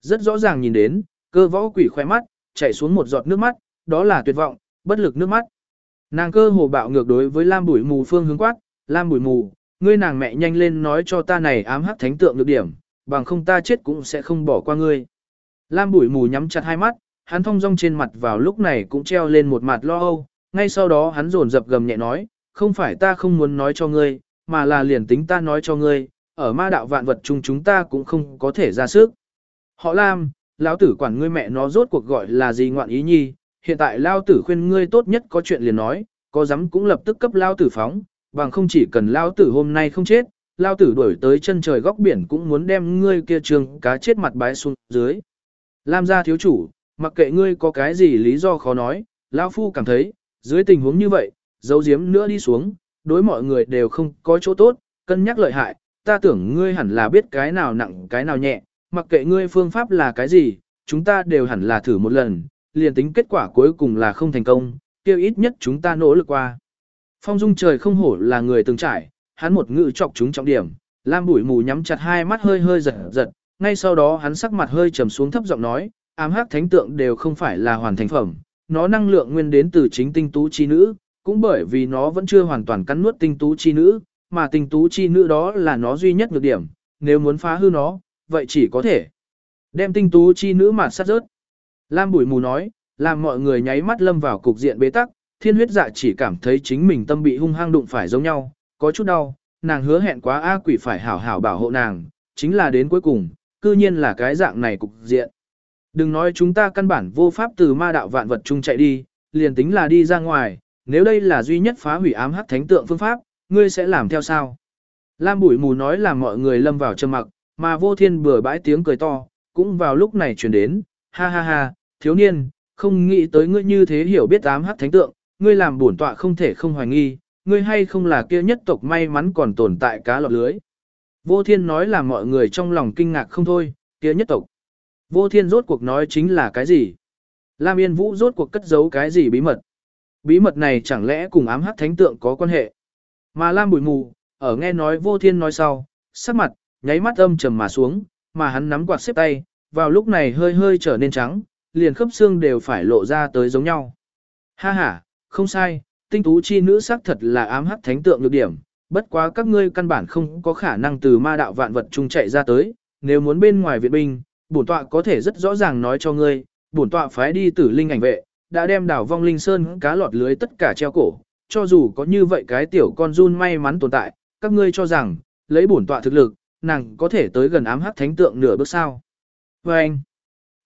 rất rõ ràng nhìn đến, cơ võ quỷ khoe mắt, chảy xuống một giọt nước mắt, đó là tuyệt vọng, bất lực nước mắt. Nàng cơ hồ bạo ngược đối với Lam Bụi Mù phương hướng quát, Lam Bụi Mù, ngươi nàng mẹ nhanh lên nói cho ta này ám hắc thánh tượng được điểm, bằng không ta chết cũng sẽ không bỏ qua ngươi. Lam Bụi Mù nhắm chặt hai mắt, hắn thông rong trên mặt vào lúc này cũng treo lên một mặt lo âu, ngay sau đó hắn rồn dập gầm nhẹ nói, không phải ta không muốn nói cho ngươi, mà là liền tính ta nói cho ngươi, ở ma đạo vạn vật chung chúng ta cũng không có thể ra sức. Họ Lam, lão tử quản ngươi mẹ nó rốt cuộc gọi là gì ngoạn ý nhi, hiện tại lao tử khuyên ngươi tốt nhất có chuyện liền nói, có dám cũng lập tức cấp lao tử phóng, bằng không chỉ cần lao tử hôm nay không chết, lao tử đuổi tới chân trời góc biển cũng muốn đem ngươi kia trường cá chết mặt bái xuống dưới. Lam gia thiếu chủ, mặc kệ ngươi có cái gì lý do khó nói, lao phu cảm thấy, dưới tình huống như vậy, giấu diếm nữa đi xuống, đối mọi người đều không có chỗ tốt, cân nhắc lợi hại, ta tưởng ngươi hẳn là biết cái nào nặng cái nào nhẹ, mặc kệ ngươi phương pháp là cái gì, chúng ta đều hẳn là thử một lần, liền tính kết quả cuối cùng là không thành công, kêu ít nhất chúng ta nỗ lực qua. Phong dung trời không hổ là người từng trải, hắn một ngự chọc chúng trọng điểm, Lam bụi mù nhắm chặt hai mắt hơi hơi giật giật, ngay sau đó hắn sắc mặt hơi trầm xuống thấp giọng nói, ám hắc thánh tượng đều không phải là hoàn thành phẩm, nó năng lượng nguyên đến từ chính tinh tú chi nữ, cũng bởi vì nó vẫn chưa hoàn toàn cắn nuốt tinh tú chi nữ, mà tinh tú chi nữ đó là nó duy nhất nhược điểm, nếu muốn phá hư nó, vậy chỉ có thể đem tinh tú chi nữ mà sát rớt. Lam bụi mù nói, làm mọi người nháy mắt lâm vào cục diện bế tắc, thiên huyết dạ chỉ cảm thấy chính mình tâm bị hung hăng đụng phải giống nhau, có chút đau, nàng hứa hẹn quá A quỷ phải hảo hảo bảo hộ nàng, chính là đến cuối cùng, cư nhiên là cái dạng này cục diện. Đừng nói chúng ta căn bản vô pháp từ ma đạo vạn vật chung chạy đi, liền tính là đi ra ngoài, nếu đây là duy nhất phá hủy ám hắc thánh tượng phương pháp, ngươi sẽ làm theo sao? Lam bụi mù nói là mọi người lâm vào trầm mặc, mà vô thiên bừa bãi tiếng cười to, cũng vào lúc này truyền đến, ha ha ha, thiếu niên, không nghĩ tới ngươi như thế hiểu biết ám hắc thánh tượng, ngươi làm bổn tọa không thể không hoài nghi, ngươi hay không là kia nhất tộc may mắn còn tồn tại cá lọt lưới. Vô thiên nói là mọi người trong lòng kinh ngạc không thôi, kia nhất tộc. Vô thiên rốt cuộc nói chính là cái gì? Lam Yên Vũ rốt cuộc cất giấu cái gì bí mật? Bí mật này chẳng lẽ cùng ám hắc thánh tượng có quan hệ? Mà Lam bụi mù, ở nghe nói vô thiên nói sau, sắc mặt, nháy mắt âm trầm mà xuống, mà hắn nắm quạt xếp tay, vào lúc này hơi hơi trở nên trắng, liền khớp xương đều phải lộ ra tới giống nhau. Ha ha, không sai, tinh tú chi nữ sắc thật là ám hắc thánh tượng lược điểm, bất quá các ngươi căn bản không có khả năng từ ma đạo vạn vật chung chạy ra tới, nếu muốn bên ngoài viện binh, bổn tọa có thể rất rõ ràng nói cho ngươi, bổn tọa phái đi tử linh ảnh vệ, đã đem đảo vong linh sơn cá lọt lưới tất cả treo cổ, cho dù có như vậy cái tiểu con run may mắn tồn tại, các ngươi cho rằng, lấy bổn tọa thực lực, nàng có thể tới gần ám hắc thánh tượng nửa bước sao. Và anh,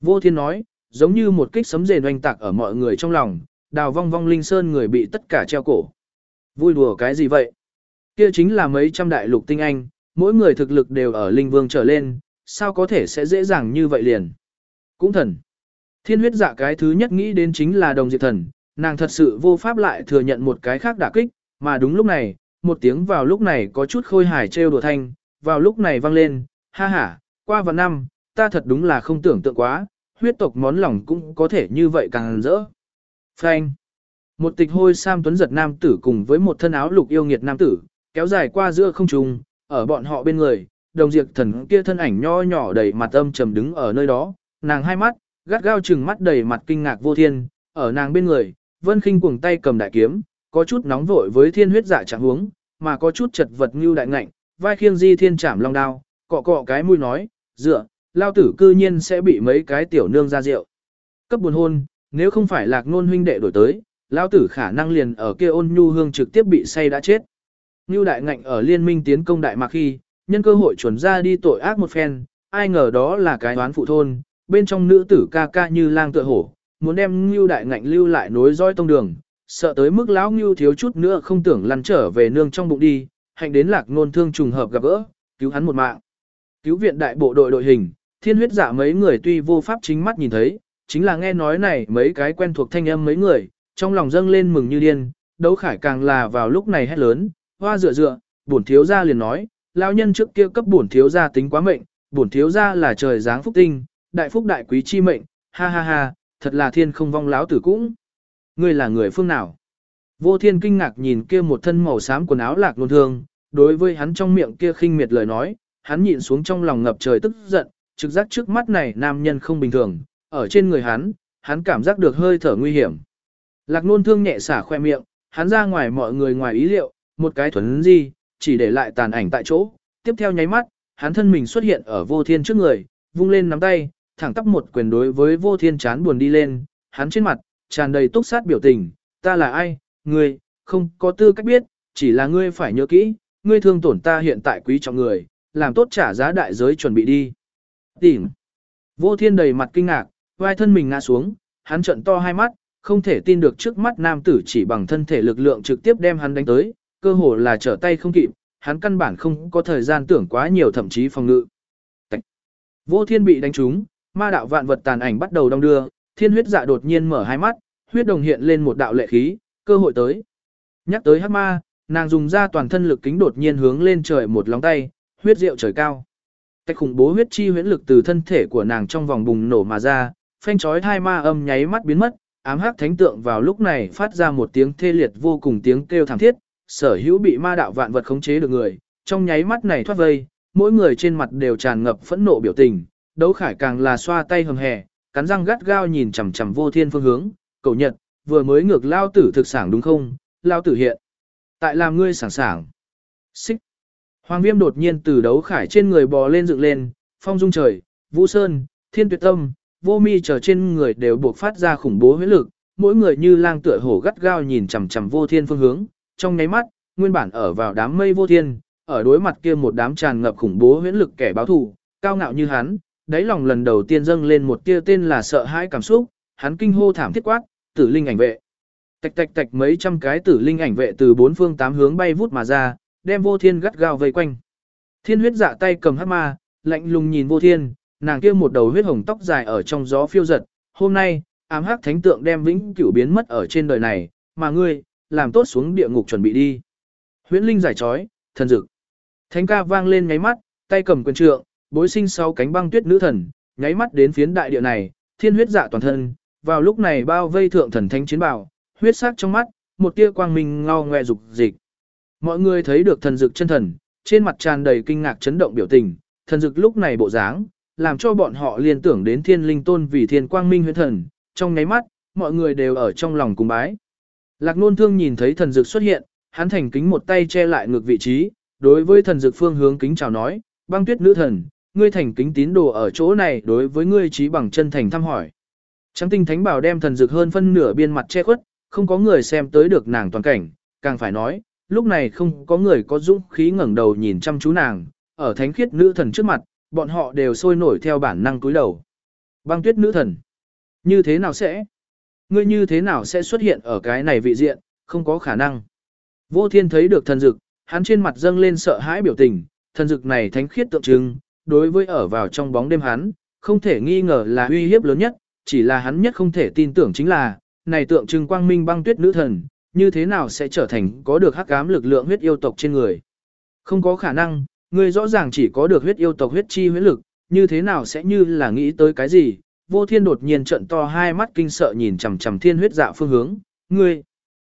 vô thiên nói, giống như một kích sấm rền oanh tạc ở mọi người trong lòng, đào vong vong linh sơn người bị tất cả treo cổ. Vui đùa cái gì vậy? Kia chính là mấy trăm đại lục tinh anh, mỗi người thực lực đều ở linh vương trở lên, sao có thể sẽ dễ dàng như vậy liền? Cũng thần. Thiên huyết dạ cái thứ nhất nghĩ đến chính là đồng diệt thần, nàng thật sự vô pháp lại thừa nhận một cái khác đả kích, mà đúng lúc này, một tiếng vào lúc này có chút khôi hài trêu đùa thanh, vào lúc này vang lên, ha ha, qua vào năm, ta thật đúng là không tưởng tượng quá, huyết tộc món lòng cũng có thể như vậy càng rỡ. Phanh. Một tịch hôi sam tuấn giật nam tử cùng với một thân áo lục yêu nghiệt nam tử, kéo dài qua giữa không trung, ở bọn họ bên người, đồng diệt thần kia thân ảnh nho nhỏ đầy mặt âm trầm đứng ở nơi đó, nàng hai mắt, gắt gao chừng mắt đầy mặt kinh ngạc vô thiên, ở nàng bên người, vân khinh cuồng tay cầm đại kiếm, có chút nóng vội với thiên huyết dạ trạng huống, mà có chút chật vật như đại ngạnh, vai khiêng di thiên chạm long đao, cọ cọ cái mũi nói, dựa, lao tử cư nhiên sẽ bị mấy cái tiểu nương ra rượu. Cấp buồn hôn, nếu không phải lạc nôn huynh đệ đổi tới, lao tử khả năng liền ở kia ôn nhu hương trực tiếp bị say đã chết. Như đại ngạnh ở liên minh tiến công đại mạc khi, nhân cơ hội chuẩn ra đi tội ác một phen, ai ngờ đó là cái đoán phụ thôn, bên trong nữ tử ca ca như lang tựa hổ, muốn đem Ngưu đại ngạnh lưu lại nối dõi tông đường, sợ tới mức lão Ngưu thiếu chút nữa không tưởng lăn trở về nương trong bụng đi, hạnh đến lạc nôn thương trùng hợp gặp gỡ, cứu hắn một mạng. Cứu viện đại bộ đội đội hình, thiên huyết giả mấy người tuy vô pháp chính mắt nhìn thấy, chính là nghe nói này mấy cái quen thuộc thanh âm mấy người, trong lòng dâng lên mừng như điên, đấu khải càng là vào lúc này hét lớn, hoa dựa dựa, bổn thiếu gia liền nói, lão nhân trước kia cấp bổn thiếu gia tính quá mệnh, bổn thiếu gia là trời giáng phúc tinh, đại phúc đại quý chi mệnh, ha ha ha, thật là thiên không vong láo tử cũng. Ngươi là người phương nào? Vô thiên kinh ngạc nhìn kia một thân màu xám quần áo lạc nôn thương, đối với hắn trong miệng kia khinh miệt lời nói, hắn nhịn xuống trong lòng ngập trời tức giận, trực giác trước mắt này nam nhân không bình thường, ở trên người hắn, hắn cảm giác được hơi thở nguy hiểm. Lạc nôn thương nhẹ xả khoe miệng, hắn ra ngoài mọi người ngoài ý liệu, một cái thuấn gì, chỉ để lại tàn ảnh tại chỗ. Tiếp theo nháy mắt, hắn thân mình xuất hiện ở vô thiên trước người, vung lên nắm tay, thẳng tắp một quyền đối với vô thiên chán buồn đi lên, hắn trên mặt, tràn đầy túc sát biểu tình, ta là ai, ngươi, không có tư cách biết, chỉ là ngươi phải nhớ kỹ, ngươi thương tổn ta hiện tại quý trọng người, làm tốt trả giá đại giới chuẩn bị đi. Tỉnh. Vô thiên đầy mặt kinh ngạc, vai thân mình ngã xuống, hắn trận to hai mắt, không thể tin được trước mắt nam tử chỉ bằng thân thể lực lượng trực tiếp đem hắn đánh tới, cơ hồ là trở tay không kịp, hắn căn bản không có thời gian tưởng quá nhiều thậm chí phòng ngự. Tạch. Vô thiên bị đánh trúng, ma đạo vạn vật tàn ảnh bắt đầu đong đưa, thiên huyết dạ đột nhiên mở hai mắt, huyết đồng hiện lên một đạo lệ khí, cơ hội tới. Nhắc tới hắc ma, nàng dùng ra toàn thân lực kính đột nhiên hướng lên trời một lóng tay, huyết rượu trời cao. Cách khủng bố huyết chi huyễn lực từ thân thể của nàng trong vòng bùng nổ mà ra, phanh chói hai ma âm nháy mắt biến mất, ám hắc thánh tượng vào lúc này phát ra một tiếng thê liệt vô cùng tiếng kêu thảm thiết, sở hữu bị ma đạo vạn vật khống chế được người, trong nháy mắt này thoát vây, mỗi người trên mặt đều tràn ngập phẫn nộ biểu tình, đấu khải càng là xoa tay hầm hè, cắn răng gắt gao nhìn chằm chằm vô thiên phương hướng, cầu nhật, vừa mới ngược lao tử thực sản đúng không, lao tử hiện. Tại làm ngươi sảng sảng. Xích. Hoàng viêm đột nhiên từ đấu khải trên người bò lên dựng lên, phong dung trời, vũ sơn, thiên tuyệt tâm, vô mi trở trên người đều buộc phát ra khủng bố huyết lực, mỗi người như lang tựa hổ gắt gao nhìn chằm chằm vô thiên phương hướng, trong nháy mắt, nguyên bản ở vào đám mây vô thiên, ở đối mặt kia một đám tràn ngập khủng bố huyễn lực kẻ báo thù, cao ngạo như hắn, đáy lòng lần đầu tiên dâng lên một tia tên là sợ hãi cảm xúc, hắn kinh hô thảm thiết quát, tử linh ảnh vệ. Tạch tạch tạch mấy trăm cái tử linh ảnh vệ từ bốn phương tám hướng bay vút mà ra, đem vô thiên gắt gao vây quanh. Thiên huyết dạ tay cầm hắc ma, lạnh lùng nhìn vô thiên, nàng kia một đầu huyết hồng tóc dài ở trong gió phiêu giật, hôm nay, ám hắc thánh tượng đem vĩnh cửu biến mất ở trên đời này, mà ngươi, làm tốt xuống địa ngục chuẩn bị đi. Huyễn linh giải trói, thần dực. Thánh ca vang lên nháy mắt, tay cầm quyền trượng, bối sinh sau cánh băng tuyết nữ thần, nháy mắt đến phiến đại địa này, thiên huyết dạ toàn thân, vào lúc này bao vây thượng thần thánh chiến bảo, huyết sắc trong mắt, một tia quang minh ngao ngoe dục dịch. Mọi người thấy được thần dực chân thần, trên mặt tràn đầy kinh ngạc chấn động biểu tình, thần dực lúc này bộ dáng, làm cho bọn họ liên tưởng đến thiên linh tôn vì thiên quang minh huyễn thần, trong nháy mắt, mọi người đều ở trong lòng cùng bái. Lạc nôn thương nhìn thấy thần dực xuất hiện, hắn thành kính một tay che lại ngược vị trí, đối với thần dực phương hướng kính chào nói, băng tuyết nữ thần, ngươi thành kính tín đồ ở chỗ này đối với ngươi trí bằng chân thành thăm hỏi. Trắng tinh thánh bảo đem thần dược hơn phân nửa biên mặt che khuất, không có người xem tới được nàng toàn cảnh, càng phải nói, lúc này không có người có dũng khí ngẩng đầu nhìn chăm chú nàng, ở thánh khiết nữ thần trước mặt, bọn họ đều sôi nổi theo bản năng cúi đầu. Băng tuyết nữ thần, như thế nào sẽ? Ngươi như thế nào sẽ xuất hiện ở cái này vị diện, không có khả năng. Vô thiên thấy được thần dực, hắn trên mặt dâng lên sợ hãi biểu tình, thần dực này thánh khiết tượng trưng, đối với ở vào trong bóng đêm hắn, không thể nghi ngờ là uy hiếp lớn nhất, chỉ là hắn nhất không thể tin tưởng chính là, này tượng trưng quang minh băng tuyết nữ thần, như thế nào sẽ trở thành có được hắc ám lực lượng huyết yêu tộc trên người. Không có khả năng, người rõ ràng chỉ có được huyết yêu tộc huyết chi huyết lực, như thế nào sẽ như là nghĩ tới cái gì, vô thiên đột nhiên trận to hai mắt kinh sợ nhìn chằm chằm thiên huyết dạ phương hướng, ngươi,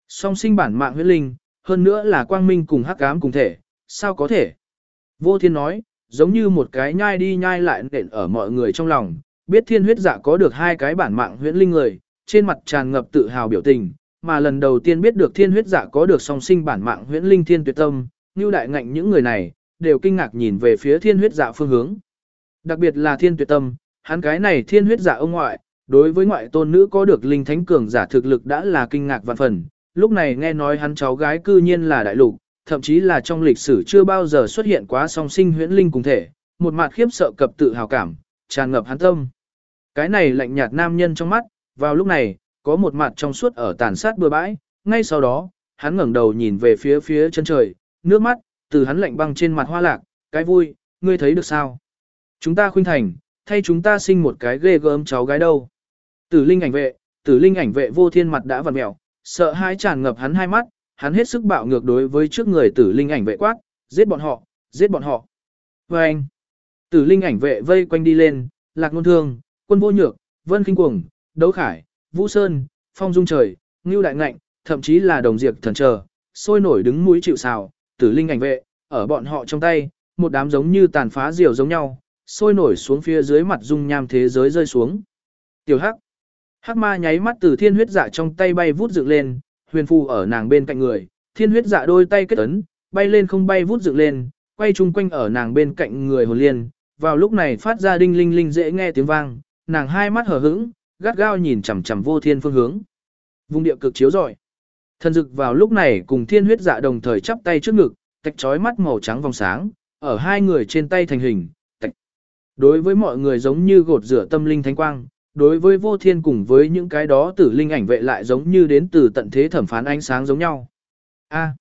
song sinh bản mạng huyết linh, hơn nữa là quang minh cùng hắc ám cùng thể, sao có thể? Vô thiên nói, giống như một cái nhai đi nhai lại nện ở mọi người trong lòng, biết thiên huyết dạ có được hai cái bản mạng huyễn linh người, trên mặt tràn ngập tự hào biểu tình, mà lần đầu tiên biết được thiên huyết dạ có được song sinh bản mạng huyễn linh thiên tuyệt tâm, như đại ngạnh những người này, đều kinh ngạc nhìn về phía thiên huyết dạ phương hướng. Đặc biệt là thiên tuyệt tâm, hắn cái này thiên huyết dạ ông ngoại, đối với ngoại tôn nữ có được linh thánh cường giả thực lực đã là kinh ngạc vạn phần, lúc này nghe nói hắn cháu gái cư nhiên là đại lục, thậm chí là trong lịch sử chưa bao giờ xuất hiện quá song sinh huyễn linh cùng thể, một mặt khiếp sợ cập tự hào cảm, tràn ngập hắn tâm. Cái này lạnh nhạt nam nhân trong mắt, vào lúc này, có một mặt trong suốt ở tàn sát bừa bãi, ngay sau đó, hắn ngẩng đầu nhìn về phía phía chân trời, nước mắt, từ hắn lạnh băng trên mặt hoa lạc, cái vui, ngươi thấy được sao? Chúng ta khuyên thành, thay chúng ta sinh một cái ghê gớm cháu gái đâu. Tử linh ảnh vệ, tử linh ảnh vệ vô thiên mặt đã vặn mẹo, sợ hãi tràn ngập hắn hai mắt, hắn hết sức bạo ngược đối với trước người tử linh ảnh vệ quát, giết bọn họ, giết bọn họ. Và anh, tử linh ảnh vệ vây quanh đi lên, lạc ngôn thương, quân vô nhược, vân kinh cuồng, đấu khải, vũ sơn, phong dung trời, ngưu đại ngạnh, thậm chí là đồng diệt thần chờ, sôi nổi đứng mũi chịu sào, tử linh ảnh vệ, ở bọn họ trong tay, một đám giống như tàn phá diều giống nhau, sôi nổi xuống phía dưới mặt dung nham thế giới rơi xuống. Tiểu Hắc. Hắc ma nháy mắt từ thiên huyết dạ trong tay bay vút dựng lên, huyền phù ở nàng bên cạnh người, thiên huyết dạ đôi tay kết ấn, bay lên không bay vút dựng lên, quay chung quanh ở nàng bên cạnh người hồn liên, vào lúc này phát ra đinh linh linh dễ nghe tiếng vang, nàng hai mắt hở hững, gắt gao nhìn chằm chằm vô thiên phương hướng. Vùng địa cực chiếu rọi. Thần dực vào lúc này cùng thiên huyết dạ đồng thời chắp tay trước ngực, tạch trói mắt màu trắng vòng sáng, ở hai người trên tay thành hình, tạch. Đối với mọi người giống như gột rửa tâm linh thánh quang, đối với vô thiên cùng với những cái đó tử linh ảnh vệ lại giống như đến từ tận thế thẩm phán ánh sáng giống nhau. A.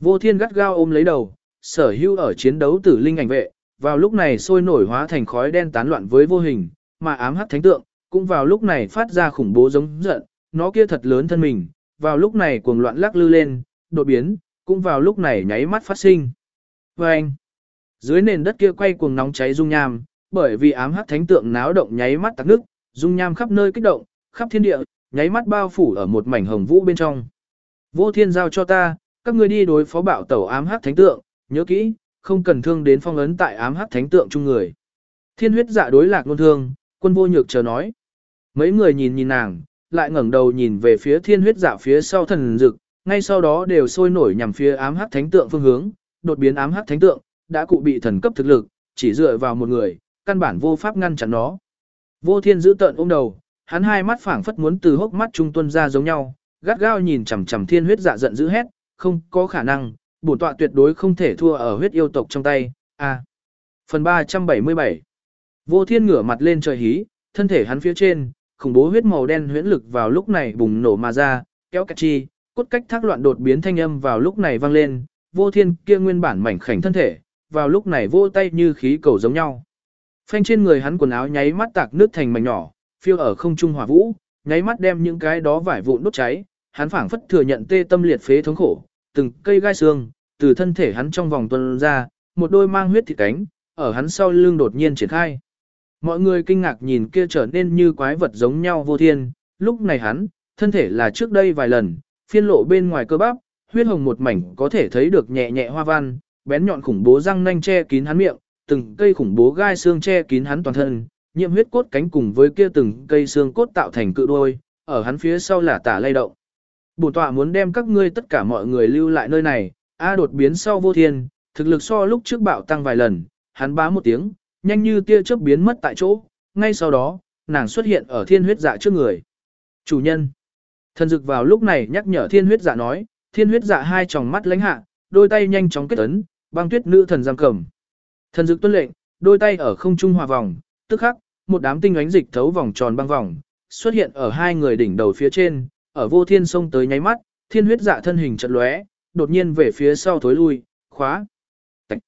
vô thiên gắt gao ôm lấy đầu, sở hữu ở chiến đấu tử linh ảnh vệ, vào lúc này sôi nổi hóa thành khói đen tán loạn với vô hình, mà ám hắc thánh tượng, cũng vào lúc này phát ra khủng bố giống giận, nó kia thật lớn thân mình, vào lúc này cuồng loạn lắc lư lên, đột biến, cũng vào lúc này nháy mắt phát sinh. Và anh, dưới nền đất kia quay cuồng nóng cháy dung nham, bởi vì ám hắc thánh tượng náo động nháy mắt tắc nước, dung nham khắp nơi kích động, khắp thiên địa, nháy mắt bao phủ ở một mảnh hồng vũ bên trong. Vô thiên giao cho ta, các ngươi đi đối phó bạo tẩu ám hắc thánh tượng, nhớ kỹ, không cần thương đến phong ấn tại ám hắc thánh tượng chung người. Thiên huyết dạ đối lạc ngôn thương, quân vô nhược chờ nói. Mấy người nhìn nhìn nàng, lại ngẩng đầu nhìn về phía thiên huyết dạ phía sau thần dực, ngay sau đó đều sôi nổi nhằm phía ám hắc thánh tượng phương hướng, đột biến ám hắc thánh tượng, đã cụ bị thần cấp thực lực, chỉ dựa vào một người, căn bản vô pháp ngăn chặn nó. Vô thiên giữ tợn ôm đầu, hắn hai mắt phảng phất muốn từ hốc mắt trung tuân ra giống nhau, gắt gao nhìn chằm chằm thiên huyết dạ giận dữ hét, không có khả năng, bổn tọa tuyệt đối không thể thua ở huyết yêu tộc trong tay. A. Phần 377. Vô Thiên ngửa mặt lên trời hí, thân thể hắn phía trên, khủng bố huyết màu đen huyễn lực vào lúc này bùng nổ mà ra, kéo cắt chi, cốt cách thác loạn đột biến thanh âm vào lúc này vang lên, Vô Thiên kia nguyên bản mảnh khảnh thân thể, vào lúc này vô tay như khí cầu giống nhau. Phanh trên người hắn quần áo nháy mắt tạc nước thành mảnh nhỏ, phiêu ở không trung hỏa vũ, nháy mắt đem những cái đó vải vụn đốt cháy, hắn phảng phất thừa nhận tê tâm liệt phế thống khổ, từng cây gai xương, từ thân thể hắn trong vòng tuần ra, một đôi mang huyết thịt cánh, ở hắn sau lưng đột nhiên triển khai. Mọi người kinh ngạc nhìn kia trở nên như quái vật giống nhau vô thiên, lúc này hắn, thân thể là trước đây vài lần, phiên lộ bên ngoài cơ bắp, huyết hồng một mảnh có thể thấy được nhẹ nhẹ hoa văn, bén nhọn khủng bố răng nanh che kín hắn miệng, từng cây khủng bố gai xương che kín hắn toàn thân, nhiễm huyết cốt cánh cùng với kia từng cây xương cốt tạo thành cự đôi, ở hắn phía sau là tả lay động. Bổn tọa muốn đem các ngươi tất cả mọi người lưu lại nơi này, A đột biến sau vô thiên, thực lực so lúc trước bạo tăng vài lần, hắn bá một tiếng, nhanh như tia chớp biến mất tại chỗ, ngay sau đó, nàng xuất hiện ở thiên huyết dạ trước người. Chủ nhân. Thần dực vào lúc này nhắc nhở thiên huyết dạ nói, thiên huyết dạ hai tròng mắt lánh hạ, đôi tay nhanh chóng kết ấn, băng tuyết nữ thần giam cầm. Thần dực tuân lệnh, đôi tay ở không trung hòa vòng, tức khắc, một đám tinh ánh dịch thấu vòng tròn băng vòng, xuất hiện ở hai người đỉnh đầu phía trên, ở vô thiên sông tới nháy mắt, thiên huyết dạ thân hình chật lóe, đột nhiên về phía sau thối lui, khóa. Tạch.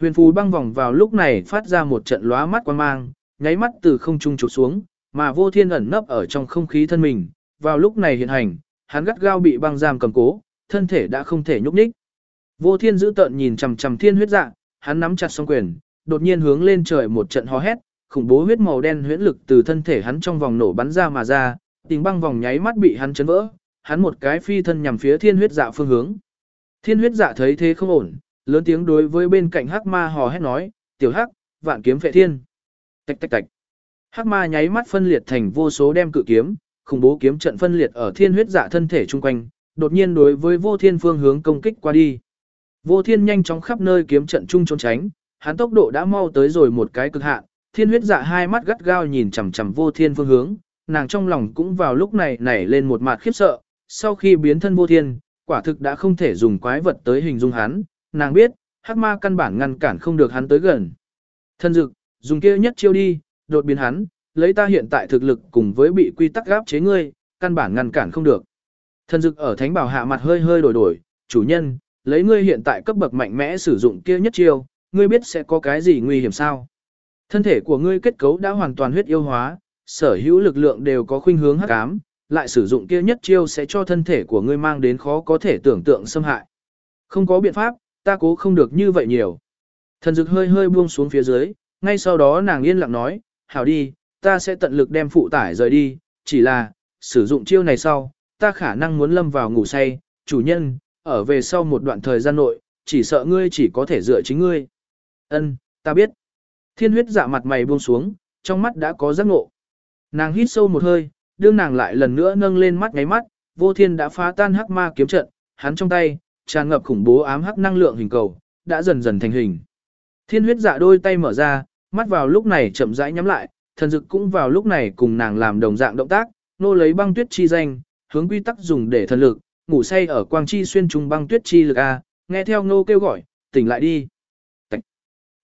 Huyền phù băng vòng vào lúc này phát ra một trận lóa mắt quan mang, nháy mắt từ không trung trục xuống, mà vô thiên ẩn nấp ở trong không khí thân mình, vào lúc này hiện hành, hắn gắt gao bị băng giam cầm cố, thân thể đã không thể nhúc nhích. Vô thiên giữ tợn nhìn chằm chằm thiên huyết dạ, hắn nắm chặt song quyền, đột nhiên hướng lên trời một trận hò hét, khủng bố huyết màu đen huyễn lực từ thân thể hắn trong vòng nổ bắn ra mà ra, tình băng vòng nháy mắt bị hắn chấn vỡ, hắn một cái phi thân nhằm phía thiên huyết dạ phương hướng. Thiên huyết dạ thấy thế không ổn, lớn tiếng đối với bên cạnh hắc ma hò hét nói, tiểu hắc, vạn kiếm phệ thiên. Tạch tạch tạch. Hắc ma nháy mắt phân liệt thành vô số đem cự kiếm, khủng bố kiếm trận phân liệt ở thiên huyết dạ thân thể chung quanh, đột nhiên đối với vô thiên phương hướng công kích qua đi. Vô thiên nhanh chóng khắp nơi kiếm trận chung trốn tránh, hắn tốc độ đã mau tới rồi một cái cực hạn, thiên huyết dạ hai mắt gắt gao nhìn chằm chằm vô thiên phương hướng, nàng trong lòng cũng vào lúc này nảy lên một mạt khiếp sợ, sau khi biến thân vô thiên, quả thực đã không thể dùng quái vật tới hình dung hắn, nàng biết, hắc ma căn bản ngăn cản không được hắn tới gần. Thân dực, dùng kia nhất chiêu đi, đột biến hắn, lấy ta hiện tại thực lực cùng với bị quy tắc gáp chế ngươi, căn bản ngăn cản không được. Thân dực ở thánh bảo hạ mặt hơi hơi đổi đổi, chủ nhân, lấy ngươi hiện tại cấp bậc mạnh mẽ sử dụng kia nhất chiêu, ngươi biết sẽ có cái gì nguy hiểm sao? Thân thể của ngươi kết cấu đã hoàn toàn huyết yêu hóa, sở hữu lực lượng đều có khuynh hướng hắc ám, lại sử dụng kia nhất chiêu sẽ cho thân thể của ngươi mang đến khó có thể tưởng tượng xâm hại. Không có biện pháp, ta cố không được như vậy nhiều. Thần dực hơi hơi buông xuống phía dưới, ngay sau đó nàng yên lặng nói, hảo đi, ta sẽ tận lực đem phụ tải rời đi, chỉ là, sử dụng chiêu này sau, ta khả năng muốn lâm vào ngủ say, chủ nhân, ở về sau một đoạn thời gian nội, chỉ sợ ngươi chỉ có thể dựa chính ngươi. Ân, ta biết. Thiên huyết dạ mặt mày buông xuống, trong mắt đã có giác ngộ. Nàng hít sâu một hơi, đương nàng lại lần nữa nâng lên mắt ngáy mắt, vô thiên đã phá tan hắc ma kiếm trận, hắn trong tay, tràn ngập khủng bố ám hắc năng lượng hình cầu, đã dần dần thành hình. Thiên huyết dạ đôi tay mở ra, mắt vào lúc này chậm rãi nhắm lại, thần dực cũng vào lúc này cùng nàng làm đồng dạng động tác, nô lấy băng tuyết chi danh, hướng quy tắc dùng để thần lực, ngủ say ở quang chi xuyên trung băng tuyết chi lực a, nghe theo nô kêu gọi, tỉnh lại đi. Tạch.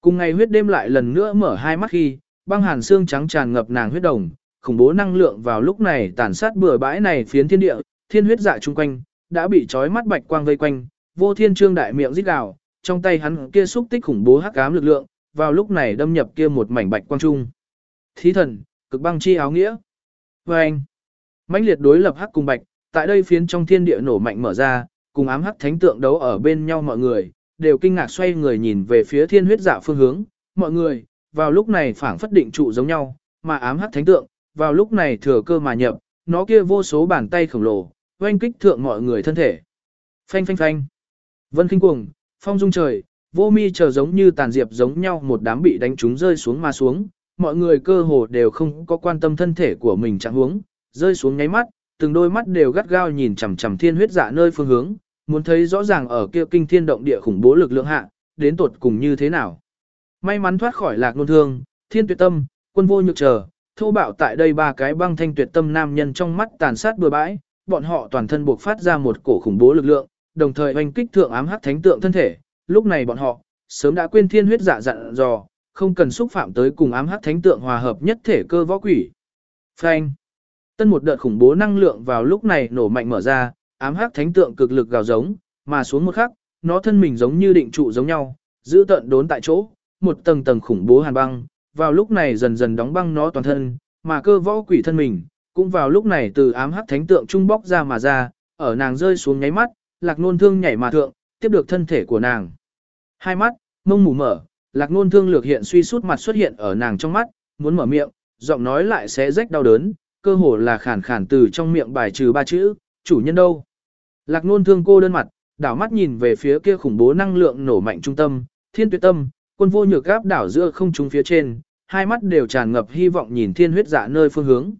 Cùng ngày huyết đêm lại lần nữa mở hai mắt khi, băng hàn xương trắng tràn ngập nàng huyết đồng, khủng bố năng lượng vào lúc này tàn sát bừa bãi này phiến thiên địa, thiên huyết dạ chung quanh, đã bị trói mắt bạch quang vây quanh, vô thiên trương đại miệng rít gào, trong tay hắn kia xúc tích khủng bố hắc ám lực lượng, vào lúc này đâm nhập kia một mảnh bạch quang trung. Thí thần, cực băng chi áo nghĩa. Và anh, mãnh liệt đối lập hắc cùng bạch, tại đây phiến trong thiên địa nổ mạnh mở ra, cùng ám hắc thánh tượng đấu ở bên nhau mọi người, đều kinh ngạc xoay người nhìn về phía thiên huyết dạ phương hướng, mọi người, vào lúc này phảng phất định trụ giống nhau, mà ám hắc thánh tượng, vào lúc này thừa cơ mà nhập, nó kia vô số bàn tay khổng lồ, oanh kích thượng mọi người thân thể. Phanh phanh phanh. Vân khinh cuồng, phong dung trời, vô mi chờ giống như tàn diệp giống nhau một đám bị đánh trúng rơi xuống mà xuống, mọi người cơ hồ đều không có quan tâm thân thể của mình trạng huống, rơi xuống nháy mắt, từng đôi mắt đều gắt gao nhìn chằm chằm thiên huyết dạ nơi phương hướng, muốn thấy rõ ràng ở kia kinh thiên động địa khủng bố lực lượng hạ, đến tột cùng như thế nào. May mắn thoát khỏi lạc nôn thương, thiên tuyệt tâm, quân vô nhược chờ, thô bạo tại đây ba cái băng thanh tuyệt tâm nam nhân trong mắt tàn sát bừa bãi, bọn họ toàn thân buộc phát ra một cổ khủng bố lực lượng, đồng thời oanh kích thượng ám hắc thánh tượng thân thể, lúc này bọn họ, sớm đã quên thiên huyết dạ dặn dò, không cần xúc phạm tới cùng ám hắc thánh tượng hòa hợp nhất thể cơ võ quỷ. Phanh. Tân một đợt khủng bố năng lượng vào lúc này nổ mạnh mở ra, ám hắc thánh tượng cực lực gào giống, mà xuống một khắc, nó thân mình giống như định trụ giống nhau, giữ tận đốn tại chỗ, một tầng tầng khủng bố hàn băng, vào lúc này dần dần đóng băng nó toàn thân, mà cơ võ quỷ thân mình, cũng vào lúc này từ ám hắc thánh tượng trung bóc ra mà ra, ở nàng rơi xuống nháy mắt, lạc nôn thương nhảy mà thượng, tiếp được thân thể của nàng. Hai mắt, mông mù mở, lạc nôn thương lược hiện suy sút mặt xuất hiện ở nàng trong mắt, muốn mở miệng, giọng nói lại sẽ rách đau đớn, cơ hồ là khản khản từ trong miệng bài trừ ba chữ, chủ nhân đâu. Lạc nôn thương cô đơn mặt, đảo mắt nhìn về phía kia khủng bố năng lượng nổ mạnh trung tâm, thiên tuyệt tâm, quân vô nhược gáp đảo giữa không trung phía trên, hai mắt đều tràn ngập hy vọng nhìn thiên huyết dạ nơi phương hướng.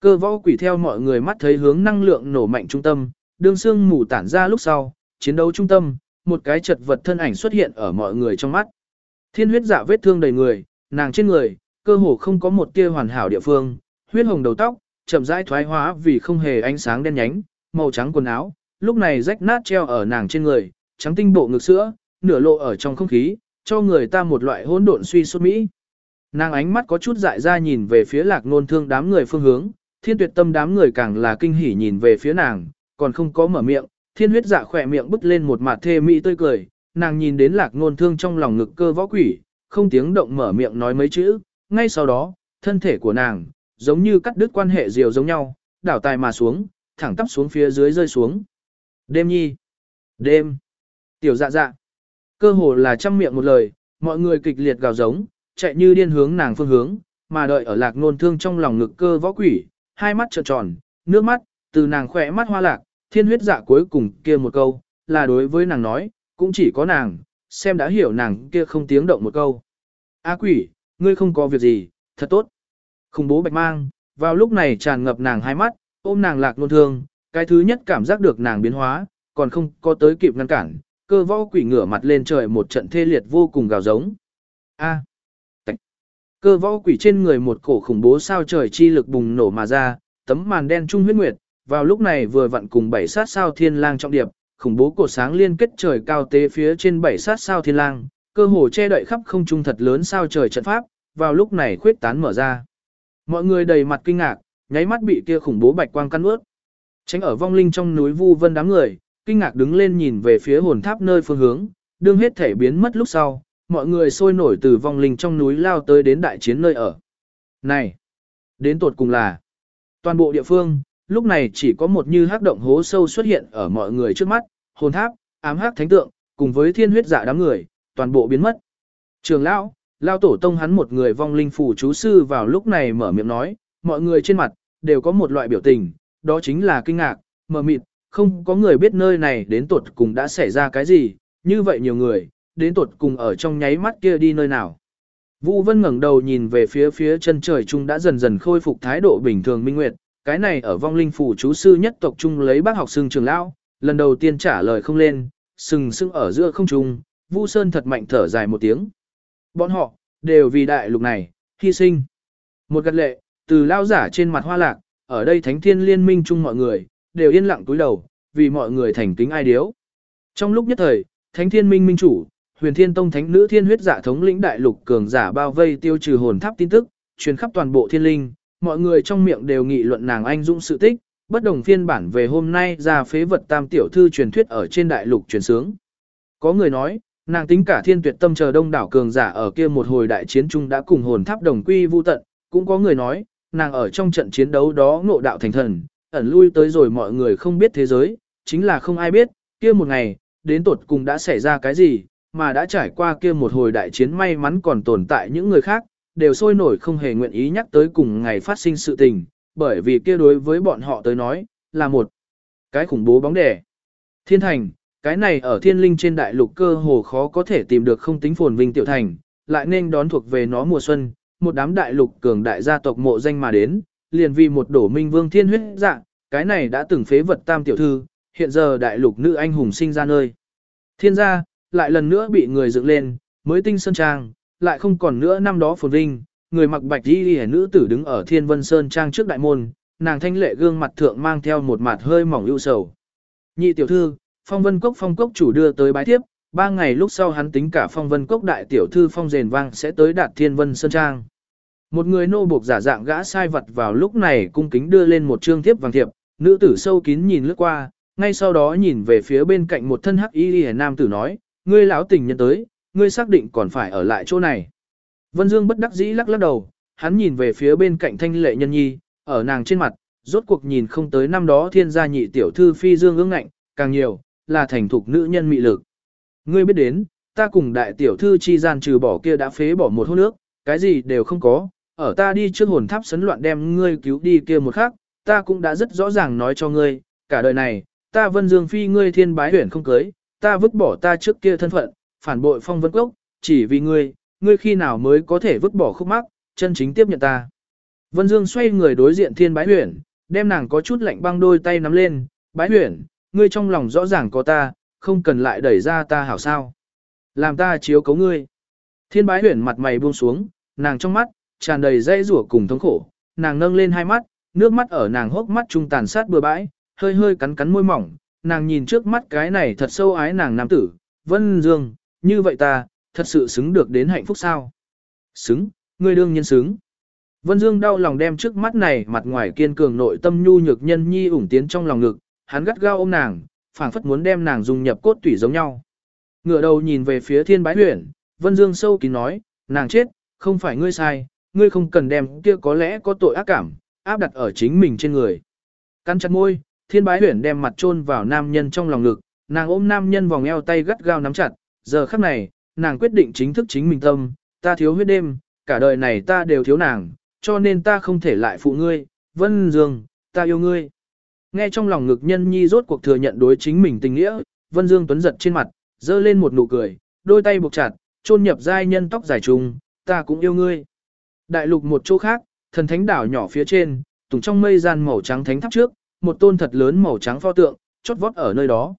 Cơ võ quỷ theo mọi người mắt thấy hướng năng lượng nổ mạnh trung tâm, đương xương mù tản ra lúc sau, chiến đấu trung tâm, một cái chật vật thân ảnh xuất hiện ở mọi người trong mắt. Thiên huyết dạ vết thương đầy người, nàng trên người, cơ hồ không có một tia hoàn hảo địa phương, huyết hồng đầu tóc, chậm rãi thoái hóa vì không hề ánh sáng đen nhánh, màu trắng quần áo, lúc này rách nát treo ở nàng trên người, trắng tinh bộ ngực sữa, nửa lộ ở trong không khí, cho người ta một loại hỗn độn suy sút mỹ. Nàng ánh mắt có chút dại ra nhìn về phía lạc nôn thương đám người phương hướng, thiên tuyệt tâm đám người càng là kinh hỉ nhìn về phía nàng, còn không có mở miệng, thiên huyết dạ khỏe miệng bứt lên một mặt thê mỹ tươi cười, nàng nhìn đến lạc nôn thương trong lòng ngực cơ võ quỷ, không tiếng động mở miệng nói mấy chữ, ngay sau đó, thân thể của nàng, giống như cắt đứt quan hệ diều giống nhau, đảo tài mà xuống, thẳng tắp xuống phía dưới rơi xuống. Đêm nhi. Đêm. Tiểu dạ dạ. Cơ hồ là trăm miệng một lời, mọi người kịch liệt gào giống, chạy như điên hướng nàng phương hướng, mà đợi ở lạc nôn thương trong lòng ngực cơ võ quỷ, hai mắt trợn tròn, nước mắt, từ nàng khỏe mắt hoa lạc, thiên huyết dạ cuối cùng kia một câu, là đối với nàng nói, cũng chỉ có nàng, xem đã hiểu nàng kia không tiếng động một câu. A quỷ, ngươi không có việc gì, thật tốt. Khủng bố bạch mang, vào lúc này tràn ngập nàng hai mắt, ôm nàng lạc nôn thương, cái thứ nhất cảm giác được nàng biến hóa, còn không có tới kịp ngăn cản, cơ võ quỷ ngửa mặt lên trời một trận thê liệt vô cùng gào giống. A. Cơ võ quỷ trên người một cổ khủng bố sao trời chi lực bùng nổ mà ra, tấm màn đen trung huyết nguyệt, vào lúc này vừa vặn cùng bảy sát sao thiên lang trọng điệp, khủng bố cổ sáng liên kết trời cao tế phía trên bảy sát sao thiên lang, cơ hồ che đậy khắp không trung thật lớn sao trời trận pháp, vào lúc này khuyết tán mở ra. Mọi người đầy mặt kinh ngạc, nháy mắt bị kia khủng bố bạch quang căn ướt. Tránh ở vong linh trong núi vu vân đám người, kinh ngạc đứng lên nhìn về phía hồn tháp nơi phương hướng, đương hết thể biến mất lúc sau, mọi người sôi nổi từ vong linh trong núi lao tới đến đại chiến nơi ở. Này, đến tột cùng là toàn bộ địa phương, lúc này chỉ có một như hắc động hố sâu xuất hiện ở mọi người trước mắt, hồn tháp, ám hắc thánh tượng, cùng với thiên huyết giả đám người, toàn bộ biến mất. Trường lão, lao tổ tông hắn một người vong linh phủ chú sư vào lúc này mở miệng nói, mọi người trên mặt, đều có một loại biểu tình, đó chính là kinh ngạc, mờ mịt, không có người biết nơi này đến tuột cùng đã xảy ra cái gì, như vậy nhiều người, đến tuột cùng ở trong nháy mắt kia đi nơi nào. Vu Vân ngẩng đầu nhìn về phía phía chân trời trung đã dần dần khôi phục thái độ bình thường minh nguyệt, cái này ở vong linh phủ chú sư nhất tộc trung lấy bác học xưng trường lão, lần đầu tiên trả lời không lên, sừng sững ở giữa không trung, Vu Sơn thật mạnh thở dài một tiếng. Bọn họ, đều vì đại lục này, hy sinh. Một gật lệ, từ lao giả trên mặt hoa lạc, ở đây thánh thiên liên minh chung mọi người, đều yên lặng túi đầu, vì mọi người thành kính ai điếu. Trong lúc nhất thời, thánh thiên minh minh chủ, huyền thiên tông thánh nữ thiên huyết giả thống lĩnh đại lục cường giả bao vây tiêu trừ hồn tháp tin tức, truyền khắp toàn bộ thiên linh, mọi người trong miệng đều nghị luận nàng anh dũng sự tích, bất đồng phiên bản về hôm nay ra phế vật tam tiểu thư truyền thuyết ở trên đại lục truyền sướng. Có người nói, nàng tính cả thiên tuyệt tâm chờ đông đảo cường giả ở kia một hồi đại chiến chung đã cùng hồn tháp đồng quy vu tận, cũng có người nói, nàng ở trong trận chiến đấu đó ngộ đạo thành thần, ẩn lui tới rồi mọi người không biết thế giới, chính là không ai biết, kia một ngày, đến tột cùng đã xảy ra cái gì, mà đã trải qua kia một hồi đại chiến may mắn còn tồn tại những người khác, đều sôi nổi không hề nguyện ý nhắc tới cùng ngày phát sinh sự tình, bởi vì kia đối với bọn họ tới nói, là một cái khủng bố bóng đẻ. Thiên thành, cái này ở thiên linh trên đại lục cơ hồ khó có thể tìm được không tính phồn vinh tiểu thành, lại nên đón thuộc về nó mùa xuân, một đám đại lục cường đại gia tộc mộ danh mà đến, liền vì một đổ minh vương thiên huyết dạng, cái này đã từng phế vật tam tiểu thư, hiện giờ đại lục nữ anh hùng sinh ra nơi. Thiên gia, lại lần nữa bị người dựng lên, mới tinh sơn trang, lại không còn nữa năm đó phồn vinh, người mặc bạch y hẻ nữ tử đứng ở Thiên Vân Sơn trang trước đại môn, nàng thanh lệ gương mặt thượng mang theo một mặt hơi mỏng ưu sầu. Nhị tiểu thư, Phong Vân Cốc Phong Cốc chủ đưa tới bái tiếp, ba ngày lúc sau hắn tính cả Phong Vân Cốc đại tiểu thư Phong Rền Vang sẽ tới đạt Thiên Vân Sơn trang. Một người nô buộc giả dạng gã sai vật vào lúc này cung kính đưa lên một trương thiếp vàng thiệp, nữ tử sâu kín nhìn lướt qua, ngay sau đó nhìn về phía bên cạnh một thân hắc y liễu nam tử nói, ngươi lão tình nhân tới, ngươi xác định còn phải ở lại chỗ này. Vân Dương bất đắc dĩ lắc lắc đầu, hắn nhìn về phía bên cạnh thanh lệ nhân nhi, ở nàng trên mặt, rốt cuộc nhìn không tới năm đó thiên gia nhị tiểu thư phi dương ương ngạnh, càng nhiều, là thành thục nữ nhân mị lực. Ngươi biết đến, ta cùng đại tiểu thư chi gian trừ bỏ kia đã phế bỏ một hôn nước, cái gì đều không có, ở ta đi trước hồn tháp sấn loạn đem ngươi cứu đi kia một khắc, ta cũng đã rất rõ ràng nói cho ngươi, cả đời này, ta vân dương phi ngươi thiên bái huyển không cưới, ta vứt bỏ ta trước kia thân phận, phản bội phong vân cốc, chỉ vì ngươi, ngươi khi nào mới có thể vứt bỏ khúc mắc, chân chính tiếp nhận ta. Vân Dương xoay người đối diện thiên bái huyển, đem nàng có chút lạnh băng đôi tay nắm lên, bái huyển, ngươi trong lòng rõ ràng có ta, không cần lại đẩy ra ta hảo sao. Làm ta chiếu cấu ngươi. Thiên bái huyển mặt mày buông xuống, nàng trong mắt, tràn đầy dây rủa cùng thống khổ, nàng nâng lên hai mắt, nước mắt ở nàng hốc mắt trung tàn sát bừa bãi, hơi hơi cắn cắn môi mỏng, nàng nhìn trước mắt cái này thật sâu ái nàng nam tử, Vân Dương, như vậy ta, thật sự xứng được đến hạnh phúc sao? Xứng, ngươi đương nhiên xứng. Vân Dương đau lòng đem trước mắt này mặt ngoài kiên cường nội tâm nhu nhược nhân nhi ủng tiến trong lòng ngực, hắn gắt gao ôm nàng, phảng phất muốn đem nàng dung nhập cốt tủy giống nhau. Ngửa đầu nhìn về phía thiên bái huyền, Vân Dương sâu kín nói, nàng chết, không phải ngươi sai, ngươi không cần đem kia có lẽ có tội ác cảm, áp đặt ở chính mình trên người. Cắn chặt môi, thiên bái huyển đem mặt chôn vào nam nhân trong lòng ngực, nàng ôm nam nhân vòng eo tay gắt gao nắm chặt, giờ khắc này, nàng quyết định chính thức chính mình tâm, ta thiếu huyết đêm, cả đời này ta đều thiếu nàng, cho nên ta không thể lại phụ ngươi, Vân Dương, ta yêu ngươi. Nghe trong lòng ngực nhân nhi rốt cuộc thừa nhận đối chính mình tình nghĩa, Vân Dương tuấn giật trên mặt, dơ lên một nụ cười, đôi tay buộc chặt, chôn nhập giai nhân tóc dài trùng, ta cũng yêu ngươi. Đại lục một chỗ khác, thần thánh đảo nhỏ phía trên, tùng trong mây gian màu trắng thánh tháp trước, một tôn thật lớn màu trắng pho tượng, chót vót ở nơi đó.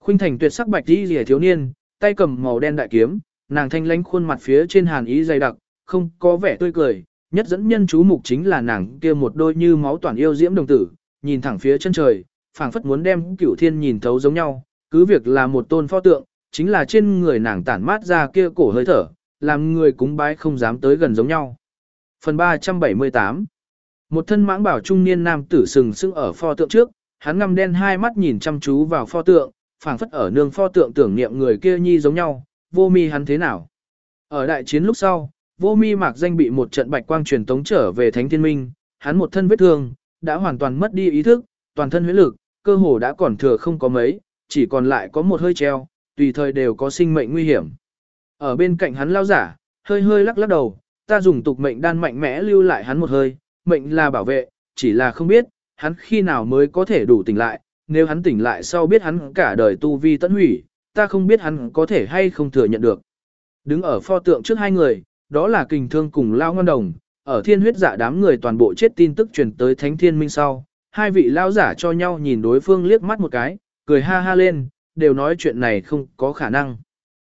Khuynh thành tuyệt sắc bạch đi rìa thiếu niên, tay cầm màu đen đại kiếm, nàng thanh lãnh khuôn mặt phía trên hàn ý dày đặc, không có vẻ tươi cười, nhất dẫn nhân chú mục chính là nàng kia một đôi như máu toàn yêu diễm đồng tử, nhìn thẳng phía chân trời, phảng phất muốn đem cửu thiên nhìn thấu giống nhau, cứ việc là một tôn pho tượng, chính là trên người nàng tản mát ra kia cổ hơi thở, làm người cúng bái không dám tới gần giống nhau. Phần 378 Một thân mãng bảo trung niên nam tử sừng sững ở pho tượng trước, hắn ngăm đen hai mắt nhìn chăm chú vào pho tượng, phảng phất ở nương pho tượng tưởng niệm người kia nhi giống nhau, vô mi hắn thế nào. Ở đại chiến lúc sau, vô mi mạc danh bị một trận bạch quang truyền tống trở về thánh thiên minh, hắn một thân vết thương, đã hoàn toàn mất đi ý thức, toàn thân huyết lực, cơ hồ đã còn thừa không có mấy, chỉ còn lại có một hơi treo, tùy thời đều có sinh mệnh nguy hiểm. Ở bên cạnh hắn lao giả, hơi hơi lắc lắc đầu, ta dùng tục mệnh đan mạnh mẽ lưu lại hắn một hơi, mệnh là bảo vệ, chỉ là không biết, hắn khi nào mới có thể đủ tỉnh lại, nếu hắn tỉnh lại sau biết hắn cả đời tu vi tận hủy, ta không biết hắn có thể hay không thừa nhận được. Đứng ở pho tượng trước hai người, đó là kình thương cùng lao ngon đồng, ở thiên huyết giả đám người toàn bộ chết tin tức truyền tới thánh thiên minh sau, hai vị lao giả cho nhau nhìn đối phương liếc mắt một cái, cười ha ha lên, đều nói chuyện này không có khả năng.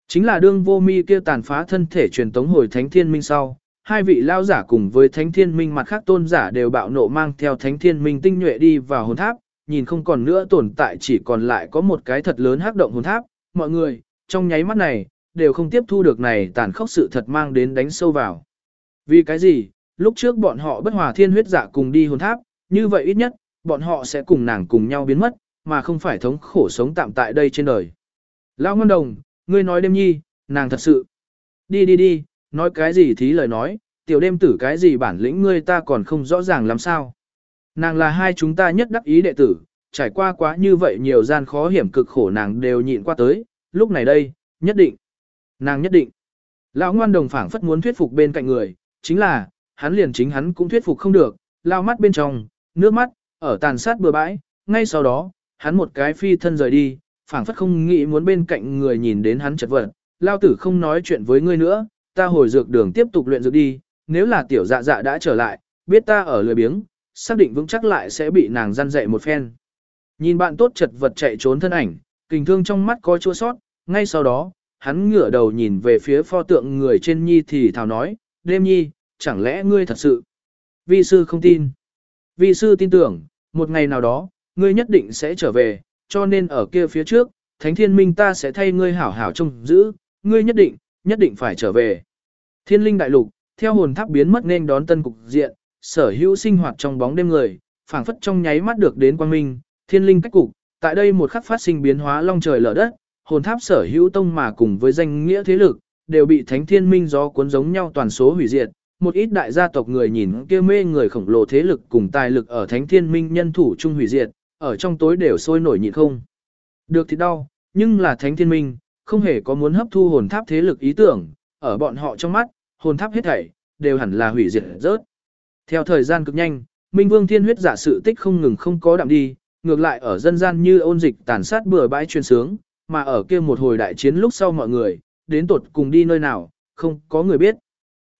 Chính là đương vô mi kia tàn phá thân thể truyền tống hồi thánh thiên minh sau, hai vị lao giả cùng với thánh thiên minh mặt khác tôn giả đều bạo nộ mang theo thánh thiên minh tinh nhuệ đi vào hồn tháp, nhìn không còn nữa tồn tại chỉ còn lại có một cái thật lớn hắc động hồn tháp, mọi người, trong nháy mắt này, đều không tiếp thu được này tàn khốc sự thật mang đến đánh sâu vào. Vì cái gì, lúc trước bọn họ bất hòa thiên huyết giả cùng đi hồn tháp, như vậy ít nhất, bọn họ sẽ cùng nàng cùng nhau biến mất, mà không phải thống khổ sống tạm tại đây trên đời. lao Ngân Đồng, ngươi nói đêm nhi, nàng thật sự. Đi đi đi, nói cái gì thí lời nói, tiểu đêm tử cái gì bản lĩnh ngươi ta còn không rõ ràng làm sao. Nàng là hai chúng ta nhất đắc ý đệ tử, trải qua quá như vậy nhiều gian khó hiểm cực khổ nàng đều nhịn qua tới, lúc này đây, nhất định. Nàng nhất định. Lão ngoan đồng phảng phất muốn thuyết phục bên cạnh người, chính là, hắn liền chính hắn cũng thuyết phục không được, lao mắt bên trong, nước mắt, ở tàn sát bừa bãi, ngay sau đó, hắn một cái phi thân rời đi, phảng phất không nghĩ muốn bên cạnh người nhìn đến hắn chật vật, lao tử không nói chuyện với ngươi nữa, ta hồi dược đường tiếp tục luyện dược đi, nếu là tiểu dạ dạ đã trở lại, biết ta ở lười biếng, xác định vững chắc lại sẽ bị nàng gian dạy một phen. Nhìn bạn tốt chật vật chạy trốn thân ảnh, kình thương trong mắt có chua sót, ngay sau đó, hắn ngửa đầu nhìn về phía pho tượng người trên nhi thì thào nói, đêm nhi, chẳng lẽ ngươi thật sự? Vi sư không tin. Vi sư tin tưởng, một ngày nào đó, ngươi nhất định sẽ trở về, cho nên ở kia phía trước, thánh thiên minh ta sẽ thay ngươi hảo hảo trông giữ, ngươi nhất định, nhất định phải trở về. Thiên linh đại lục, theo hồn tháp biến mất nên đón tân cục diện, sở hữu sinh hoạt trong bóng đêm người, phảng phất trong nháy mắt được đến quang minh, thiên linh cách cục, tại đây một khắc phát sinh biến hóa long trời lở đất, hồn tháp sở hữu tông mà cùng với danh nghĩa thế lực, đều bị thánh thiên minh gió cuốn giống nhau toàn số hủy diệt. Một ít đại gia tộc người nhìn kia mê người khổng lồ thế lực cùng tài lực ở thánh thiên minh nhân thủ chung hủy diệt, ở trong tối đều sôi nổi nhịn không. Được thì đau, nhưng là thánh thiên minh, không hề có muốn hấp thu hồn tháp thế lực ý tưởng, ở bọn họ trong mắt, hồn tháp hết thảy, đều hẳn là hủy diệt rớt. Theo thời gian cực nhanh, Minh Vương Thiên huyết giả sự tích không ngừng không có đạm đi, ngược lại ở dân gian như ôn dịch tàn sát bừa bãi truyền sướng, mà ở kia một hồi đại chiến lúc sau mọi người, đến tột cùng đi nơi nào, không có người biết.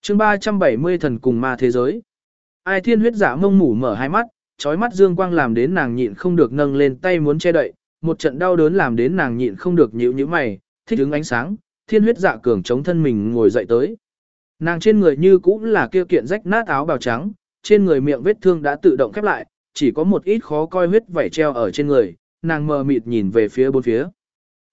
chương 370 thần cùng ma thế giới. Ai thiên huyết giả mông mủ mở hai mắt, trói mắt dương quang làm đến nàng nhịn không được nâng lên tay muốn che đậy, một trận đau đớn làm đến nàng nhịn không được nhíu nhíu mày, thích ứng ánh sáng, thiên huyết dạ cường chống thân mình ngồi dậy tới. Nàng trên người như cũng là kia kiện rách nát áo bào trắng, trên người miệng vết thương đã tự động khép lại, chỉ có một ít khó coi huyết vảy treo ở trên người, nàng mờ mịt nhìn về phía bốn phía.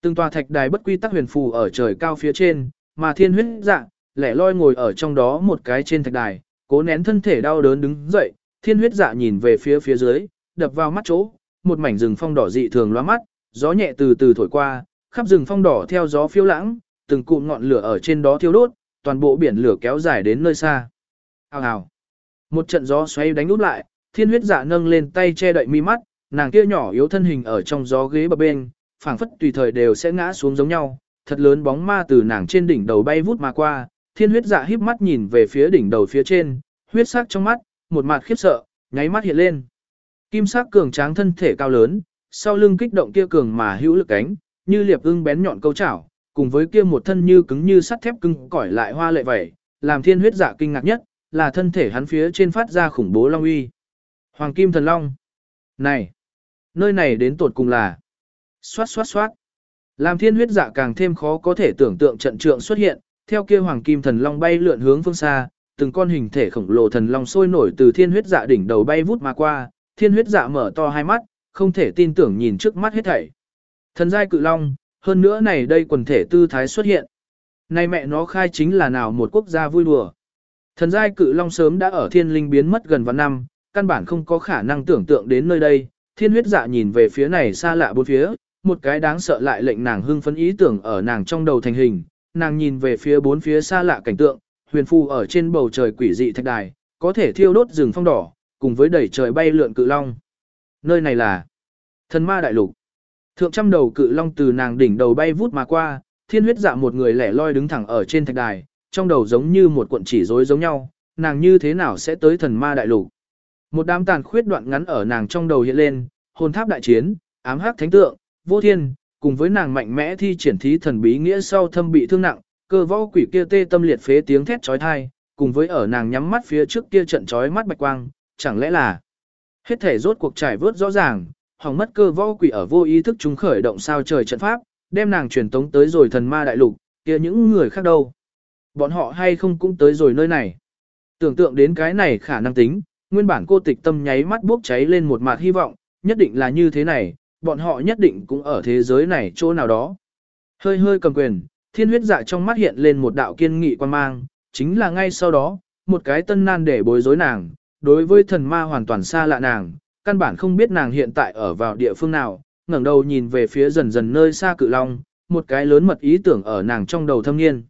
Từng tòa thạch đài bất quy tắc huyền phù ở trời cao phía trên, mà thiên huyết dạ, lẻ loi ngồi ở trong đó một cái trên thạch đài, cố nén thân thể đau đớn đứng dậy, thiên huyết dạ nhìn về phía phía dưới, đập vào mắt chỗ, một mảnh rừng phong đỏ dị thường loa mắt, gió nhẹ từ từ thổi qua, khắp rừng phong đỏ theo gió phiêu lãng, từng cụm ngọn lửa ở trên đó thiêu đốt, toàn bộ biển lửa kéo dài đến nơi xa. Hào hào. Một trận gió xoay đánh úp lại, thiên huyết dạ nâng lên tay che đậy mi mắt, nàng kia nhỏ yếu thân hình ở trong gió ghế bờ bên, phảng phất tùy thời đều sẽ ngã xuống giống nhau, thật lớn bóng ma từ nàng trên đỉnh đầu bay vút mà qua, thiên huyết dạ híp mắt nhìn về phía đỉnh đầu phía trên, huyết sắc trong mắt, một mặt khiếp sợ, nháy mắt hiện lên. Kim sắc cường tráng thân thể cao lớn, sau lưng kích động kia cường mà hữu lực cánh, như liệp ưng bén nhọn câu chảo, cùng với kia một thân như cứng như sắt thép cứng cỏi lại hoa lệ vẩy, làm thiên huyết giả kinh ngạc nhất, là thân thể hắn phía trên phát ra khủng bố long uy. Hoàng kim thần long. Này, nơi này đến tột cùng là xoát xoát xoát. Làm thiên huyết dạ càng thêm khó có thể tưởng tượng trận trượng xuất hiện, theo kia hoàng kim thần long bay lượn hướng phương xa, từng con hình thể khổng lồ thần long sôi nổi từ thiên huyết dạ đỉnh đầu bay vút mà qua, thiên huyết dạ mở to hai mắt, không thể tin tưởng nhìn trước mắt hết thảy. Thần giai cự long, hơn nữa này đây quần thể tư thái xuất hiện. Nay mẹ nó khai chính là nào một quốc gia vui đùa. Thần giai cự long sớm đã ở thiên linh biến mất gần vạn năm, căn bản không có khả năng tưởng tượng đến nơi đây. Thiên huyết dạ nhìn về phía này xa lạ bốn phía, một cái đáng sợ lại lệnh nàng hưng phấn ý tưởng ở nàng trong đầu thành hình. Nàng nhìn về phía bốn phía xa lạ cảnh tượng, huyền phù ở trên bầu trời quỷ dị thạch đài, có thể thiêu đốt rừng phong đỏ, cùng với đẩy trời bay lượn cự long. Nơi này là thần ma đại lục. Thượng trăm đầu cự long từ nàng đỉnh đầu bay vút mà qua, thiên huyết dạ một người lẻ loi đứng thẳng ở trên thạch đài, trong đầu giống như một cuộn chỉ rối giống nhau, nàng như thế nào sẽ tới thần ma đại lục. Một đám tàn khuyết đoạn ngắn ở nàng trong đầu hiện lên, hồn tháp đại chiến, ám hắc thánh tượng, vô thiên, cùng với nàng mạnh mẽ thi triển thí thần bí nghĩa sau thâm bị thương nặng, cơ võ quỷ kia tê tâm liệt phế tiếng thét chói tai, cùng với ở nàng nhắm mắt phía trước kia trận chói mắt bạch quang, chẳng lẽ là hết thể rốt cuộc trải vớt rõ ràng, hỏng mất cơ võ quỷ ở vô ý thức chúng khởi động sao trời trận pháp, đem nàng truyền tống tới rồi thần ma đại lục, kia những người khác đâu? Bọn họ hay không cũng tới rồi nơi này? Tưởng tượng đến cái này khả năng tính, nguyên bản cô tịch tâm nháy mắt bốc cháy lên một mặt hy vọng, nhất định là như thế này, bọn họ nhất định cũng ở thế giới này chỗ nào đó. Hơi hơi cầm quyền, thiên huyết dạ trong mắt hiện lên một đạo kiên nghị quan mang, chính là ngay sau đó, một cái tân nan để bối rối nàng, đối với thần ma hoàn toàn xa lạ nàng, căn bản không biết nàng hiện tại ở vào địa phương nào, ngẩng đầu nhìn về phía dần dần nơi xa cự long, một cái lớn mật ý tưởng ở nàng trong đầu thâm niên.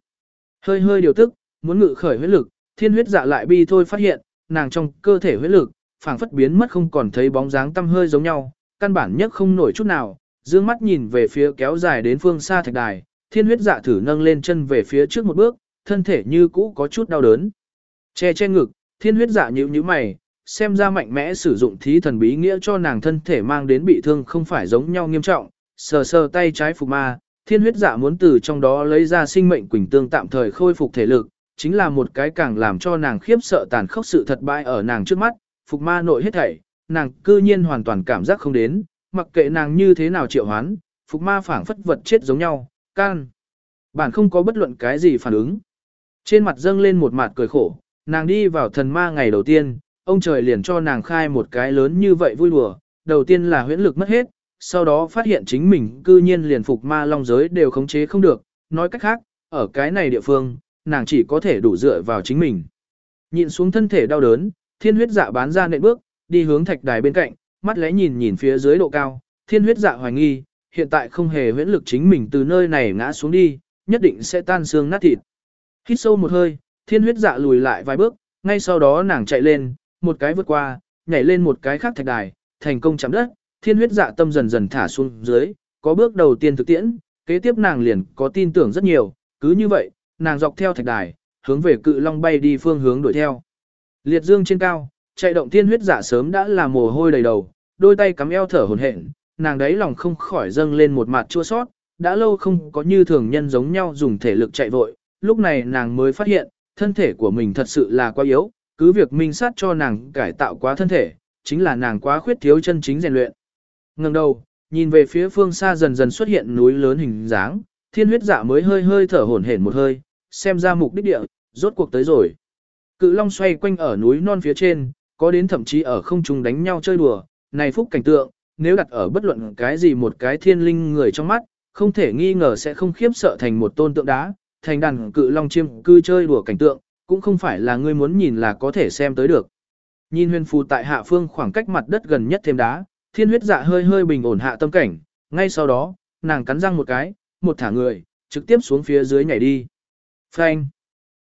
Hơi hơi điều tức, muốn ngự khởi huyết lực, thiên huyết dạ lại bi thôi phát hiện, nàng trong cơ thể huyết lực, phảng phất biến mất không còn thấy bóng dáng tâm hơi giống nhau, căn bản nhất không nổi chút nào, dương mắt nhìn về phía kéo dài đến phương xa thạch đài, thiên huyết dạ thử nâng lên chân về phía trước một bước, thân thể như cũ có chút đau đớn. Che che ngực, thiên huyết dạ nhíu nhíu mày, xem ra mạnh mẽ sử dụng thí thần bí nghĩa cho nàng thân thể mang đến bị thương không phải giống nhau nghiêm trọng, sờ sờ tay trái phục ma, thiên huyết dạ muốn từ trong đó lấy ra sinh mệnh quỳnh tương tạm thời khôi phục thể lực, chính là một cái càng làm cho nàng khiếp sợ tàn khốc sự thật bại ở nàng trước mắt, phục ma nội hết thảy, nàng cư nhiên hoàn toàn cảm giác không đến, mặc kệ nàng như thế nào triệu hoán, phục ma phảng phất vật chết giống nhau, can. Bản không có bất luận cái gì phản ứng. Trên mặt dâng lên một mặt cười khổ, nàng đi vào thần ma ngày đầu tiên, ông trời liền cho nàng khai một cái lớn như vậy vui đùa, đầu tiên là huyễn lực mất hết, sau đó phát hiện chính mình cư nhiên liền phục ma long giới đều khống chế không được, nói cách khác, ở cái này địa phương, nàng chỉ có thể đủ dựa vào chính mình. Nhìn xuống thân thể đau đớn, thiên huyết dạ bán ra nện bước, đi hướng thạch đài bên cạnh, mắt lẽ nhìn nhìn phía dưới độ cao, thiên huyết dạ hoài nghi, hiện tại không hề huyễn lực chính mình từ nơi này ngã xuống đi, nhất định sẽ tan xương nát thịt. Hít sâu một hơi, thiên huyết dạ lùi lại vài bước, ngay sau đó nàng chạy lên, một cái vượt qua, nhảy lên một cái khác thạch đài, thành công chạm đất, thiên huyết dạ tâm dần dần thả xuống dưới, có bước đầu tiên thực tiễn, kế tiếp nàng liền có tin tưởng rất nhiều, cứ như vậy, nàng dọc theo thạch đài, hướng về cự long bay đi phương hướng đuổi theo. Liệt dương trên cao, chạy động thiên huyết dạ sớm đã là mồ hôi đầy đầu, đôi tay cắm eo thở hổn hển, nàng đấy lòng không khỏi dâng lên một mặt chua sót, đã lâu không có như thường nhân giống nhau dùng thể lực chạy vội, lúc này nàng mới phát hiện, thân thể của mình thật sự là quá yếu, cứ việc minh sát cho nàng cải tạo quá thân thể, chính là nàng quá khuyết thiếu chân chính rèn luyện. Ngừng đầu, nhìn về phía phương xa dần dần xuất hiện núi lớn hình dáng, thiên huyết dạ mới hơi hơi thở hổn hển một hơi, xem ra mục đích địa, rốt cuộc tới rồi. Cự long xoay quanh ở núi non phía trên, có đến thậm chí ở không trung đánh nhau chơi đùa, này phúc cảnh tượng, nếu đặt ở bất luận cái gì một cái thiên linh người trong mắt, không thể nghi ngờ sẽ không khiếp sợ thành một tôn tượng đá, thành đàn cự long chiêm cư chơi đùa cảnh tượng, cũng không phải là ngươi muốn nhìn là có thể xem tới được. Nhìn huyền phù tại hạ phương khoảng cách mặt đất gần nhất thêm đá, thiên huyết dạ hơi hơi bình ổn hạ tâm cảnh, ngay sau đó, nàng cắn răng một cái, một thả người, trực tiếp xuống phía dưới nhảy đi. Phanh!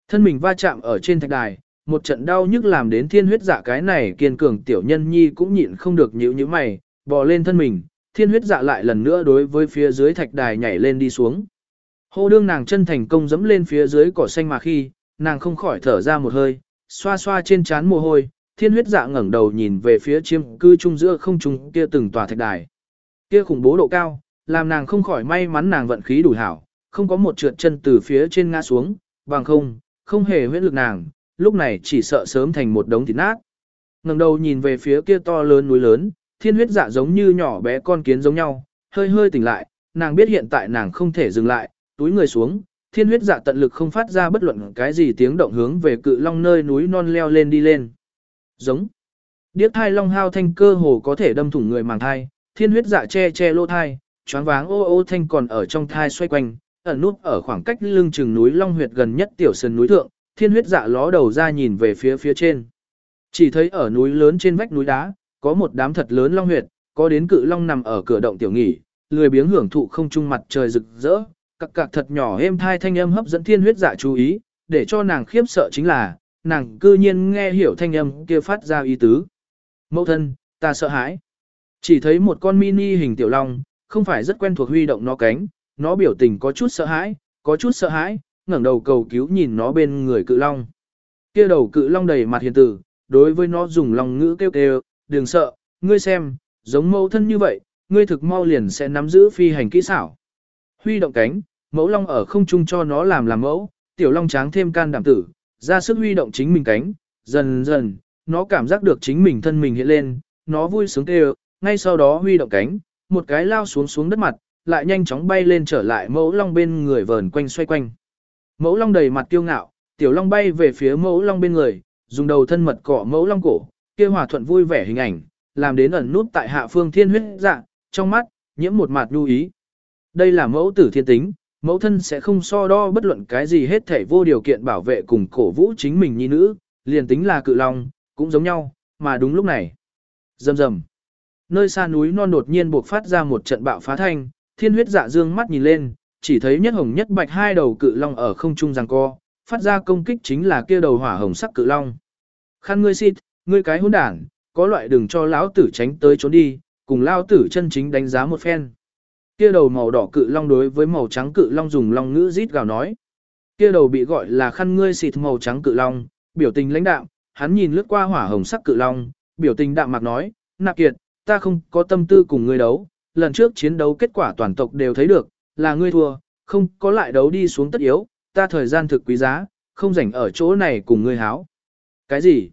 Thân mình va chạm ở trên thạch đài, một trận đau nhức làm đến thiên huyết dạ cái này kiên cường tiểu nhân nhi cũng nhịn không được nhíu nhíu mày, bò lên thân mình, thiên huyết dạ lại lần nữa đối với phía dưới thạch đài nhảy lên đi xuống. Hô đương nàng chân thành công dẫm lên phía dưới cỏ xanh mà khi, nàng không khỏi thở ra một hơi, xoa xoa trên trán mồ hôi, thiên huyết dạ ngẩng đầu nhìn về phía chiêm cư trung giữa không trung kia từng tòa thạch đài. Kia khủng bố độ cao, làm nàng không khỏi may mắn nàng vận khí đủ hảo, không có một trượt chân từ phía trên ngã xuống, bằng không, không hề huyết lực nàng, lúc này chỉ sợ sớm thành một đống thịt nát. ngẩng đầu nhìn về phía kia to lớn núi lớn, thiên huyết dạ giống như nhỏ bé con kiến giống nhau, hơi hơi tỉnh lại, nàng biết hiện tại nàng không thể dừng lại, túi người xuống, thiên huyết dạ tận lực không phát ra bất luận cái gì tiếng động hướng về cự long nơi núi non leo lên đi lên. Giống. Điếc thai long hao thanh cơ hồ có thể đâm thủng người màng thai, thiên huyết dạ che che lô thai, choáng váng ô ô thanh còn ở trong thai xoay quanh, ẩn nút ở khoảng cách lưng chừng núi long huyệt gần nhất tiểu sơn núi thượng, thiên huyết dạ ló đầu ra nhìn về phía phía trên. Chỉ thấy ở núi lớn trên vách núi đá, có một đám thật lớn long huyệt, có đến cự long nằm ở cửa động tiểu nghỉ, lười biếng hưởng thụ không trung mặt trời rực rỡ, cặc cặc thật nhỏ êm thai thanh âm hấp dẫn thiên huyết dạ chú ý, để cho nàng khiếp sợ chính là, nàng cư nhiên nghe hiểu thanh âm kia phát ra ý tứ. Mẫu thân, ta sợ hãi. Chỉ thấy một con mini hình tiểu long, không phải rất quen thuộc huy động nó cánh, nó biểu tình có chút sợ hãi, có chút sợ hãi, ngẩng đầu cầu cứu nhìn nó bên người cự long. Kia đầu cự long đầy mặt hiền tử, đối với nó dùng lòng ngữ kêu kêu, đừng sợ, ngươi xem, giống mẫu thân như vậy, ngươi thực mau liền sẽ nắm giữ phi hành kỹ xảo. Huy động cánh, mẫu long ở không trung cho nó làm làm mẫu, tiểu long tráng thêm can đảm tử, ra sức huy động chính mình cánh, dần dần, nó cảm giác được chính mình thân mình hiện lên, nó vui sướng kêu, ngay sau đó huy động cánh, một cái lao xuống xuống đất mặt, lại nhanh chóng bay lên trở lại mẫu long bên người vờn quanh xoay quanh. Mẫu long đầy mặt kiêu ngạo, tiểu long bay về phía mẫu long bên người, dùng đầu thân mật cọ mẫu long cổ, kia hòa thuận vui vẻ hình ảnh, làm đến ẩn nút tại hạ phương thiên huyết dạ, trong mắt, nhiễm một mặt lưu ý. Đây là mẫu tử thiên tính, mẫu thân sẽ không so đo bất luận cái gì hết thể vô điều kiện bảo vệ cùng cổ vũ chính mình nhi nữ, liền tính là cự long, cũng giống nhau, mà đúng lúc này. Rầm rầm. Nơi xa núi non đột nhiên buộc phát ra một trận bạo phá thanh, thiên huyết dạ dương mắt nhìn lên, chỉ thấy nhất hồng nhất bạch hai đầu cự long ở không trung giằng co, phát ra công kích chính là kia đầu hỏa hồng sắc cự long. Khăn ngươi xịt, ngươi cái hỗn đản, có loại đừng cho lão tử tránh tới trốn đi, cùng lão tử chân chính đánh giá một phen. Kia đầu màu đỏ cự long đối với màu trắng cự long dùng long ngữ rít gào nói. Kia đầu bị gọi là khăn ngươi xịt màu trắng cự long, biểu tình lãnh đạm, hắn nhìn lướt qua hỏa hồng sắc cự long, biểu tình đạm mạc nói, nạp kiệt, ta không có tâm tư cùng ngươi đấu, lần trước chiến đấu kết quả toàn tộc đều thấy được, là ngươi thua, không có lại đấu đi xuống tất yếu, ta thời gian thực quý giá, không rảnh ở chỗ này cùng ngươi háo. Cái gì?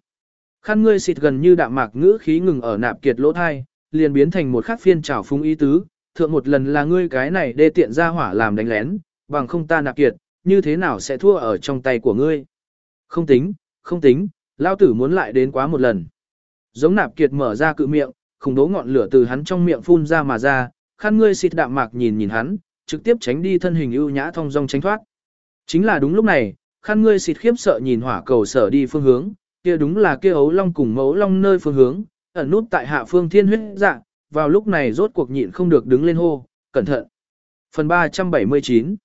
Khăn ngươi xịt gần như đạm mạc ngữ khí ngừng ở nạp kiệt lỗ thai, liền biến thành một khắc phiên trào phung ý tứ, thượng một lần là ngươi cái này đê tiện ra hỏa làm đánh lén, bằng không ta nạp kiệt, như thế nào sẽ thua ở trong tay của ngươi? Không tính, không tính, lao tử muốn lại đến quá một lần. Giống nạp kiệt mở ra cự miệng, khủng đố ngọn lửa từ hắn trong miệng phun ra mà ra, khăn ngươi xịt đạm mạc nhìn nhìn hắn, trực tiếp tránh đi thân hình ưu nhã thong dong tránh thoát. Chính là đúng lúc này, khăn ngươi xịt khiếp sợ nhìn hỏa cầu sở đi phương hướng, kia đúng là kia ấu long cùng mẫu long nơi phương hướng, ẩn nút tại hạ phương thiên huyết dạ, vào lúc này rốt cuộc nhịn không được đứng lên hô, cẩn thận. Phần 379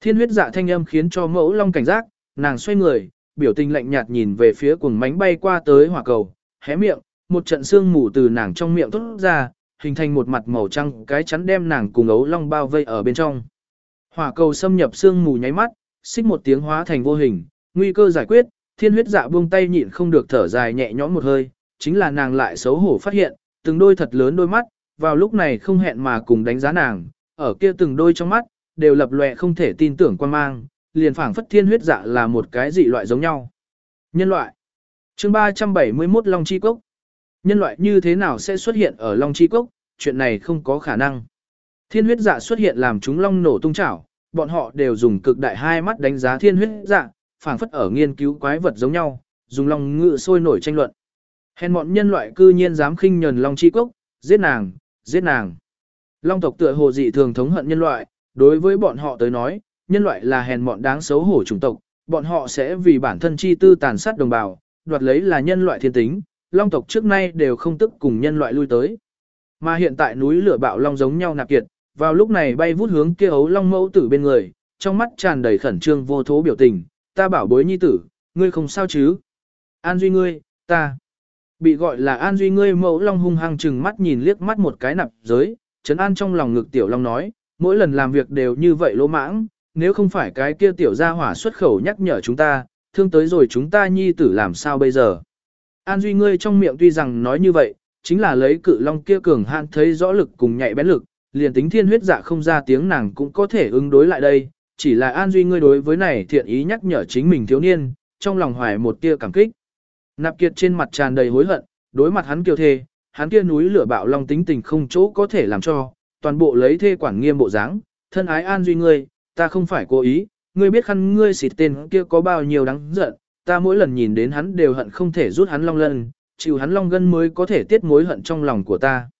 Thiên huyết dạ thanh âm khiến cho mẫu long cảnh giác, nàng xoay người, biểu tình lạnh nhạt nhìn về phía cuồng mánh bay qua tới hỏa cầu, hé miệng, một trận xương mù từ nàng trong miệng thốt ra, hình thành một mặt màu trắng cái chắn đem nàng cùng ấu long bao vây ở bên trong. Hỏa cầu xâm nhập xương mù nháy mắt, xích một tiếng hóa thành vô hình, nguy cơ giải quyết, thiên huyết dạ buông tay nhịn không được thở dài nhẹ nhõm một hơi, chính là nàng lại xấu hổ phát hiện, từng đôi thật lớn đôi mắt, vào lúc này không hẹn mà cùng đánh giá nàng, ở kia từng đôi trong mắt, đều lập lòe không thể tin tưởng quan mang, liền phảng phất thiên huyết dạ là một cái dị loại giống nhau. Nhân loại chương 371 Long Chi Cốc Nhân loại như thế nào sẽ xuất hiện ở Long Chi Cốc, chuyện này không có khả năng. Thiên huyết dạ xuất hiện làm chúng Long nổ tung chảo, bọn họ đều dùng cực đại hai mắt đánh giá thiên huyết dạ, phảng phất ở nghiên cứu quái vật giống nhau, dùng Long ngự sôi nổi tranh luận. Hèn bọn nhân loại cư nhiên dám khinh nhờn Long Chi Cốc, giết nàng, giết nàng. Long tộc tựa hồ dị thường thống hận nhân loại, đối với bọn họ tới nói, nhân loại là hèn mọn đáng xấu hổ chủng tộc, bọn họ sẽ vì bản thân chi tư tàn sát đồng bào, đoạt lấy là nhân loại thiên tính, long tộc trước nay đều không tức cùng nhân loại lui tới. Mà hiện tại núi lửa bạo long giống nhau nạp kiệt, vào lúc này bay vút hướng kia ấu long mẫu tử bên người, trong mắt tràn đầy khẩn trương vô thố biểu tình, ta bảo bối nhi tử, ngươi không sao chứ? An duy ngươi, ta. Bị gọi là an duy ngươi mẫu long hung hăng chừng mắt nhìn liếc mắt một cái nạp giới, chấn an trong lòng ngực tiểu long nói, mỗi lần làm việc đều như vậy lỗ mãng, nếu không phải cái kia tiểu gia hỏa xuất khẩu nhắc nhở chúng ta, thương tới rồi chúng ta nhi tử làm sao bây giờ. An Duy ngươi trong miệng tuy rằng nói như vậy, chính là lấy cự long kia cường hạn thấy rõ lực cùng nhạy bén lực, liền tính thiên huyết dạ không ra tiếng nàng cũng có thể ứng đối lại đây, chỉ là An Duy ngươi đối với này thiện ý nhắc nhở chính mình thiếu niên, trong lòng hoài một tia cảm kích. Nạp kiệt trên mặt tràn đầy hối hận, đối mặt hắn kiêu thê, hắn kia núi lửa bạo long tính tình không chỗ có thể làm cho, toàn bộ lấy thê quản nghiêm bộ dáng, thân ái An Duy ngươi, ta không phải cố ý, ngươi biết khăn ngươi xịt tên kia có bao nhiêu đáng giận, ta mỗi lần nhìn đến hắn đều hận không thể rút hắn long lân, chịu hắn long gân mới có thể tiết mối hận trong lòng của ta.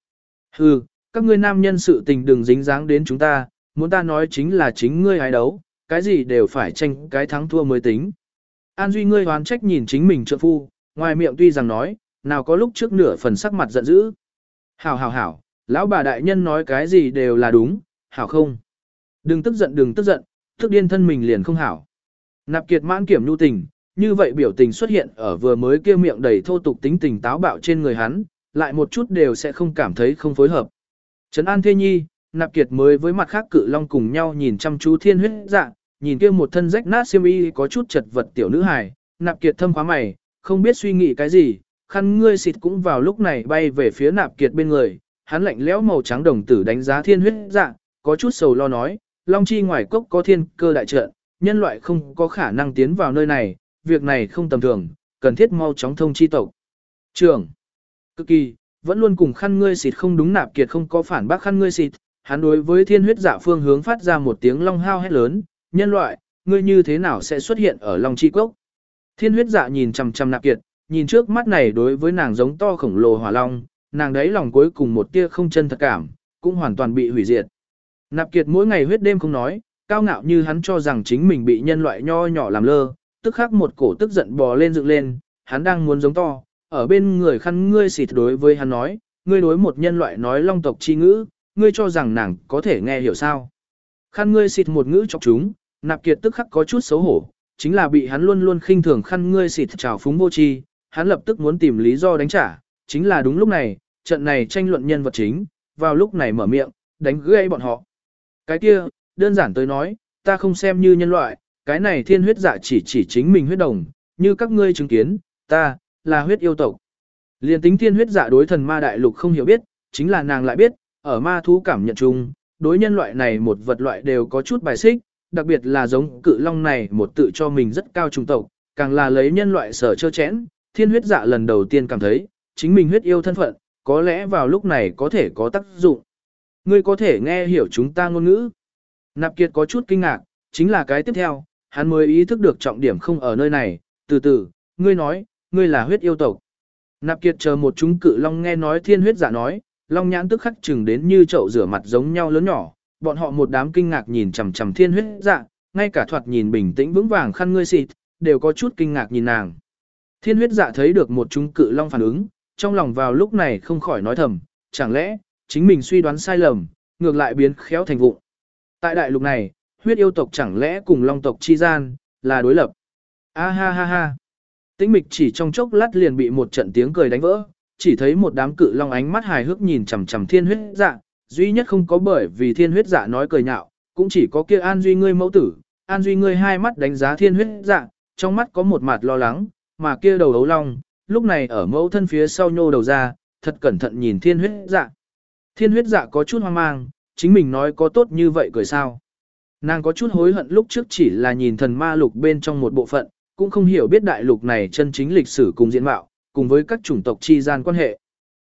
Hừ, các ngươi nam nhân sự tình đừng dính dáng đến chúng ta, muốn ta nói chính là chính ngươi hái đấu, cái gì đều phải tranh cái thắng thua mới tính. An Duy ngươi hoán trách nhìn chính mình trợ phu, ngoài miệng tuy rằng nói, nào có lúc trước nửa phần sắc mặt giận dữ. Hảo hảo hảo, lão bà đại nhân nói cái gì đều là đúng, hảo không? Đừng tức giận đừng tức giận, tức điên thân mình liền không hảo. Nạp kiệt mãn kiểm nhu tình, như vậy biểu tình xuất hiện ở vừa mới kia miệng đầy thô tục tính tình táo bạo trên người hắn, lại một chút đều sẽ không cảm thấy không phối hợp. Trấn An Thê Nhi, Nạp Kiệt mới với mặt khác cự long cùng nhau nhìn chăm chú thiên huyết dạ, nhìn kia một thân rách nát xiêm y có chút chật vật tiểu nữ hài, Nạp Kiệt thâm khóa mày, không biết suy nghĩ cái gì, khăn ngươi xịt cũng vào lúc này bay về phía Nạp Kiệt bên người, hắn lạnh lẽo màu trắng đồng tử đánh giá thiên huyết dạ, có chút sầu lo nói, long chi ngoài cốc có thiên cơ đại trận, nhân loại không có khả năng tiến vào nơi này, việc này không tầm thường, cần thiết mau chóng thông chi tộc. Trường, cực kỳ, vẫn luôn cùng khăn ngươi xịt không đúng nạp kiệt không có phản bác khăn ngươi xịt, hắn đối với thiên huyết dạ phương hướng phát ra một tiếng long hao hét lớn, nhân loại, ngươi như thế nào sẽ xuất hiện ở long chi cốc. Thiên huyết dạ nhìn chằm chằm nạp kiệt, nhìn trước mắt này đối với nàng giống to khổng lồ hỏa long, nàng đấy lòng cuối cùng một tia không chân thật cảm, cũng hoàn toàn bị hủy diệt. Nạp kiệt mỗi ngày huyết đêm không nói, cao ngạo như hắn cho rằng chính mình bị nhân loại nho nhỏ làm lơ, tức khắc một cổ tức giận bò lên dựng lên, hắn đang muốn giống to, ở bên người khăn ngươi xịt đối với hắn nói, ngươi đối một nhân loại nói long tộc chi ngữ, ngươi cho rằng nàng có thể nghe hiểu sao. Khăn ngươi xịt một ngữ chọc chúng, nạp kiệt tức khắc có chút xấu hổ, chính là bị hắn luôn luôn khinh thường khăn ngươi xịt trào phúng vô chi, hắn lập tức muốn tìm lý do đánh trả, chính là đúng lúc này, trận này tranh luận nhân vật chính, vào lúc này mở miệng, đánh gây bọn họ. Cái kia, đơn giản tới nói, ta không xem như nhân loại, cái này thiên huyết dạ chỉ chỉ chính mình huyết đồng, như các ngươi chứng kiến, ta, là huyết yêu tộc. Liên tính thiên huyết dạ đối thần ma đại lục không hiểu biết, chính là nàng lại biết, ở ma thú cảm nhận chung, đối nhân loại này một vật loại đều có chút bài xích, đặc biệt là giống cự long này một tự cho mình rất cao trung tộc, càng là lấy nhân loại sở chơ chẽn, thiên huyết dạ lần đầu tiên cảm thấy, chính mình huyết yêu thân phận, có lẽ vào lúc này có thể có tác dụng. Ngươi có thể nghe hiểu chúng ta ngôn ngữ. Nạp Kiệt có chút kinh ngạc, chính là cái tiếp theo, hắn mới ý thức được trọng điểm không ở nơi này, từ từ, ngươi nói, ngươi là huyết yêu tộc. Nạp Kiệt chờ một chúng cự long nghe nói thiên huyết giả nói, long nhãn tức khắc chừng đến như chậu rửa mặt giống nhau lớn nhỏ, bọn họ một đám kinh ngạc nhìn chằm chằm thiên huyết dạ, ngay cả thoạt nhìn bình tĩnh vững vàng khăn ngươi xịt, đều có chút kinh ngạc nhìn nàng. Thiên huyết dạ thấy được một chúng cự long phản ứng, trong lòng vào lúc này không khỏi nói thầm, chẳng lẽ, chính mình suy đoán sai lầm, ngược lại biến khéo thành vụ. Tại đại lục này, huyết yêu tộc chẳng lẽ cùng long tộc chi gian, là đối lập. A ha ha ha. Tĩnh mịch chỉ trong chốc lát liền bị một trận tiếng cười đánh vỡ, chỉ thấy một đám cự long ánh mắt hài hước nhìn chằm chằm thiên huyết dạ, duy nhất không có bởi vì thiên huyết dạ nói cười nhạo, cũng chỉ có kia an duy ngươi mẫu tử, an duy ngươi hai mắt đánh giá thiên huyết dạ, trong mắt có một mặt lo lắng, mà kia đầu ấu long, lúc này ở mẫu thân phía sau nhô đầu ra, thật cẩn thận nhìn thiên huyết dạ. Thiên huyết dạ có chút hoang mang, chính mình nói có tốt như vậy cười sao. Nàng có chút hối hận lúc trước chỉ là nhìn thần ma lục bên trong một bộ phận, cũng không hiểu biết đại lục này chân chính lịch sử cùng diễn mạo, cùng với các chủng tộc chi gian quan hệ.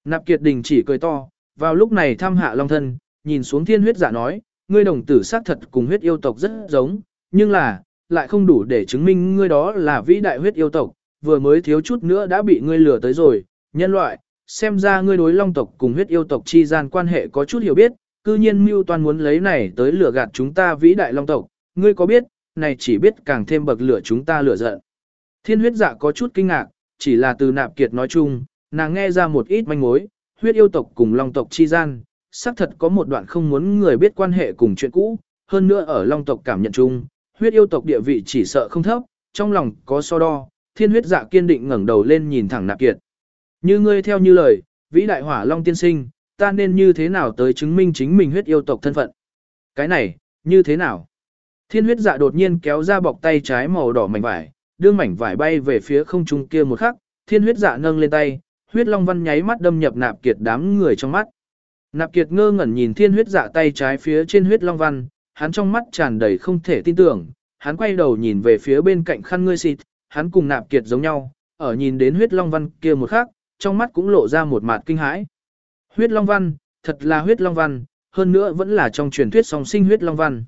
Nạp Kiệt Đình chỉ cười to, vào lúc này thăm hạ long thân, nhìn xuống thiên huyết giả nói, ngươi đồng tử xác thật cùng huyết yêu tộc rất giống, nhưng là, lại không đủ để chứng minh ngươi đó là vĩ đại huyết yêu tộc, vừa mới thiếu chút nữa đã bị ngươi lừa tới rồi, nhân loại, xem ra ngươi đối long tộc cùng huyết yêu tộc chi gian quan hệ có chút hiểu biết, cư nhiên mưu toan muốn lấy này tới lừa gạt chúng ta vĩ đại long tộc, ngươi có biết, này chỉ biết càng thêm bậc lửa chúng ta lửa giận. Thiên huyết dạ có chút kinh ngạc, chỉ là từ nạp kiệt nói chung, nàng nghe ra một ít manh mối, huyết yêu tộc cùng long tộc chi gian, xác thật có một đoạn không muốn người biết quan hệ cùng chuyện cũ, hơn nữa ở long tộc cảm nhận chung, huyết yêu tộc địa vị chỉ sợ không thấp, trong lòng có so đo, thiên huyết dạ kiên định ngẩng đầu lên nhìn thẳng nạp kiệt. Như ngươi theo như lời, vĩ đại hỏa long tiên sinh, ta nên như thế nào tới chứng minh chính mình huyết yêu tộc thân phận? Cái này, như thế nào? Thiên huyết dạ đột nhiên kéo ra bọc tay trái màu đỏ mảnh vải, đưa mảnh vải bay về phía không trung kia một khắc, thiên huyết dạ nâng lên tay, huyết long văn nháy mắt đâm nhập nạp kiệt đám người trong mắt. Nạp kiệt ngơ ngẩn nhìn thiên huyết dạ tay trái phía trên huyết long văn, hắn trong mắt tràn đầy không thể tin tưởng, hắn quay đầu nhìn về phía bên cạnh khăn ngươi xịt, hắn cùng nạp kiệt giống nhau, ở nhìn đến huyết long văn kia một khắc, trong mắt cũng lộ ra một mặt kinh hãi. Huyết long văn, thật là huyết long văn, hơn nữa vẫn là trong truyền thuyết song sinh huyết long văn.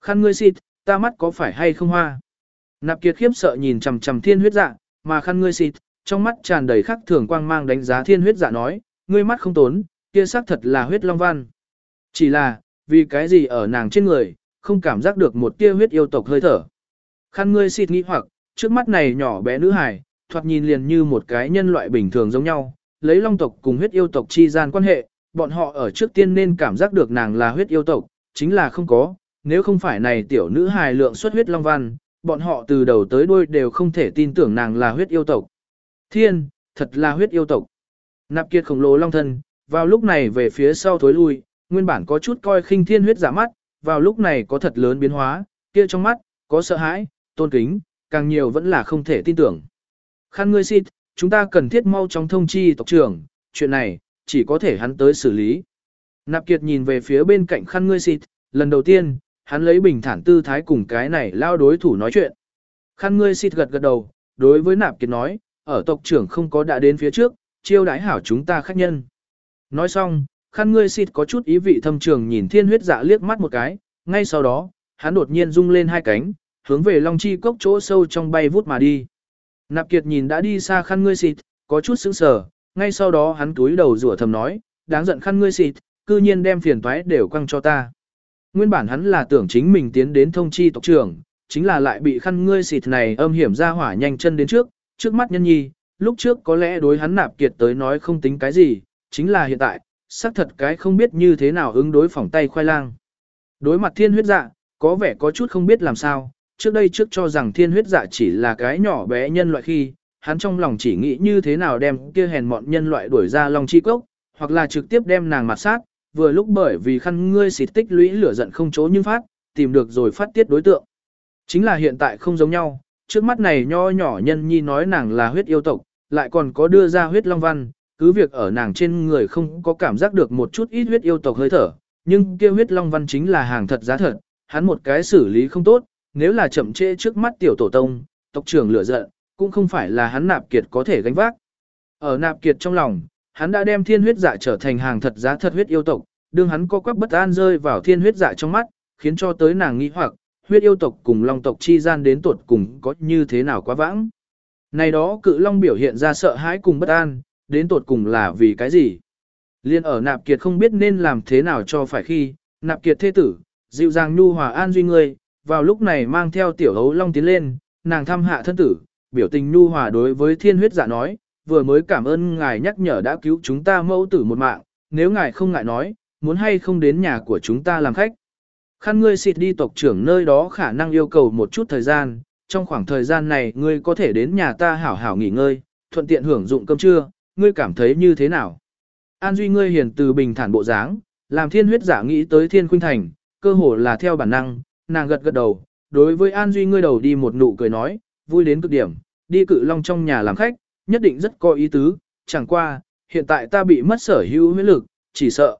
Khăn ngươi xịt, ta mắt có phải hay không hoa? Nạp kiệt khiếp sợ nhìn chằm chằm thiên huyết dạ, mà khăn ngươi xịt, trong mắt tràn đầy khắc thường quang mang đánh giá thiên huyết dạ nói, ngươi mắt không tốn, kia xác thật là huyết long văn. Chỉ là, vì cái gì ở nàng trên người, không cảm giác được một tia huyết yêu tộc hơi thở. Khăn ngươi xịt nghĩ hoặc, trước mắt này nhỏ bé nữ hài, thoạt nhìn liền như một cái nhân loại bình thường giống nhau, lấy long tộc cùng huyết yêu tộc chi gian quan hệ, bọn họ ở trước tiên nên cảm giác được nàng là huyết yêu tộc, chính là không có, nếu không phải này tiểu nữ hài lượng xuất huyết long văn, bọn họ từ đầu tới đuôi đều không thể tin tưởng nàng là huyết yêu tộc. Thiên, thật là huyết yêu tộc. Nạp kiệt khổng lồ long thân, vào lúc này về phía sau thối lui, nguyên bản có chút coi khinh thiên huyết giả mắt, vào lúc này có thật lớn biến hóa, kia trong mắt, có sợ hãi, tôn kính, càng nhiều vẫn là không thể tin tưởng. Khăn ngươi xịt, chúng ta cần thiết mau trong thông chi tộc trưởng, chuyện này, chỉ có thể hắn tới xử lý. Nạp kiệt nhìn về phía bên cạnh khăn ngươi xịt, lần đầu tiên, hắn lấy bình thản tư thái cùng cái này lao đối thủ nói chuyện. Khăn ngươi xịt gật gật đầu, đối với nạp kiệt nói, ở tộc trưởng không có đã đến phía trước, chiêu đãi hảo chúng ta khách nhân. Nói xong, khăn ngươi xịt có chút ý vị thâm trường nhìn thiên huyết dạ liếc mắt một cái, ngay sau đó, hắn đột nhiên rung lên hai cánh, hướng về long chi cốc chỗ sâu trong bay vút mà đi. Nạp kiệt nhìn đã đi xa khăn ngươi xịt, có chút sững sờ, ngay sau đó hắn túi đầu rủa thầm nói, đáng giận khăn ngươi xịt, cư nhiên đem phiền toái đều quăng cho ta. Nguyên bản hắn là tưởng chính mình tiến đến thông chi tộc trưởng, chính là lại bị khăn ngươi xịt này âm hiểm ra hỏa nhanh chân đến trước, trước mắt nhân nhi, lúc trước có lẽ đối hắn nạp kiệt tới nói không tính cái gì, chính là hiện tại, xác thật cái không biết như thế nào ứng đối phỏng tay khoai lang. Đối mặt thiên huyết dạ, có vẻ có chút không biết làm sao, trước đây trước cho rằng thiên huyết dạ chỉ là cái nhỏ bé nhân loại khi, hắn trong lòng chỉ nghĩ như thế nào đem kia hèn mọn nhân loại đuổi ra lòng chi cốc, hoặc là trực tiếp đem nàng mặt sát, vừa lúc bởi vì khăn ngươi xịt tích lũy lửa giận không chỗ nhưng phát, tìm được rồi phát tiết đối tượng. Chính là hiện tại không giống nhau, trước mắt này nho nhỏ nhân nhi nói nàng là huyết yêu tộc, lại còn có đưa ra huyết long văn, cứ việc ở nàng trên người không có cảm giác được một chút ít huyết yêu tộc hơi thở, nhưng kia huyết long văn chính là hàng thật giá thật, hắn một cái xử lý không tốt, nếu là chậm trễ trước mắt tiểu tổ tông, tộc trưởng lửa giận, cũng không phải là hắn nạp kiệt có thể gánh vác. Ở nạp kiệt trong lòng, hắn đã đem thiên huyết dạ trở thành hàng thật giá thật huyết yêu tộc, đương hắn có quắc bất an rơi vào thiên huyết dạ trong mắt, khiến cho tới nàng nghi hoặc, huyết yêu tộc cùng long tộc chi gian đến tuột cùng có như thế nào quá vãng. Này đó cự long biểu hiện ra sợ hãi cùng bất an, đến tuột cùng là vì cái gì? Liên ở nạp kiệt không biết nên làm thế nào cho phải khi, nạp kiệt thế tử, dịu dàng nhu hòa an duy người, vào lúc này mang theo tiểu hấu long tiến lên, nàng thăm hạ thân tử, biểu tình nhu hòa đối với thiên huyết giả nói, vừa mới cảm ơn ngài nhắc nhở đã cứu chúng ta mẫu tử một mạng, nếu ngài không ngại nói, muốn hay không đến nhà của chúng ta làm khách. Khăn ngươi xịt đi tộc trưởng nơi đó khả năng yêu cầu một chút thời gian, trong khoảng thời gian này ngươi có thể đến nhà ta hảo hảo nghỉ ngơi, thuận tiện hưởng dụng cơm trưa, ngươi cảm thấy như thế nào? An Duy ngươi hiền từ bình thản bộ dáng, làm thiên huyết giả nghĩ tới thiên khuynh thành, cơ hồ là theo bản năng, nàng gật gật đầu, đối với An Duy ngươi đầu đi một nụ cười nói, vui đến cực điểm, đi cự long trong nhà làm khách, nhất định rất có ý tứ, chẳng qua, hiện tại ta bị mất sở hữu huyết lực, chỉ sợ.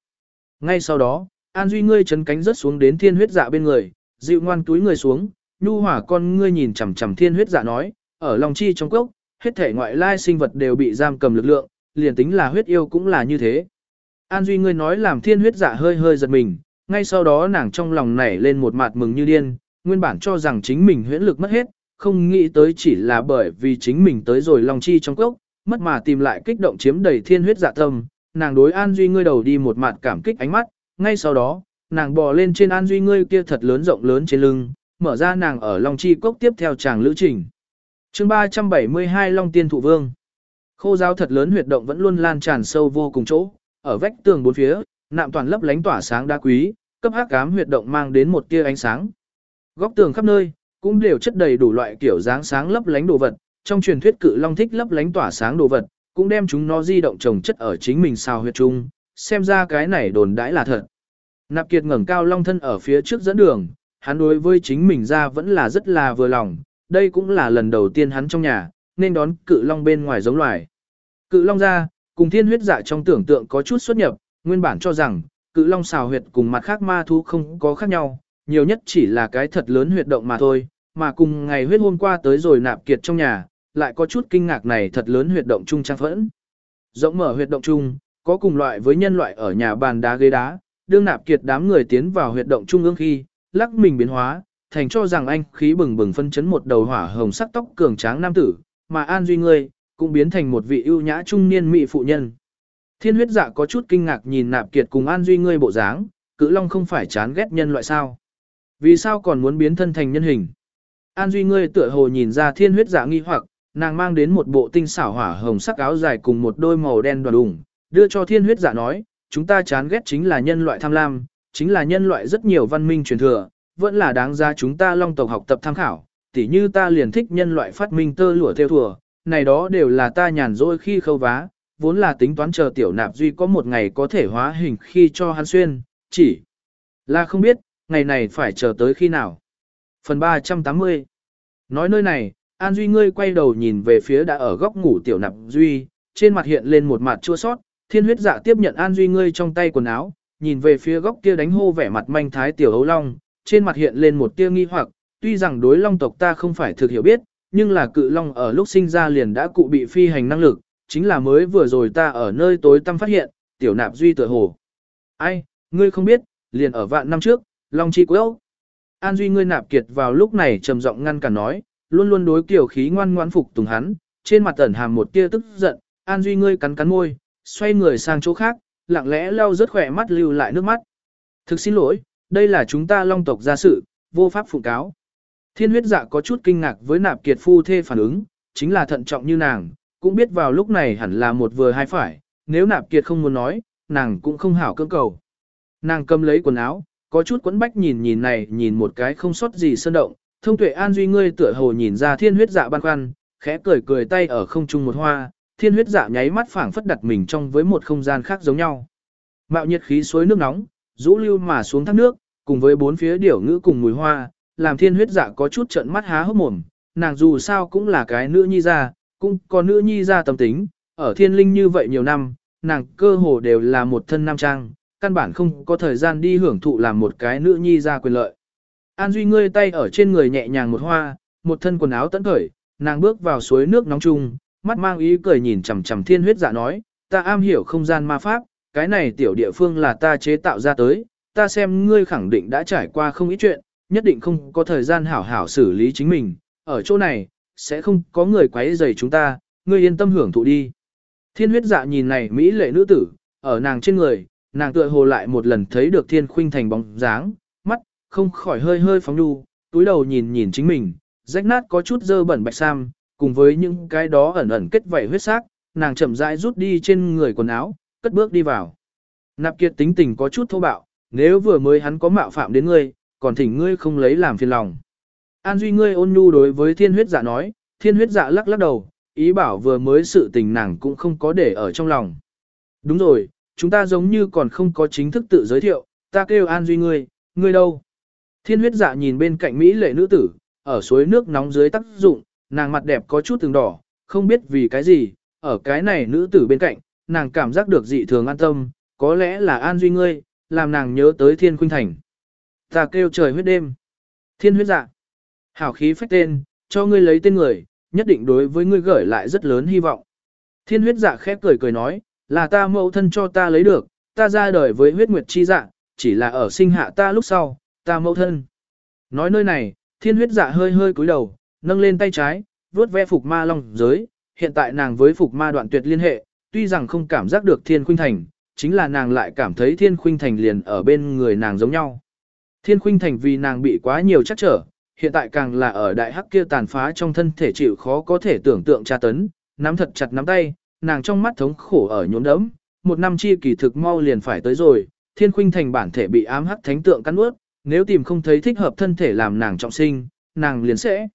Ngay sau đó, An Duy ngươi chấn cánh rớt xuống đến thiên huyết dạ bên người, dịu ngoan túi người xuống, nhu hỏa con ngươi nhìn chằm chằm thiên huyết dạ nói, ở lòng chi trong cốc, hết thể ngoại lai sinh vật đều bị giam cầm lực lượng, liền tính là huyết yêu cũng là như thế. An Duy ngươi nói làm thiên huyết dạ hơi hơi giật mình, ngay sau đó nàng trong lòng nảy lên một mặt mừng như điên, nguyên bản cho rằng chính mình huyễn lực mất hết, không nghĩ tới chỉ là bởi vì chính mình tới rồi lòng chi trong cốc, mất mà tìm lại kích động chiếm đầy thiên huyết dạ tâm, nàng đối An Duy ngươi đầu đi một mặt cảm kích ánh mắt, ngay sau đó, nàng bò lên trên An Duy ngươi kia thật lớn rộng lớn trên lưng, mở ra nàng ở Long Chi Cốc tiếp theo chàng lữ trình. chương 372 Long Tiên Thụ Vương Khô giáo thật lớn huyệt động vẫn luôn lan tràn sâu vô cùng chỗ, ở vách tường bốn phía, nạm toàn lấp lánh tỏa sáng đá quý, cấp hắc ám huyệt động mang đến một tia ánh sáng. Góc tường khắp nơi, cũng đều chất đầy đủ loại kiểu dáng sáng lấp lánh đồ vật, trong truyền thuyết cự long thích lấp lánh tỏa sáng đồ vật, cũng đem chúng nó di động trồng chất ở chính mình sao huyệt trung. xem ra cái này đồn đãi là thật. Nạp Kiệt ngẩng cao long thân ở phía trước dẫn đường, hắn đối với chính mình ra vẫn là rất là vừa lòng, đây cũng là lần đầu tiên hắn trong nhà, nên đón cự long bên ngoài giống loài. Cự long ra, cùng thiên huyết dạ trong tưởng tượng có chút xuất nhập, nguyên bản cho rằng, cự long xào huyệt cùng mặt khác ma thú không có khác nhau, nhiều nhất chỉ là cái thật lớn huyệt động mà thôi, mà cùng ngày huyết hôm qua tới rồi nạp kiệt trong nhà, lại có chút kinh ngạc này thật lớn huyệt động chung trang phẫn. Rộng mở huyệt động chung, có cùng loại với nhân loại ở nhà bàn đá ghế đá, đương nạp kiệt đám người tiến vào huyệt động trung ương khi, lắc mình biến hóa, thành cho rằng anh khí bừng bừng phân chấn một đầu hỏa hồng sắc tóc cường tráng nam tử, mà An Duy ngươi cũng biến thành một vị ưu nhã trung niên mỹ phụ nhân. Thiên huyết dạ có chút kinh ngạc nhìn nạp kiệt cùng An Duy ngươi bộ dáng, cự long không phải chán ghét nhân loại sao. Vì sao còn muốn biến thân thành nhân hình? An Duy ngươi tựa hồ nhìn ra thiên huyết dạ nghi hoặc, nàng mang đến một bộ tinh xảo hỏa hồng sắc áo dài cùng một đôi màu đen đoàn đùng, đưa cho thiên huyết dạ nói, chúng ta chán ghét chính là nhân loại tham lam, chính là nhân loại rất nhiều văn minh truyền thừa, vẫn là đáng ra chúng ta long tộc học tập tham khảo, tỉ như ta liền thích nhân loại phát minh tơ lụa theo thùa, này đó đều là ta nhàn rỗi khi khâu vá, vốn là tính toán chờ tiểu nạp duy có một ngày có thể hóa hình khi cho hắn xuyên, chỉ là không biết, ngày này phải chờ tới khi nào. Phần 380 Nói nơi này, An Duy ngươi quay đầu nhìn về phía đã ở góc ngủ tiểu nạp Duy, trên mặt hiện lên một mặt chua sót, thiên huyết dạ tiếp nhận An Duy ngươi trong tay quần áo, nhìn về phía góc kia đánh hô vẻ mặt manh thái tiểu hấu long, trên mặt hiện lên một tia nghi hoặc, tuy rằng đối long tộc ta không phải thực hiểu biết, nhưng là cự long ở lúc sinh ra liền đã cụ bị phi hành năng lực, chính là mới vừa rồi ta ở nơi tối tăm phát hiện, tiểu nạp duy tựa hồ. Ai, ngươi không biết, liền ở vạn năm trước, long chi quốc. An duy ngươi nạp kiệt vào lúc này trầm giọng ngăn cả nói, luôn luôn đối kiểu khí ngoan ngoãn phục tùng hắn, trên mặt tẩn hàm một tia tức giận, An duy ngươi cắn cắn môi, xoay người sang chỗ khác, lặng lẽ lau rớt khỏe mắt lưu lại nước mắt. Thực xin lỗi, đây là chúng ta long tộc gia sự, vô pháp phụ cáo. Thiên huyết dạ có chút kinh ngạc với nạp kiệt phu thê phản ứng, chính là thận trọng như nàng, cũng biết vào lúc này hẳn là một vừa hai phải, nếu nạp kiệt không muốn nói, nàng cũng không hảo cưỡng cầu. Nàng cầm lấy quần áo, có chút quấn bách nhìn nhìn này nhìn một cái không sót gì sơn động, thông tuệ an duy ngươi tựa hồ nhìn ra thiên huyết dạ băn khoăn, khẽ cười cười tay ở không trung một hoa, thiên huyết dạ nháy mắt phảng phất đặt mình trong với một không gian khác giống nhau. Mạo nhiệt khí suối nước nóng, rũ lưu mà xuống thác nước, cùng với bốn phía điểu ngữ cùng mùi hoa, làm thiên huyết dạ có chút trận mắt há hốc mồm, nàng dù sao cũng là cái nữ nhi ra, cũng có nữ nhi ra tâm tính, ở thiên linh như vậy nhiều năm, nàng cơ hồ đều là một thân nam trang, căn bản không có thời gian đi hưởng thụ làm một cái nữ nhi ra quyền lợi. An Duy ngươi tay ở trên người nhẹ nhàng một hoa, một thân quần áo tẫn khởi, nàng bước vào suối nước nóng chung, mắt mang ý cười nhìn chằm chằm thiên huyết dạ nói, ta am hiểu không gian ma pháp, cái này tiểu địa phương là ta chế tạo ra tới, ta xem ngươi khẳng định đã trải qua không ít chuyện, nhất định không có thời gian hảo hảo xử lý chính mình, ở chỗ này, sẽ không có người quấy rầy chúng ta, ngươi yên tâm hưởng thụ đi. Thiên huyết dạ nhìn này Mỹ lệ nữ tử, ở nàng trên người, nàng tựa hồ lại một lần thấy được thiên khuynh thành bóng dáng, mắt, không khỏi hơi hơi phóng đu, túi đầu nhìn nhìn chính mình, rách nát có chút dơ bẩn bạch sam, cùng với những cái đó ẩn ẩn kết vảy huyết sắc, nàng chậm rãi rút đi trên người quần áo, cất bước đi vào. Nạp kiệt tính tình có chút thô bạo, nếu vừa mới hắn có mạo phạm đến ngươi, còn thỉnh ngươi không lấy làm phiền lòng. An Duy ngươi ôn nhu đối với thiên huyết dạ nói, thiên huyết dạ lắc lắc đầu, ý bảo vừa mới sự tình nàng cũng không có để ở trong lòng. Đúng rồi, chúng ta giống như còn không có chính thức tự giới thiệu, ta kêu An Duy ngươi, ngươi đâu? Thiên huyết dạ nhìn bên cạnh Mỹ lệ nữ tử, ở suối nước nóng dưới tác dụng, nàng mặt đẹp có chút từng đỏ, không biết vì cái gì, ở cái này nữ tử bên cạnh, nàng cảm giác được dị thường an tâm, có lẽ là An Duy ngươi, làm nàng nhớ tới Thiên Khuynh Thành. Ta kêu trời huyết đêm. Thiên huyết dạ. Hảo khí phách tên, cho ngươi lấy tên người, nhất định đối với ngươi gửi lại rất lớn hy vọng. Thiên huyết dạ khép cười cười nói, là ta mẫu thân cho ta lấy được, ta ra đời với huyết nguyệt chi dạ, chỉ là ở sinh hạ ta lúc sau, ta mẫu thân. Nói nơi này, thiên huyết dạ hơi hơi cúi đầu, nâng lên tay trái, vuốt ve phục ma long giới, hiện tại nàng với phục ma đoạn tuyệt liên hệ, tuy rằng không cảm giác được thiên khuynh thành, chính là nàng lại cảm thấy thiên khuynh thành liền ở bên người nàng giống nhau. Thiên khuynh thành vì nàng bị quá nhiều chắc trở, hiện tại càng là ở đại hắc kia tàn phá trong thân thể chịu khó có thể tưởng tượng tra tấn, nắm thật chặt nắm tay, nàng trong mắt thống khổ ở nhốn đấm, một năm chi kỳ thực mau liền phải tới rồi, thiên khuynh thành bản thể bị ám hắc thánh tượng cắn ướt, nếu tìm không thấy thích hợp thân thể làm nàng trọng sinh, nàng liền sẽ.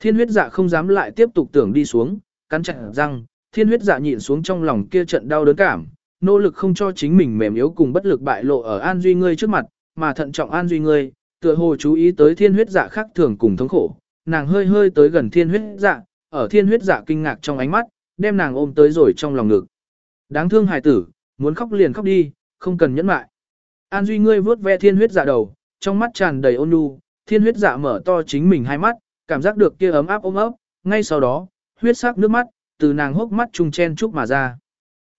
Thiên huyết dạ không dám lại tiếp tục tưởng đi xuống, cắn chặt răng, thiên huyết dạ nhịn xuống trong lòng kia trận đau đớn cảm, nỗ lực không cho chính mình mềm yếu cùng bất lực bại lộ ở an duy ngươi trước mặt, mà thận trọng an duy ngươi, tựa hồ chú ý tới thiên huyết dạ khác thường cùng thống khổ, nàng hơi hơi tới gần thiên huyết dạ, ở thiên huyết dạ kinh ngạc trong ánh mắt, đem nàng ôm tới rồi trong lòng ngực. Đáng thương hài tử, muốn khóc liền khóc đi, không cần nhẫn mại. An duy ngươi vuốt ve thiên huyết dạ đầu, trong mắt tràn đầy ôn nhu, thiên huyết dạ mở to chính mình hai mắt, cảm giác được kia ấm áp ôm ấp, ngay sau đó, huyết sắc nước mắt, từ nàng hốc mắt trùng chen chúc mà ra.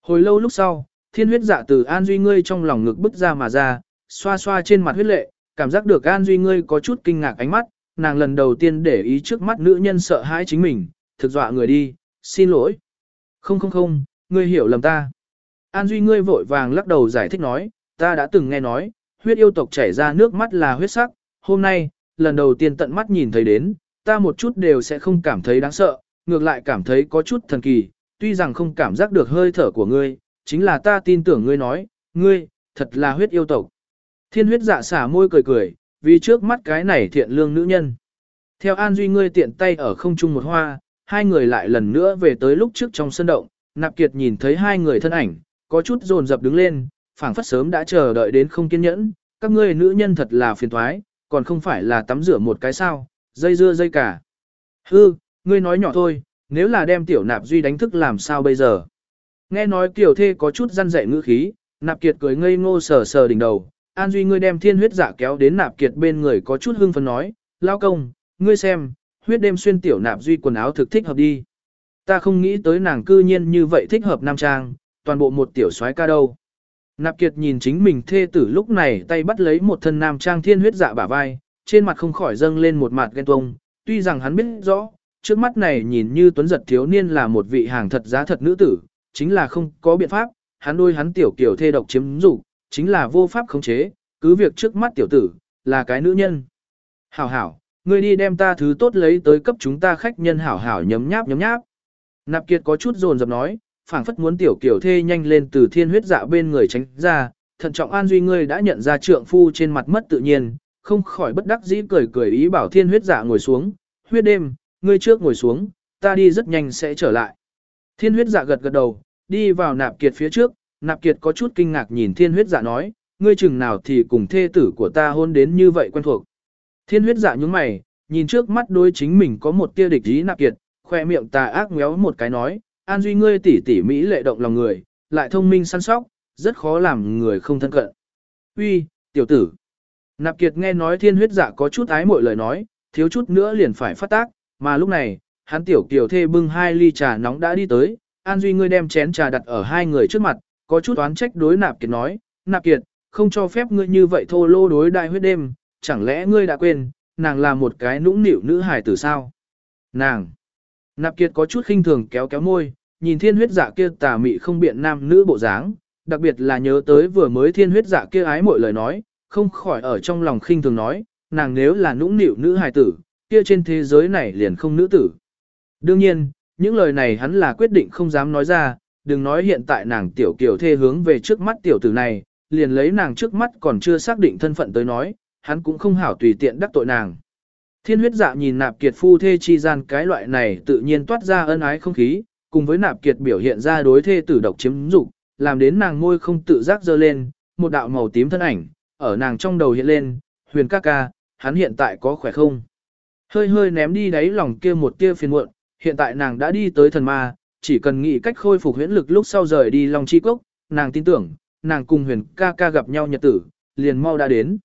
Hồi lâu lúc sau, thiên huyết dạ từ An Duy ngươi trong lòng ngực bứt ra mà ra, xoa xoa trên mặt huyết lệ, cảm giác được An Duy ngươi có chút kinh ngạc ánh mắt, nàng lần đầu tiên để ý trước mắt nữ nhân sợ hãi chính mình, thực dọa người đi, xin lỗi. Không không không, ngươi hiểu lầm ta. An Duy ngươi vội vàng lắc đầu giải thích nói, ta đã từng nghe nói, huyết yêu tộc chảy ra nước mắt là huyết sắc, hôm nay, lần đầu tiên tận mắt nhìn thấy đến, ta một chút đều sẽ không cảm thấy đáng sợ, ngược lại cảm thấy có chút thần kỳ, tuy rằng không cảm giác được hơi thở của ngươi, chính là ta tin tưởng ngươi nói, ngươi, thật là huyết yêu tộc. Thiên huyết dạ xả môi cười cười, vì trước mắt cái này thiện lương nữ nhân. Theo An Duy ngươi tiện tay ở không trung một hoa, hai người lại lần nữa về tới lúc trước trong sân động, nạp kiệt nhìn thấy hai người thân ảnh, có chút dồn dập đứng lên, phảng phất sớm đã chờ đợi đến không kiên nhẫn, các ngươi nữ nhân thật là phiền thoái, còn không phải là tắm rửa một cái sao, dây dưa dây cả. Hư, ngươi nói nhỏ thôi, nếu là đem tiểu nạp duy đánh thức làm sao bây giờ? Nghe nói kiểu thê có chút răn dạy ngữ khí, nạp kiệt cười ngây ngô sờ sờ đỉnh đầu, An Duy ngươi đem thiên huyết giả kéo đến nạp kiệt bên người có chút hưng phấn nói, lao công, ngươi xem, huyết đêm xuyên tiểu nạp duy quần áo thực thích hợp đi. Ta không nghĩ tới nàng cư nhiên như vậy thích hợp nam trang, toàn bộ một tiểu soái ca đâu. Nạp kiệt nhìn chính mình thê tử lúc này tay bắt lấy một thân nam trang thiên huyết dạ bả vai, trên mặt không khỏi dâng lên một mặt ghen tuông, tuy rằng hắn biết rõ, trước mắt này nhìn như tuấn giật thiếu niên là một vị hàng thật giá thật nữ tử, chính là không có biện pháp, hắn đôi hắn tiểu kiểu thê độc chiếm dục, chính là vô pháp khống chế, cứ việc trước mắt tiểu tử, là cái nữ nhân. Hảo hảo, ngươi đi đem ta thứ tốt lấy tới cấp chúng ta khách nhân hảo hảo nhấm nháp nhấm nháp. Nạp Kiệt có chút rồn dập nói, phảng phất muốn tiểu kiểu thê nhanh lên từ thiên huyết dạ bên người tránh ra, thận trọng an duy ngươi đã nhận ra trượng phu trên mặt mất tự nhiên, không khỏi bất đắc dĩ cười cười ý bảo thiên huyết dạ ngồi xuống, huyết đêm, ngươi trước ngồi xuống, ta đi rất nhanh sẽ trở lại. Thiên huyết dạ gật gật đầu, đi vào nạp kiệt phía trước, nạp kiệt có chút kinh ngạc nhìn thiên huyết dạ nói, ngươi chừng nào thì cùng thê tử của ta hôn đến như vậy quen thuộc. Thiên huyết dạ nhướng mày, nhìn trước mắt đối chính mình có một tia địch ý nạp kiệt, khoe miệng tà ác méo một cái nói, an duy ngươi tỉ tỉ mỹ lệ động lòng người, lại thông minh săn sóc, rất khó làm người không thân cận. Uy, tiểu tử. Nạp kiệt nghe nói thiên huyết dạ có chút ái mội lời nói, thiếu chút nữa liền phải phát tác, mà lúc này, hắn tiểu kiều thê bưng hai ly trà nóng đã đi tới, an duy ngươi đem chén trà đặt ở hai người trước mặt, có chút oán trách đối nạp kiệt nói, nạp kiệt, không cho phép ngươi như vậy thô lô đối đại huyết đêm, chẳng lẽ ngươi đã quên, nàng là một cái nũng nịu nữ hài tử sao? Nàng! Nạp kiệt có chút khinh thường kéo kéo môi, nhìn thiên huyết dạ kia tà mị không biện nam nữ bộ dáng, đặc biệt là nhớ tới vừa mới thiên huyết dạ kia ái mọi lời nói, không khỏi ở trong lòng khinh thường nói, nàng nếu là nũng nịu nữ hài tử, kia trên thế giới này liền không nữ tử. Đương nhiên, những lời này hắn là quyết định không dám nói ra, đừng nói hiện tại nàng tiểu kiểu thê hướng về trước mắt tiểu tử này, liền lấy nàng trước mắt còn chưa xác định thân phận tới nói, hắn cũng không hảo tùy tiện đắc tội nàng. Thiên huyết dạ nhìn nạp kiệt phu thê chi gian cái loại này tự nhiên toát ra ân ái không khí, cùng với nạp kiệt biểu hiện ra đối thê tử độc chiếm dục, làm đến nàng ngôi không tự giác dơ lên, một đạo màu tím thân ảnh, ở nàng trong đầu hiện lên, huyền ca ca, hắn hiện tại có khỏe không? Hơi hơi ném đi đáy lòng kia một tia phiền muộn, hiện tại nàng đã đi tới thần ma, chỉ cần nghĩ cách khôi phục huyễn lực lúc sau rời đi Long chi cốc, nàng tin tưởng, nàng cùng huyền ca ca gặp nhau nhật tử, liền mau đã đến.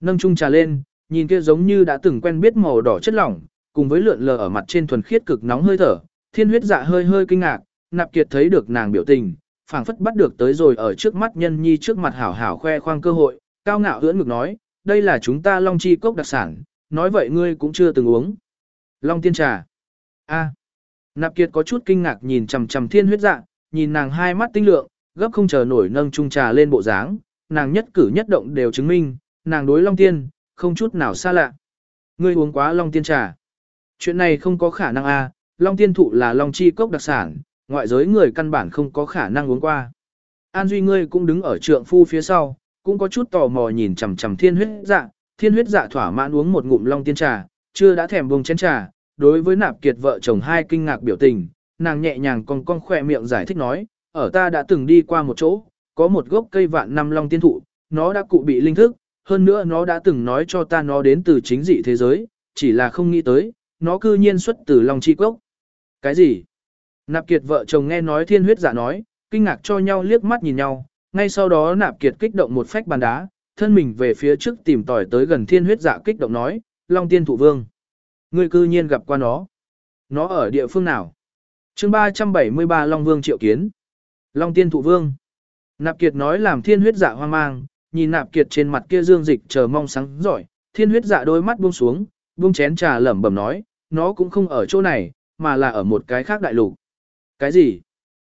Nâng chung trà lên, nhìn kia giống như đã từng quen biết màu đỏ chất lỏng, cùng với lượn lờ ở mặt trên thuần khiết cực nóng hơi thở, thiên huyết dạ hơi hơi kinh ngạc, nạp kiệt thấy được nàng biểu tình, phảng phất bắt được tới rồi ở trước mắt nhân nhi trước mặt hảo hảo khoe khoang cơ hội, cao ngạo hưỡn ngực nói, đây là chúng ta long chi cốc đặc sản, nói vậy ngươi cũng chưa từng uống. Long tiên trà. A. Nạp kiệt có chút kinh ngạc nhìn chằm chằm thiên huyết dạ, nhìn nàng hai mắt tinh lượng, gấp không chờ nổi nâng chung trà lên bộ dáng, nàng nhất cử nhất động đều chứng minh, nàng đối long tiên, không chút nào xa lạ. Ngươi uống quá long tiên trà. Chuyện này không có khả năng a, long tiên thụ là long chi cốc đặc sản, ngoại giới người căn bản không có khả năng uống qua. An Duy ngươi cũng đứng ở trượng phu phía sau, cũng có chút tò mò nhìn chằm chằm thiên huyết dạ, thiên huyết dạ thỏa mãn uống một ngụm long tiên trà, chưa đã thèm buông chén trà, đối với nạp kiệt vợ chồng hai kinh ngạc biểu tình, nàng nhẹ nhàng con con khỏe miệng giải thích nói, ở ta đã từng đi qua một chỗ, có một gốc cây vạn năm long tiên thụ, nó đã cụ bị linh thức, hơn nữa nó đã từng nói cho ta nó đến từ chính dị thế giới, chỉ là không nghĩ tới, nó cư nhiên xuất từ long chi cốc. Cái gì? Nạp kiệt vợ chồng nghe nói thiên huyết giả nói, kinh ngạc cho nhau liếc mắt nhìn nhau, ngay sau đó nạp kiệt kích động một phách bàn đá, thân mình về phía trước tìm tòi tới gần thiên huyết dạ kích động nói, Long tiên thụ vương. Ngươi cư nhiên gặp qua nó. Nó ở địa phương nào? chương 373 Long Vương triệu kiến. Long tiên thụ vương. Nạp kiệt nói làm thiên huyết dạ hoang mang, nhìn nạp kiệt trên mặt kia dương dịch chờ mong sáng giỏi, thiên huyết dạ đôi mắt buông xuống, buông chén trà lẩm bẩm nói, nó cũng không ở chỗ này, mà là ở một cái khác đại lục. Cái gì?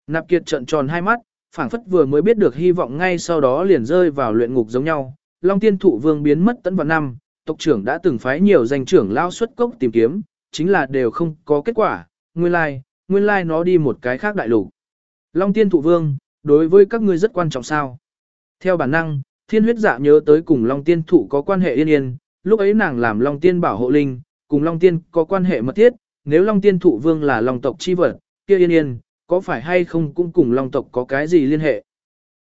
Nạp kiệt trợn tròn hai mắt, phảng phất vừa mới biết được hy vọng ngay sau đó liền rơi vào luyện ngục giống nhau. Long tiên thụ vương biến mất tận vào năm, tộc trưởng đã từng phái nhiều danh trưởng lao xuất cốc tìm kiếm, chính là đều không có kết quả, nguyên lai, like, nguyên lai like nó đi một cái khác đại lục. Long tiên thụ vương, đối với các ngươi rất quan trọng sao? Theo bản năng, thiên huyết dạ nhớ tới cùng Long tiên thụ có quan hệ yên yên, lúc ấy nàng làm Long tiên bảo hộ linh, cùng Long tiên có quan hệ mật thiết, nếu Long tiên thụ vương là Long tộc chi vật, kia yên yên, có phải hay không cũng cùng Long tộc có cái gì liên hệ?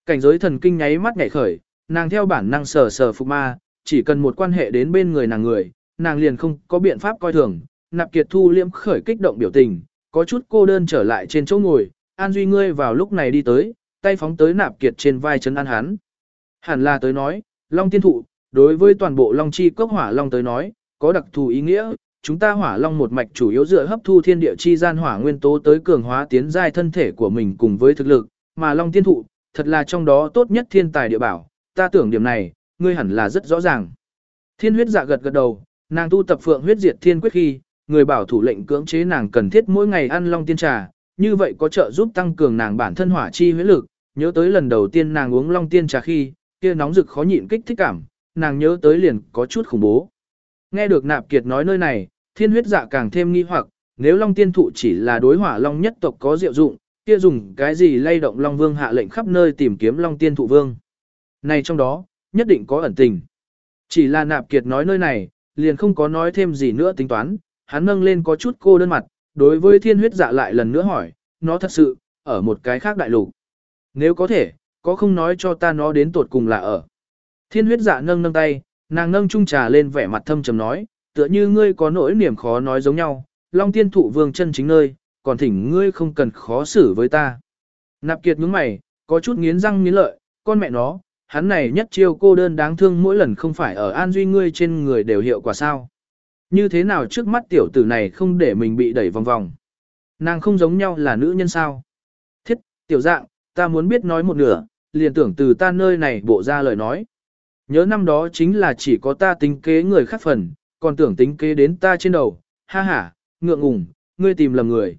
Cảnh giới thần kinh nháy mắt nhảy khởi, nàng theo bản năng sờ sờ phục ma, chỉ cần một quan hệ đến bên người nàng người, nàng liền không có biện pháp coi thường. Nạp Kiệt Thu liễm khởi kích động biểu tình, có chút cô đơn trở lại trên chỗ ngồi, An Duy ngươi vào lúc này đi tới, tay phóng tới Nạp Kiệt trên vai chân an hắn. Hẳn là tới nói, Long tiên thụ, đối với toàn bộ Long chi cốc hỏa Long tới nói, có đặc thù ý nghĩa, chúng ta hỏa Long một mạch chủ yếu dựa hấp thu thiên địa chi gian hỏa nguyên tố tới cường hóa tiến giai thân thể của mình cùng với thực lực, mà Long tiên thụ, thật là trong đó tốt nhất thiên tài địa bảo, ta tưởng điểm này, ngươi hẳn là rất rõ ràng. Thiên huyết dạ gật gật đầu, nàng tu tập phượng huyết diệt thiên quyết khi, người bảo thủ lệnh cưỡng chế nàng cần thiết mỗi ngày ăn long tiên trà, như vậy có trợ giúp tăng cường nàng bản thân hỏa chi huyết lực, nhớ tới lần đầu tiên nàng uống long tiên trà khi, kia nóng rực khó nhịn kích thích cảm, nàng nhớ tới liền có chút khủng bố. Nghe được nạp kiệt nói nơi này, thiên huyết dạ càng thêm nghi hoặc, nếu long tiên thụ chỉ là đối hỏa long nhất tộc có diệu dụng, kia dùng cái gì lay động long vương hạ lệnh khắp nơi tìm kiếm long tiên thụ vương. Này trong đó, nhất định có ẩn tình. Chỉ là nạp kiệt nói nơi này, liền không có nói thêm gì nữa tính toán, hắn nâng lên có chút cô đơn mặt, đối với thiên huyết dạ lại lần nữa hỏi, nó thật sự, ở một cái khác đại lục. Nếu có thể, có không nói cho ta nó đến tột cùng là ở. Thiên huyết dạ nâng nâng tay, nàng nâng chung trà lên vẻ mặt thâm trầm nói, tựa như ngươi có nỗi niềm khó nói giống nhau, long tiên thụ vương chân chính nơi, còn thỉnh ngươi không cần khó xử với ta. Nạp kiệt nhướng mày, có chút nghiến răng nghiến lợi, con mẹ nó, hắn này nhất chiêu cô đơn đáng thương mỗi lần không phải ở an duy ngươi trên người đều hiệu quả sao. Như thế nào trước mắt tiểu tử này không để mình bị đẩy vòng vòng. Nàng không giống nhau là nữ nhân sao. Thiết, tiểu dạng, ta muốn biết nói một nửa, liền tưởng từ ta nơi này bộ ra lời nói. Nhớ năm đó chính là chỉ có ta tính kế người khác phần, còn tưởng tính kế đến ta trên đầu, ha ha, ngượng ngùng, ngươi tìm lầm người.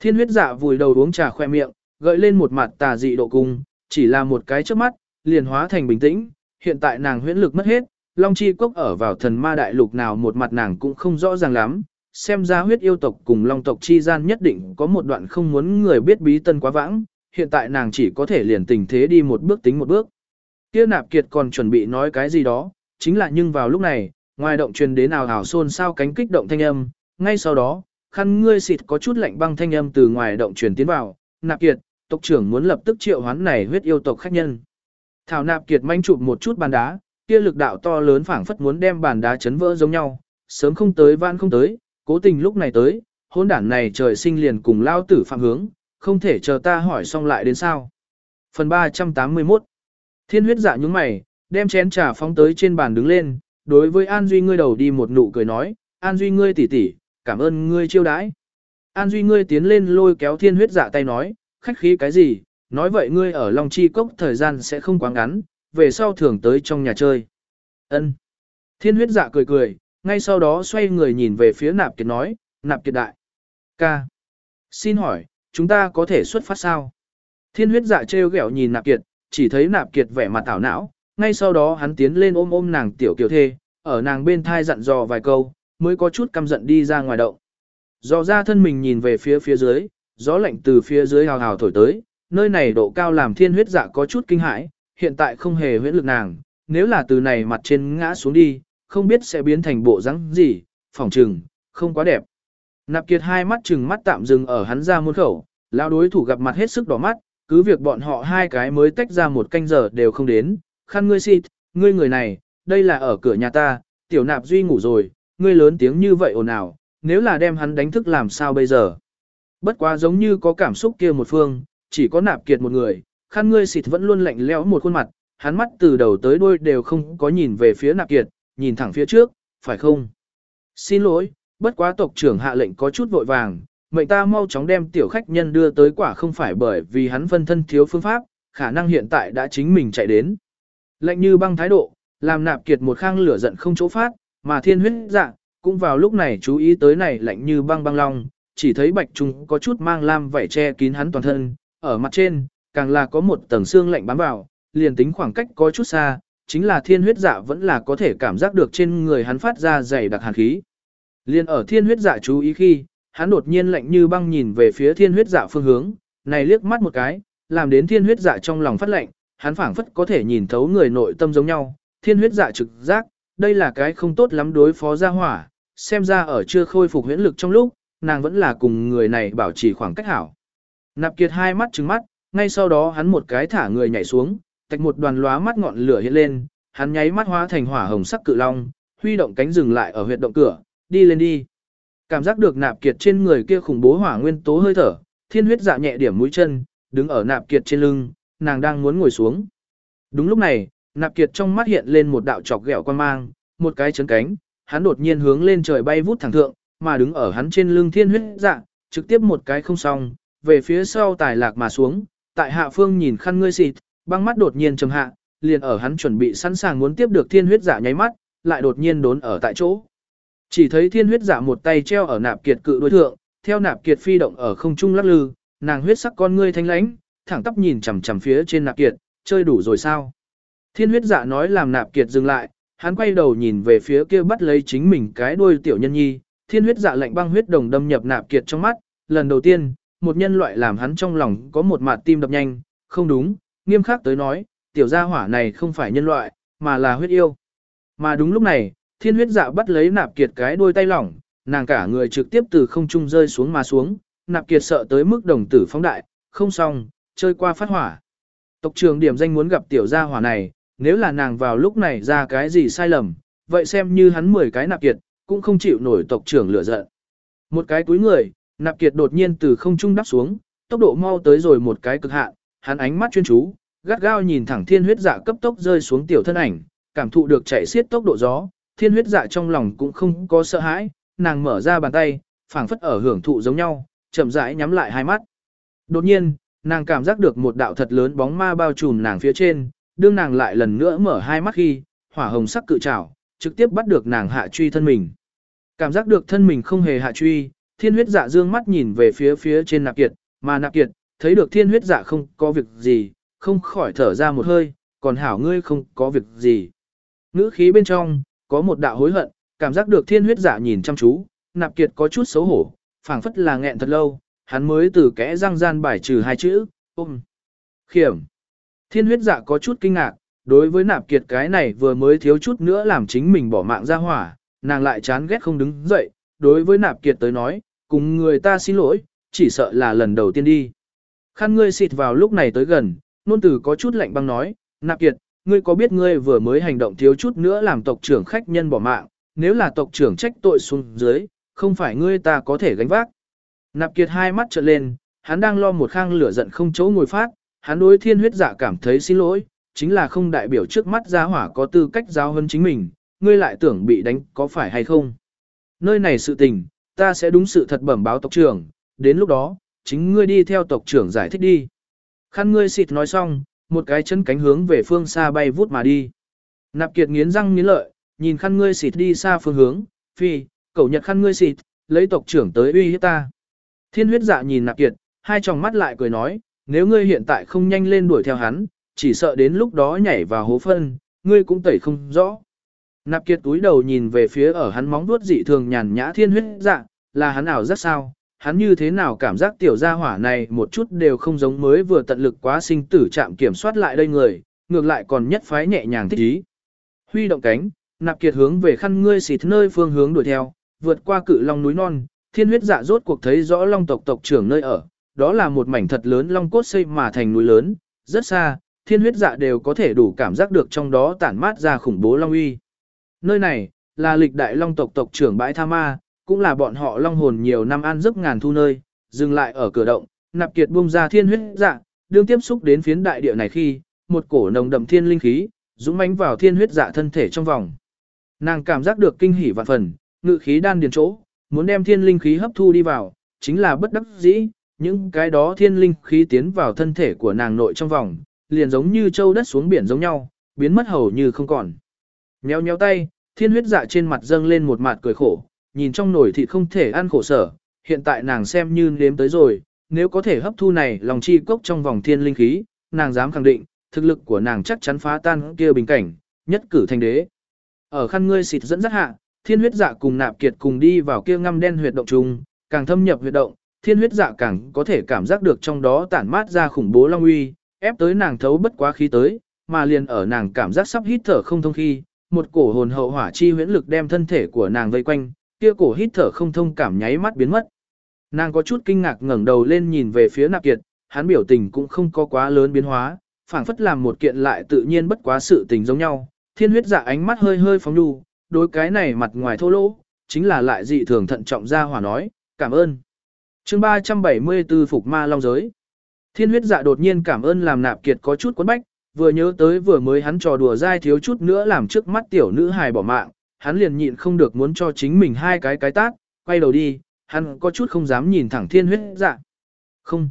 Thiên huyết dạ vùi đầu uống trà khoe miệng, gợi lên một mặt tà dị độ cung, chỉ là một cái trước mắt, liền hóa thành bình tĩnh, hiện tại nàng huyễn lực mất hết, Long Chi quốc ở vào thần ma đại lục nào một mặt nàng cũng không rõ ràng lắm, xem ra huyết yêu tộc cùng Long tộc chi gian nhất định có một đoạn không muốn người biết bí tân quá vãng, hiện tại nàng chỉ có thể liền tình thế đi một bước tính một bước. Kia nạp kiệt còn chuẩn bị nói cái gì đó, chính là nhưng vào lúc này, ngoài động truyền đến nào hào xôn sao cánh kích động thanh âm, ngay sau đó, khăn ngươi xịt có chút lạnh băng thanh âm từ ngoài động truyền tiến vào, nạp kiệt, tộc trưởng muốn lập tức triệu hoán này huyết yêu tộc khách nhân. Thảo nạp kiệt manh chụp một chút bàn đá, kia lực đạo to lớn phảng phất muốn đem bàn đá chấn vỡ giống nhau, sớm không tới van không tới, cố tình lúc này tới, hôn đản này trời sinh liền cùng lao tử phạm hướng, không thể chờ ta hỏi xong lại đến sao. Phần 381 Thiên huyết dạ nhúng mày, đem chén trà phóng tới trên bàn đứng lên, đối với An Duy ngươi đầu đi một nụ cười nói, An Duy ngươi tỉ tỉ, cảm ơn ngươi chiêu đãi. An Duy ngươi tiến lên lôi kéo thiên huyết dạ tay nói, khách khí cái gì, nói vậy ngươi ở Long Chi Cốc thời gian sẽ không quá ngắn, về sau thường tới trong nhà chơi. Ân. Thiên huyết dạ cười cười, ngay sau đó xoay người nhìn về phía nạp kiệt nói, nạp kiệt đại. Ca. Xin hỏi, chúng ta có thể xuất phát sao? Thiên huyết dạ trêu ghẹo nhìn nạp kiệt, chỉ thấy nạp kiệt vẻ mặt tảo não, ngay sau đó hắn tiến lên ôm ôm nàng tiểu kiều thê, ở nàng bên thai dặn dò vài câu, mới có chút căm giận đi ra ngoài động. Dò ra thân mình nhìn về phía phía dưới, gió lạnh từ phía dưới hào hào thổi tới, nơi này độ cao làm thiên huyết dạ có chút kinh hãi, hiện tại không hề huyễn lực nàng, nếu là từ này mặt trên ngã xuống đi, không biết sẽ biến thành bộ rắn gì, phỏng trừng, không quá đẹp. Nạp kiệt hai mắt trừng mắt tạm dừng ở hắn ra muôn khẩu, lão đối thủ gặp mặt hết sức đỏ mắt, cứ việc bọn họ hai cái mới tách ra một canh giờ đều không đến, khăn ngươi xịt, ngươi người này, đây là ở cửa nhà ta, tiểu nạp duy ngủ rồi, ngươi lớn tiếng như vậy ồn ào, nếu là đem hắn đánh thức làm sao bây giờ. Bất quá giống như có cảm xúc kia một phương, chỉ có nạp kiệt một người, khăn ngươi xịt vẫn luôn lạnh lẽo một khuôn mặt, hắn mắt từ đầu tới đuôi đều không có nhìn về phía nạp kiệt, nhìn thẳng phía trước, phải không? Xin lỗi, bất quá tộc trưởng hạ lệnh có chút vội vàng, mệnh ta mau chóng đem tiểu khách nhân đưa tới quả không phải bởi vì hắn phân thân thiếu phương pháp, khả năng hiện tại đã chính mình chạy đến. Lệnh như băng thái độ, làm nạp kiệt một khang lửa giận không chỗ phát, mà thiên huyết dạ, cũng vào lúc này chú ý tới này lạnh như băng băng long, chỉ thấy bạch trung có chút mang lam vảy che kín hắn toàn thân, ở mặt trên, càng là có một tầng xương lạnh bám vào, liền tính khoảng cách có chút xa, chính là thiên huyết dạ vẫn là có thể cảm giác được trên người hắn phát ra dày đặc hàn khí. Liên ở thiên huyết dạ chú ý khi, hắn đột nhiên lạnh như băng nhìn về phía thiên huyết dạ phương hướng, này liếc mắt một cái, làm đến thiên huyết dạ trong lòng phát lạnh, hắn phảng phất có thể nhìn thấu người nội tâm giống nhau, thiên huyết dạ trực giác, đây là cái không tốt lắm đối phó gia hỏa, xem ra ở chưa khôi phục huyễn lực trong lúc, nàng vẫn là cùng người này bảo trì khoảng cách hảo. Nạp kiệt hai mắt trừng mắt, ngay sau đó hắn một cái thả người nhảy xuống, tạch một đoàn lóa mắt ngọn lửa hiện lên, hắn nháy mắt hóa thành hỏa hồng sắc cự long, huy động cánh dừng lại ở huyệt động cửa, đi lên đi. Cảm giác được nạp kiệt trên người kia khủng bố hỏa nguyên tố hơi thở, thiên huyết dạ nhẹ điểm mũi chân, đứng ở nạp kiệt trên lưng, nàng đang muốn ngồi xuống. Đúng lúc này, nạp kiệt trong mắt hiện lên một đạo chọc ghẹo quan mang, một cái chấn cánh, hắn đột nhiên hướng lên trời bay vút thẳng thượng, mà đứng ở hắn trên lưng thiên huyết dạ, trực tiếp một cái không xong, về phía sau tài lạc mà xuống, tại hạ phương nhìn khăn ngươi xịt, băng mắt đột nhiên trầm hạ, liền ở hắn chuẩn bị sẵn sàng muốn tiếp được thiên huyết dạ nháy mắt, lại đột nhiên đốn ở tại chỗ. Chỉ thấy thiên huyết dạ một tay treo ở nạp kiệt cự đối thượng, theo nạp kiệt phi động ở không trung lắc lư, nàng huyết sắc con ngươi thanh lãnh, thẳng tắp nhìn chằm chằm phía trên nạp kiệt, chơi đủ rồi sao? Thiên huyết dạ nói làm nạp kiệt dừng lại, hắn quay đầu nhìn về phía kia bắt lấy chính mình cái đuôi tiểu nhân nhi, thiên huyết dạ lạnh băng huyết đồng đâm nhập nạp kiệt trong mắt, lần đầu tiên, một nhân loại làm hắn trong lòng có một mạt tim đập nhanh, không đúng, nghiêm khắc tới nói, tiểu gia hỏa này không phải nhân loại, mà là huyết yêu. Mà đúng lúc này, thiên huyết dạ bắt lấy nạp kiệt cái đuôi tay lỏng, nàng cả người trực tiếp từ không trung rơi xuống mà xuống, nạp kiệt sợ tới mức đồng tử phóng đại, không xong, chơi qua phát hỏa. Tộc trưởng điểm danh muốn gặp tiểu gia hỏa này, nếu là nàng vào lúc này ra cái gì sai lầm, vậy xem như hắn 10 cái nạp kiệt, cũng không chịu nổi tộc trưởng lửa giận. Một cái túi người, nạp kiệt đột nhiên từ không trung đắp xuống, tốc độ mau tới rồi một cái cực hạn, hắn ánh mắt chuyên chú, gắt gao nhìn thẳng thiên huyết dạ cấp tốc rơi xuống tiểu thân ảnh, cảm thụ được chạy xiết tốc độ gió, thiên huyết dạ trong lòng cũng không có sợ hãi, nàng mở ra bàn tay, phảng phất ở hưởng thụ giống nhau, chậm rãi nhắm lại hai mắt. Đột nhiên, nàng cảm giác được một đạo thật lớn bóng ma bao trùm nàng phía trên, đương nàng lại lần nữa mở hai mắt khi, hỏa hồng sắc cự trảo, trực tiếp bắt được nàng hạ truy thân mình. Cảm giác được thân mình không hề hạ truy, thiên huyết dạ dương mắt nhìn về phía phía trên nạp kiệt, mà nạp kiệt, thấy được thiên huyết dạ không có việc gì, không khỏi thở ra một hơi, còn hảo ngươi không có việc gì. Ngữ khí bên trong, có một đạo hối hận, cảm giác được thiên huyết dạ nhìn chăm chú, nạp kiệt có chút xấu hổ, phảng phất là nghẹn thật lâu, hắn mới từ kẽ răng gian bài trừ hai chữ, ôm. Khiểm. Thiên huyết dạ có chút kinh ngạc, đối với nạp kiệt cái này vừa mới thiếu chút nữa làm chính mình bỏ mạng ra hỏa, nàng lại chán ghét không đứng dậy, đối với nạp kiệt tới nói, cùng người ta xin lỗi, chỉ sợ là lần đầu tiên đi. Khăn ngươi xịt vào lúc này tới gần, nôn tử có chút lạnh băng nói, nạp kiệt, ngươi có biết ngươi vừa mới hành động thiếu chút nữa làm tộc trưởng khách nhân bỏ mạng, nếu là tộc trưởng trách tội xuống dưới, không phải ngươi ta có thể gánh vác. Nạp kiệt hai mắt trợn lên, hắn đang lo một khang lửa giận không chỗ ngồi phát, hắn đối thiên huyết giả cảm thấy xin lỗi, chính là không đại biểu trước mắt gia hỏa có tư cách giáo hơn chính mình, ngươi lại tưởng bị đánh có phải hay không. Nơi này sự tình, ta sẽ đúng sự thật bẩm báo tộc trưởng, đến lúc đó, chính ngươi đi theo tộc trưởng giải thích đi. Khăn ngươi xịt nói xong, một cái chân cánh hướng về phương xa bay vút mà đi. Nạp kiệt nghiến răng nghiến lợi, nhìn khăn ngươi xịt đi xa phương hướng, phi, cậu nhật khăn ngươi xịt, lấy tộc trưởng tới uy hiếp ta. Thiên huyết dạ nhìn nạp kiệt, hai tròng mắt lại cười nói, nếu ngươi hiện tại không nhanh lên đuổi theo hắn, chỉ sợ đến lúc đó nhảy vào hố phân, ngươi cũng tẩy không rõ. Nạp kiệt túi đầu nhìn về phía ở hắn móng vuốt dị thường nhàn nhã thiên huyết dạ, là hắn ảo rất sao, hắn như thế nào cảm giác tiểu gia hỏa này một chút đều không giống mới vừa tận lực quá sinh tử chạm kiểm soát lại đây người, ngược lại còn nhất phái nhẹ nhàng thích ý. Huy động cánh, nạp kiệt hướng về khăn ngươi xịt nơi phương hướng đuổi theo, vượt qua cự long núi non, thiên huyết dạ rốt cuộc thấy rõ long tộc tộc trưởng nơi ở, đó là một mảnh thật lớn long cốt xây mà thành núi lớn, rất xa, thiên huyết dạ đều có thể đủ cảm giác được trong đó tản mát ra khủng bố long uy. Nơi này, là lịch đại long tộc tộc trưởng bãi tha ma, cũng là bọn họ long hồn nhiều năm ăn giấc ngàn thu nơi, dừng lại ở cửa động, nạp kiệt buông ra thiên huyết dạ, đương tiếp xúc đến phiến đại địa này khi, một cổ nồng đậm thiên linh khí, dũng mãnh vào thiên huyết dạ thân thể trong vòng. Nàng cảm giác được kinh hỉ vạn phần, ngự khí đan điền chỗ, muốn đem thiên linh khí hấp thu đi vào, chính là bất đắc dĩ, những cái đó thiên linh khí tiến vào thân thể của nàng nội trong vòng, liền giống như châu đất xuống biển giống nhau, biến mất hầu như không còn. Nhéo nhéo tay, thiên huyết dạ trên mặt dâng lên một mặt cười khổ, nhìn trong nồi thịt không thể ăn khổ sở, hiện tại nàng xem như nếm tới rồi, nếu có thể hấp thu này lòng chi cốc trong vòng thiên linh khí, nàng dám khẳng định, thực lực của nàng chắc chắn phá tan kia bình cảnh, nhất cử thành đế. Ở khăn ngươi xịt dẫn dắt hạ, thiên huyết dạ cùng nạp kiệt cùng đi vào kia ngăm đen huyệt động trùng, càng thâm nhập huyệt động, thiên huyết dạ càng có thể cảm giác được trong đó tản mát ra khủng bố long uy, ép tới nàng thấu bất quá khí tới, mà liền ở nàng cảm giác sắp hít thở không thông khi, một cổ hồn hậu hỏa chi huyễn lực đem thân thể của nàng vây quanh, kia cổ hít thở không thông cảm nháy mắt biến mất. Nàng có chút kinh ngạc ngẩng đầu lên nhìn về phía nạp kiệt, hắn biểu tình cũng không có quá lớn biến hóa, phảng phất làm một kiện lại tự nhiên bất quá sự tình giống nhau. Thiên huyết dạ ánh mắt hơi hơi phóng đu, đối cái này mặt ngoài thô lỗ, chính là lại dị thường thận trọng ra hỏa nói, cảm ơn. chương 374 Phục Ma Long Giới Thiên huyết dạ đột nhiên cảm ơn làm nạp kiệt có chút quấn bách, vừa nhớ tới vừa mới hắn trò đùa dai thiếu chút nữa làm trước mắt tiểu nữ hài bỏ mạng, hắn liền nhịn không được muốn cho chính mình hai cái cái tát, quay đầu đi, hắn có chút không dám nhìn thẳng thiên huyết dạ. Không,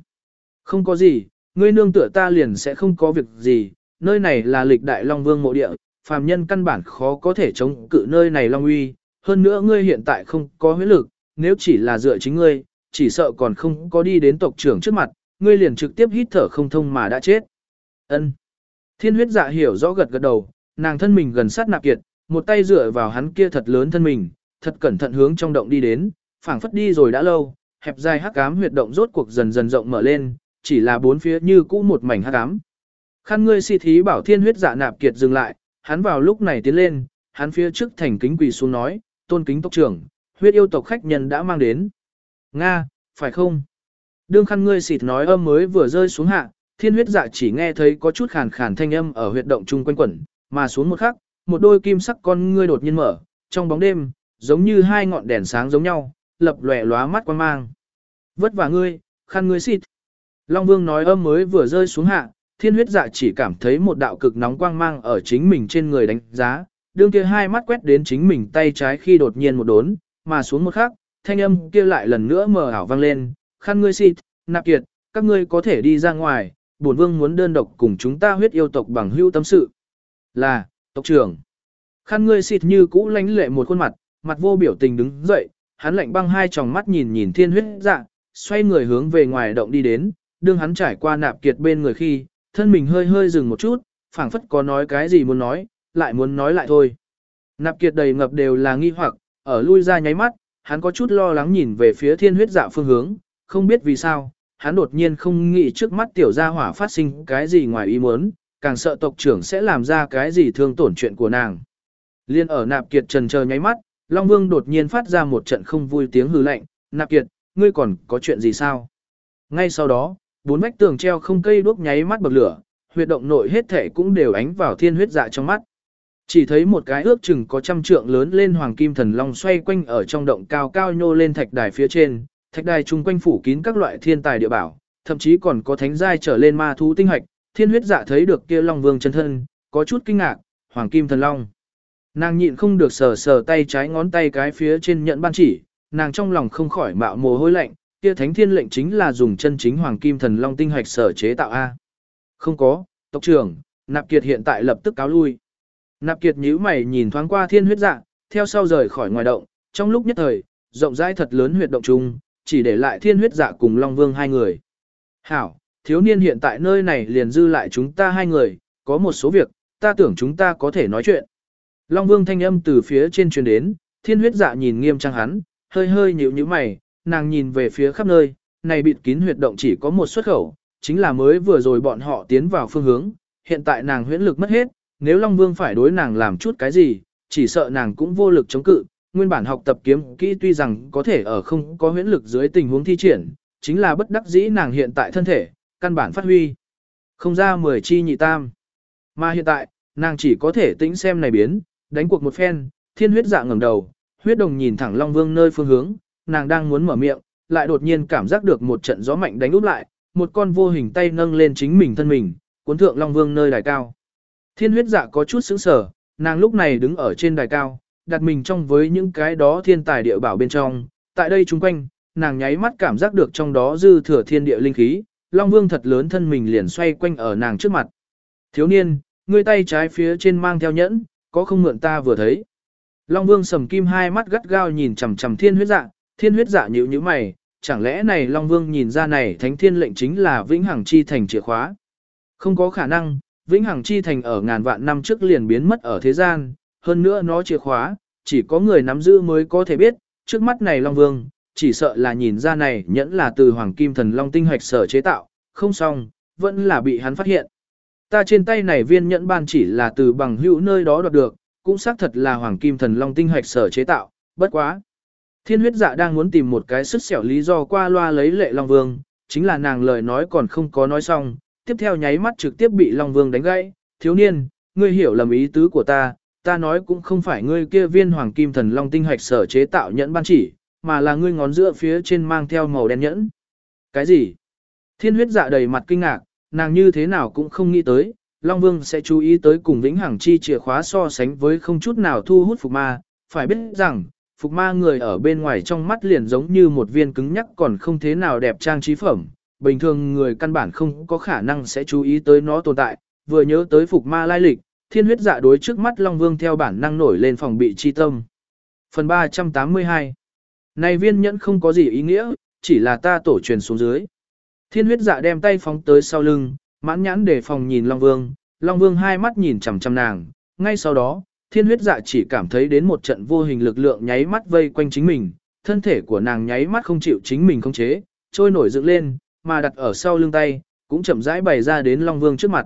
không có gì, ngươi nương tựa ta liền sẽ không có việc gì, nơi này là lịch đại Long Vương mộ địa, phàm nhân căn bản khó có thể chống cự nơi này Long uy, hơn nữa ngươi hiện tại không có huyết lực, nếu chỉ là dựa chính ngươi, chỉ sợ còn không có đi đến tộc trưởng trước mặt, ngươi liền trực tiếp hít thở không thông mà đã chết. Ân. Thiên huyết dạ hiểu rõ gật gật đầu, nàng thân mình gần sát nạp kiệt, một tay dựa vào hắn kia thật lớn thân mình, thật cẩn thận hướng trong động đi đến, phảng phất đi rồi đã lâu, hẹp dài hắc ám huyệt động rốt cuộc dần dần rộng mở lên, chỉ là bốn phía như cũ một mảnh hắc ám. Khăn ngươi si thí bảo thiên huyết dạ nạp kiệt dừng lại, hắn vào lúc này tiến lên, hắn phía trước thành kính quỳ xuống nói, tôn kính tộc trưởng, huyết yêu tộc khách nhân đã mang đến. Nga, phải không? Đương khăn ngươi xịt nói âm mới vừa rơi xuống hạ, thiên huyết dạ chỉ nghe thấy có chút khàn khàn thanh âm ở huyệt động chung quanh quẩn, mà xuống một khắc, một đôi kim sắc con ngươi đột nhiên mở, trong bóng đêm, giống như hai ngọn đèn sáng giống nhau, lập lòe lóa mắt quan mang. Vất vả ngươi, khăn ngươi xịt. Long Vương nói âm mới vừa rơi xuống hạ, thiên huyết dạ chỉ cảm thấy một đạo cực nóng quang mang ở chính mình trên người đánh giá, đương kia hai mắt quét đến chính mình tay trái khi đột nhiên một đốn, mà xuống một khắc, thanh âm kia lại lần nữa mờ ảo vang lên, khăn ngươi xịt, nạp kiệt, các ngươi có thể đi ra ngoài, bổn vương muốn đơn độc cùng chúng ta huyết yêu tộc bằng hưu tâm sự. Là, tộc trưởng. Khăn ngươi xịt như cũ lánh lệ một khuôn mặt, mặt vô biểu tình đứng dậy, hắn lạnh băng hai tròng mắt nhìn nhìn thiên huyết dạ, xoay người hướng về ngoài động đi đến, đương hắn trải qua nạp kiệt bên người khi, thân mình hơi hơi dừng một chút, phảng phất có nói cái gì muốn nói, lại muốn nói lại thôi. Nạp kiệt đầy ngập đều là nghi hoặc, ở lui ra nháy mắt, hắn có chút lo lắng nhìn về phía thiên huyết dạ phương hướng, không biết vì sao, hắn đột nhiên không nghĩ trước mắt tiểu gia hỏa phát sinh cái gì ngoài ý muốn, càng sợ tộc trưởng sẽ làm ra cái gì thương tổn chuyện của nàng. Liên ở nạp kiệt trần chờ nháy mắt, Long Vương đột nhiên phát ra một trận không vui tiếng hư lạnh, nạp kiệt, ngươi còn có chuyện gì sao? Ngay sau đó, bốn vách tường treo không cây đuốc nháy mắt bậc lửa, huyệt động nội hết thể cũng đều ánh vào thiên huyết dạ trong mắt. Chỉ thấy một cái ước chừng có trăm trượng lớn lên hoàng kim thần long xoay quanh ở trong động cao cao nhô lên thạch đài phía trên, thạch đài chung quanh phủ kín các loại thiên tài địa bảo, thậm chí còn có thánh giai trở lên ma thú tinh hạch, thiên huyết dạ thấy được kia long vương chân thân, có chút kinh ngạc, hoàng kim thần long. Nàng nhịn không được sờ sờ tay trái ngón tay cái phía trên nhận ban chỉ, nàng trong lòng không khỏi mạo mồ hôi lạnh, kia thánh thiên lệnh chính là dùng chân chính hoàng kim thần long tinh hạch sở chế tạo A. Không có, tộc trưởng, nạp kiệt hiện tại lập tức cáo lui. Nạp kiệt nhíu mày nhìn thoáng qua thiên huyết dạ, theo sau rời khỏi ngoài động, trong lúc nhất thời, rộng rãi thật lớn huyệt động chung, chỉ để lại thiên huyết dạ cùng Long Vương hai người. Hảo, thiếu niên hiện tại nơi này liền dư lại chúng ta hai người, có một số việc, ta tưởng chúng ta có thể nói chuyện. Long Vương thanh âm từ phía trên truyền đến, thiên huyết dạ nhìn nghiêm trang hắn, hơi hơi nhíu nhíu mày, nàng nhìn về phía khắp nơi, này bịt kín huyệt động chỉ có một xuất khẩu, chính là mới vừa rồi bọn họ tiến vào phương hướng, hiện tại nàng huyễn lực mất hết, nếu Long Vương phải đối nàng làm chút cái gì, chỉ sợ nàng cũng vô lực chống cự, nguyên bản học tập kiếm kỹ tuy rằng có thể ở không có huyễn lực dưới tình huống thi triển, chính là bất đắc dĩ nàng hiện tại thân thể, căn bản phát huy. Không ra mười chi nhị tam. Mà hiện tại, nàng chỉ có thể tĩnh xem này biến, đánh cuộc một phen, thiên huyết dạ ngẩng đầu, huyết đồng nhìn thẳng Long Vương nơi phương hướng, nàng đang muốn mở miệng, lại đột nhiên cảm giác được một trận gió mạnh đánh úp lại, một con vô hình tay nâng lên chính mình thân mình, cuốn thượng Long Vương nơi đài cao. Thiên huyết dạ có chút sững sờ, nàng lúc này đứng ở trên đài cao, đặt mình trong với những cái đó thiên tài địa bảo bên trong, tại đây chung quanh, nàng nháy mắt cảm giác được trong đó dư thừa thiên địa linh khí, Long Vương thật lớn thân mình liền xoay quanh ở nàng trước mặt. Thiếu niên, ngươi tay trái phía trên mang theo nhẫn, có không mượn ta vừa thấy. Long Vương sầm kim hai mắt gắt gao nhìn chằm chằm thiên huyết dạ, thiên huyết dạ nhíu nhíu mày, chẳng lẽ này Long Vương nhìn ra này thánh thiên lệnh chính là vĩnh hằng chi thành chìa khóa. Không có khả năng, vĩnh hằng chi thành ở ngàn vạn năm trước liền biến mất ở thế gian, hơn nữa nó chìa khóa, chỉ có người nắm giữ mới có thể biết, trước mắt này Long Vương, chỉ sợ là nhìn ra này nhẫn là từ Hoàng Kim Thần Long tinh hạch sở chế tạo, không xong, vẫn là bị hắn phát hiện. Ta trên tay này viên nhẫn ban chỉ là từ bằng hữu nơi đó đoạt được, cũng xác thật là Hoàng Kim Thần Long tinh hạch sở chế tạo, bất quá. Thiên huyết dạ đang muốn tìm một cái sức xẻo lý do qua loa lấy lệ Long Vương, chính là nàng lời nói còn không có nói xong, tiếp theo nháy mắt trực tiếp bị Long Vương đánh gãy, thiếu niên, ngươi hiểu lầm ý tứ của ta, ta nói cũng không phải ngươi kia viên hoàng kim thần long tinh hạch sở chế tạo nhẫn ban chỉ, mà là ngươi ngón giữa phía trên mang theo màu đen nhẫn. Cái gì? Thiên huyết dạ đầy mặt kinh ngạc, nàng như thế nào cũng không nghĩ tới, Long Vương sẽ chú ý tới cùng Vĩnh Hằng Chi chìa khóa so sánh với không chút nào thu hút Phục Ma, phải biết rằng, Phục Ma người ở bên ngoài trong mắt liền giống như một viên cứng nhắc còn không thế nào đẹp trang trí phẩm, bình thường người căn bản không có khả năng sẽ chú ý tới nó tồn tại, vừa nhớ tới Phục Ma lai lịch, thiên huyết dạ đối trước mắt Long Vương theo bản năng nổi lên phòng bị chi tâm. Phần 382 này viên nhẫn không có gì ý nghĩa, chỉ là ta tổ truyền xuống dưới. Thiên huyết dạ đem tay phóng tới sau lưng, mãn nhãn để phòng nhìn Long Vương, Long Vương hai mắt nhìn chằm chằm nàng, ngay sau đó, thiên huyết dạ chỉ cảm thấy đến một trận vô hình lực lượng nháy mắt vây quanh chính mình, thân thể của nàng nháy mắt không chịu chính mình không chế, trôi nổi dựng lên, mà đặt ở sau lưng tay, cũng chậm rãi bày ra đến Long Vương trước mặt.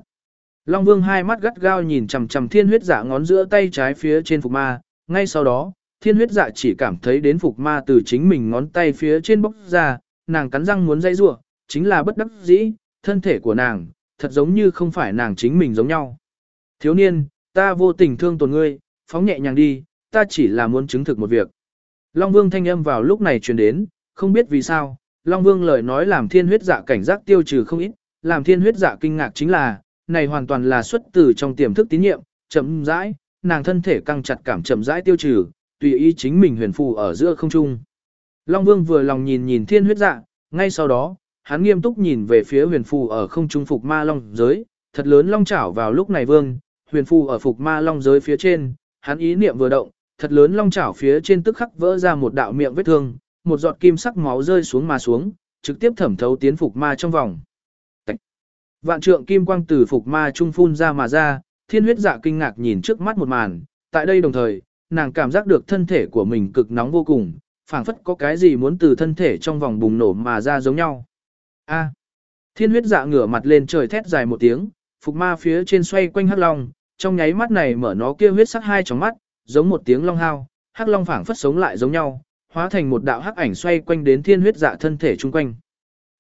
Long Vương hai mắt gắt gao nhìn chằm chằm thiên huyết dạ ngón giữa tay trái phía trên phục ma, ngay sau đó, thiên huyết dạ chỉ cảm thấy đến phục ma từ chính mình ngón tay phía trên bóc ra, nàng cắn răng muốn dây rủa, chính là bất đắc dĩ, thân thể của nàng, thật giống như không phải nàng chính mình giống nhau. Thiếu niên, ta vô tình thương tổn ngươi, phóng nhẹ nhàng đi, ta chỉ là muốn chứng thực một việc. Long Vương thanh âm vào lúc này truyền đến, không biết vì sao, Long Vương lời nói làm thiên huyết dạ cảnh giác tiêu trừ không ít, làm thiên huyết dạ kinh ngạc chính là, này hoàn toàn là xuất từ trong tiềm thức tín nhiệm, chậm rãi, nàng thân thể căng chặt cảm chậm rãi tiêu trừ, tùy ý chính mình huyền phù ở giữa không trung. Long Vương vừa lòng nhìn nhìn thiên huyết dạ, ngay sau đó, hắn nghiêm túc nhìn về phía huyền phù ở không trung phục ma long giới, thật lớn long chảo vào lúc này vương, huyền phù ở phục ma long giới phía trên, hắn ý niệm vừa động, thật lớn long chảo phía trên tức khắc vỡ ra một đạo miệng vết thương, một giọt kim sắc máu rơi xuống mà xuống, trực tiếp thẩm thấu tiến phục ma trong vòng. Vạn trượng kim quang từ phục ma trung phun ra mà ra, thiên huyết dạ kinh ngạc nhìn trước mắt một màn, tại đây đồng thời, nàng cảm giác được thân thể của mình cực nóng vô cùng, phảng phất có cái gì muốn từ thân thể trong vòng bùng nổ mà ra giống nhau. A. Thiên huyết dạ ngửa mặt lên trời thét dài một tiếng, phục ma phía trên xoay quanh hắc long, trong nháy mắt này mở nó kia huyết sắc hai tròng mắt, giống một tiếng long hao, hắc long phảng phất sống lại giống nhau, hóa thành một đạo hắc ảnh xoay quanh đến thiên huyết dạ thân thể chung quanh.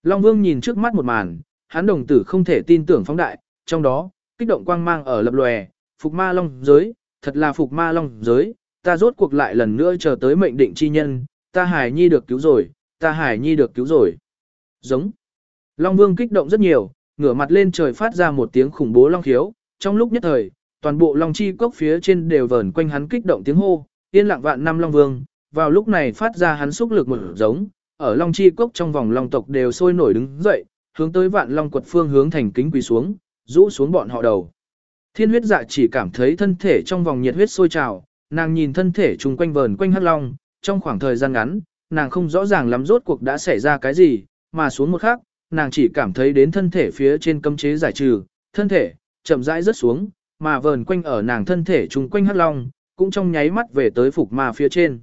Long Vương nhìn trước mắt một màn, hắn đồng tử không thể tin tưởng phóng đại, trong đó, kích động quang mang ở lập lòe, phục ma long giới, thật là phục ma long giới, ta rốt cuộc lại lần nữa chờ tới mệnh định chi nhân, ta hải nhi được cứu rồi, ta hải nhi được cứu rồi. Giống. Long Vương kích động rất nhiều, ngửa mặt lên trời phát ra một tiếng khủng bố long khiếu, trong lúc nhất thời, toàn bộ long chi cốc phía trên đều vờn quanh hắn kích động tiếng hô, yên lặng vạn năm long vương, vào lúc này phát ra hắn xúc lực một giống, ở long chi cốc trong vòng long tộc đều sôi nổi đứng dậy, hướng tới vạn long quật phương hướng thành kính quỳ xuống, rũ xuống bọn họ đầu. Thiên huyết dạ chỉ cảm thấy thân thể trong vòng nhiệt huyết sôi trào, nàng nhìn thân thể chung quanh vờn quanh hắc long, trong khoảng thời gian ngắn, nàng không rõ ràng lắm rốt cuộc đã xảy ra cái gì, mà xuống một khắc, nàng chỉ cảm thấy đến thân thể phía trên cấm chế giải trừ, thân thể, chậm rãi rớt xuống, mà vờn quanh ở nàng thân thể chung quanh hắc long, cũng trong nháy mắt về tới phục ma phía trên.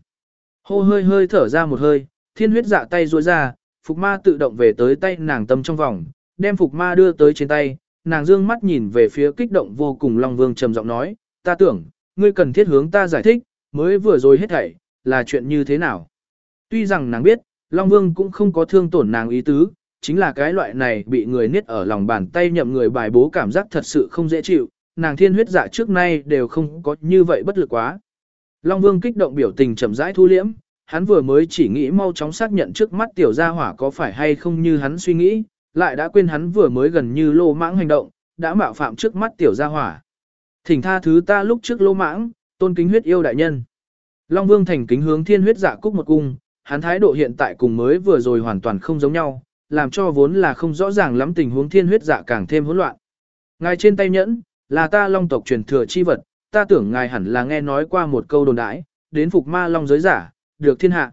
Hô hơi hơi thở ra một hơi, thiên huyết dạ tay duỗi ra, phục ma tự động về tới tay nàng tâm trong vòng, đem phục ma đưa tới trên tay, nàng dương mắt nhìn về phía kích động vô cùng Long Vương trầm giọng nói, ta tưởng, ngươi cần thiết hướng ta giải thích, mới vừa rồi hết thảy, là chuyện như thế nào. Tuy rằng nàng biết, Long Vương cũng không có thương tổn nàng ý tứ, chính là cái loại này bị người niết ở lòng bàn tay nhậm người bài bố cảm giác thật sự không dễ chịu, nàng thiên huyết dạ trước nay đều không có như vậy bất lực quá. Long Vương kích động biểu tình chậm rãi thu liễm, hắn vừa mới chỉ nghĩ mau chóng xác nhận trước mắt tiểu gia hỏa có phải hay không như hắn suy nghĩ, lại đã quên hắn vừa mới gần như lô mãng hành động, đã mạo phạm trước mắt tiểu gia hỏa. Thỉnh tha thứ ta lúc trước lô mãng, tôn kính huyết yêu đại nhân. Long Vương thành kính hướng thiên huyết dạ cúc một cung, hắn thái độ hiện tại cùng mới vừa rồi hoàn toàn không giống nhau, làm cho vốn là không rõ ràng lắm tình huống thiên huyết dạ càng thêm hỗn loạn. Ngài trên tay nhẫn, là ta long tộc truyền thừa chi vật, ta tưởng ngài hẳn là nghe nói qua một câu đồn đãi, đến phục ma long giới giả, được thiên hạ.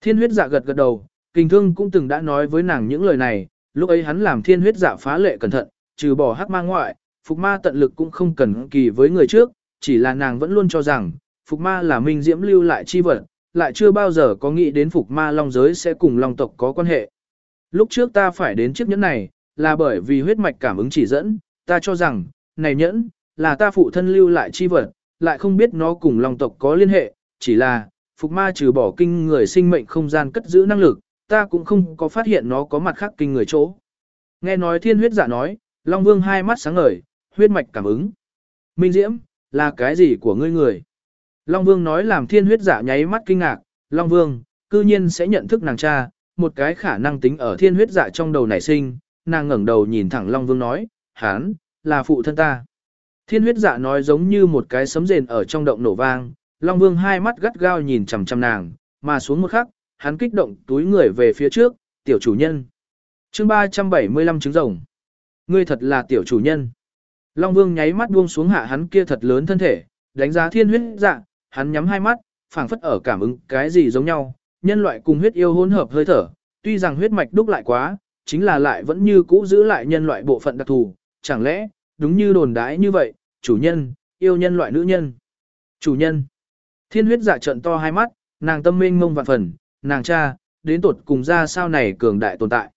Thiên huyết dạ gật gật đầu, kinh thương cũng từng đã nói với nàng những lời này, lúc ấy hắn làm thiên huyết dạ phá lệ cẩn thận, trừ bỏ hắc ma ngoại, phục ma tận lực cũng không cần kỳ với người trước, chỉ là nàng vẫn luôn cho rằng, phục ma là minh diễm lưu lại chi vật, lại chưa bao giờ có nghĩ đến phục ma long giới sẽ cùng long tộc có quan hệ. Lúc trước ta phải đến chiếc nhẫn này, là bởi vì huyết mạch cảm ứng chỉ dẫn, ta cho rằng, này nhẫn, là ta phụ thân lưu lại chi vật, lại không biết nó cùng long tộc có liên hệ, chỉ là, phục ma trừ bỏ kinh người sinh mệnh không gian cất giữ năng lực, ta cũng không có phát hiện nó có mặt khác kinh người chỗ. Nghe nói thiên huyết giả nói, Long Vương hai mắt sáng ngời, huyết mạch cảm ứng. Minh Diễm, là cái gì của ngươi người? Long Vương nói làm thiên huyết giả nháy mắt kinh ngạc, Long Vương, cư nhiên sẽ nhận thức nàng cha, một cái khả năng tính ở thiên huyết dạ trong đầu nảy sinh, nàng ngẩng đầu nhìn thẳng Long Vương nói, hán, là phụ thân ta. Thiên huyết dạ nói giống như một cái sấm rền ở trong động nổ vang, Long Vương hai mắt gắt gao nhìn chằm chằm nàng, mà xuống một khắc, hắn kích động túi người về phía trước, tiểu chủ nhân. chương 375 trứng rồng. Ngươi thật là tiểu chủ nhân. Long Vương nháy mắt buông xuống hạ hắn kia thật lớn thân thể, đánh giá thiên huyết dạ, hắn nhắm hai mắt, phảng phất ở cảm ứng cái gì giống nhau, nhân loại cùng huyết yêu hỗn hợp hơi thở, tuy rằng huyết mạch đúc lại quá, chính là lại vẫn như cũ giữ lại nhân loại bộ phận đặc thù, chẳng lẽ, đúng như đồn đãi như vậy, chủ nhân, yêu nhân loại nữ nhân. Chủ nhân. Thiên huyết dạ trận to hai mắt, nàng tâm minh mông vạn phần, nàng cha, đến tột cùng ra sao này cường đại tồn tại.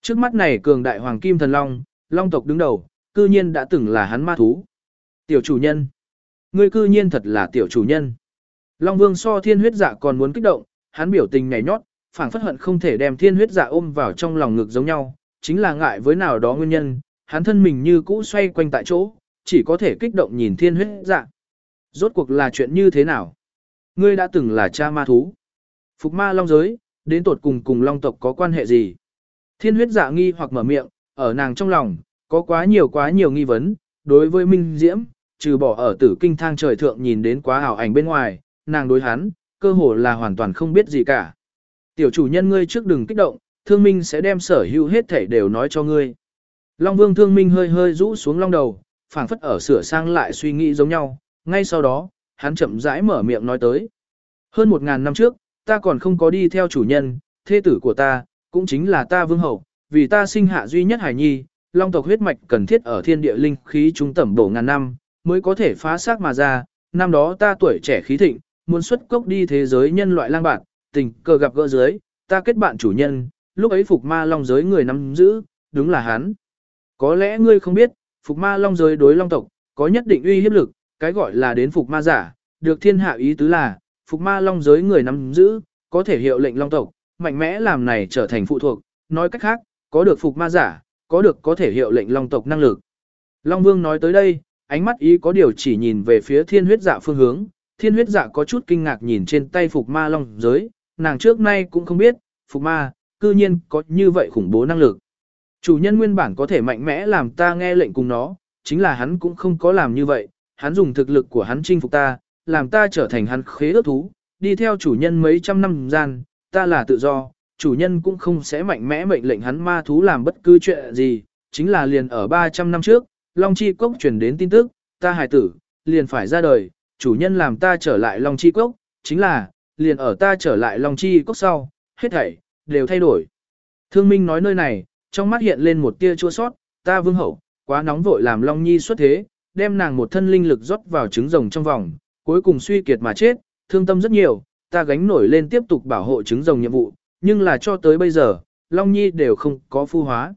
Trước mắt này cường đại hoàng kim thần long, long tộc đứng đầu, cư nhiên đã từng là hắn ma thú. Tiểu chủ nhân. Ngươi cư nhiên thật là tiểu chủ nhân. Long vương so thiên huyết dạ còn muốn kích động, hắn biểu tình nhảy nhót, phảng phất hận không thể đem thiên huyết dạ ôm vào trong lòng ngực giống nhau, chính là ngại với nào đó nguyên nhân, hắn thân mình như cũ xoay quanh tại chỗ, chỉ có thể kích động nhìn thiên huyết dạ. Rốt cuộc là chuyện như thế nào? Ngươi đã từng là cha ma thú. Phục ma long giới, đến tột cùng cùng long tộc có quan hệ gì? Thiên huyết dạ nghi hoặc mở miệng, ở nàng trong lòng, có quá nhiều quá nhiều nghi vấn, đối với Minh Diễm, trừ bỏ ở tử kinh thang trời thượng nhìn đến quá ảo ảnh bên ngoài, nàng đối hắn, cơ hồ là hoàn toàn không biết gì cả. Tiểu chủ nhân ngươi trước đừng kích động, thương minh sẽ đem sở hữu hết thể đều nói cho ngươi. Long vương thương minh hơi hơi rũ xuống long đầu, phảng phất ở sửa sang lại suy nghĩ giống nhau, ngay sau đó, hắn chậm rãi mở miệng nói tới. Hơn một ngàn năm trước, ta còn không có đi theo chủ nhân, thê tử của ta, cũng chính là ta vương hậu, vì ta sinh hạ duy nhất hải nhi, long tộc huyết mạch cần thiết ở thiên địa linh khí trung tẩm bổ ngàn năm, mới có thể phá xác mà ra, năm đó ta tuổi trẻ khí thịnh, muốn xuất cốc đi thế giới nhân loại lang bạn, tình cờ gặp gỡ dưới, ta kết bạn chủ nhân, lúc ấy phục ma long giới người nắm giữ, đúng là hắn. Có lẽ ngươi không biết, phục ma long giới đối long tộc, có nhất định uy hiếp lực, cái gọi là đến phục ma giả, được thiên hạ ý tứ là, phục ma long giới người nắm giữ, có thể hiệu lệnh long tộc, mạnh mẽ làm này trở thành phụ thuộc, nói cách khác, có được phục ma giả, có được có thể hiệu lệnh long tộc năng lực. Long vương nói tới đây, ánh mắt ý có điều chỉ nhìn về phía thiên huyết dạ phương hướng, thiên huyết dạ có chút kinh ngạc nhìn trên tay phục ma long giới, nàng trước nay cũng không biết, phục ma, cư nhiên có như vậy khủng bố năng lực. Chủ nhân nguyên bản có thể mạnh mẽ làm ta nghe lệnh cùng nó, chính là hắn cũng không có làm như vậy, hắn dùng thực lực của hắn chinh phục ta, làm ta trở thành hắn khế ước thú, đi theo chủ nhân mấy trăm năm gian, ta là tự do, chủ nhân cũng không sẽ mạnh mẽ mệnh lệnh hắn ma thú làm bất cứ chuyện gì, chính là liền ở 300 năm trước, Long Chi Cốc truyền đến tin tức, ta hài tử, liền phải ra đời, chủ nhân làm ta trở lại Long Chi Cốc, chính là, liền ở ta trở lại Long Chi Cốc sau, hết thảy, đều thay đổi. Thương Minh nói nơi này, trong mắt hiện lên một tia chua sót, ta vương hậu, quá nóng vội làm Long Nhi xuất thế, đem nàng một thân linh lực rót vào trứng rồng trong vòng, cuối cùng suy kiệt mà chết, thương tâm rất nhiều, ta gánh nổi lên tiếp tục bảo hộ trứng rồng nhiệm vụ, nhưng là cho tới bây giờ, Long Nhi đều không có phu hóa.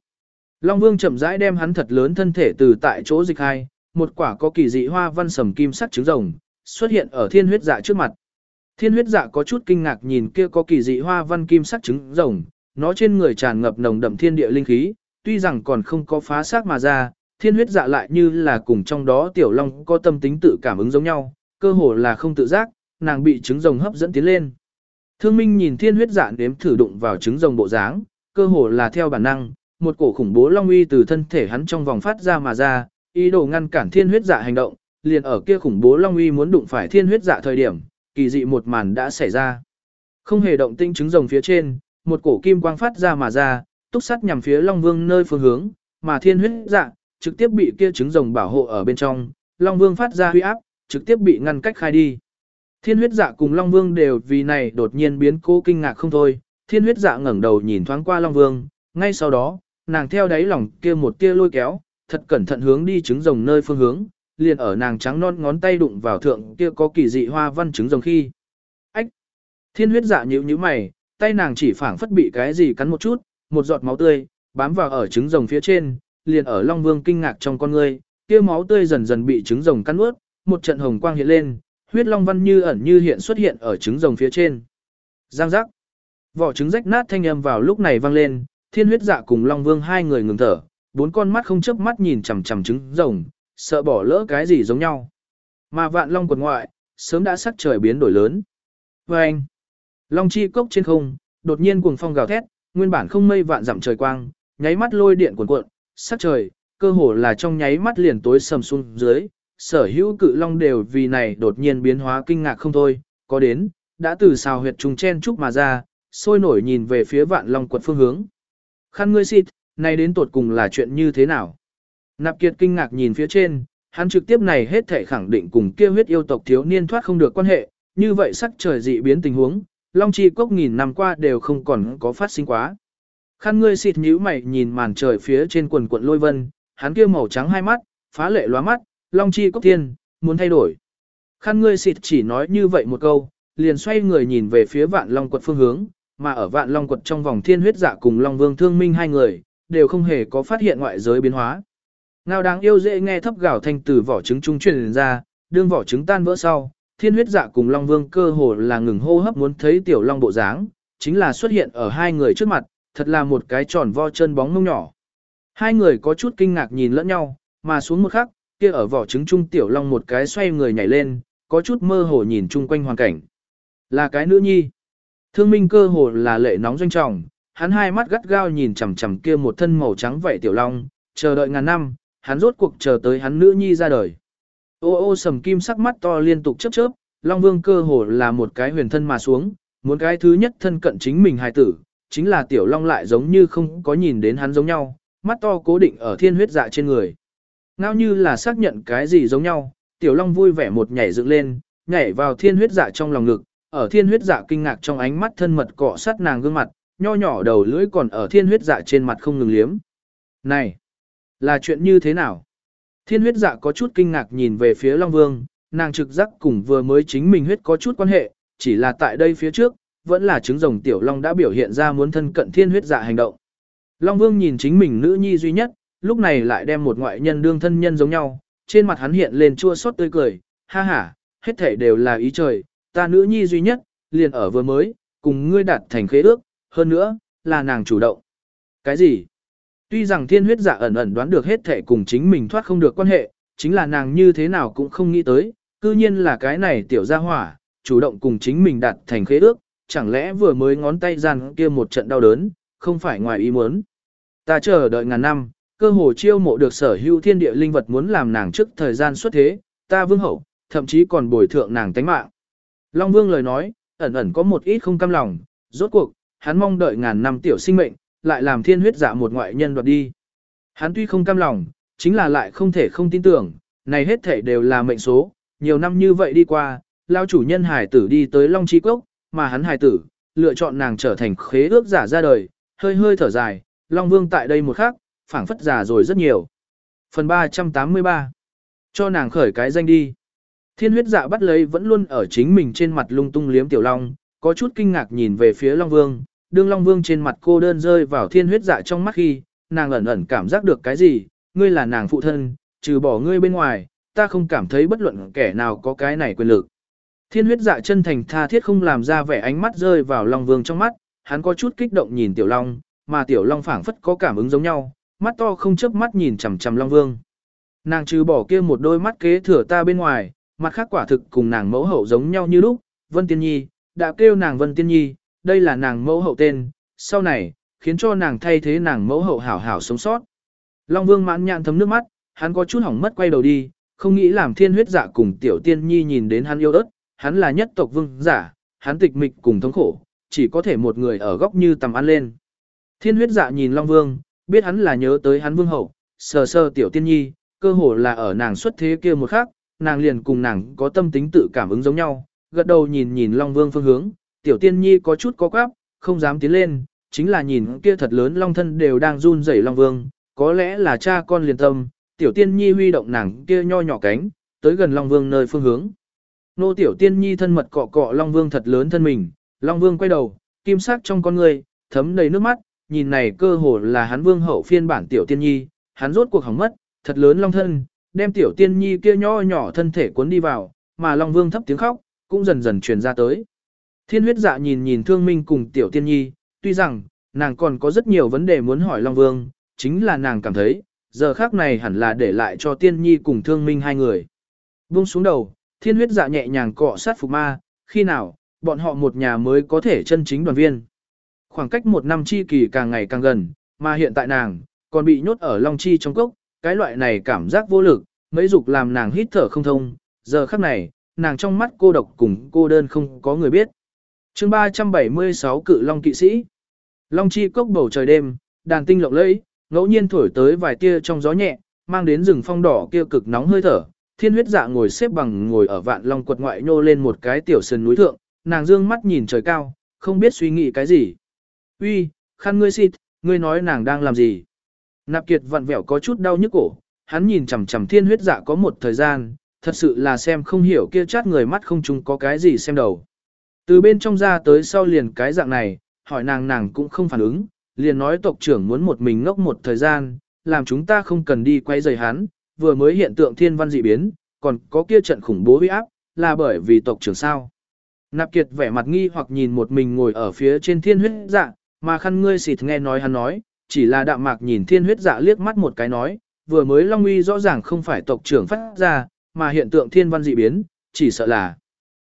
Long Vương chậm rãi đem hắn thật lớn thân thể từ tại chỗ dịch hai, một quả có kỳ dị hoa văn sầm kim sắc trứng rồng, xuất hiện ở thiên huyết dạ trước mặt. Thiên huyết dạ có chút kinh ngạc nhìn kia có kỳ dị hoa văn kim sắc trứng rồng, nó trên người tràn ngập nồng đậm thiên địa linh khí, tuy rằng còn không có phá xác mà ra, thiên huyết dạ lại như là cùng trong đó tiểu long có tâm tính tự cảm ứng giống nhau, cơ hồ là không tự giác, nàng bị trứng rồng hấp dẫn tiến lên. Thương Minh nhìn thiên huyết dạ nếm thử đụng vào trứng rồng bộ dáng, cơ hồ là theo bản năng, một cổ khủng bố long uy từ thân thể hắn trong vòng phát ra mà ra, ý đồ ngăn cản thiên huyết dạ hành động, liền ở kia khủng bố long uy muốn đụng phải thiên huyết dạ thời điểm, kỳ dị một màn đã xảy ra. Không hề động tinh trứng rồng phía trên, một cổ kim quang phát ra mà ra, túc sắt nhằm phía Long Vương nơi phương hướng, mà thiên huyết dạ, trực tiếp bị kia trứng rồng bảo hộ ở bên trong, Long Vương phát ra huy áp, trực tiếp bị ngăn cách khai đi. Thiên huyết dạ cùng Long Vương đều vì này đột nhiên biến cố kinh ngạc không thôi, thiên huyết dạ ngẩng đầu nhìn thoáng qua Long Vương, ngay sau đó, nàng theo đáy lòng kia một tia lôi kéo, thật cẩn thận hướng đi trứng rồng nơi phương hướng, liền ở nàng trắng non ngón tay đụng vào thượng kia có kỳ dị hoa văn trứng rồng khi. Ách! Thiên huyết dạ nhíu nhíu mày, tay nàng chỉ phảng phất bị cái gì cắn một chút, một giọt máu tươi, bám vào ở trứng rồng phía trên, liền ở Long Vương kinh ngạc trong con ngươi, kia máu tươi dần dần bị trứng rồng cắn nuốt, một trận hồng quang hiện lên, huyết long văn như ẩn như hiện xuất hiện ở trứng rồng phía trên. Giang giác. Vỏ trứng rách nát thanh âm vào lúc này vang lên, Thiên huyết dạ cùng Long Vương hai người ngừng thở, bốn con mắt không chớp mắt nhìn chằm chằm trứng rồng, sợ bỏ lỡ cái gì giống nhau. Mà vạn long quần ngoại, sớm đã sắc trời biến đổi lớn. Và anh, long chi cốc trên không, đột nhiên cuồng phong gào thét, nguyên bản không mây vạn dặm trời quang, nháy mắt lôi điện cuồn cuộn, sắc trời, cơ hồ là trong nháy mắt liền tối sầm xuống dưới, sở hữu cự long đều vì này đột nhiên biến hóa kinh ngạc không thôi, có đến, đã từ xào huyệt trùng chen trúc mà ra, sôi nổi nhìn về phía vạn long quật phương hướng. Khăn ngươi xịt, này đến tột cùng là chuyện như thế nào? Nạp kiệt kinh ngạc nhìn phía trên, hắn trực tiếp này hết thể khẳng định cùng kia huyết yêu tộc thiếu niên thoát không được quan hệ, như vậy sắc trời dị biến tình huống, long chi cốc nghìn năm qua đều không còn có phát sinh quá. Khăn ngươi xịt nhíu mày nhìn màn trời phía trên quần quận lôi vân, hắn kia màu trắng hai mắt, phá lệ lóa mắt, long chi cốc thiên, muốn thay đổi. Khăn ngươi xịt chỉ nói như vậy một câu, liền xoay người nhìn về phía vạn long quật phương hướng, mà ở vạn long quật trong vòng thiên huyết dạ cùng long vương thương minh hai người, đều không hề có phát hiện ngoại giới biến hóa. Ngao đáng yêu dễ nghe thấp gào thanh từ vỏ trứng trung truyền ra, đương vỏ trứng tan vỡ sau, thiên huyết dạ cùng long vương cơ hồ là ngừng hô hấp muốn thấy tiểu long bộ dáng, chính là xuất hiện ở hai người trước mặt, thật là một cái tròn vo chân bóng mông nhỏ. Hai người có chút kinh ngạc nhìn lẫn nhau, mà xuống một khắc, kia ở vỏ trứng trung tiểu long một cái xoay người nhảy lên, có chút mơ hồ nhìn chung quanh hoàn cảnh. Là cái nữ nhi. Thương minh cơ hồ là lệ nóng doanh trọng, hắn hai mắt gắt gao nhìn chằm chằm kia một thân màu trắng vậy tiểu long, chờ đợi ngàn năm, hắn rốt cuộc chờ tới hắn nữ nhi ra đời. Ô ô sầm kim sắc mắt to liên tục chớp chớp, Long Vương cơ hồ là một cái huyền thân mà xuống, muốn cái thứ nhất thân cận chính mình hài tử, chính là tiểu long lại giống như không có nhìn đến hắn giống nhau, mắt to cố định ở thiên huyết dạ trên người. Ngao như là xác nhận cái gì giống nhau, tiểu long vui vẻ một nhảy dựng lên, nhảy vào thiên huyết dạ trong lòng ngực, ở thiên huyết dạ kinh ngạc trong ánh mắt thân mật cọ sát nàng gương mặt, nho nhỏ đầu lưỡi còn ở thiên huyết dạ trên mặt không ngừng liếm. Này, là chuyện như thế nào? Thiên huyết dạ có chút kinh ngạc nhìn về phía Long Vương, nàng trực giác cùng vừa mới chính mình huyết có chút quan hệ, chỉ là tại đây phía trước, vẫn là trứng rồng tiểu Long đã biểu hiện ra muốn thân cận thiên huyết dạ hành động. Long Vương nhìn chính mình nữ nhi duy nhất, lúc này lại đem một ngoại nhân đương thân nhân giống nhau, trên mặt hắn hiện lên chua xót tươi cười, ha ha, hết thể đều là ý trời, ta nữ nhi duy nhất, liền ở vừa mới, cùng ngươi đạt thành khế ước, hơn nữa, là nàng chủ động. Cái gì? Tuy rằng thiên huyết giả ẩn ẩn đoán được hết thể cùng chính mình thoát không được quan hệ, chính là nàng như thế nào cũng không nghĩ tới, cư nhiên là cái này tiểu gia hỏa, chủ động cùng chính mình đạt thành khế ước, chẳng lẽ vừa mới ngón tay gian kia một trận đau đớn, không phải ngoài ý muốn. Ta chờ đợi ngàn năm, cơ hồ chiêu mộ được sở hữu thiên địa linh vật muốn làm nàng trước thời gian xuất thế, ta vương hậu, thậm chí còn bồi thượng nàng tánh mạng. Long vương lời nói, ẩn ẩn có một ít không cam lòng, rốt cuộc, hắn mong đợi ngàn năm tiểu sinh mệnh, lại làm thiên huyết giả một ngoại nhân đoạt đi. Hắn tuy không cam lòng, chính là lại không thể không tin tưởng, này hết thể đều là mệnh số, nhiều năm như vậy đi qua, lao chủ nhân hải tử đi tới Long Chi quốc, mà hắn hải tử, lựa chọn nàng trở thành khế ước giả ra đời, hơi hơi thở dài, Long Vương tại đây một khắc, phảng phất già rồi rất nhiều. Phần 383 Cho nàng khởi cái danh đi. Thiên huyết dạ bắt lấy vẫn luôn ở chính mình trên mặt lung tung liếm tiểu long, có chút kinh ngạc nhìn về phía Long Vương, đương Long Vương trên mặt cô đơn rơi vào thiên huyết dạ trong mắt khi, nàng ẩn ẩn cảm giác được cái gì, ngươi là nàng phụ thân, trừ bỏ ngươi bên ngoài, ta không cảm thấy bất luận kẻ nào có cái này quyền lực. Thiên huyết dạ chân thành tha thiết không làm ra vẻ ánh mắt rơi vào Long Vương trong mắt, hắn có chút kích động nhìn Tiểu Long, mà Tiểu Long phảng phất có cảm ứng giống nhau, mắt to không chớp mắt nhìn chằm chằm Long Vương. Nàng trừ bỏ kia một đôi mắt kế thừa ta bên ngoài, mặt khác quả thực cùng nàng mẫu hậu giống nhau như lúc, Vân Tiên Nhi, đã kêu nàng Vân Tiên Nhi, đây là nàng mẫu hậu tên, sau này, khiến cho nàng thay thế nàng mẫu hậu hảo hảo sống sót. Long Vương mãn nhạn thấm nước mắt, hắn có chút hỏng mất quay đầu đi, không nghĩ làm thiên huyết dạ cùng tiểu tiên nhi nhìn đến hắn yêu đất, hắn là nhất tộc vương giả, hắn tịch mịch cùng thống khổ, chỉ có thể một người ở góc như tầm ăn lên. Thiên huyết dạ nhìn Long Vương, biết hắn là nhớ tới hắn vương hậu, sờ sờ tiểu tiên nhi, cơ hồ là ở nàng xuất thế kia một khắc, nàng liền cùng nàng có tâm tính tự cảm ứng giống nhau, gật đầu nhìn nhìn Long Vương phương hướng, tiểu tiên nhi có chút có quáp, không dám tiến lên, chính là nhìn kia thật lớn long thân đều đang run rẩy long vương, có lẽ là cha con liền tâm, tiểu tiên nhi huy động nàng kia nho nhỏ cánh, tới gần long vương nơi phương hướng. Nô tiểu tiên nhi thân mật cọ cọ long vương thật lớn thân mình, long vương quay đầu, kim sắc trong con người, thấm đầy nước mắt, nhìn này cơ hồ là hắn vương hậu phiên bản tiểu tiên nhi, hắn rốt cuộc hỏng mất, thật lớn long thân, đem tiểu tiên nhi kia nho nhỏ thân thể cuốn đi vào, mà long vương thấp tiếng khóc, cũng dần dần truyền ra tới. Thiên huyết dạ nhìn nhìn thương minh cùng tiểu tiên nhi, tuy rằng, nàng còn có rất nhiều vấn đề muốn hỏi Long Vương, chính là nàng cảm thấy, giờ khác này hẳn là để lại cho tiên nhi cùng thương minh hai người. Buông xuống đầu, thiên huyết dạ nhẹ nhàng cọ sát phục ma, khi nào, bọn họ một nhà mới có thể chân chính đoàn viên. Khoảng cách một năm chi kỳ càng ngày càng gần, mà hiện tại nàng, còn bị nhốt ở Long Chi trong cốc, cái loại này cảm giác vô lực, mấy dục làm nàng hít thở không thông, giờ khắc này, nàng trong mắt cô độc cùng cô đơn không có người biết. chương 376 cự long kỵ sĩ. Long chi cốc bầu trời đêm, đàn tinh lộng lẫy, ngẫu nhiên thổi tới vài tia trong gió nhẹ, mang đến rừng phong đỏ kia cực nóng hơi thở. Thiên huyết dạ ngồi xếp bằng ngồi ở vạn long quật ngoại nhô lên một cái tiểu sườn núi thượng, nàng dương mắt nhìn trời cao, không biết suy nghĩ cái gì. Uy, khăn ngươi xịt, ngươi nói nàng đang làm gì? Nạp kiệt vặn vẹo có chút đau nhức cổ, hắn nhìn chằm chằm thiên huyết dạ có một thời gian, thật sự là xem không hiểu kia chát người mắt không chung có cái gì xem đầu. Từ bên trong ra tới sau liền cái dạng này, hỏi nàng nàng cũng không phản ứng, liền nói tộc trưởng muốn một mình ngốc một thời gian, làm chúng ta không cần đi quay rời hắn, vừa mới hiện tượng thiên văn dị biến, còn có kia trận khủng bố huy áp, là bởi vì tộc trưởng sao. Nạp kiệt vẻ mặt nghi hoặc nhìn một mình ngồi ở phía trên thiên huyết dạ, mà khăn ngươi xịt nghe nói hắn nói, chỉ là đạm mạc nhìn thiên huyết dạ liếc mắt một cái nói, vừa mới Long Uy rõ ràng không phải tộc trưởng phát ra, mà hiện tượng thiên văn dị biến, chỉ sợ là.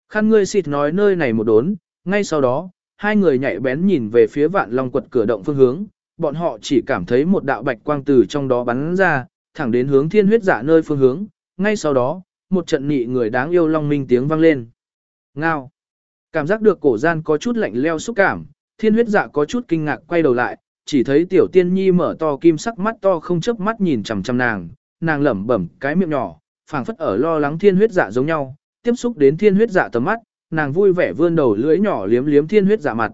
Khăn ngươi xịt nói nơi này một đốn, ngay sau đó, hai người nhạy bén nhìn về phía vạn long quật cửa động phương hướng, bọn họ chỉ cảm thấy một đạo bạch quang từ trong đó bắn ra, thẳng đến hướng thiên huyết dạ nơi phương hướng, ngay sau đó, một trận nị người đáng yêu long minh tiếng vang lên. Ngao. Cảm giác được cổ gian có chút lạnh leo xúc cảm, thiên huyết dạ có chút kinh ngạc quay đầu lại, chỉ thấy tiểu tiên nhi mở to kim sắc mắt to không chớp mắt nhìn chằm chằm nàng, nàng lẩm bẩm cái miệng nhỏ, phảng phất ở lo lắng thiên huyết dạ giống nhau, tiếp xúc đến thiên huyết dạ tầm mắt, nàng vui vẻ vươn đầu lưỡi nhỏ liếm liếm thiên huyết dạ mặt.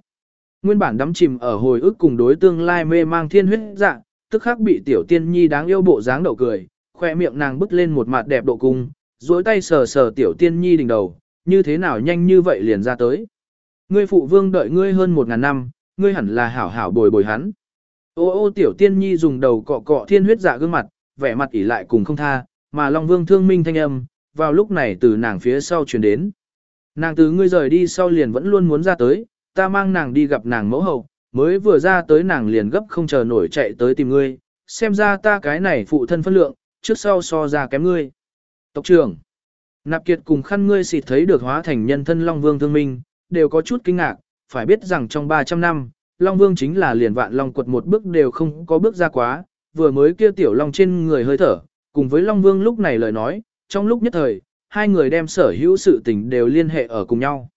Nguyên bản đắm chìm ở hồi ức cùng đối tương lai mê mang thiên huyết dạ, tức khắc bị tiểu tiên nhi đáng yêu bộ dáng đậu cười, khoe miệng nàng bứt lên một mặt đẹp độ cung, duỗi tay sờ sờ tiểu tiên nhi đỉnh đầu, như thế nào nhanh như vậy liền ra tới. Ngươi phụ vương đợi ngươi hơn một ngàn năm, ngươi hẳn là hảo hảo bồi bồi hắn. Ô ô tiểu tiên nhi dùng đầu cọ cọ thiên huyết dạ gương mặt, vẻ mặt ỉ lại cùng không tha, mà Long Vương thương minh thanh âm, vào lúc này từ nàng phía sau truyền đến. Nàng từ ngươi rời đi sau liền vẫn luôn muốn ra tới, ta mang nàng đi gặp nàng mẫu hậu, mới vừa ra tới nàng liền gấp không chờ nổi chạy tới tìm ngươi, xem ra ta cái này phụ thân phân lượng, trước sau so ra kém ngươi. Tộc trưởng, nạp kiệt cùng khăn ngươi xịt thấy được hóa thành nhân thân Long Vương thương minh, đều có chút kinh ngạc, phải biết rằng trong 300 năm, Long Vương chính là liền vạn Long quật một bước đều không có bước ra quá, vừa mới kia tiểu Long trên người hơi thở, cùng với Long Vương lúc này lời nói, trong lúc nhất thời, hai người đem sở hữu sự tình đều liên hệ ở cùng nhau.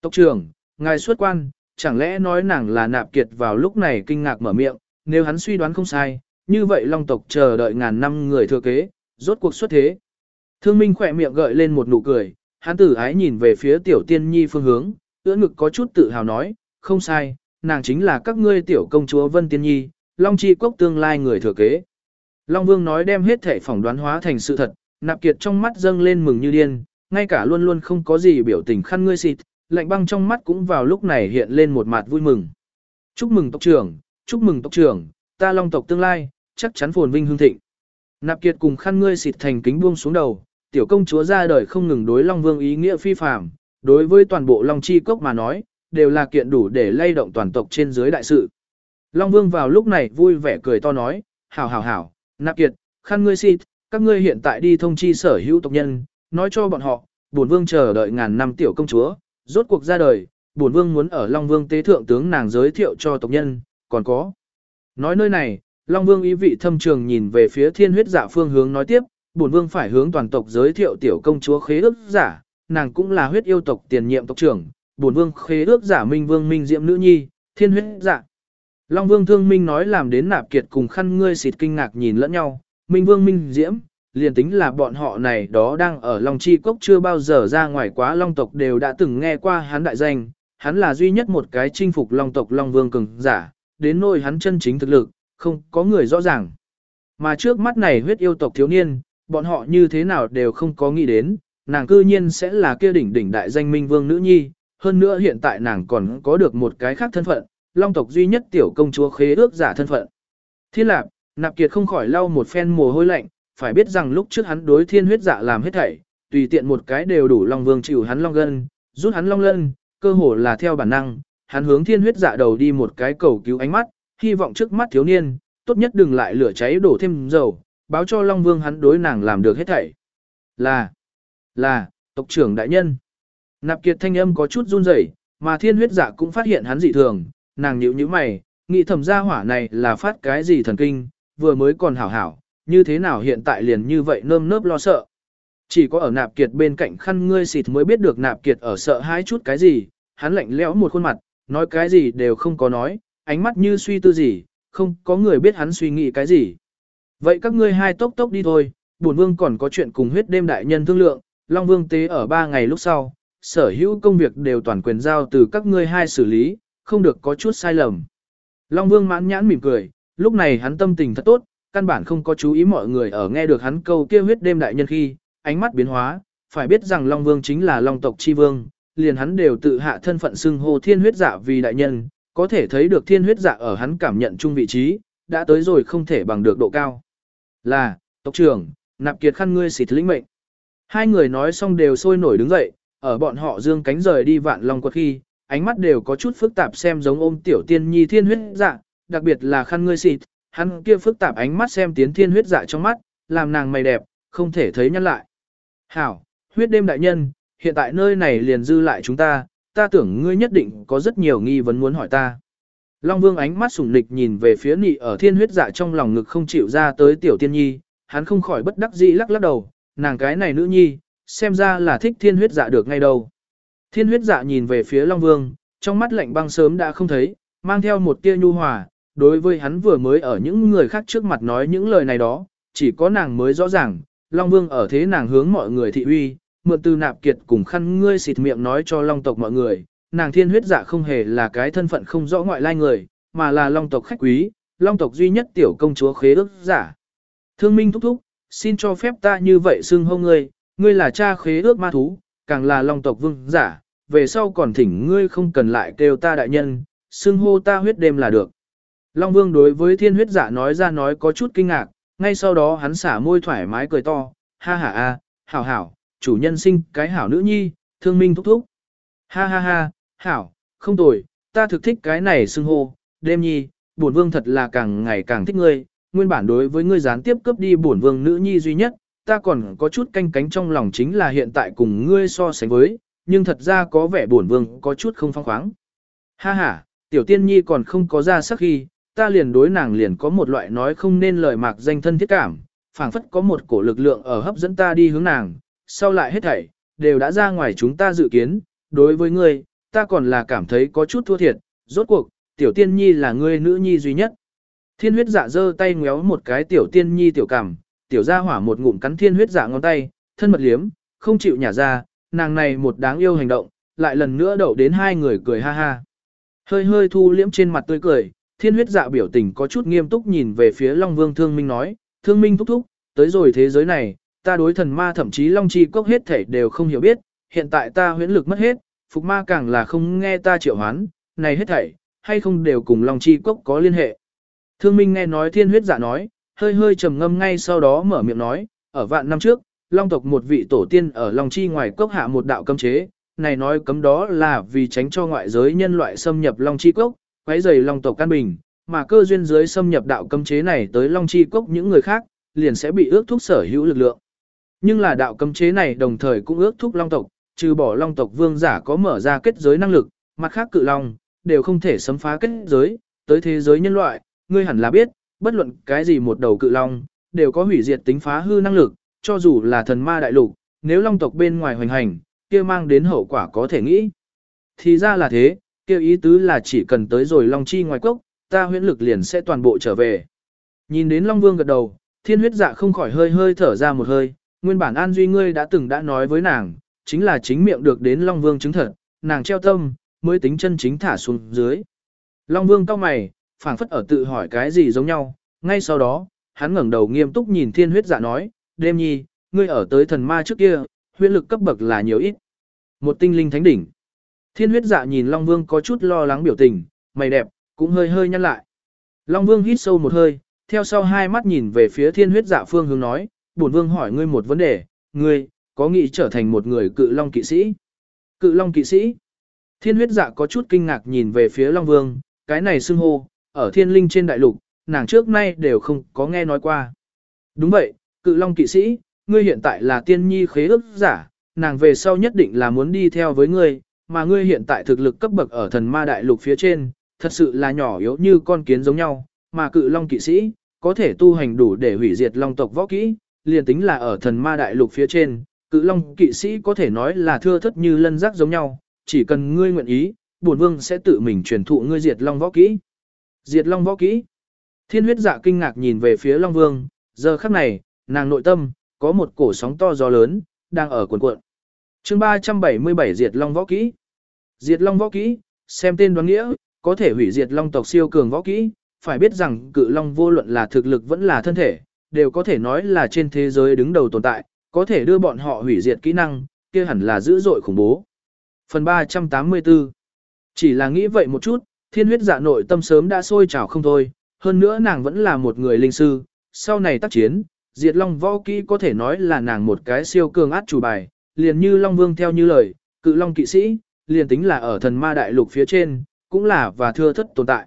Tộc trưởng, ngài xuất quan, chẳng lẽ nói nàng là nạp kiệt vào lúc này kinh ngạc mở miệng, nếu hắn suy đoán không sai, như vậy Long tộc chờ đợi ngàn năm người thừa kế, rốt cuộc xuất thế. Thương Minh khỏe miệng gợi lên một nụ cười, hắn tử ái nhìn về phía tiểu tiên nhi phương hướng, ưỡn ngực có chút tự hào nói, không sai, nàng chính là các ngươi tiểu công chúa Vân Tiên Nhi, Long Chi Quốc tương lai người thừa kế. Long Vương nói đem hết thể phỏng đoán hóa thành sự thật, nạp kiệt trong mắt dâng lên mừng như điên, ngay cả luôn luôn không có gì biểu tình khăn ngươi xịt, lạnh băng trong mắt cũng vào lúc này hiện lên một mặt vui mừng. Chúc mừng tộc trưởng, chúc mừng tộc trưởng, ta Long tộc tương lai, chắc chắn phồn vinh hương thịnh. Nạp kiệt cùng khăn ngươi xịt thành kính buông xuống đầu, tiểu công chúa ra đời không ngừng đối Long Vương ý nghĩa phi phàm, đối với toàn bộ Long Chi Cốc mà nói, đều là kiện đủ để lay động toàn tộc trên dưới đại sự. Long Vương vào lúc này vui vẻ cười to nói, hảo hảo hảo, nạp kiệt, khăn ngươi xịt, các ngươi hiện tại đi thông chi sở hữu tộc nhân, nói cho bọn họ, bổn vương chờ đợi ngàn năm tiểu công chúa, rốt cuộc ra đời, bổn vương muốn ở Long Vương tế thượng tướng nàng giới thiệu cho tộc nhân, còn có. Nói nơi này, Long Vương ý vị thâm trường nhìn về phía thiên huyết dạ phương hướng nói tiếp, bổn vương phải hướng toàn tộc giới thiệu tiểu công chúa khế ước giả, nàng cũng là huyết yêu tộc tiền nhiệm tộc trưởng, bổn vương khế ước giả minh vương minh diệm nữ nhi, thiên huyết giả Long Vương Thương Minh nói làm đến nạp kiệt cùng khăn ngươi xịt kinh ngạc nhìn lẫn nhau, Minh Vương Minh Diễm, liền tính là bọn họ này đó đang ở Long Chi Cốc chưa bao giờ ra ngoài quá Long tộc đều đã từng nghe qua hắn đại danh, hắn là duy nhất một cái chinh phục Long tộc Long Vương cường giả, đến nỗi hắn chân chính thực lực, không có người rõ ràng. Mà trước mắt này huyết yêu tộc thiếu niên, bọn họ như thế nào đều không có nghĩ đến, nàng cư nhiên sẽ là kia đỉnh đỉnh đại danh Minh Vương nữ nhi, hơn nữa hiện tại nàng còn có được một cái khác thân phận, Long tộc duy nhất tiểu công chúa khế ước giả thân phận. Thiên lạc, Nạp Kiệt không khỏi lau một phen mồ hôi lạnh, phải biết rằng lúc trước hắn đối thiên huyết giả làm hết thảy, tùy tiện một cái đều đủ Long Vương chịu hắn Long Gân, rút hắn Long Lân, cơ hồ là theo bản năng, hắn hướng thiên huyết dạ đầu đi một cái cầu cứu ánh mắt, hy vọng trước mắt thiếu niên, tốt nhất đừng lại lửa cháy đổ thêm dầu, báo cho Long Vương hắn đối nàng làm được hết thảy. Là, là, tộc trưởng đại nhân. Nạp Kiệt thanh âm có chút run rẩy, mà thiên huyết dạ cũng phát hiện hắn dị thường, nàng nhíu nhíu mày, nghĩ thầm gia hỏa này là phát cái gì thần kinh, vừa mới còn hảo hảo, như thế nào hiện tại liền như vậy nơm nớp lo sợ. Chỉ có ở nạp kiệt bên cạnh khăn ngươi xịt mới biết được nạp kiệt ở sợ hãi chút cái gì, hắn lạnh lẽo một khuôn mặt, nói cái gì đều không có nói, ánh mắt như suy tư gì, không có người biết hắn suy nghĩ cái gì. Vậy các ngươi hai tốc tốc đi thôi, bổn vương còn có chuyện cùng huyết đêm đại nhân thương lượng, Long Vương tế ở ba ngày lúc sau, sở hữu công việc đều toàn quyền giao từ các ngươi hai xử lý, không được có chút sai lầm. Long Vương mãn nhãn mỉm cười, lúc này hắn tâm tình thật tốt, căn bản không có chú ý mọi người ở nghe được hắn câu kia huyết đêm đại nhân khi, ánh mắt biến hóa, phải biết rằng Long Vương chính là Long tộc chi vương, liền hắn đều tự hạ thân phận xưng hô thiên huyết dạ vì đại nhân, có thể thấy được thiên huyết dạ ở hắn cảm nhận chung vị trí, đã tới rồi không thể bằng được độ cao. Là, tộc trưởng, nạp kiệt khăn ngươi xịt lĩnh mệnh. Hai người nói xong đều sôi nổi đứng dậy, ở bọn họ dương cánh rời đi vạn long quật khi, ánh mắt đều có chút phức tạp xem giống ôm tiểu tiên nhi thiên huyết dạ, đặc biệt là khăn ngươi xịt, hắn kia phức tạp ánh mắt xem tiến thiên huyết dạ trong mắt, làm nàng mày đẹp, không thể thấy nhăn lại. Hảo, huyết đêm đại nhân, hiện tại nơi này liền dư lại chúng ta, ta tưởng ngươi nhất định có rất nhiều nghi vấn muốn hỏi ta. Long Vương ánh mắt sủng nịch nhìn về phía nị ở thiên huyết dạ trong lòng ngực không chịu ra tới tiểu tiên nhi, hắn không khỏi bất đắc dĩ lắc lắc đầu, nàng cái này nữ nhi, xem ra là thích thiên huyết dạ được ngay đâu. Thiên huyết dạ nhìn về phía Long Vương, trong mắt lạnh băng sớm đã không thấy, mang theo một tia nhu hòa, đối với hắn vừa mới ở những người khác trước mặt nói những lời này đó, chỉ có nàng mới rõ ràng, Long Vương ở thế nàng hướng mọi người thị uy, mượn từ nạp kiệt cùng khăn ngươi xịt miệng nói cho Long tộc mọi người, nàng thiên huyết dạ không hề là cái thân phận không rõ ngoại lai người, mà là Long tộc khách quý, Long tộc duy nhất tiểu công chúa khế ước giả. Thương minh thúc thúc, xin cho phép ta như vậy xưng hô ngươi, ngươi là cha khế ước ma thú, càng là Long tộc vương giả, về sau còn thỉnh ngươi không cần lại kêu ta đại nhân, xưng hô ta huyết đêm là được. Long Vương đối với thiên huyết giả nói ra nói có chút kinh ngạc, ngay sau đó hắn xả môi thoải mái cười to, ha ha a, hảo hảo, chủ nhân sinh cái hảo nữ nhi, thương minh thúc thúc. Ha ha ha, hảo, không tồi, ta thực thích cái này xưng hô, đêm nhi, bổn vương thật là càng ngày càng thích ngươi, nguyên bản đối với ngươi gián tiếp cướp đi bổn vương nữ nhi duy nhất, ta còn có chút canh cánh trong lòng chính là hiện tại cùng ngươi so sánh với, nhưng thật ra có vẻ bổn vương có chút không phong khoáng. Ha ha, tiểu tiên nhi còn không có ra sắc khi, ta liền đối nàng liền có một loại nói không nên lời mạc danh thân thiết cảm, phảng phất có một cổ lực lượng ở hấp dẫn ta đi hướng nàng, sau lại hết thảy, đều đã ra ngoài chúng ta dự kiến, đối với ngươi, ta còn là cảm thấy có chút thua thiệt, rốt cuộc, tiểu tiên nhi là ngươi nữ nhi duy nhất. Thiên huyết dạ giơ tay ngéo một cái tiểu tiên nhi tiểu cảm, tiểu gia hỏa một ngụm cắn thiên huyết dạ ngón tay, thân mật liếm, không chịu nhả ra, nàng này một đáng yêu hành động, lại lần nữa đậu đến hai người cười ha ha. Hơi hơi thu liếm trên mặt tươi cười, thiên huyết dạ biểu tình có chút nghiêm túc nhìn về phía Long Vương Thương Minh nói, Thương Minh thúc thúc, tới rồi thế giới này, ta đối thần ma thậm chí Long Chi Cốc hết thể đều không hiểu biết, hiện tại ta huyễn lực mất hết, Phục Ma càng là không nghe ta triệu hoán, này hết thảy, hay không đều cùng Long Chi Cốc có liên hệ. Thương Minh nghe nói thiên huyết dạ nói, hơi hơi trầm ngâm ngay sau đó mở miệng nói, ở vạn năm trước, Long tộc một vị tổ tiên ở Long Chi ngoài cốc hạ một đạo cấm chế, này nói cấm đó là vì tránh cho ngoại giới nhân loại xâm nhập Long Chi cốc, quấy rầy Long tộc căn bình, mà cơ duyên dưới xâm nhập đạo cấm chế này tới Long Chi cốc những người khác, liền sẽ bị ước thúc sở hữu lực lượng. Nhưng là đạo cấm chế này đồng thời cũng ước thúc Long tộc, trừ bỏ Long tộc vương giả có mở ra kết giới năng lực, mặt khác cự long đều không thể xâm phá kết giới, tới thế giới nhân loại, ngươi hẳn là biết, bất luận cái gì một đầu cự long, đều có hủy diệt tính phá hư năng lực, cho dù là thần ma đại lục, nếu long tộc bên ngoài hoành hành, kia mang đến hậu quả có thể nghĩ. Thì ra là thế, kia ý tứ là chỉ cần tới rồi long chi ngoài cốc, ta huyễn lực liền sẽ toàn bộ trở về. Nhìn đến long vương gật đầu, thiên huyết dạ không khỏi hơi hơi thở ra một hơi, nguyên bản an duy ngươi đã từng đã nói với nàng, chính là chính miệng được đến long vương chứng thật, nàng treo tâm, mới tính chân chính thả xuống dưới. Long vương cao mày, phảng phất ở tự hỏi cái gì giống nhau, ngay sau đó, hắn ngẩng đầu nghiêm túc nhìn thiên huyết dạ nói, đêm nhi, ngươi ở tới thần ma trước kia, huyết lực cấp bậc là nhiều ít. Một tinh linh thánh đỉnh. Thiên huyết dạ nhìn Long Vương có chút lo lắng biểu tình, mày đẹp, cũng hơi hơi nhăn lại. Long Vương hít sâu một hơi, theo sau hai mắt nhìn về phía thiên huyết dạ phương hướng nói, bổn vương hỏi ngươi một vấn đề, ngươi, có nghĩ trở thành một người cự long kỵ sĩ? Cự long kỵ sĩ? Thiên huyết dạ có chút kinh ngạc nhìn về phía Long Vương, cái này xưng hô, ở thiên linh trên đại lục, nàng trước nay đều không có nghe nói qua. Đúng vậy, cự long kỵ sĩ, ngươi hiện tại là tiên nhi khế ước giả, nàng về sau nhất định là muốn đi theo với ngươi, mà ngươi hiện tại thực lực cấp bậc ở thần ma đại lục phía trên, thật sự là nhỏ yếu như con kiến giống nhau, mà cự long kỵ sĩ, có thể tu hành đủ để hủy diệt long tộc võ kỹ, liền tính là ở thần ma đại lục phía trên, cự long kỵ sĩ có thể nói là thưa thất như lân rác giống nhau, chỉ cần ngươi nguyện ý, bổn vương sẽ tự mình truyền thụ ngươi diệt long võ kỹ. Diệt long võ kỹ. Thiên huyết dạ kinh ngạc nhìn về phía long vương, giờ khắc này, nàng nội tâm, có một cổ sóng to gió lớn, đang ở cuộn cuộn. chương 377 diệt long võ kỹ. Diệt long võ kỹ, xem tên đoán nghĩa, có thể hủy diệt long tộc siêu cường võ kỹ, phải biết rằng cự long vô luận là thực lực vẫn là thân thể, đều có thể nói là trên thế giới đứng đầu tồn tại, có thể đưa bọn họ hủy diệt kỹ năng, kia hẳn là dữ dội khủng bố. Phần 384 Chỉ là nghĩ vậy một chút, thiên huyết dạ nội tâm sớm đã sôi trào không thôi, hơn nữa nàng vẫn là một người linh sư, sau này tác chiến, diệt long võ kỹ có thể nói là nàng một cái siêu cường át chủ bài, liền như long vương theo như lời, cự long kỵ sĩ, liền tính là ở thần ma đại lục phía trên, cũng là và thưa thất tồn tại.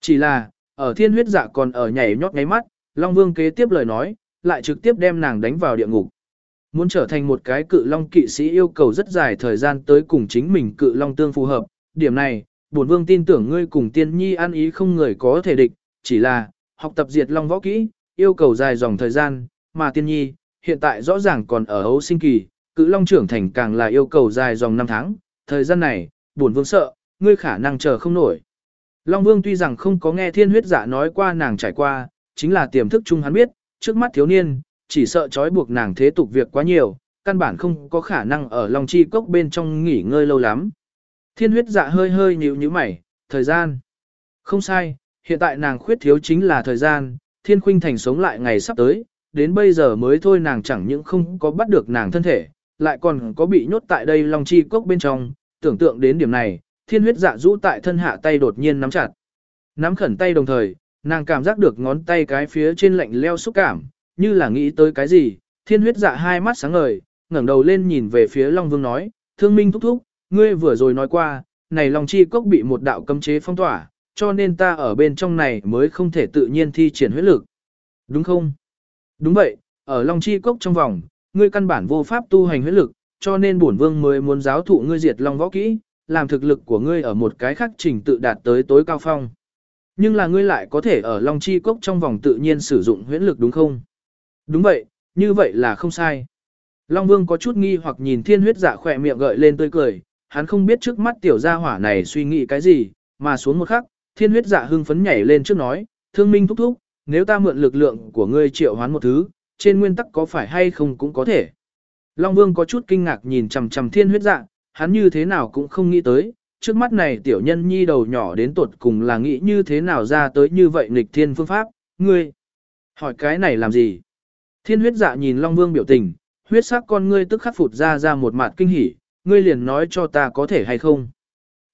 Chỉ là, ở thiên huyết dạ còn ở nhảy nhót ngáy mắt, long vương kế tiếp lời nói, lại trực tiếp đem nàng đánh vào địa ngục. Muốn trở thành một cái cự long kỵ sĩ yêu cầu rất dài thời gian tới cùng chính mình cự long tương phù hợp, điểm này, bổn vương tin tưởng ngươi cùng tiên nhi ăn ý không người có thể địch, chỉ là, học tập diệt long võ kỹ, yêu cầu dài dòng thời gian, mà tiên nhi, hiện tại rõ ràng còn ở hấu sinh kỳ, cự long trưởng thành càng là yêu cầu dài dòng năm tháng, thời gian này, bổn vương sợ, ngươi khả năng chờ không nổi. Long vương tuy rằng không có nghe thiên huyết giả nói qua nàng trải qua, chính là tiềm thức chung hắn biết, trước mắt thiếu niên, chỉ sợ trói buộc nàng thế tục việc quá nhiều, căn bản không có khả năng ở Long Chi Cốc bên trong nghỉ ngơi lâu lắm. Thiên huyết dạ hơi hơi nhíu nhíu mày, thời gian. Không sai, hiện tại nàng khuyết thiếu chính là thời gian, thiên khuynh thành sống lại ngày sắp tới, đến bây giờ mới thôi nàng chẳng những không có bắt được nàng thân thể, lại còn có bị nhốt tại đây Long Chi Cốc bên trong, tưởng tượng đến điểm này, thiên huyết dạ rũ tại thân hạ tay đột nhiên nắm chặt. Nắm khẩn tay đồng thời, nàng cảm giác được ngón tay cái phía trên lạnh leo xúc cảm, như là nghĩ tới cái gì, thiên huyết dạ hai mắt sáng ngời, ngẩng đầu lên nhìn về phía Long Vương nói, thương minh thúc thúc, ngươi vừa rồi nói qua, này Long Chi Cốc bị một đạo cấm chế phong tỏa, cho nên ta ở bên trong này mới không thể tự nhiên thi triển huyết lực. Đúng không? Đúng vậy, ở Long Chi Cốc trong vòng, ngươi căn bản vô pháp tu hành huyết lực, cho nên bổn vương mới muốn giáo thụ ngươi diệt Long võ kỹ, làm thực lực của ngươi ở một cái khác trình tự đạt tới tối cao phong. Nhưng là ngươi lại có thể ở Long Chi Cốc trong vòng tự nhiên sử dụng huyễn lực đúng không? Đúng vậy, như vậy là không sai. Long Vương có chút nghi hoặc nhìn thiên huyết dạ khỏe miệng gợi lên tươi cười, hắn không biết trước mắt tiểu gia hỏa này suy nghĩ cái gì, mà xuống một khắc, thiên huyết dạ hưng phấn nhảy lên trước nói, thương minh thúc thúc, nếu ta mượn lực lượng của ngươi triệu hoán một thứ, trên nguyên tắc có phải hay không cũng có thể. Long Vương có chút kinh ngạc nhìn chằm chằm thiên huyết dạ, hắn như thế nào cũng không nghĩ tới, trước mắt này tiểu nhân nhi đầu nhỏ đến tuột cùng là nghĩ như thế nào ra tới như vậy nghịch thiên phương pháp, ngươi. Hỏi cái này làm gì? Thiên huyết dạ nhìn Long Vương biểu tình, huyết sắc con ngươi tức khắc phụt ra ra một mặt kinh hỉ, ngươi liền nói cho ta có thể hay không.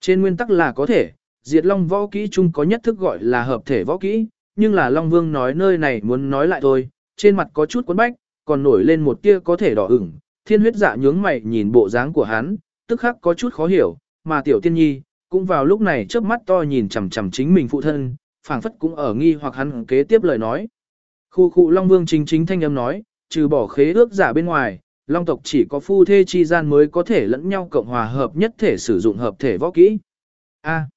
Trên nguyên tắc là có thể, diệt Long võ kỹ chung có nhất thức gọi là hợp thể võ kỹ, nhưng là Long Vương nói nơi này muốn nói lại thôi, trên mặt có chút quấn bách, còn nổi lên một tia có thể đỏ ửng. Thiên huyết dạ nhướng mày nhìn bộ dáng của hắn, tức khắc có chút khó hiểu, mà tiểu tiên nhi, cũng vào lúc này chớp mắt to nhìn chằm chằm chính mình phụ thân, phảng phất cũng ở nghi hoặc hắn kế tiếp lời nói. Khu khu Long Vương chính chính thanh âm nói, trừ bỏ khế ước giả bên ngoài, Long tộc chỉ có phu thê chi gian mới có thể lẫn nhau cộng hòa hợp nhất thể sử dụng hợp thể võ kỹ. A.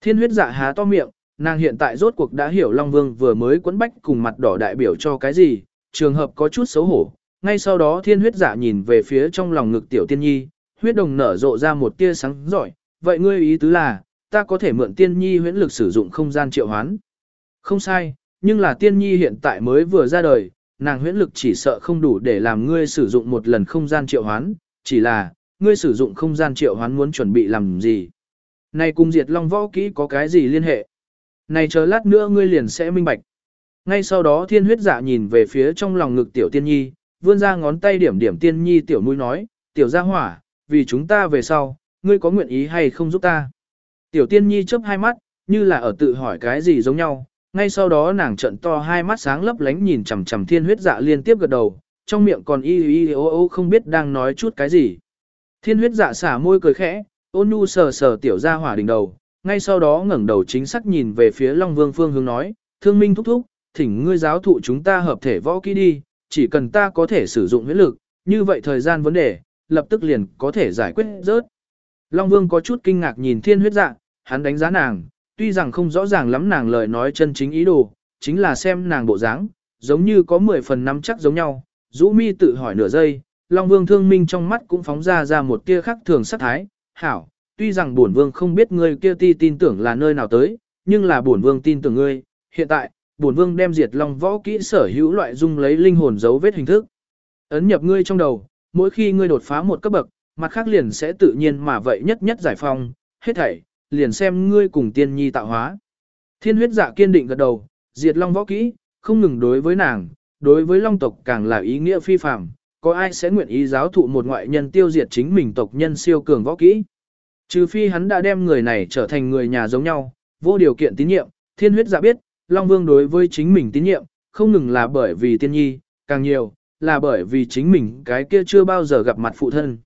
thiên huyết dạ há to miệng, nàng hiện tại rốt cuộc đã hiểu Long Vương vừa mới quấn bách cùng mặt đỏ đại biểu cho cái gì, trường hợp có chút xấu hổ. Ngay sau đó thiên huyết dạ nhìn về phía trong lòng ngực tiểu tiên nhi, huyết đồng nở rộ ra một tia sáng giỏi, vậy ngươi ý tứ là, ta có thể mượn tiên nhi huyễn lực sử dụng không gian triệu hoán. Không sai, nhưng là tiên nhi hiện tại mới vừa ra đời, nàng huyễn lực chỉ sợ không đủ để làm ngươi sử dụng một lần không gian triệu hoán, chỉ là, ngươi sử dụng không gian triệu hoán muốn chuẩn bị làm gì. Này cùng diệt long võ kỹ có cái gì liên hệ? Này chờ lát nữa ngươi liền sẽ minh bạch. Ngay sau đó thiên huyết dạ nhìn về phía trong lòng ngực tiểu tiên nhi, vươn ra ngón tay điểm điểm tiên nhi tiểu mũi nói, tiểu gia hỏa, vì chúng ta về sau, ngươi có nguyện ý hay không giúp ta? Tiểu tiên nhi chớp hai mắt, như là ở tự hỏi cái gì giống nhau, ngay sau đó nàng trận to hai mắt sáng lấp lánh nhìn chằm chằm thiên huyết dạ liên tiếp gật đầu, trong miệng còn y y ô ô không biết đang nói chút cái gì. Thiên huyết dạ xả môi cười khẽ, ôn nhu sờ sờ tiểu ra hỏa đỉnh đầu, ngay sau đó ngẩng đầu chính xác nhìn về phía Long Vương phương hướng nói, thương minh thúc thúc, thỉnh ngươi giáo thụ chúng ta hợp thể võ kỹ đi, chỉ cần ta có thể sử dụng huyết lực, như vậy thời gian vấn đề, lập tức liền có thể giải quyết rớt. Long Vương có chút kinh ngạc nhìn thiên huyết dạ, hắn đánh giá nàng, tuy rằng không rõ ràng lắm nàng lời nói chân chính ý đồ, chính là xem nàng bộ dáng, giống như có 10 phần năm chắc giống nhau. Dũ mi tự hỏi nửa giây, Long Vương thương minh trong mắt cũng phóng ra ra một tia khác thường sắc thái. Hảo, tuy rằng bổn vương không biết ngươi kia ti tin tưởng là nơi nào tới, nhưng là bổn vương tin tưởng ngươi. Hiện tại, bổn vương đem diệt long võ kỹ sở hữu loại dung lấy linh hồn dấu vết hình thức. Ấn nhập ngươi trong đầu, mỗi khi ngươi đột phá một cấp bậc, mặt khác liền sẽ tự nhiên mà vậy nhất nhất giải phong, hết thảy, liền xem ngươi cùng tiên nhi tạo hóa. Thiên huyết dạ kiên định gật đầu, diệt long võ kỹ, không ngừng đối với nàng, đối với long tộc càng là ý nghĩa phi phàm, có ai sẽ nguyện ý giáo thụ một ngoại nhân tiêu diệt chính mình tộc nhân siêu cường võ kỹ. Trừ phi hắn đã đem người này trở thành người nhà giống nhau, vô điều kiện tín nhiệm, thiên huyết dạ biết, Long Vương đối với chính mình tín nhiệm, không ngừng là bởi vì tiên nhi, càng nhiều, là bởi vì chính mình cái kia chưa bao giờ gặp mặt phụ thân.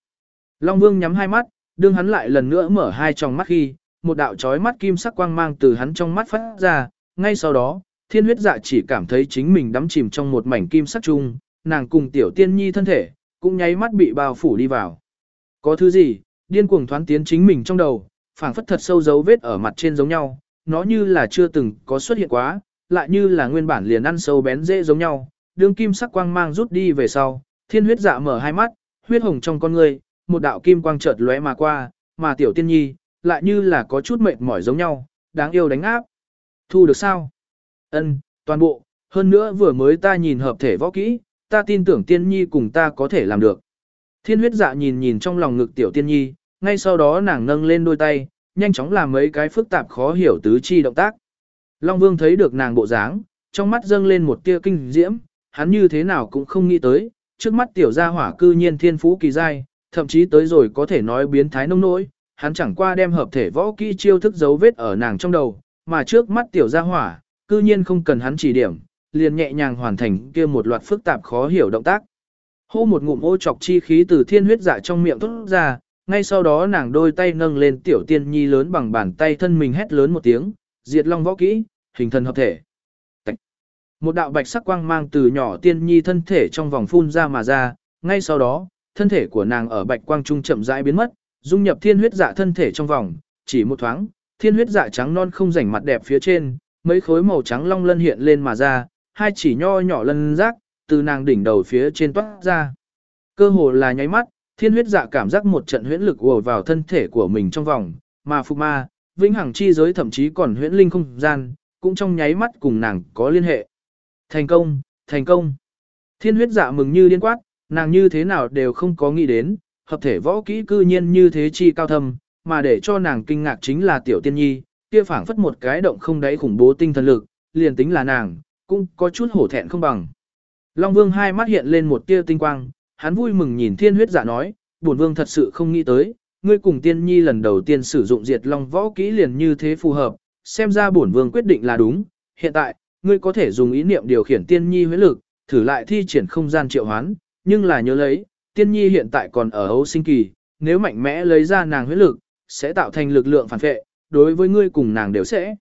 Long Vương nhắm hai mắt, đương hắn lại lần nữa mở hai tròng mắt khi, một đạo chói mắt kim sắc quang mang từ hắn trong mắt phát ra, ngay sau đó, thiên huyết dạ chỉ cảm thấy chính mình đắm chìm trong một mảnh kim sắc chung, nàng cùng tiểu tiên nhi thân thể, cũng nháy mắt bị bao phủ đi vào. Có thứ gì, điên cuồng thoán tiến chính mình trong đầu, phảng phất thật sâu dấu vết ở mặt trên giống nhau, nó như là chưa từng có xuất hiện quá, lại như là nguyên bản liền ăn sâu bén dễ giống nhau, đương kim sắc quang mang rút đi về sau, thiên huyết dạ mở hai mắt, huyết hồng trong con người, một đạo kim quang chợt lóe mà qua, mà tiểu tiên nhi, lại như là có chút mệt mỏi giống nhau, đáng yêu đánh áp. Thu được sao? Ân, toàn bộ, hơn nữa vừa mới ta nhìn hợp thể võ kỹ, ta tin tưởng tiên nhi cùng ta có thể làm được. Thiên huyết dạ nhìn nhìn trong lòng ngực tiểu tiên nhi, ngay sau đó nàng nâng lên đôi tay, nhanh chóng làm mấy cái phức tạp khó hiểu tứ chi động tác. Long Vương thấy được nàng bộ dáng, trong mắt dâng lên một tia kinh diễm, hắn như thế nào cũng không nghĩ tới, trước mắt tiểu gia hỏa cư nhiên thiên phú kỳ giai, thậm chí tới rồi có thể nói biến thái nông nỗi, hắn chẳng qua đem hợp thể võ kỹ chiêu thức dấu vết ở nàng trong đầu, mà trước mắt tiểu gia hỏa, cư nhiên không cần hắn chỉ điểm, liền nhẹ nhàng hoàn thành kia một loạt phức tạp khó hiểu động tác. Hô một ngụm ô chọc chi khí từ thiên huyết dạ trong miệng thốt ra, ngay sau đó nàng đôi tay nâng lên tiểu tiên nhi lớn bằng bàn tay thân mình hét lớn một tiếng, diệt long võ kỹ, hình thần hợp thể. Một đạo bạch sắc quang mang từ nhỏ tiên nhi thân thể trong vòng phun ra mà ra, ngay sau đó, thân thể của nàng ở bạch quang trung chậm rãi biến mất, dung nhập thiên huyết dạ thân thể trong vòng, chỉ một thoáng, thiên huyết dạ trắng non không rảnh mặt đẹp phía trên, mấy khối màu trắng long lân hiện lên mà ra, hai chỉ nho nhỏ lân rác, từ nàng đỉnh đầu phía trên toát ra. Cơ hồ là nháy mắt, thiên huyết dạ cảm giác một trận huyễn lực ùa vào thân thể của mình trong vòng, mà phục ma, vĩnh hằng chi giới thậm chí còn huyễn linh không gian, cũng trong nháy mắt cùng nàng có liên hệ. Thành công, thành công. Thiên huyết dạ mừng như điên quát, nàng như thế nào đều không có nghĩ đến, hợp thể võ kỹ cư nhiên như thế chi cao thâm, mà để cho nàng kinh ngạc chính là tiểu tiên nhi, kia phảng phất một cái động không đáy khủng bố tinh thần lực, liền tính là nàng, cũng có chút hổ thẹn không bằng. Long Vương hai mắt hiện lên một tia tinh quang, hắn vui mừng nhìn thiên huyết dạ nói, bổn vương thật sự không nghĩ tới, ngươi cùng tiên nhi lần đầu tiên sử dụng diệt long võ kỹ liền như thế phù hợp, xem ra bổn vương quyết định là đúng, hiện tại, ngươi có thể dùng ý niệm điều khiển tiên nhi huyết lực, thử lại thi triển không gian triệu hoán, nhưng là nhớ lấy, tiên nhi hiện tại còn ở ấu sinh kỳ, nếu mạnh mẽ lấy ra nàng huyết lực, sẽ tạo thành lực lượng phản vệ, đối với ngươi cùng nàng đều sẽ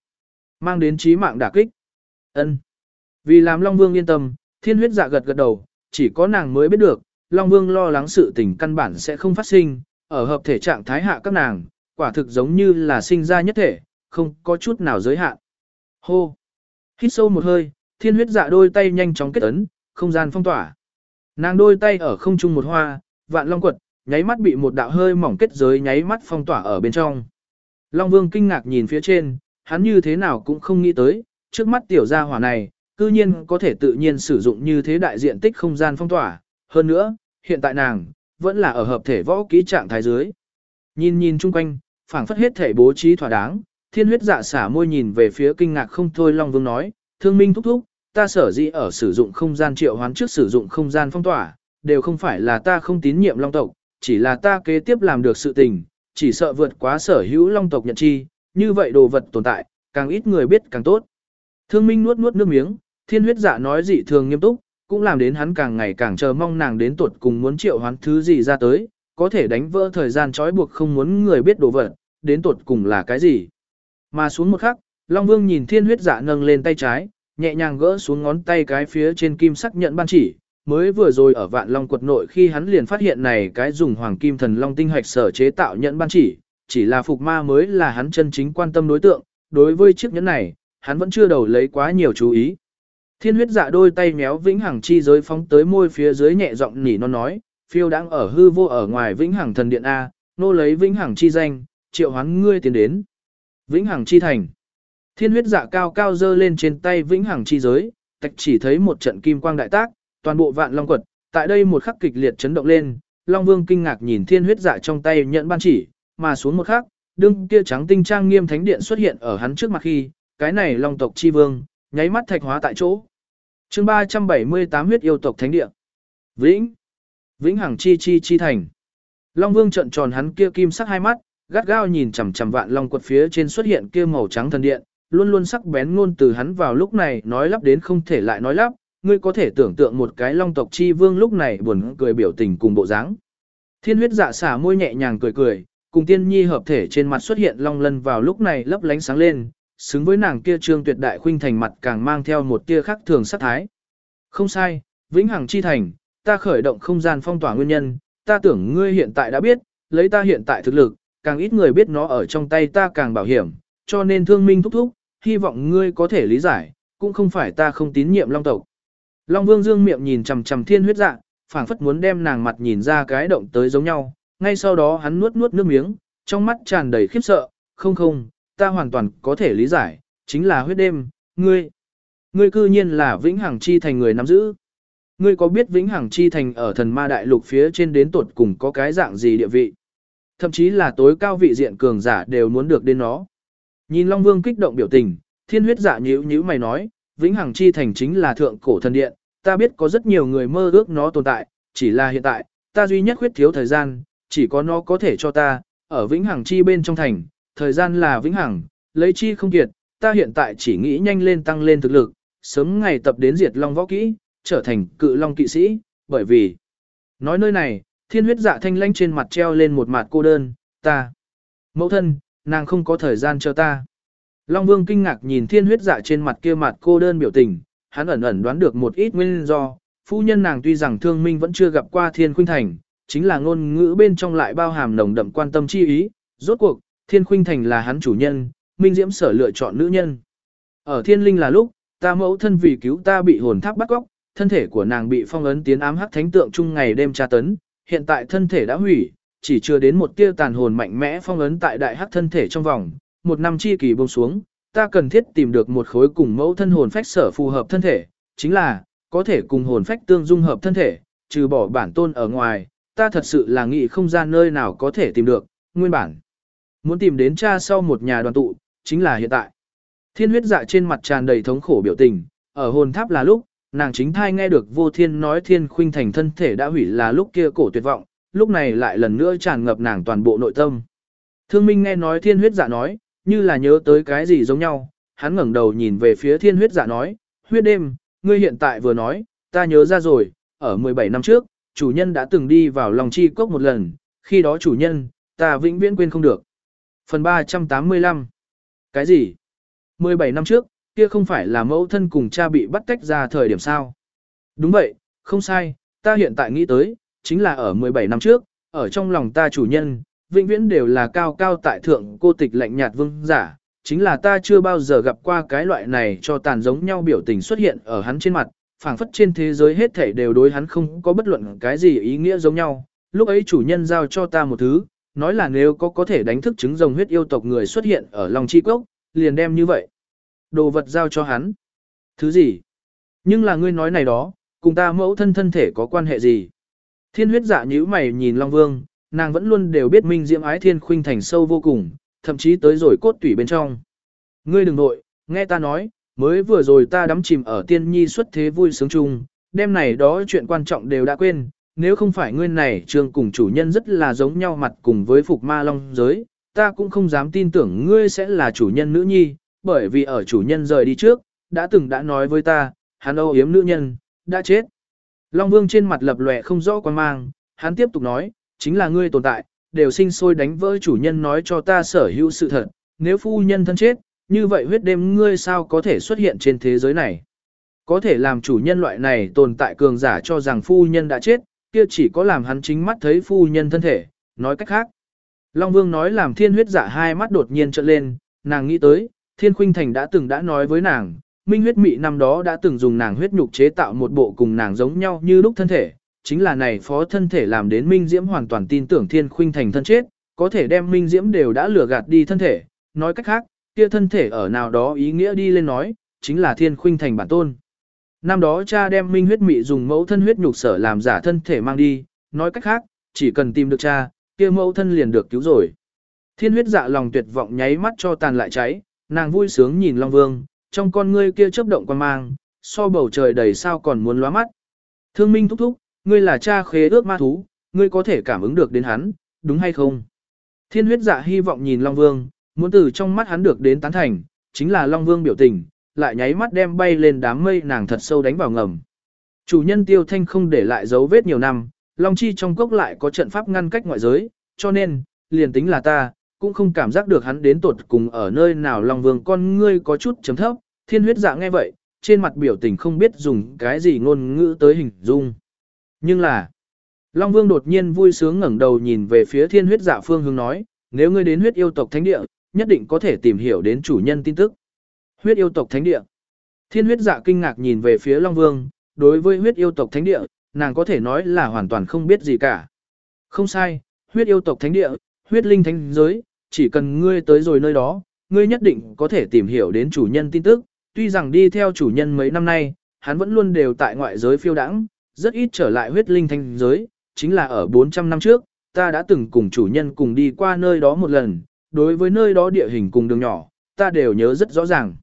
mang đến chí mạng đả kích. Ân. Vì làm Long Vương yên tâm, thiên huyết dạ gật gật đầu, chỉ có nàng mới biết được, Long Vương lo lắng sự tình căn bản sẽ không phát sinh, ở hợp thể trạng thái hạ các nàng, quả thực giống như là sinh ra nhất thể, không có chút nào giới hạn. Hô! Hít sâu một hơi, thiên huyết dạ đôi tay nhanh chóng kết ấn, không gian phong tỏa. Nàng đôi tay ở không trung một hoa, vạn long quật, nháy mắt bị một đạo hơi mỏng kết giới nháy mắt phong tỏa ở bên trong. Long Vương kinh ngạc nhìn phía trên, hắn như thế nào cũng không nghĩ tới, trước mắt tiểu gia hỏa này, cư nhiên có thể tự nhiên sử dụng như thế đại diện tích không gian phong tỏa. Hơn nữa, hiện tại nàng, vẫn là ở hợp thể võ kỹ trạng thái dưới. Nhìn nhìn chung quanh, phảng phất hết thể bố trí thỏa đáng, thiên huyết dạ xả môi nhìn về phía kinh ngạc không thôi Long Vương nói, thương minh thúc thúc, ta sở dĩ ở sử dụng không gian triệu hoán trước sử dụng không gian phong tỏa, đều không phải là ta không tín nhiệm Long tộc, chỉ là ta kế tiếp làm được sự tình, chỉ sợ vượt quá sở hữu Long tộc nhận chi, như vậy đồ vật tồn tại, càng ít người biết càng tốt. Thương minh nuốt nuốt nước miếng, thiên huyết dạ nói dị thường nghiêm túc, cũng làm đến hắn càng ngày càng chờ mong nàng đến tuột cùng muốn triệu hoán thứ gì ra tới, có thể đánh vỡ thời gian trói buộc không muốn người biết đồ vật, đến tuột cùng là cái gì. Mà xuống một khắc, Long Vương nhìn thiên huyết dạ nâng lên tay trái, nhẹ nhàng gỡ xuống ngón tay cái phía trên kim sắc nhận ban chỉ, mới vừa rồi ở vạn long quật nội khi hắn liền phát hiện này cái dùng hoàng kim thần long tinh hạch sở chế tạo nhận ban chỉ, chỉ là phục ma mới là hắn chân chính quan tâm đối tượng, đối với chiếc nhẫn này, hắn vẫn chưa đầu lấy quá nhiều chú ý. Thiên huyết dạ đôi tay méo vĩnh hằng chi giới phóng tới môi phía dưới nhẹ giọng nỉ non nói, phiêu đang ở hư vô ở ngoài vĩnh hằng thần điện A, nô lấy vĩnh hằng chi danh, triệu hoán ngươi tiến đến. Vĩnh hằng chi thành. Thiên huyết dạ cao cao dơ lên trên tay vĩnh hằng chi giới, tạch chỉ thấy một trận kim quang đại tác, toàn bộ vạn long quật, tại đây một khắc kịch liệt chấn động lên, Long Vương kinh ngạc nhìn thiên huyết dạ trong tay nhận ban chỉ, mà xuống một khắc, đương kia trắng tinh trang nghiêm thánh điện xuất hiện ở hắn trước mặt khi, cái này long tộc chi vương, nháy mắt thạch hóa tại chỗ. chương 378 huyết yêu tộc thánh điện. Vĩnh. Vĩnh hằng chi chi chi thành. Long Vương trận tròn hắn kia kim sắc hai mắt, gắt gao nhìn chằm chằm vạn long quật phía trên xuất hiện kia màu trắng thần điện, luôn luôn sắc bén ngôn từ hắn vào lúc này nói lắp đến không thể lại nói lắp, ngươi có thể tưởng tượng một cái long tộc chi vương lúc này buồn cười biểu tình cùng bộ dáng. Thiên huyết dạ xả môi nhẹ nhàng cười cười, cùng tiên nhi hợp thể trên mặt xuất hiện long lân vào lúc này lấp lánh sáng lên, xứng với nàng kia trương tuyệt đại khuynh thành mặt càng mang theo một tia khác thường sắc thái. Không sai, vĩnh hằng chi thành, ta khởi động không gian phong tỏa nguyên nhân, ta tưởng ngươi hiện tại đã biết, lấy ta hiện tại thực lực, càng ít người biết nó ở trong tay ta càng bảo hiểm, cho nên thương minh thúc thúc, hy vọng ngươi có thể lý giải, cũng không phải ta không tín nhiệm long tộc. Long Vương dương miệng nhìn chằm chằm thiên huyết dạ, phảng phất muốn đem nàng mặt nhìn ra cái động tới giống nhau, ngay sau đó hắn nuốt nuốt nước miếng, trong mắt tràn đầy khiếp sợ, không không, ta hoàn toàn có thể lý giải, chính là huyết đêm, ngươi. Ngươi cư nhiên là vĩnh hằng chi thành người nắm giữ. Ngươi có biết vĩnh hằng chi thành ở thần ma đại lục phía trên đến tột cùng có cái dạng gì địa vị? Thậm chí là tối cao vị diện cường giả đều muốn được đến nó. Nhìn Long Vương kích động biểu tình, thiên huyết dạ nhíu nhíu mày nói, vĩnh hằng chi thành chính là thượng cổ thần điện, ta biết có rất nhiều người mơ ước nó tồn tại, chỉ là hiện tại, ta duy nhất khuyết thiếu thời gian, chỉ có nó có thể cho ta, ở vĩnh hằng chi bên trong thành, thời gian là vĩnh hằng, lấy chi không kiệt, ta hiện tại chỉ nghĩ nhanh lên tăng lên thực lực, sớm ngày tập đến diệt long võ kỹ, trở thành cự long kỵ sĩ, bởi vì, nói nơi này, thiên huyết dạ thanh lanh trên mặt treo lên một mặt cô đơn, ta, mẫu thân, nàng không có thời gian cho ta. Long Vương kinh ngạc nhìn thiên huyết dạ trên mặt kia mặt cô đơn biểu tình, hắn ẩn ẩn đoán được một ít nguyên do, phu nhân nàng tuy rằng thương minh vẫn chưa gặp qua thiên khuynh thành, chính là ngôn ngữ bên trong lại bao hàm nồng đậm quan tâm chi ý, rốt cuộc, thiên khuynh thành là hắn chủ nhân, minh diễm sở lựa chọn nữ nhân. Ở thiên linh là lúc, ta mẫu thân vì cứu ta bị hồn tháp bắt góc, thân thể của nàng bị phong ấn tiến ám hắc thánh tượng chung ngày đêm tra tấn, hiện tại thân thể đã hủy, chỉ chưa đến một tia tàn hồn mạnh mẽ phong ấn tại đại hắc thân thể trong vòng, một năm chi kỳ buông xuống, ta cần thiết tìm được một khối cùng mẫu thân hồn phách sở phù hợp thân thể, chính là, có thể cùng hồn phách tương dung hợp thân thể, trừ bỏ bản tôn ở ngoài, ta thật sự là nghĩ không ra nơi nào có thể tìm được, nguyên bản. Muốn tìm đến cha sau một nhà đoàn tụ, chính là hiện tại. Thiên huyết dạ trên mặt tràn đầy thống khổ biểu tình, ở hồn tháp là lúc, nàng chính thai nghe được vô thiên nói thiên khuynh thành thân thể đã hủy là lúc kia cổ tuyệt vọng, lúc này lại lần nữa tràn ngập nàng toàn bộ nội tâm. Thương Minh nghe nói thiên huyết dạ nói, như là nhớ tới cái gì giống nhau, hắn ngẩng đầu nhìn về phía thiên huyết dạ nói, huyết đêm, ngươi hiện tại vừa nói, ta nhớ ra rồi, ở 17 năm trước, chủ nhân đã từng đi vào lòng chi cốc một lần, khi đó chủ nhân, ta vĩnh viễn quên không được. Phần 385 Cái gì? 17 năm trước, kia không phải là mẫu thân cùng cha bị bắt tách ra thời điểm sao? Đúng vậy, không sai, ta hiện tại nghĩ tới, chính là ở 17 năm trước, ở trong lòng ta chủ nhân, vĩnh viễn đều là cao cao tại thượng cô tịch lạnh nhạt vương giả, chính là ta chưa bao giờ gặp qua cái loại này cho tàn giống nhau biểu tình xuất hiện ở hắn trên mặt, phảng phất trên thế giới hết thảy đều đối hắn không có bất luận cái gì ý nghĩa giống nhau. Lúc ấy chủ nhân giao cho ta một thứ, nói là nếu có có thể đánh thức trứng rồng huyết yêu tộc người xuất hiện ở lòng chi cốc, liền đem như vậy. Đồ vật giao cho hắn. Thứ gì? Nhưng là ngươi nói này đó, cùng ta mẫu thân thân thể có quan hệ gì? Thiên huyết dạ nhíu mày nhìn Long Vương, nàng vẫn luôn đều biết Minh Diễm Ái Thiên Khuynh thành sâu vô cùng, thậm chí tới rồi cốt tủy bên trong. Ngươi đừng nội, nghe ta nói, mới vừa rồi ta đắm chìm ở tiên nhi xuất thế vui sướng chung, đêm này đó chuyện quan trọng đều đã quên, nếu không phải ngươi này trường cùng chủ nhân rất là giống nhau mặt cùng với phục ma long giới, ta cũng không dám tin tưởng ngươi sẽ là chủ nhân nữ nhi, bởi vì ở chủ nhân rời đi trước, đã từng đã nói với ta, hắn âu yếm nữ nhân, đã chết. Long vương trên mặt lập lòe không rõ quan mang, hắn tiếp tục nói, chính là ngươi tồn tại, đều sinh sôi đánh vỡ chủ nhân nói cho ta sở hữu sự thật, nếu phu nhân thân chết, như vậy huyết đêm ngươi sao có thể xuất hiện trên thế giới này. Có thể làm chủ nhân loại này tồn tại cường giả cho rằng phu nhân đã chết, kia chỉ có làm hắn chính mắt thấy phu nhân thân thể, nói cách khác. Long Vương nói làm thiên huyết giả hai mắt đột nhiên trợn lên, nàng nghĩ tới, Thiên Khuynh Thành đã từng đã nói với nàng, Minh huyết mị năm đó đã từng dùng nàng huyết nhục chế tạo một bộ cùng nàng giống nhau như lúc thân thể, chính là này phó thân thể làm đến Minh Diễm hoàn toàn tin tưởng Thiên Khuynh Thành thân chết, có thể đem Minh Diễm đều đã lừa gạt đi thân thể, nói cách khác, kia thân thể ở nào đó ý nghĩa đi lên nói, chính là Thiên Khuynh Thành bản tôn. Năm đó cha đem Minh huyết mị dùng mẫu thân huyết nhục sở làm giả thân thể mang đi, nói cách khác, chỉ cần tìm được cha, kia mẫu thân liền được cứu rồi. Thiên huyết dạ lòng tuyệt vọng nháy mắt cho tàn lại cháy, nàng vui sướng nhìn Long Vương, trong con ngươi kia chớp động quan mang, so bầu trời đầy sao còn muốn lóa mắt. Thương Minh thúc thúc, ngươi là cha khế ước ma thú, ngươi có thể cảm ứng được đến hắn, đúng hay không? Thiên huyết dạ hy vọng nhìn Long Vương, muốn từ trong mắt hắn được đến tán thành, chính là Long Vương biểu tình, lại nháy mắt đem bay lên đám mây nàng thật sâu đánh vào ngầm. Chủ nhân tiêu thanh không để lại dấu vết nhiều năm, Long Chi trong cốc lại có trận pháp ngăn cách ngoại giới, cho nên, liền tính là ta, cũng không cảm giác được hắn đến tột cùng ở nơi nào Long Vương con ngươi có chút chấm thấp, thiên huyết dạ nghe vậy, trên mặt biểu tình không biết dùng cái gì ngôn ngữ tới hình dung. Nhưng là, Long Vương đột nhiên vui sướng ngẩng đầu nhìn về phía thiên huyết dạ phương hướng nói, nếu ngươi đến huyết yêu tộc thánh địa, nhất định có thể tìm hiểu đến chủ nhân tin tức. Huyết yêu tộc thánh địa. Thiên huyết dạ kinh ngạc nhìn về phía Long Vương, đối với huyết yêu tộc thánh địa, nàng có thể nói là hoàn toàn không biết gì cả. Không sai, huyết yêu tộc thánh địa, huyết linh thánh giới, chỉ cần ngươi tới rồi nơi đó, ngươi nhất định có thể tìm hiểu đến chủ nhân tin tức, tuy rằng đi theo chủ nhân mấy năm nay, hắn vẫn luôn đều tại ngoại giới phiêu đãng, rất ít trở lại huyết linh thanh giới, chính là ở 400 năm trước, ta đã từng cùng chủ nhân cùng đi qua nơi đó một lần, đối với nơi đó địa hình cùng đường nhỏ, ta đều nhớ rất rõ ràng.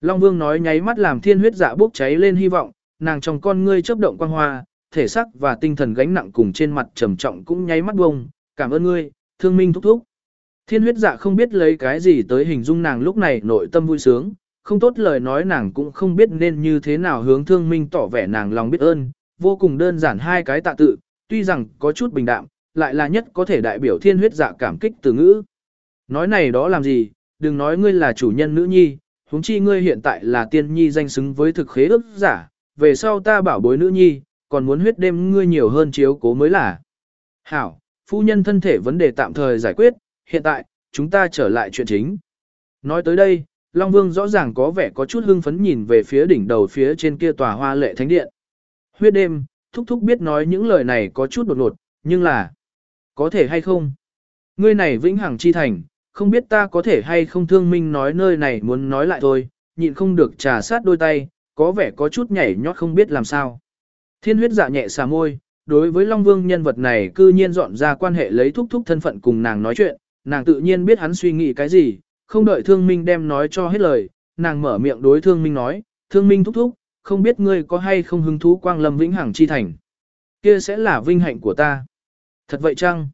Long Vương nói nháy mắt làm thiên huyết dạ bốc cháy lên hy vọng, nàng trong con ngươi chớp động quang hoa, thể sắc và tinh thần gánh nặng cùng trên mặt trầm trọng cũng nháy mắt bông, cảm ơn ngươi, thương minh thúc thúc. Thiên huyết dạ không biết lấy cái gì tới hình dung nàng lúc này nội tâm vui sướng, không tốt lời nói nàng cũng không biết nên như thế nào hướng thương minh tỏ vẻ nàng lòng biết ơn, vô cùng đơn giản hai cái tạ tự, tuy rằng có chút bình đạm, lại là nhất có thể đại biểu thiên huyết dạ cảm kích từ ngữ. Nói này đó làm gì, đừng nói ngươi là chủ nhân nữ nhi, huống chi ngươi hiện tại là tiên nhi danh xứng với thực khế ước giả, về sau ta bảo bối nữ nhi, còn muốn huyết đêm ngươi nhiều hơn chiếu cố mới là. Hảo, phu nhân thân thể vấn đề tạm thời giải quyết, hiện tại, chúng ta trở lại chuyện chính. Nói tới đây, Long Vương rõ ràng có vẻ có chút hưng phấn nhìn về phía đỉnh đầu phía trên kia tòa hoa lệ thánh điện. Huyết đêm, thúc thúc biết nói những lời này có chút đột ngột, nhưng là, có thể hay không? Ngươi này vĩnh hằng chi thành, không biết ta có thể hay không thương minh nói nơi này muốn nói lại thôi, nhịn không được trà sát đôi tay, có vẻ có chút nhảy nhót không biết làm sao. Thiên huyết dạ nhẹ xà môi, đối với Long Vương nhân vật này cư nhiên dọn ra quan hệ lấy thúc thúc thân phận cùng nàng nói chuyện, nàng tự nhiên biết hắn suy nghĩ cái gì, không đợi thương minh đem nói cho hết lời, nàng mở miệng đối thương minh nói, thương minh thúc thúc, không biết ngươi có hay không hứng thú quang lâm vĩnh hằng chi thành. Kia sẽ là vinh hạnh của ta. Thật vậy chăng?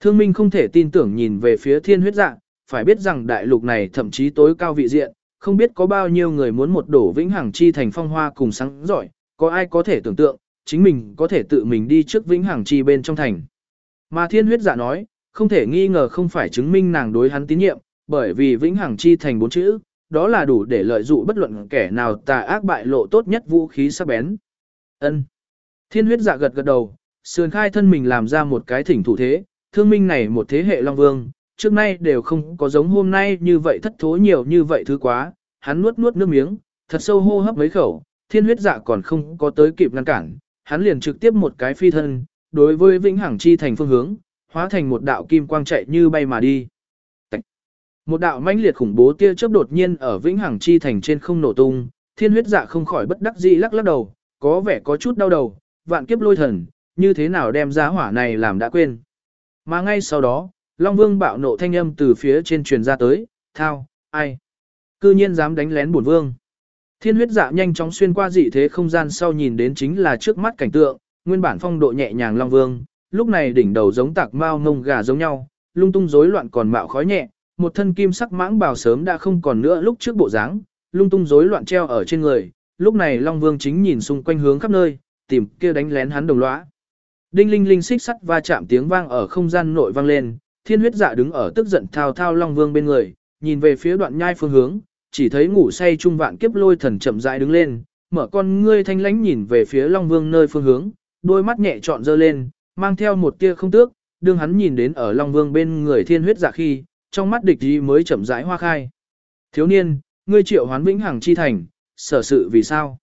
Thương minh không thể tin tưởng nhìn về phía thiên huyết dạ, phải biết rằng đại lục này thậm chí tối cao vị diện, không biết có bao nhiêu người muốn một đổ vĩnh hằng chi thành phong hoa cùng sáng giỏi, có ai có thể tưởng tượng, chính mình có thể tự mình đi trước vĩnh hằng chi bên trong thành. Mà thiên huyết dạ nói, không thể nghi ngờ không phải chứng minh nàng đối hắn tín nhiệm, bởi vì vĩnh hằng chi thành bốn chữ, đó là đủ để lợi dụng bất luận kẻ nào tà ác bại lộ tốt nhất vũ khí sắc bén. Ân. Thiên huyết dạ gật gật đầu, sườn khai thân mình làm ra một cái thỉnh thủ thế, thương minh này một thế hệ Long Vương, trước nay đều không có giống hôm nay như vậy thất thố nhiều như vậy thứ quá, hắn nuốt nuốt nước miếng, thật sâu hô hấp mấy khẩu, thiên huyết dạ còn không có tới kịp ngăn cản, hắn liền trực tiếp một cái phi thân, đối với vĩnh hằng chi thành phương hướng, hóa thành một đạo kim quang chạy như bay mà đi. Một đạo mãnh liệt khủng bố tia chớp đột nhiên ở vĩnh hằng chi thành trên không nổ tung, thiên huyết dạ không khỏi bất đắc dĩ lắc lắc đầu, có vẻ có chút đau đầu, vạn kiếp lôi thần, như thế nào đem giá hỏa này làm đã quên. Mà ngay sau đó, Long Vương bạo nộ thanh âm từ phía trên truyền ra tới, thao, ai? Cư nhiên dám đánh lén bổn vương. Thiên huyết dạ nhanh chóng xuyên qua dị thế không gian sau nhìn đến chính là trước mắt cảnh tượng, nguyên bản phong độ nhẹ nhàng Long Vương, lúc này đỉnh đầu giống tạc mao ngông gà giống nhau, lung tung rối loạn còn mạo khói nhẹ, một thân kim sắc mãng bào sớm đã không còn nữa lúc trước bộ dáng, lung tung rối loạn treo ở trên người, lúc này Long Vương chính nhìn xung quanh hướng khắp nơi, tìm kia đánh lén hắn đồng lõa. Đinh linh linh xích sắt va chạm tiếng vang ở không gian nội vang lên, thiên huyết dạ đứng ở tức giận thao thao Long Vương bên người, nhìn về phía đoạn nhai phương hướng, chỉ thấy ngủ say trung vạn kiếp lôi thần chậm rãi đứng lên, mở con ngươi thanh lánh nhìn về phía Long Vương nơi phương hướng, đôi mắt nhẹ trọn dơ lên, mang theo một tia không tước, đương hắn nhìn đến ở Long Vương bên người thiên huyết dạ khi, trong mắt địch ý mới chậm rãi hoa khai. Thiếu niên, ngươi triệu hoán vĩnh hằng chi thành, sở sự vì sao?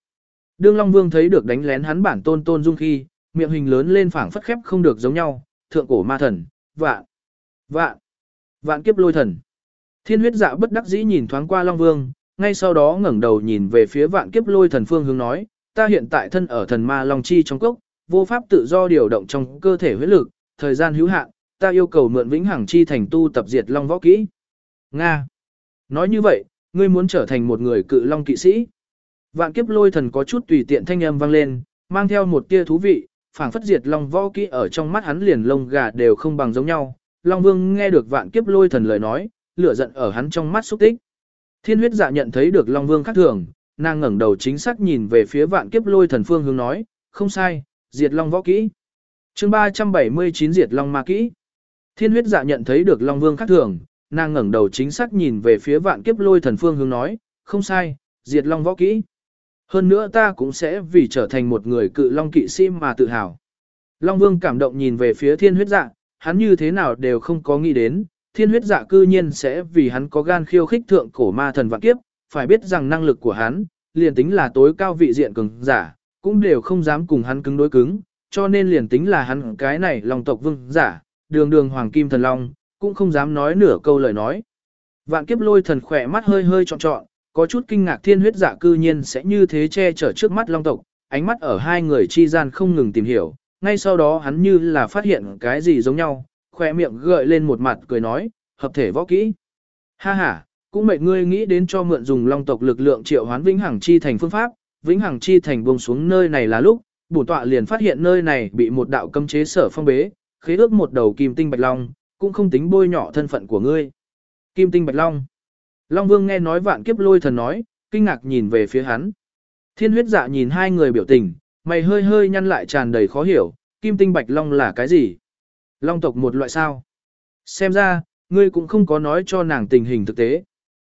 Đương Long Vương thấy được đánh lén hắn bản tôn tôn dung khi, miệng hình lớn lên phảng phất khép không được giống nhau, thượng cổ ma thần, vạn, vạn, vạn kiếp lôi thần. Thiên huyết dạ bất đắc dĩ nhìn thoáng qua Long Vương, ngay sau đó ngẩng đầu nhìn về phía vạn kiếp lôi thần phương hướng nói, ta hiện tại thân ở thần ma Long Chi trong cốc, vô pháp tự do điều động trong cơ thể huyết lực, thời gian hữu hạn, ta yêu cầu mượn vĩnh hằng chi thành tu tập diệt long võ kỹ. Nga. Nói như vậy, ngươi muốn trở thành một người cự long kỵ sĩ. Vạn kiếp lôi thần có chút tùy tiện thanh âm vang lên, mang theo một tia thú vị, phảng phất diệt long võ kỹ ở trong mắt hắn liền lông gà đều không bằng giống nhau. Long vương nghe được vạn kiếp lôi thần lời nói, lửa giận ở hắn trong mắt xúc tích. Thiên huyết dạ nhận thấy được long vương khác thường, nàng ngẩng đầu chính xác nhìn về phía vạn kiếp lôi thần phương hướng nói, không sai, diệt long võ kỹ. chương 379 diệt long ma kỹ. Thiên huyết dạ nhận thấy được long vương khác thường, nàng ngẩng đầu chính xác nhìn về phía vạn kiếp lôi thần phương hướng nói, không sai, diệt long võ kỹ. Hơn nữa ta cũng sẽ vì trở thành một người cự long kỵ sĩ mà tự hào. Long vương cảm động nhìn về phía thiên huyết dạ, hắn như thế nào đều không có nghĩ đến, thiên huyết dạ cư nhiên sẽ vì hắn có gan khiêu khích thượng cổ ma thần vạn kiếp, phải biết rằng năng lực của hắn, liền tính là tối cao vị diện cường giả, cũng đều không dám cùng hắn cứng đối cứng, cho nên liền tính là hắn cái này long tộc vương giả, đường đường hoàng kim thần long, cũng không dám nói nửa câu lời nói. Vạn kiếp lôi thần khỏe mắt hơi hơi trọn trọn, có chút kinh ngạc thiên huyết giả cư nhiên sẽ như thế che chở trước mắt long tộc, ánh mắt ở hai người chi gian không ngừng tìm hiểu, ngay sau đó hắn như là phát hiện cái gì giống nhau, khỏe miệng gợi lên một mặt cười nói, hợp thể võ kỹ. Ha ha, cũng mệt ngươi nghĩ đến cho mượn dùng long tộc lực lượng triệu hoán vĩnh hằng chi thành phương pháp, vĩnh hằng chi thành buông xuống nơi này là lúc, bổn tọa liền phát hiện nơi này bị một đạo cấm chế sở phong bế, khế ước một đầu kim tinh bạch long, cũng không tính bôi nhỏ thân phận của ngươi. Kim tinh bạch long. Long Vương nghe nói vạn kiếp lôi thần nói, kinh ngạc nhìn về phía hắn. Thiên huyết dạ nhìn hai người biểu tình, mày hơi hơi nhăn lại tràn đầy khó hiểu, kim tinh bạch long là cái gì? Long tộc một loại sao? Xem ra, ngươi cũng không có nói cho nàng tình hình thực tế.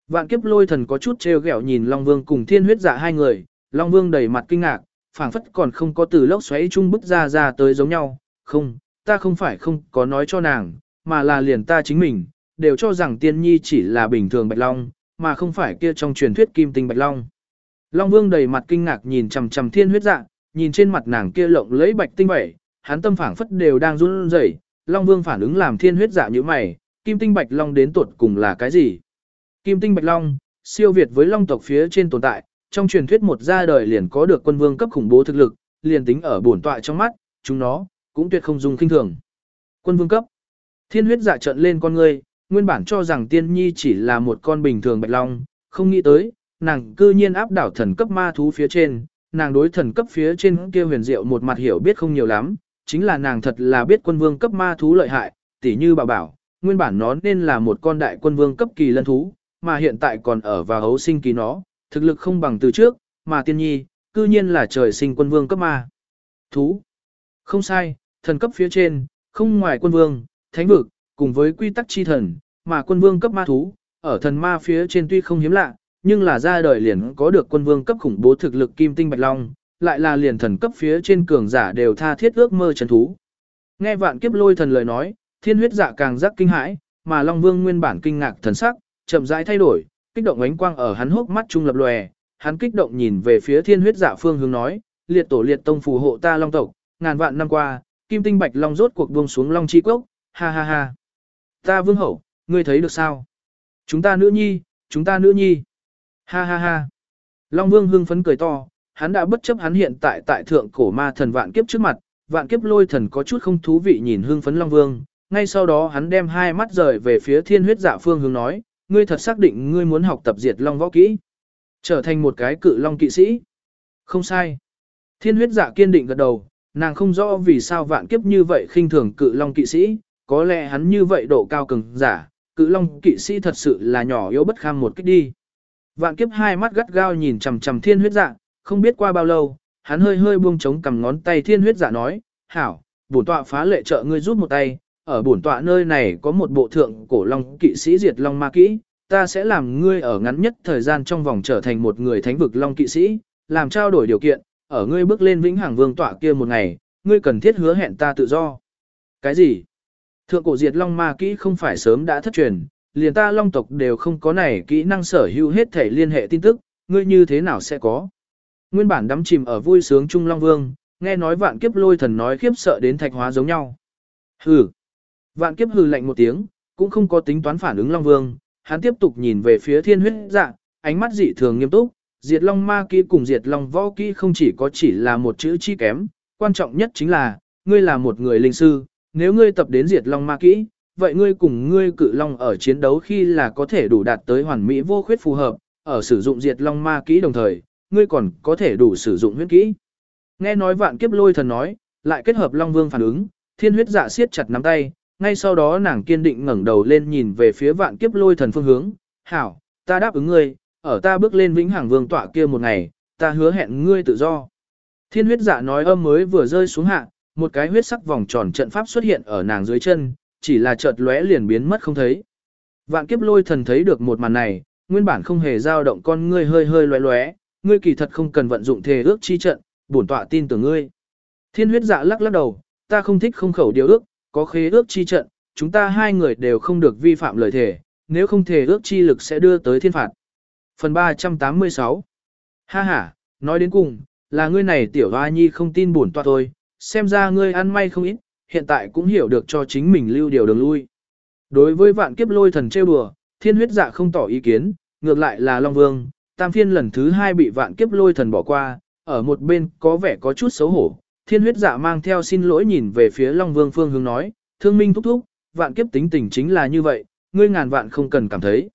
Vạn kiếp lôi thần có chút trêu ghẹo nhìn Long Vương cùng thiên huyết dạ hai người, Long Vương đầy mặt kinh ngạc, phảng phất còn không có từ lốc xoáy chung bứt ra ra tới giống nhau, không, ta không phải không có nói cho nàng, mà là liền ta chính mình, đều cho rằng tiên nhi chỉ là bình thường bạch long, mà không phải kia trong truyền thuyết kim tinh bạch long. Long Vương đầy mặt kinh ngạc nhìn chằm chằm thiên huyết dạ, nhìn trên mặt nàng kia lộng lấy bạch tinh bảy, hắn tâm phảng phất đều đang run rẩy. Long Vương phản ứng làm thiên huyết dạ như mày, kim tinh bạch long đến tuột cùng là cái gì? Kim tinh bạch long, siêu việt với long tộc phía trên tồn tại, trong truyền thuyết một ra đời liền có được quân vương cấp khủng bố thực lực, liền tính ở bổn tọa trong mắt, chúng nó cũng tuyệt không dùng kinh thường. Quân vương cấp. Thiên huyết dạ trận lên con ngươi, nguyên bản cho rằng tiên nhi chỉ là một con bình thường bạch long, không nghĩ tới, nàng cư nhiên áp đảo thần cấp ma thú phía trên, nàng đối thần cấp phía trên kia huyền diệu một mặt hiểu biết không nhiều lắm, chính là nàng thật là biết quân vương cấp ma thú lợi hại, tỉ như bảo bảo, nguyên bản nó nên là một con đại quân vương cấp kỳ lân thú, mà hiện tại còn ở vào hấu sinh kỳ nó, thực lực không bằng từ trước, mà tiên nhi, cư nhiên là trời sinh quân vương cấp ma. Thú. Không sai, thần cấp phía trên, không ngoài quân vương, thánh vực, cùng với quy tắc chi thần, mà quân vương cấp ma thú, ở thần ma phía trên tuy không hiếm lạ, nhưng là ra đời liền có được quân vương cấp khủng bố thực lực kim tinh bạch long, lại là liền thần cấp phía trên cường giả đều tha thiết ước mơ trần thú. Nghe vạn kiếp lôi thần lời nói, thiên huyết dạ càng giác kinh hãi, mà long vương nguyên bản kinh ngạc thần sắc, chậm rãi thay đổi, kích động ánh quang ở hắn hốc mắt trung lập lòe, hắn kích động nhìn về phía thiên huyết dạ phương hướng nói, liệt tổ liệt tông phù hộ ta long tộc, ngàn vạn năm qua, kim tinh bạch long rốt cuộc buông xuống long chi quốc, ha ha ha. Ta vương hậu, ngươi thấy được sao? Chúng ta nữ nhi, chúng ta nữ nhi. Ha ha ha. Long vương hưng phấn cười to, hắn đã bất chấp hắn hiện tại tại thượng cổ ma thần vạn kiếp trước mặt, vạn kiếp lôi thần có chút không thú vị nhìn hưng phấn Long vương. Ngay sau đó hắn đem hai mắt rời về phía thiên huyết dạ phương hướng nói, ngươi thật xác định ngươi muốn học tập diệt long võ kỹ. Trở thành một cái cự long kỵ sĩ. Không sai. Thiên huyết dạ kiên định gật đầu, nàng không rõ vì sao vạn kiếp như vậy khinh thường cự long kỵ sĩ, có lẽ hắn như vậy độ cao cường giả, cự long kỵ sĩ thật sự là nhỏ yếu bất kham một cách đi. Vạn kiếp hai mắt gắt gao nhìn chằm chằm thiên huyết dạ, không biết qua bao lâu, hắn hơi hơi buông trống cầm ngón tay thiên huyết dạ nói, hảo, bổn tọa phá lệ trợ ngươi rút một tay, ở bổn tọa nơi này có một bộ thượng cổ long kỵ sĩ diệt long ma kỹ, ta sẽ làm ngươi ở ngắn nhất thời gian trong vòng trở thành một người thánh vực long kỵ sĩ, làm trao đổi điều kiện, ở ngươi bước lên vĩnh hằng vương tọa kia một ngày, ngươi cần thiết hứa hẹn ta tự do. Cái gì? Thượng cổ diệt long ma kỹ không phải sớm đã thất truyền, liền ta long tộc đều không có này kỹ năng sở hữu hết thể liên hệ tin tức, ngươi như thế nào sẽ có. Nguyên bản đắm chìm ở vui sướng Trung Long Vương, nghe nói vạn kiếp lôi thần nói khiếp sợ đến thạch hóa giống nhau. Hừ. Vạn kiếp hừ lạnh một tiếng, cũng không có tính toán phản ứng Long Vương, hắn tiếp tục nhìn về phía thiên huyết dạ, ánh mắt dị thường nghiêm túc, diệt long ma kỹ cùng diệt long võ kỹ không chỉ có chỉ là một chữ chi kém, quan trọng nhất chính là, ngươi là một người linh sư, nếu ngươi tập đến diệt long ma kỹ, vậy ngươi cùng ngươi cự long ở chiến đấu khi là có thể đủ đạt tới hoàn mỹ vô khuyết phù hợp, ở sử dụng diệt long ma kỹ đồng thời, ngươi còn có thể đủ sử dụng huyết kỹ. Nghe nói vạn kiếp lôi thần nói, lại kết hợp long vương phản ứng, thiên huyết dạ siết chặt nắm tay, ngay sau đó nàng kiên định ngẩng đầu lên nhìn về phía vạn kiếp lôi thần phương hướng, hảo, ta đáp ứng ngươi, ở ta bước lên vĩnh hằng vương tọa kia một ngày, ta hứa hẹn ngươi tự do. Thiên huyết dạ nói âm mới vừa rơi xuống hạ, một cái huyết sắc vòng tròn trận pháp xuất hiện ở nàng dưới chân, chỉ là chợt lóe liền biến mất không thấy. Vạn kiếp lôi thần thấy được một màn này, nguyên bản không hề dao động con ngươi hơi hơi lóe lóe, ngươi kỳ thật không cần vận dụng thề ước chi trận, bổn tọa tin tưởng ngươi. Thiên huyết dạ lắc lắc đầu, ta không thích không khẩu điều ước, có khế ước chi trận, chúng ta hai người đều không được vi phạm lời thề, nếu không thề ước chi lực sẽ đưa tới thiên phạt. Phần 386 Ha ha, nói đến cùng, là ngươi này tiểu hoa nhi không tin bổn tọa thôi, xem ra ngươi ăn may không ít, hiện tại cũng hiểu được cho chính mình lưu điều đường lui. Đối với vạn kiếp lôi thần trêu đùa, thiên huyết dạ không tỏ ý kiến, ngược lại là Long Vương, tam phiên lần thứ hai bị vạn kiếp lôi thần bỏ qua, ở một bên có vẻ có chút xấu hổ. Thiên huyết dạ mang theo xin lỗi nhìn về phía Long Vương phương hướng nói, thương minh thúc thúc, vạn kiếp tính tình chính là như vậy, ngươi ngàn vạn không cần cảm thấy.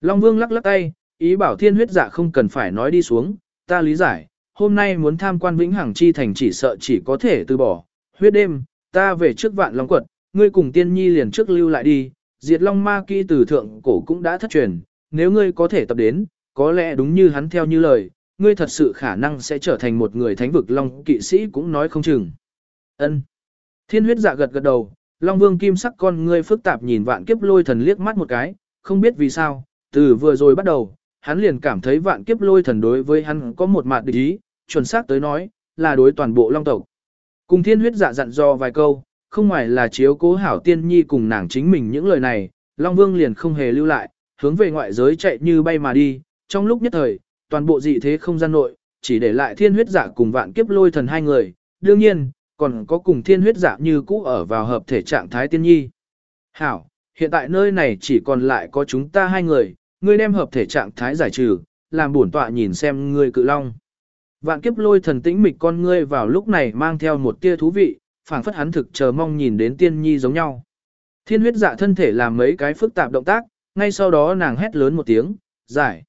Long Vương lắc lắc tay, ý bảo thiên huyết dạ không cần phải nói đi xuống, ta lý giải, hôm nay muốn tham quan vĩnh hằng chi thành chỉ sợ chỉ có thể từ bỏ, huyết đêm, ta về trước vạn long quật, ngươi cùng tiên nhi liền trước lưu lại đi, diệt long ma Kỳ từ thượng cổ cũng đã thất truyền, nếu ngươi có thể tập đến, có lẽ đúng như hắn theo như lời, ngươi thật sự khả năng sẽ trở thành một người thánh vực long kỵ sĩ cũng nói không chừng. Ân. Thiên huyết dạ gật gật đầu, long vương kim sắc con ngươi phức tạp nhìn vạn kiếp lôi thần liếc mắt một cái, không biết vì sao, từ vừa rồi bắt đầu, hắn liền cảm thấy vạn kiếp lôi thần đối với hắn có một mặt địch ý, chuẩn xác tới nói, là đối toàn bộ long tộc. Cùng thiên huyết dạ dặn dò vài câu, không ngoài là chiếu cố hảo tiên nhi cùng nàng chính mình những lời này, Long Vương liền không hề lưu lại, hướng về ngoại giới chạy như bay mà đi, trong lúc nhất thời, toàn bộ dị thế không gian nội, chỉ để lại thiên huyết giả cùng vạn kiếp lôi thần hai người, đương nhiên, còn có cùng thiên huyết giả như cũ ở vào hợp thể trạng thái tiên nhi. Hảo, hiện tại nơi này chỉ còn lại có chúng ta hai người, ngươi đem hợp thể trạng thái giải trừ, làm bổn tọa nhìn xem ngươi cự long. Vạn kiếp lôi thần tĩnh mịch con ngươi vào lúc này mang theo một tia thú vị, phảng phất hắn thực chờ mong nhìn đến tiên nhi giống nhau. Thiên huyết dạ thân thể làm mấy cái phức tạp động tác, ngay sau đó nàng hét lớn một tiếng, giải.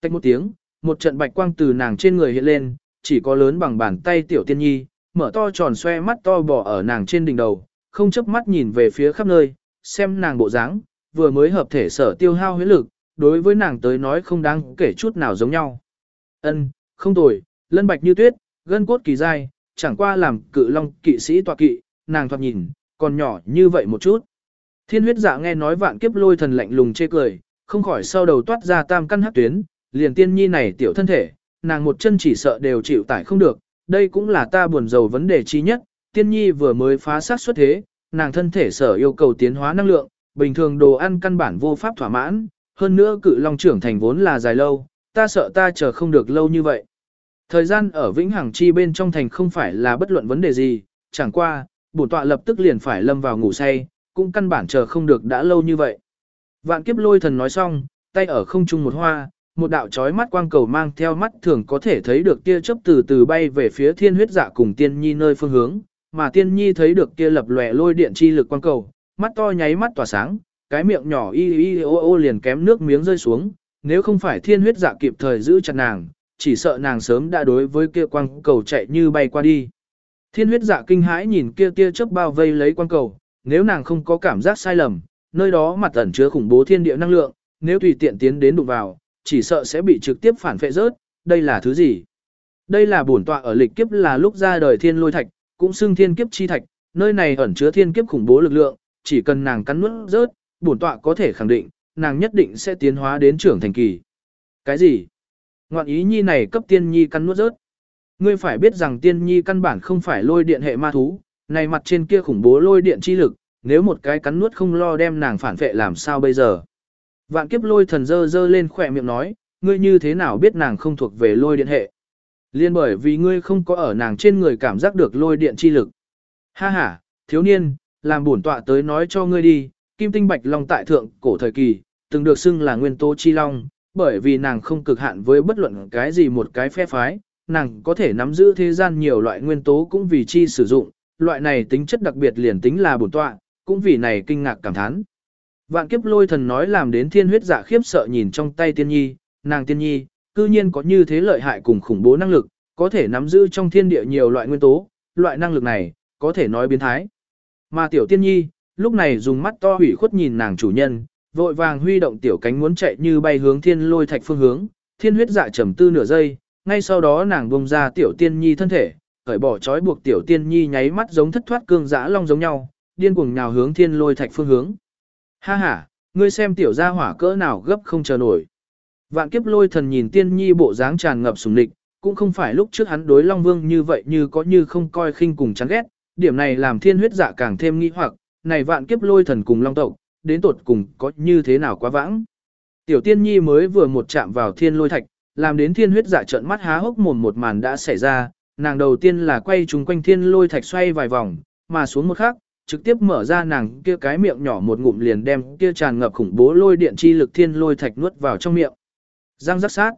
Tách một tiếng, một trận bạch quang từ nàng trên người hiện lên, chỉ có lớn bằng bàn tay tiểu tiên nhi, mở to tròn xoe mắt to bỏ ở nàng trên đỉnh đầu, không chớp mắt nhìn về phía khắp nơi, xem nàng bộ dáng, vừa mới hợp thể sở tiêu hao huyết lực, đối với nàng tới nói không đáng kể chút nào giống nhau. Ân, không tồi, lân bạch như tuyết, gân cốt kỳ dai, chẳng qua làm cự long kỵ sĩ tọa kỵ, nàng thoạt nhìn, còn nhỏ như vậy một chút. Thiên huyết dạ nghe nói vạn kiếp lôi thần lạnh lùng chê cười, không khỏi sau đầu toát ra tam căn hắc tuyến, liền tiên nhi này tiểu thân thể, nàng một chân chỉ sợ đều chịu tải không được, đây cũng là ta buồn giàu vấn đề chi nhất, tiên nhi vừa mới phá sát xuất thế, nàng thân thể sở yêu cầu tiến hóa năng lượng, bình thường đồ ăn căn bản vô pháp thỏa mãn, hơn nữa cự long trưởng thành vốn là dài lâu, ta sợ ta chờ không được lâu như vậy. Thời gian ở Vĩnh Hằng Chi bên trong thành không phải là bất luận vấn đề gì, chẳng qua, bổn tọa lập tức liền phải lâm vào ngủ say, cũng căn bản chờ không được đã lâu như vậy. Vạn kiếp lôi thần nói xong, tay ở không trung một hoa, một đạo chói mắt quang cầu mang theo mắt thường có thể thấy được kia chớp từ từ bay về phía thiên huyết dạ cùng tiên nhi nơi phương hướng, mà tiên nhi thấy được kia lập lòe lôi điện chi lực quang cầu, mắt to nháy mắt tỏa sáng, cái miệng nhỏ y y ô ô liền kém nước miếng rơi xuống, nếu không phải thiên huyết dạ kịp thời giữ chặt nàng, chỉ sợ nàng sớm đã đối với kia quang cầu chạy như bay qua đi. Thiên huyết dạ kinh hãi nhìn kia tia chớp bao vây lấy quang cầu, nếu nàng không có cảm giác sai lầm, nơi đó mặt ẩn chứa khủng bố thiên địa năng lượng, nếu tùy tiện tiến đến đụng vào, chỉ sợ sẽ bị trực tiếp phản phệ rớt, đây là thứ gì? Đây là bổn tọa ở lịch kiếp là lúc ra đời thiên lôi thạch, cũng xưng thiên kiếp chi thạch, nơi này ẩn chứa thiên kiếp khủng bố lực lượng, chỉ cần nàng cắn nuốt rớt, bổn tọa có thể khẳng định, nàng nhất định sẽ tiến hóa đến trưởng thành kỳ. Cái gì? Ngoạn ý nhi này cấp tiên nhi cắn nuốt rớt. Ngươi phải biết rằng tiên nhi căn bản không phải lôi điện hệ ma thú, này mặt trên kia khủng bố lôi điện chi lực, nếu một cái cắn nuốt không lo đem nàng phản vệ làm sao bây giờ. Vạn kiếp lôi thần dơ dơ lên khỏe miệng nói, ngươi như thế nào biết nàng không thuộc về lôi điện hệ. Liên bởi vì ngươi không có ở nàng trên người cảm giác được lôi điện chi lực. Ha ha, thiếu niên, làm bổn tọa tới nói cho ngươi đi, kim tinh bạch long tại thượng cổ thời kỳ, từng được xưng là nguyên tố chi long, bởi vì nàng không cực hạn với bất luận cái gì một cái phe phái, nàng có thể nắm giữ thế gian nhiều loại nguyên tố cũng vì chi sử dụng, loại này tính chất đặc biệt liền tính là bổn tọa, cũng vì này kinh ngạc cảm thán. Vạn kiếp lôi thần nói làm đến thiên huyết dạ khiếp sợ nhìn trong tay tiên nhi, nàng tiên nhi, cư nhiên có như thế lợi hại cùng khủng bố năng lực, có thể nắm giữ trong thiên địa nhiều loại nguyên tố, loại năng lực này, có thể nói biến thái. Mà tiểu tiên nhi, lúc này dùng mắt to hủy khuất nhìn nàng chủ nhân, vội vàng huy động tiểu cánh muốn chạy như bay hướng thiên lôi thạch phương hướng, thiên huyết dạ trầm tư nửa giây, ngay sau đó nàng bông ra tiểu tiên nhi thân thể, cởi bỏ trói buộc tiểu tiên nhi nháy mắt giống thất thoát cương dã long giống nhau, điên cuồng nhào hướng thiên lôi thạch phương hướng. Ha ha, ngươi xem tiểu gia hỏa cỡ nào gấp không chờ nổi. Vạn kiếp lôi thần nhìn tiên nhi bộ dáng tràn ngập sùng địch, cũng không phải lúc trước hắn đối Long Vương như vậy như có như không coi khinh cùng chán ghét, điểm này làm thiên huyết dạ càng thêm nghi hoặc, này vạn kiếp lôi thần cùng Long tộc, đến tột cùng có như thế nào quá vãng. Tiểu tiên nhi mới vừa một chạm vào thiên lôi thạch, làm đến thiên huyết dạ trợn mắt há hốc mồm một màn đã xảy ra, nàng đầu tiên là quay trúng quanh thiên lôi thạch xoay vài vòng, mà xuống một khắc, trực tiếp mở ra nàng kia cái miệng nhỏ một ngụm liền đem kia tràn ngập khủng bố lôi điện chi lực thiên lôi thạch nuốt vào trong miệng. Răng rắc sát.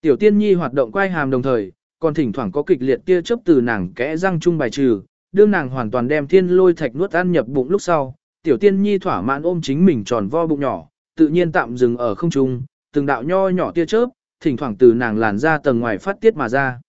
Tiểu tiên nhi hoạt động quay hàm đồng thời, còn thỉnh thoảng có kịch liệt tia chớp từ nàng kẽ răng trung bài trừ, đương nàng hoàn toàn đem thiên lôi thạch nuốt ăn nhập bụng lúc sau, tiểu tiên nhi thỏa mãn ôm chính mình tròn vo bụng nhỏ, tự nhiên tạm dừng ở không trung, từng đạo nho nhỏ tia chớp, thỉnh thoảng từ nàng làn ra tầng ngoài phát tiết mà ra.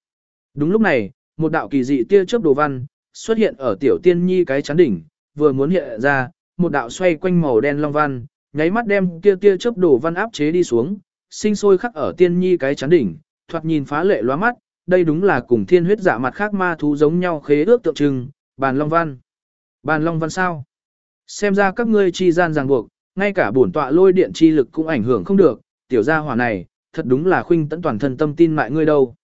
Đúng lúc này, một đạo kỳ dị tia chớp đồ văn xuất hiện ở tiểu tiên nhi cái chán đỉnh, vừa muốn hiện ra, một đạo xoay quanh màu đen long văn, nháy mắt đem tia tia chớp đổ văn áp chế đi xuống, sinh sôi khắc ở tiên nhi cái chán đỉnh, thoạt nhìn phá lệ lóa mắt, đây đúng là cùng thiên huyết giả mặt khác ma thú giống nhau khế ước tượng trưng, bàn long văn. Bàn long văn sao? Xem ra các ngươi chi gian ràng buộc, ngay cả bổn tọa lôi điện chi lực cũng ảnh hưởng không được, tiểu gia hỏa này, thật đúng là khuynh tận toàn thân tâm tin mại ngươi đâu.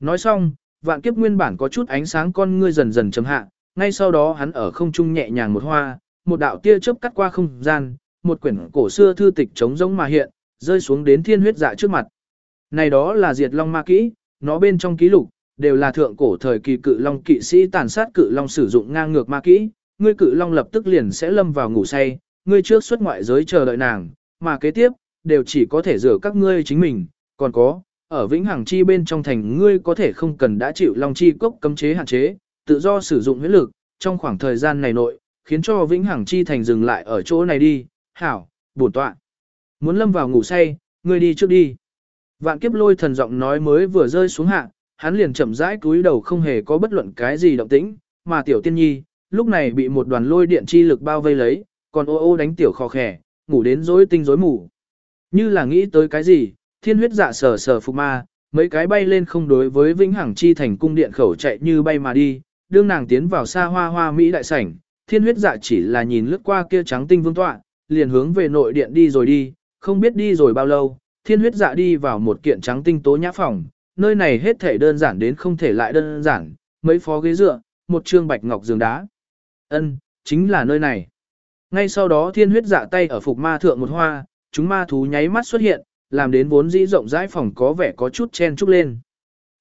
Nói xong, vạn kiếp nguyên bản có chút ánh sáng con ngươi dần dần chấm hạ, ngay sau đó hắn ở không trung nhẹ nhàng một hoa, một đạo tia chớp cắt qua không gian, một quyển cổ xưa thư tịch trống rỗng mà hiện, rơi xuống đến thiên huyết dạ trước mặt. Này đó là diệt long ma kỹ, nó bên trong ký lục, đều là thượng cổ thời kỳ cự long kỵ sĩ tàn sát cự long sử dụng ngang ngược ma kỹ, ngươi cự long lập tức liền sẽ lâm vào ngủ say, ngươi trước xuất ngoại giới chờ đợi nàng, mà kế tiếp, đều chỉ có thể rửa các ngươi chính mình, còn có, ở vĩnh hằng chi bên trong thành ngươi có thể không cần đã chịu long chi cốc cấm chế hạn chế, tự do sử dụng huyết lực, trong khoảng thời gian này nội, khiến cho vĩnh hằng chi thành dừng lại ở chỗ này đi, hảo, bổn tọa. Muốn lâm vào ngủ say, ngươi đi trước đi. Vạn kiếp lôi thần giọng nói mới vừa rơi xuống hạ, hắn liền chậm rãi cúi đầu không hề có bất luận cái gì động tĩnh, mà tiểu tiên nhi, lúc này bị một đoàn lôi điện chi lực bao vây lấy, còn ô ô đánh tiểu khò khẻ, ngủ đến rối tinh rối mù. Như là nghĩ tới cái gì, thiên huyết dạ sờ sờ phục ma, mấy cái bay lên không đối với vĩnh hằng chi thành cung điện khẩu chạy như bay mà đi, đương nàng tiến vào xa hoa hoa Mỹ đại sảnh, thiên huyết dạ chỉ là nhìn lướt qua kia trắng tinh vương tọa, liền hướng về nội điện đi rồi đi, không biết đi rồi bao lâu, thiên huyết dạ đi vào một kiện trắng tinh tố nhã phòng, nơi này hết thể đơn giản đến không thể lại đơn giản, mấy phó ghế dựa, một trương bạch ngọc giường đá. Ân, chính là nơi này. Ngay sau đó thiên huyết dạ tay ở phục ma thượng một hoa, chúng ma thú nháy mắt xuất hiện, làm đến vốn dĩ rộng rãi phòng có vẻ có chút chen chúc lên.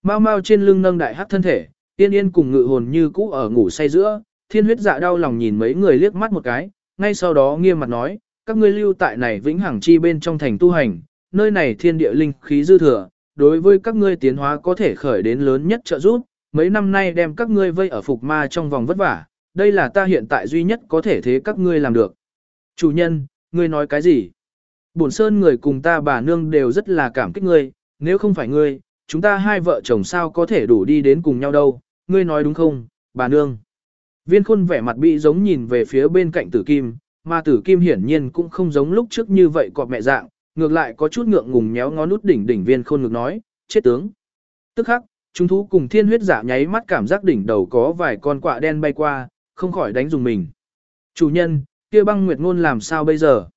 Mau mau trên lưng nâng đại hắc thân thể, tiên yên cùng ngự hồn như cũ ở ngủ say giữa, thiên huyết dạ đau lòng nhìn mấy người liếc mắt một cái, ngay sau đó nghiêm mặt nói, các ngươi lưu tại này vĩnh hằng chi bên trong thành tu hành, nơi này thiên địa linh khí dư thừa, đối với các ngươi tiến hóa có thể khởi đến lớn nhất trợ giúp, mấy năm nay đem các ngươi vây ở phục ma trong vòng vất vả, đây là ta hiện tại duy nhất có thể thế các ngươi làm được. Chủ nhân, ngươi nói cái gì? Bổn sơn người cùng ta bà nương đều rất là cảm kích ngươi, nếu không phải ngươi, chúng ta hai vợ chồng sao có thể đủ đi đến cùng nhau đâu, ngươi nói đúng không, bà nương. Viên khôn vẻ mặt bị giống nhìn về phía bên cạnh tử kim, mà tử kim hiển nhiên cũng không giống lúc trước như vậy cọp mẹ dạng, ngược lại có chút ngượng ngùng nhéo ngón nút đỉnh đỉnh viên khôn ngược nói, chết tướng. Tức khắc, chúng thú cùng thiên huyết giả nháy mắt cảm giác đỉnh đầu có vài con quạ đen bay qua, không khỏi đánh dùng mình. Chủ nhân, kia băng nguyệt ngôn làm sao bây giờ?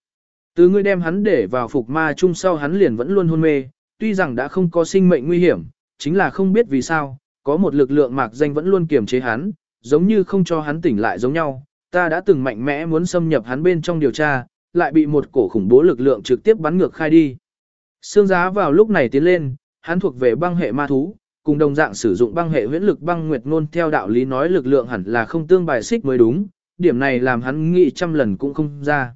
Từ ngươi đem hắn để vào phục ma chung sau hắn liền vẫn luôn hôn mê, tuy rằng đã không có sinh mệnh nguy hiểm, chính là không biết vì sao, có một lực lượng mạc danh vẫn luôn kiềm chế hắn, giống như không cho hắn tỉnh lại giống nhau. Ta đã từng mạnh mẽ muốn xâm nhập hắn bên trong điều tra, lại bị một cổ khủng bố lực lượng trực tiếp bắn ngược khai đi. Sương giá vào lúc này tiến lên, hắn thuộc về băng hệ ma thú, cùng đồng dạng sử dụng băng hệ huyễn lực băng nguyệt ngôn theo đạo lý nói lực lượng hẳn là không tương bài xích mới đúng, điểm này làm hắn nghĩ trăm lần cũng không ra.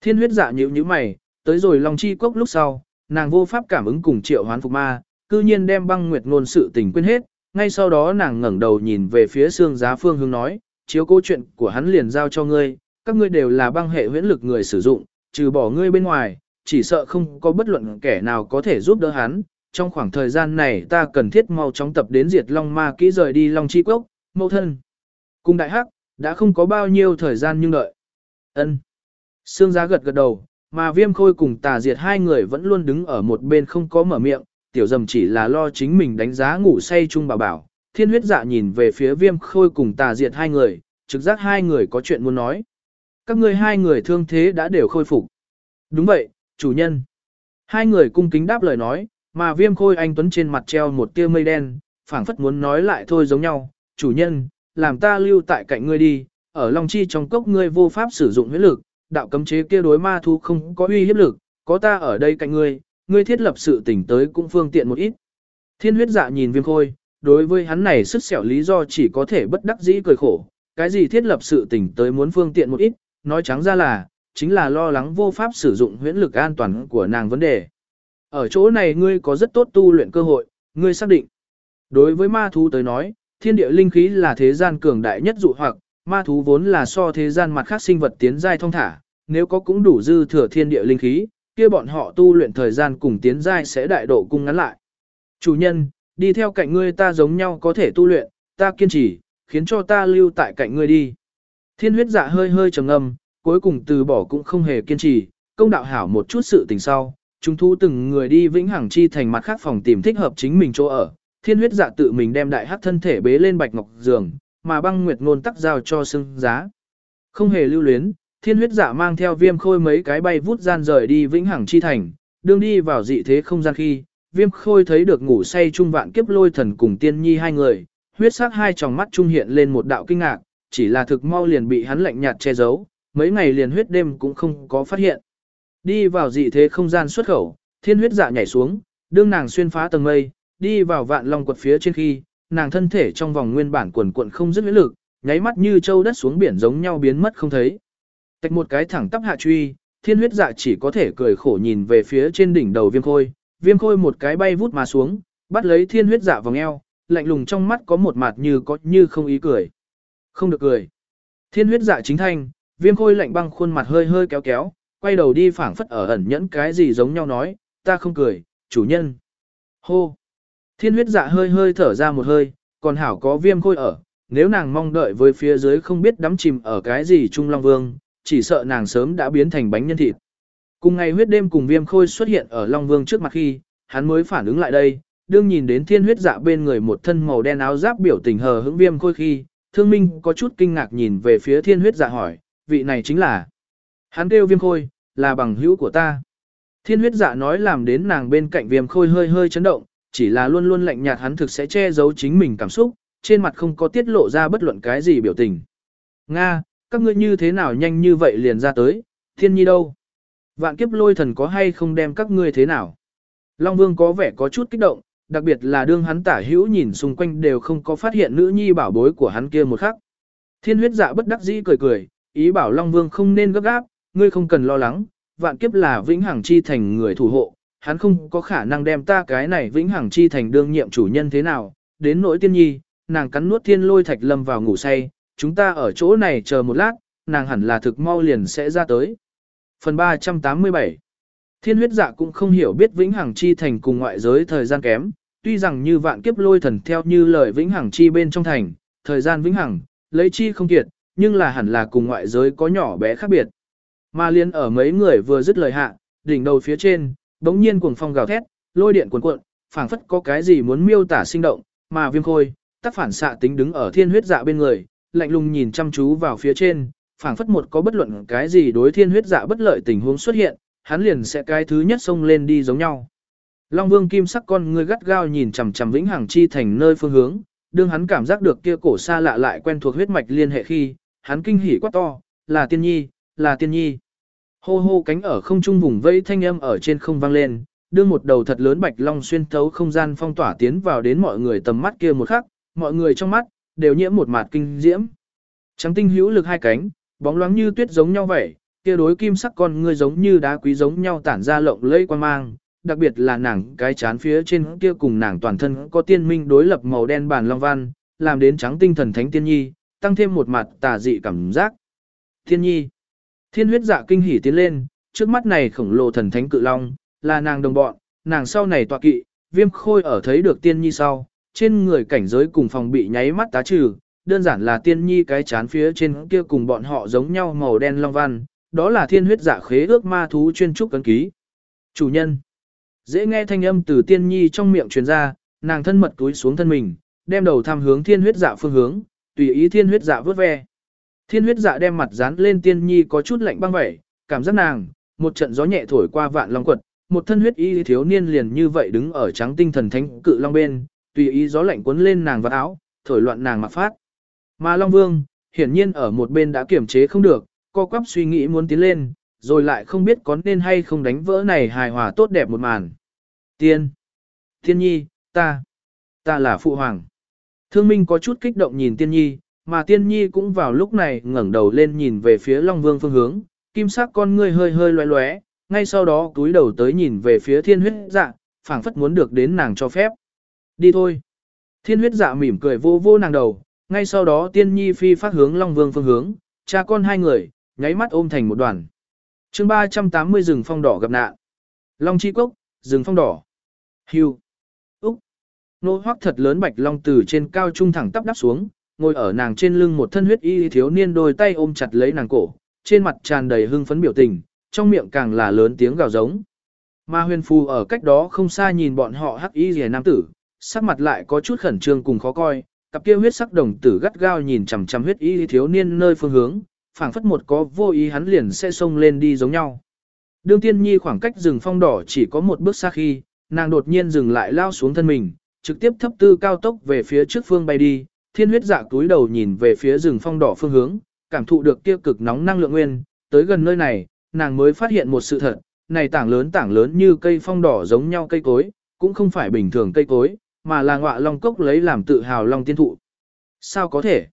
Thiên huyết dạ nhíu nhíu mày, tới rồi Long Chi Cốc lúc sau, nàng vô pháp cảm ứng cùng triệu hoán phục ma, cư nhiên đem băng nguyệt ngôn sự tình quên hết, ngay sau đó nàng ngẩng đầu nhìn về phía xương giá phương hướng nói, chiếu câu chuyện của hắn liền giao cho ngươi, các ngươi đều là băng hệ huyễn lực người sử dụng, trừ bỏ ngươi bên ngoài, chỉ sợ không có bất luận kẻ nào có thể giúp đỡ hắn. Trong khoảng thời gian này ta cần thiết mau chóng tập đến diệt long ma kỹ rời đi long chi quốc mẫu thân. Cùng đại hắc, đã không có bao nhiêu thời gian nhưng đợi. ân Sương giá gật gật đầu, mà viêm khôi cùng tà diệt hai người vẫn luôn đứng ở một bên không có mở miệng, tiểu dầm chỉ là lo chính mình đánh giá ngủ say chung bảo bảo. Thiên huyết dạ nhìn về phía viêm khôi cùng tà diệt hai người, trực giác hai người có chuyện muốn nói. Các ngươi hai người thương thế đã đều khôi phục. Đúng vậy, chủ nhân. Hai người cung kính đáp lời nói, mà viêm khôi anh tuấn trên mặt treo một tia mây đen, phảng phất muốn nói lại thôi giống nhau. Chủ nhân, làm ta lưu tại cạnh ngươi đi, ở Long Chi trong cốc ngươi vô pháp sử dụng huyết lực, đạo cấm chế kia đối ma thu không có uy hiếp lực, có ta ở đây cạnh ngươi, ngươi thiết lập sự tỉnh tới cũng phương tiện một ít. Thiên huyết dạ nhìn viêm khôi, đối với hắn này sức sẹo lý do chỉ có thể bất đắc dĩ cười khổ, cái gì thiết lập sự tỉnh tới muốn phương tiện một ít, nói trắng ra là, chính là lo lắng vô pháp sử dụng huyễn lực an toàn của nàng vấn đề. Ở chỗ này ngươi có rất tốt tu luyện cơ hội, ngươi xác định. Đối với ma thú tới nói, thiên địa linh khí là thế gian cường đại nhất dụ hoặc, ma thú vốn là so thế gian mặt khác sinh vật tiến giai thông thả, nếu có cũng đủ dư thừa thiên địa linh khí, kia bọn họ tu luyện thời gian cùng tiến giai sẽ đại độ cung ngắn lại. Chủ nhân, đi theo cạnh ngươi ta giống nhau có thể tu luyện, ta kiên trì, khiến cho ta lưu tại cạnh ngươi đi. Thiên huyết dạ hơi hơi trầm ngâm, cuối cùng từ bỏ cũng không hề kiên trì, công đạo hảo một chút sự tình sau, chúng thu từng người đi vĩnh hằng chi thành mặt khác phòng tìm thích hợp chính mình chỗ ở. Thiên huyết dạ tự mình đem đại hắc thân thể bế lên bạch ngọc giường, mà băng nguyệt ngôn tắc giao cho xưng giá. Không hề lưu luyến, thiên huyết dạ mang theo viêm khôi mấy cái bay vút gian rời đi vĩnh hằng chi thành, đương đi vào dị thế không gian khi, viêm khôi thấy được ngủ say trung vạn kiếp lôi thần cùng tiên nhi hai người, huyết sắc hai tròng mắt trung hiện lên một đạo kinh ngạc, chỉ là thực mau liền bị hắn lạnh nhạt che giấu, mấy ngày liền huyết đêm cũng không có phát hiện. Đi vào dị thế không gian xuất khẩu, thiên huyết dạ nhảy xuống, đương nàng xuyên phá tầng mây, đi vào vạn long quật phía trên khi, nàng thân thể trong vòng nguyên bản quần quận không dứt huyết lực, nháy mắt như châu đất xuống biển giống nhau biến mất không thấy. Tạch một cái thẳng tắp hạ truy, thiên huyết dạ chỉ có thể cười khổ nhìn về phía trên đỉnh đầu viêm khôi, viêm khôi một cái bay vút mà xuống, bắt lấy thiên huyết dạ vòng eo, lạnh lùng trong mắt có một mặt như có như không ý cười. Không được cười. Thiên huyết dạ chính thanh, viêm khôi lạnh băng khuôn mặt hơi hơi kéo kéo, quay đầu đi phảng phất ở ẩn nhẫn cái gì giống nhau nói, ta không cười, chủ nhân. Hô. Thiên huyết dạ hơi hơi thở ra một hơi, còn hảo có viêm khôi ở, nếu nàng mong đợi với phía dưới không biết đắm chìm ở cái gì Trung Long Vương, chỉ sợ nàng sớm đã biến thành bánh nhân thịt. Cùng ngày huyết đêm cùng viêm khôi xuất hiện ở Long Vương trước mặt khi, hắn mới phản ứng lại đây, đương nhìn đến thiên huyết dạ bên người một thân màu đen áo giáp biểu tình hờ hững viêm khôi khi, thương minh có chút kinh ngạc nhìn về phía thiên huyết dạ hỏi, vị này chính là. Hắn kêu viêm khôi, là bằng hữu của ta. Thiên huyết dạ nói làm đến nàng bên cạnh viêm khôi hơi hơi chấn động, chỉ là luôn luôn lạnh nhạt hắn thực sẽ che giấu chính mình cảm xúc, trên mặt không có tiết lộ ra bất luận cái gì biểu tình. Nga, các ngươi như thế nào nhanh như vậy liền ra tới, thiên nhi đâu? Vạn kiếp lôi thần có hay không đem các ngươi thế nào? Long Vương có vẻ có chút kích động, đặc biệt là đương hắn tả hữu nhìn xung quanh đều không có phát hiện nữ nhi bảo bối của hắn kia một khắc. Thiên huyết dạ bất đắc dĩ cười cười, ý bảo Long Vương không nên gấp gáp, ngươi không cần lo lắng, vạn kiếp là vĩnh hằng chi thành người thủ hộ, hắn không có khả năng đem ta cái này vĩnh hằng chi thành đương nhiệm chủ nhân thế nào, đến nỗi tiên nhi, nàng cắn nuốt thiên lôi thạch lâm vào ngủ say, chúng ta ở chỗ này chờ một lát, nàng hẳn là thực mau liền sẽ ra tới. Phần 387 Thiên huyết dạ cũng không hiểu biết vĩnh hằng chi thành cùng ngoại giới thời gian kém, tuy rằng như vạn kiếp lôi thần theo như lời vĩnh hằng chi bên trong thành, thời gian vĩnh hằng, lấy chi không kiệt, nhưng là hẳn là cùng ngoại giới có nhỏ bé khác biệt. Mà liên ở mấy người vừa dứt lời hạ, đỉnh đầu phía trên, đống nhiên cuồng phong gào thét, lôi điện cuồn cuộn, phảng phất có cái gì muốn miêu tả sinh động, mà viêm khôi, tác phản xạ tính đứng ở thiên huyết dạ bên người, lạnh lùng nhìn chăm chú vào phía trên, phảng phất một có bất luận cái gì đối thiên huyết dạ bất lợi tình huống xuất hiện, hắn liền sẽ cái thứ nhất xông lên đi giống nhau. Long Vương kim sắc con người gắt gao nhìn chằm chằm Vĩnh Hằng chi thành nơi phương hướng, đương hắn cảm giác được kia cổ xa lạ lại quen thuộc huyết mạch liên hệ khi, hắn kinh hỉ quá to, là tiên nhi, là tiên nhi. Hô hô cánh ở không trung vùng vẫy thanh âm ở trên không vang lên, đương một đầu thật lớn bạch long xuyên thấu không gian phong tỏa tiến vào đến mọi người tầm mắt kia một khắc, mọi người trong mắt đều nhiễm một mạt kinh diễm. Trắng tinh hữu lực hai cánh, bóng loáng như tuyết giống nhau vậy, kia đối kim sắc con ngươi giống như đá quý giống nhau tản ra lộng lẫy quan mang, đặc biệt là nàng cái chán phía trên kia cùng nàng toàn thân có tiên minh đối lập màu đen bản long văn, làm đến trắng tinh thần thánh tiên nhi, tăng thêm một mặt tà dị cảm giác. Tiên nhi, thiên huyết dạ kinh hỉ tiến lên, trước mắt này khổng lồ thần thánh cự long, là nàng đồng bọn, nàng sau này tọa kỵ, viêm khôi ở thấy được tiên nhi sau, trên người cảnh giới cùng phòng bị nháy mắt tá trừ, đơn giản là tiên nhi cái chán phía trên kia cùng bọn họ giống nhau màu đen long văn, đó là thiên huyết dạ khế ước ma thú chuyên trúc cấn ký. Chủ nhân, dễ nghe thanh âm từ tiên nhi trong miệng truyền ra, nàng thân mật túi xuống thân mình, đem đầu tham hướng thiên huyết dạ phương hướng, tùy ý thiên huyết dạ vớt ve. Thiên huyết dạ đem mặt dán lên tiên nhi có chút lạnh băng vẩy, cảm giác nàng, một trận gió nhẹ thổi qua vạn long quật, một thân huyết y thiếu niên liền như vậy đứng ở trắng tinh thần thánh cự long bên, tùy ý gió lạnh cuốn lên nàng vào áo, thổi loạn nàng mặc phát. Mà Long Vương, hiển nhiên ở một bên đã kiểm chế không được, co quắp suy nghĩ muốn tiến lên, rồi lại không biết có nên hay không đánh vỡ này hài hòa tốt đẹp một màn. Tiên! Tiên nhi, ta! Ta là phụ hoàng. Thương Minh có chút kích động nhìn Tiên nhi, mà Tiên nhi cũng vào lúc này ngẩng đầu lên nhìn về phía Long Vương phương hướng, kim sắc con ngươi hơi hơi loé loé, ngay sau đó túi đầu tới nhìn về phía thiên huyết dạ, phảng phất muốn được đến nàng cho phép. Đi thôi. Thiên huyết dạ mỉm cười vô vô nàng đầu, ngay sau đó tiên nhi phi phát hướng Long Vương phương hướng, cha con hai người, nháy mắt ôm thành một đoàn. chương 380 rừng phong đỏ gặp nạn. Long chi cốc, rừng phong đỏ. Hưu. Úc. Nô hoác thật lớn bạch long từ trên cao trung thẳng tắp đắp xuống, ngồi ở nàng trên lưng một thân huyết y thiếu niên đôi tay ôm chặt lấy nàng cổ, trên mặt tràn đầy hưng phấn biểu tình, trong miệng càng là lớn tiếng gào giống. Ma huyền phù ở cách đó không xa nhìn bọn họ hắc y rìa nam tử, sắc mặt lại có chút khẩn trương cùng khó coi, cặp kia huyết sắc đồng tử gắt gao nhìn chằm chằm huyết y thiếu niên nơi phương hướng, phảng phất một có vô ý hắn liền sẽ xông lên đi giống nhau. Đương tiên nhi khoảng cách rừng phong đỏ chỉ có một bước xa khi, nàng đột nhiên dừng lại lao xuống thân mình, trực tiếp thấp tư cao tốc về phía trước phương bay đi, thiên huyết dạ túi đầu nhìn về phía rừng phong đỏ phương hướng, cảm thụ được kia cực nóng năng lượng nguyên, tới gần nơi này, nàng mới phát hiện một sự thật, này tảng lớn tảng lớn như cây phong đỏ giống nhau cây cối, cũng không phải bình thường cây cối, mà là ngọa long cốc lấy làm tự hào long tiên thụ. Sao có thể?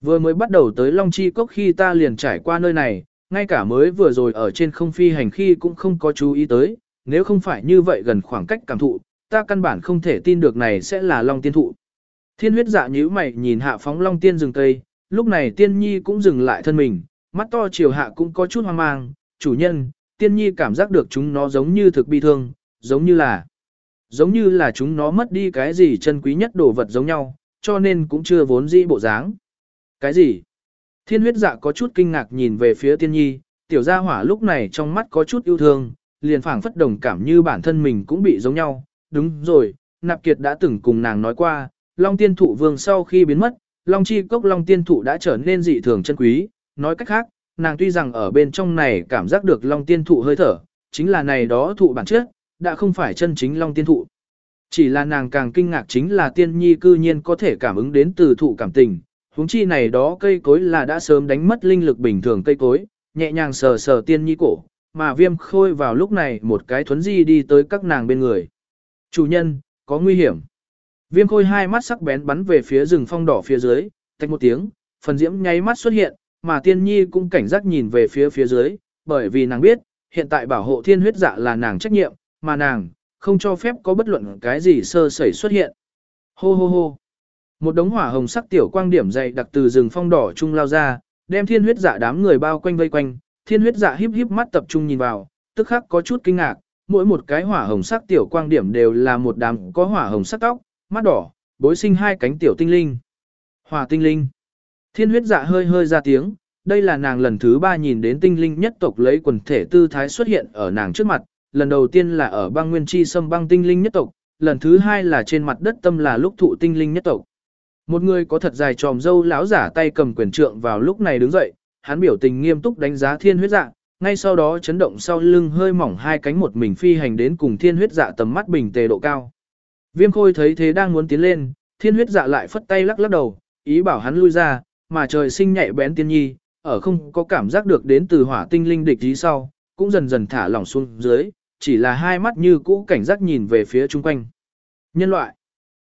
Vừa mới bắt đầu tới long chi cốc khi ta liền trải qua nơi này, ngay cả mới vừa rồi ở trên không phi hành khi cũng không có chú ý tới, nếu không phải như vậy gần khoảng cách cảm thụ, ta căn bản không thể tin được này sẽ là long tiên thụ. Thiên huyết dạ nhíu mày nhìn hạ phóng long tiên rừng cây, lúc này tiên nhi cũng dừng lại thân mình, mắt to chiều hạ cũng có chút hoang mang, chủ nhân, tiên nhi cảm giác được chúng nó giống như thực bi thương, giống như là, giống như là chúng nó mất đi cái gì chân quý nhất đồ vật giống nhau, cho nên cũng chưa vốn dĩ bộ dáng. Cái gì? Thiên huyết dạ có chút kinh ngạc nhìn về phía tiên nhi, tiểu gia hỏa lúc này trong mắt có chút yêu thương, liền phảng phất đồng cảm như bản thân mình cũng bị giống nhau. Đúng rồi, nạp kiệt đã từng cùng nàng nói qua, long tiên thụ vương sau khi biến mất, long chi cốc long tiên thụ đã trở nên dị thường chân quý, nói cách khác, nàng tuy rằng ở bên trong này cảm giác được long tiên thụ hơi thở, chính là này đó thụ bản chất, đã không phải chân chính long tiên thụ. Chỉ là nàng càng kinh ngạc chính là tiên nhi cư nhiên có thể cảm ứng đến từ thụ cảm tình, huống chi này đó cây cối là đã sớm đánh mất linh lực bình thường cây cối, nhẹ nhàng sờ sờ tiên nhi cổ, mà viêm khôi vào lúc này một cái thuấn di đi tới các nàng bên người. Chủ nhân, có nguy hiểm. Viêm khôi hai mắt sắc bén bắn về phía rừng phong đỏ phía dưới, tách một tiếng, phần diễm nháy mắt xuất hiện, mà tiên nhi cũng cảnh giác nhìn về phía phía dưới, bởi vì nàng biết, hiện tại bảo hộ thiên huyết dạ là nàng trách nhiệm, mà nàng, không cho phép có bất luận cái gì sơ sẩy xuất hiện. Hô hô hô. Một đống hỏa hồng sắc tiểu quang điểm dày đặc từ rừng phong đỏ trung lao ra, đem thiên huyết dạ đám người bao quanh vây quanh, thiên huyết dạ híp híp mắt tập trung nhìn vào, tức khắc có chút kinh ngạc, mỗi một cái hỏa hồng sắc tiểu quang điểm đều là một đám có hỏa hồng sắc tóc, mắt đỏ, bối sinh hai cánh tiểu tinh linh. Hỏa tinh linh. Thiên huyết dạ hơi hơi ra tiếng, đây là nàng lần thứ ba nhìn đến tinh linh nhất tộc lấy quần thể tư thái xuất hiện ở nàng trước mặt, lần đầu tiên là ở băng nguyên chi xâm băng tinh linh nhất tộc, lần thứ hai là trên mặt đất tâm là lúc thụ tinh linh nhất tộc. Một người có thật dài tròm dâu lão giả tay cầm quyền trượng vào lúc này đứng dậy, hắn biểu tình nghiêm túc đánh giá thiên huyết dạ, ngay sau đó chấn động sau lưng hơi mỏng hai cánh một mình phi hành đến cùng thiên huyết dạ tầm mắt bình tề độ cao. Viêm khôi thấy thế đang muốn tiến lên, thiên huyết dạ lại phất tay lắc lắc đầu, ý bảo hắn lui ra, mà trời sinh nhạy bén tiên nhi, ở không có cảm giác được đến từ hỏa tinh linh địch ý sau, cũng dần dần thả lỏng xuống dưới, chỉ là hai mắt như cũ cảnh giác nhìn về phía chung quanh. Nhân loại.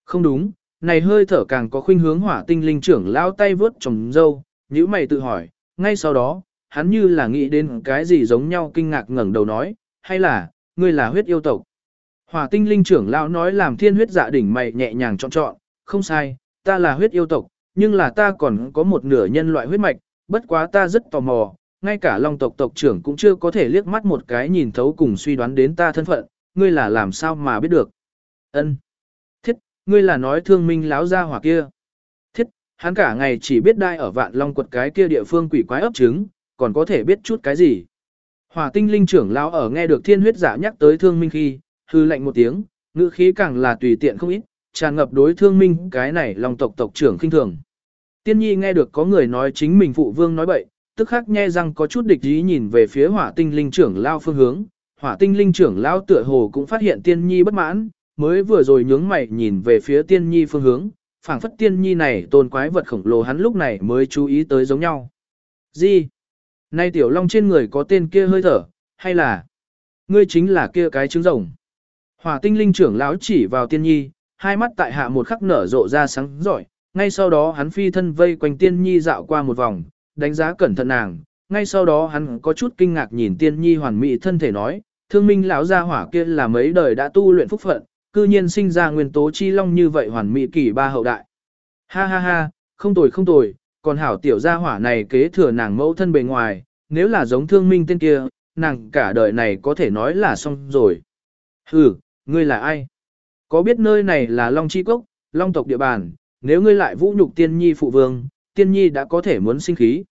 Không đúng, này hơi thở càng có khuynh hướng hỏa tinh linh trưởng lao tay vướt trồng dâu, nhữ mày tự hỏi, ngay sau đó, hắn như là nghĩ đến cái gì giống nhau kinh ngạc ngẩng đầu nói, hay là, ngươi là huyết yêu tộc. Hỏa tinh linh trưởng lão nói làm thiên huyết dạ đỉnh mày nhẹ nhàng trọn trọn không sai, ta là huyết yêu tộc, nhưng là ta còn có một nửa nhân loại huyết mạch, bất quá ta rất tò mò, ngay cả long tộc tộc trưởng cũng chưa có thể liếc mắt một cái nhìn thấu cùng suy đoán đến ta thân phận, ngươi là làm sao mà biết được. Ân, Thiết, ngươi là nói thương minh láo ra hỏa kia. Thiết, hắn cả ngày chỉ biết đai ở vạn long quật cái kia địa phương quỷ quái ấp trứng, còn có thể biết chút cái gì. Hỏa tinh linh trưởng lão ở nghe được thiên huyết giả nhắc tới thương minh khi, hư lạnh một tiếng, ngữ khí càng là tùy tiện không ít, tràn ngập đối thương minh cái này long tộc tộc trưởng khinh thường. Tiên nhi nghe được có người nói chính mình phụ vương nói bậy, tức khắc nghe rằng có chút địch ý nhìn về phía hỏa tinh linh trưởng lao phương hướng. Hỏa tinh linh trưởng lao tựa hồ cũng phát hiện tiên nhi bất mãn, mới vừa rồi nhướng mày nhìn về phía tiên nhi phương hướng, phảng phất tiên nhi này tôn quái vật khổng lồ hắn lúc này mới chú ý tới giống nhau. Gì? Nay tiểu long trên người có tên kia hơi thở, hay là ngươi chính là kia cái trứng rồng? Hỏa tinh linh trưởng lão chỉ vào tiên nhi, hai mắt tại hạ một khắc nở rộ ra sáng giỏi, ngay sau đó hắn phi thân vây quanh tiên nhi dạo qua một vòng, đánh giá cẩn thận nàng, ngay sau đó hắn có chút kinh ngạc nhìn tiên nhi hoàn mỹ thân thể nói, thương minh lão gia hỏa kia là mấy đời đã tu luyện phúc phận, cư nhiên sinh ra nguyên tố chi long như vậy hoàn mỹ kỳ ba hậu đại. Ha ha ha, không tồi không tồi, còn hảo tiểu gia hỏa này kế thừa nàng mẫu thân bề ngoài, nếu là giống thương minh tên kia, nàng cả đời này có thể nói là xong rồi. Hừ, ngươi là ai? Có biết nơi này là Long Chi Cốc, Long tộc địa bàn, nếu ngươi lại vũ nhục tiên nhi phụ vương, tiên nhi đã có thể muốn sinh khí.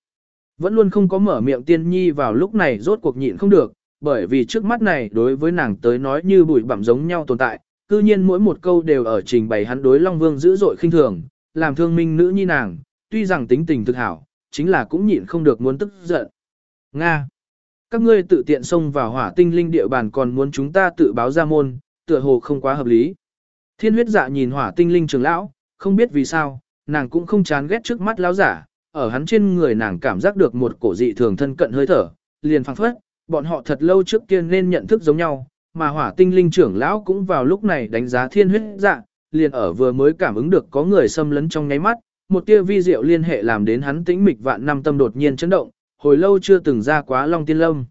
Vẫn luôn không có mở miệng tiên nhi vào lúc này rốt cuộc nhịn không được, bởi vì trước mắt này đối với nàng tới nói như bụi bặm giống nhau tồn tại, cư nhiên mỗi một câu đều ở trình bày hắn đối Long Vương dữ dội khinh thường, làm thương minh nữ nhi nàng, tuy rằng tính tình thực hảo, chính là cũng nhịn không được muốn tức giận. Nga! Các ngươi tự tiện xông vào hỏa tinh linh địa bàn còn muốn chúng ta tự báo ra môn, tựa hồ không quá hợp lý. Thiên huyết dạ nhìn hỏa tinh linh trưởng lão, không biết vì sao, nàng cũng không chán ghét trước mắt lão giả, ở hắn trên người nàng cảm giác được một cổ dị thường thân cận hơi thở, liền phảng phất, bọn họ thật lâu trước kia nên nhận thức giống nhau, mà hỏa tinh linh trưởng lão cũng vào lúc này đánh giá thiên huyết dạ, liền ở vừa mới cảm ứng được có người xâm lấn trong nháy mắt, một tia vi diệu liên hệ làm đến hắn tĩnh mịch vạn năm tâm đột nhiên chấn động, hồi lâu chưa từng ra quá long tiên lâm.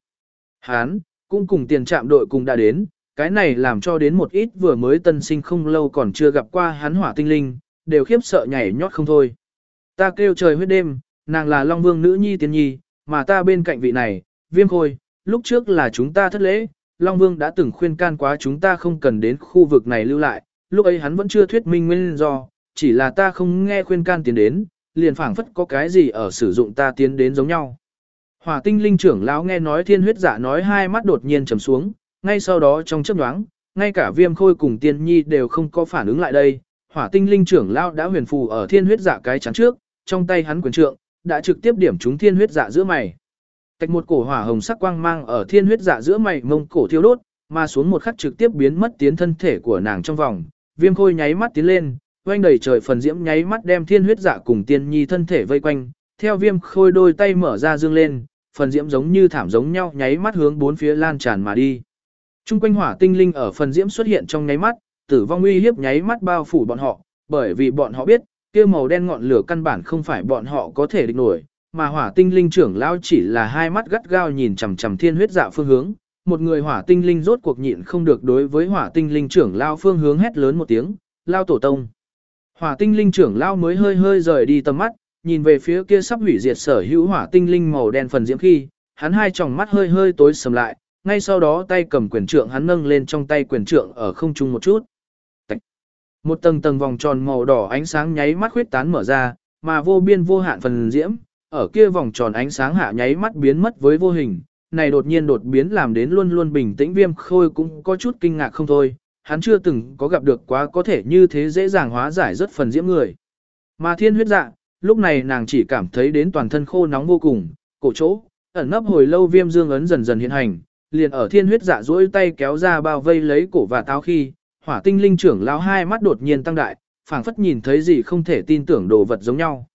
Hắn, cũng cùng tiền trạm đội cùng đã đến, cái này làm cho đến một ít vừa mới tân sinh không lâu còn chưa gặp qua hắn hỏa tinh linh, đều khiếp sợ nhảy nhót không thôi. Ta kêu trời huyết đêm, nàng là Long Vương nữ nhi tiên nhi, mà ta bên cạnh vị này, viêm khôi, lúc trước là chúng ta thất lễ, Long Vương đã từng khuyên can quá chúng ta không cần đến khu vực này lưu lại, lúc ấy hắn vẫn chưa thuyết minh nguyên do, chỉ là ta không nghe khuyên can tiến đến, liền phảng phất có cái gì ở sử dụng ta tiến đến giống nhau. Hỏa tinh linh trưởng lão nghe nói thiên huyết giả nói hai mắt đột nhiên trầm xuống, ngay sau đó trong chớp nhoáng, ngay cả viêm khôi cùng tiên nhi đều không có phản ứng lại đây. Hỏa tinh linh trưởng lao đã huyền phù ở thiên huyết dạ cái chắn trước, trong tay hắn quyền trượng, đã trực tiếp điểm trúng thiên huyết dạ giữa mày. Tạch một cổ hỏa hồng sắc quang mang ở thiên huyết dạ giữa mày mông cổ thiêu đốt, mà xuống một khắc trực tiếp biến mất tiến thân thể của nàng trong vòng. Viêm khôi nháy mắt tiến lên, quanh đầy trời phần diễm nháy mắt đem thiên huyết dạ cùng tiên nhi thân thể vây quanh, theo viêm khôi đôi tay mở ra dương lên, phần diễm giống như thảm giống nhau nháy mắt hướng bốn phía lan tràn mà đi. Trung quanh hỏa tinh linh ở phần diễm xuất hiện trong nháy mắt, tử vong uy hiếp nháy mắt bao phủ bọn họ, bởi vì bọn họ biết, kia màu đen ngọn lửa căn bản không phải bọn họ có thể địch nổi, mà hỏa tinh linh trưởng lao chỉ là hai mắt gắt gao nhìn chằm chằm thiên huyết dạ phương hướng. Một người hỏa tinh linh rốt cuộc nhịn không được đối với hỏa tinh linh trưởng lao phương hướng hét lớn một tiếng, lao tổ tông. Hỏa tinh linh trưởng lao mới hơi hơi rời đi tầm mắt, nhìn về phía kia sắp hủy diệt sở hữu hỏa tinh linh màu đen phần diễm khi, hắn hai tròng mắt hơi hơi tối sầm lại, ngay sau đó tay cầm quyền trượng hắn nâng lên trong tay quyền trượng ở không trung một chút. Một tầng tầng vòng tròn màu đỏ ánh sáng nháy mắt khuyết tán mở ra, mà vô biên vô hạn phần diễm, ở kia vòng tròn ánh sáng hạ nháy mắt biến mất với vô hình, này đột nhiên đột biến làm đến luôn luôn bình tĩnh viêm khôi cũng có chút kinh ngạc không thôi, hắn chưa từng có gặp được quá có thể như thế dễ dàng hóa giải rất phần diễm người. Mà thiên huyết dạ, lúc này nàng chỉ cảm thấy đến toàn thân khô nóng vô cùng, cổ chỗ, ẩn nấp hồi lâu viêm dương ấn dần dần hiện hành, liền ở thiên huyết dạ duỗi tay kéo ra bao vây lấy cổ và táo khi, hỏa tinh linh trưởng lão hai mắt đột nhiên tăng đại, phảng phất nhìn thấy gì không thể tin tưởng đồ vật giống nhau.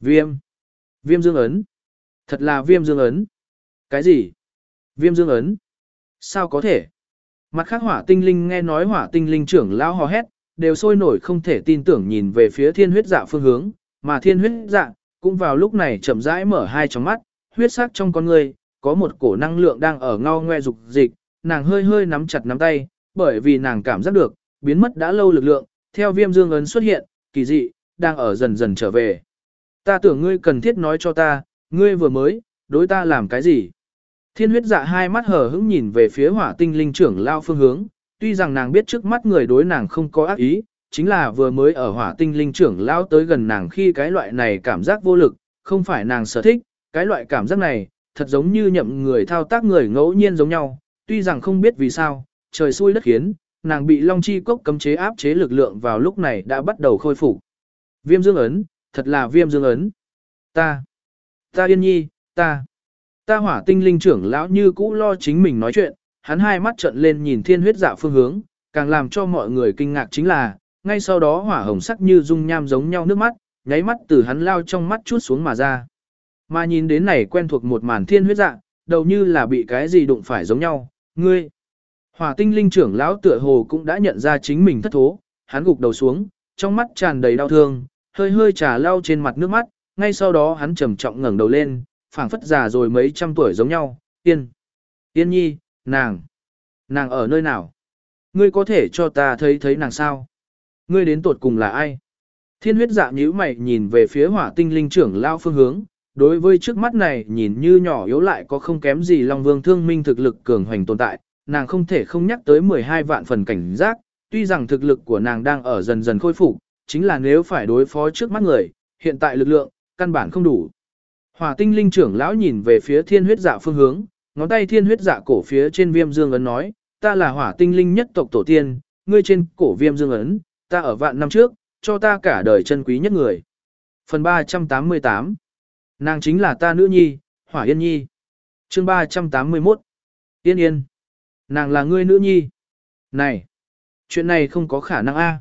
Viêm. Viêm dương ấn. Thật là viêm dương ấn. Cái gì? Viêm dương ấn. Sao có thể? Mặt khác hỏa tinh linh nghe nói hỏa tinh linh trưởng lao hò hét, đều sôi nổi không thể tin tưởng nhìn về phía thiên huyết dạ phương hướng, mà thiên huyết dạ, cũng vào lúc này chậm rãi mở hai tròng mắt, huyết sắc trong con người, có một cổ năng lượng đang ở ngao ngoe dục dịch, nàng hơi hơi nắm chặt nắm tay, bởi vì nàng cảm giác được, biến mất đã lâu lực lượng, theo viêm dương ấn xuất hiện, kỳ dị, đang ở dần dần trở về. Ta tưởng ngươi cần thiết nói cho ta, ngươi vừa mới, đối ta làm cái gì? Thiên huyết dạ hai mắt hở hững nhìn về phía hỏa tinh linh trưởng lao phương hướng, tuy rằng nàng biết trước mắt người đối nàng không có ác ý, chính là vừa mới ở hỏa tinh linh trưởng lao tới gần nàng khi cái loại này cảm giác vô lực, không phải nàng sở thích, cái loại cảm giác này, thật giống như nhậm người thao tác người ngẫu nhiên giống nhau, tuy rằng không biết vì sao, trời xui đất khiến, nàng bị long chi cốc cấm chế áp chế lực lượng vào lúc này đã bắt đầu khôi phục. Viêm dương ấn, thật là viêm dương ấn. Ta, ta yên nhi, ta, ta hỏa tinh linh trưởng lão như cũ lo chính mình nói chuyện, hắn hai mắt trợn lên nhìn thiên huyết dạ phương hướng, càng làm cho mọi người kinh ngạc chính là, ngay sau đó hỏa hồng sắc như dung nham giống nhau nước mắt, nháy mắt từ hắn lao trong mắt chút xuống mà ra. Mà nhìn đến này quen thuộc một màn thiên huyết dạ, đầu như là bị cái gì đụng phải giống nhau, ngươi. Hỏa tinh linh trưởng lão tựa hồ cũng đã nhận ra chính mình thất thố, hắn gục đầu xuống, trong mắt tràn đầy đau thương, hơi hơi trà lau trên mặt nước mắt, ngay sau đó hắn trầm trọng ngẩng đầu lên, phảng phất già rồi mấy trăm tuổi giống nhau, yên. Yên nhi, nàng, nàng ở nơi nào? Ngươi có thể cho ta thấy thấy nàng sao? Ngươi đến tuột cùng là ai? Thiên huyết dạ nhíu mày nhìn về phía hỏa tinh linh trưởng lao phương hướng, đối với trước mắt này nhìn như nhỏ yếu lại có không kém gì Long Vương thương minh thực lực cường hoành tồn tại, nàng không thể không nhắc tới 12 vạn phần cảnh giác, tuy rằng thực lực của nàng đang ở dần dần khôi phục, chính là nếu phải đối phó trước mắt người, hiện tại lực lượng, căn bản không đủ. Hỏa tinh linh trưởng lão nhìn về phía thiên huyết dạ phương hướng, ngón tay thiên huyết dạ cổ phía trên viêm dương ấn nói, ta là hỏa tinh linh nhất tộc tổ tiên, ngươi trên cổ viêm dương ấn, ta ở vạn năm trước, cho ta cả đời chân quý nhất người. Phần 388 Nàng chính là ta nữ nhi, hỏa yên nhi. chương 381 Yên yên. Nàng là ngươi nữ nhi. Này, chuyện này không có khả năng a.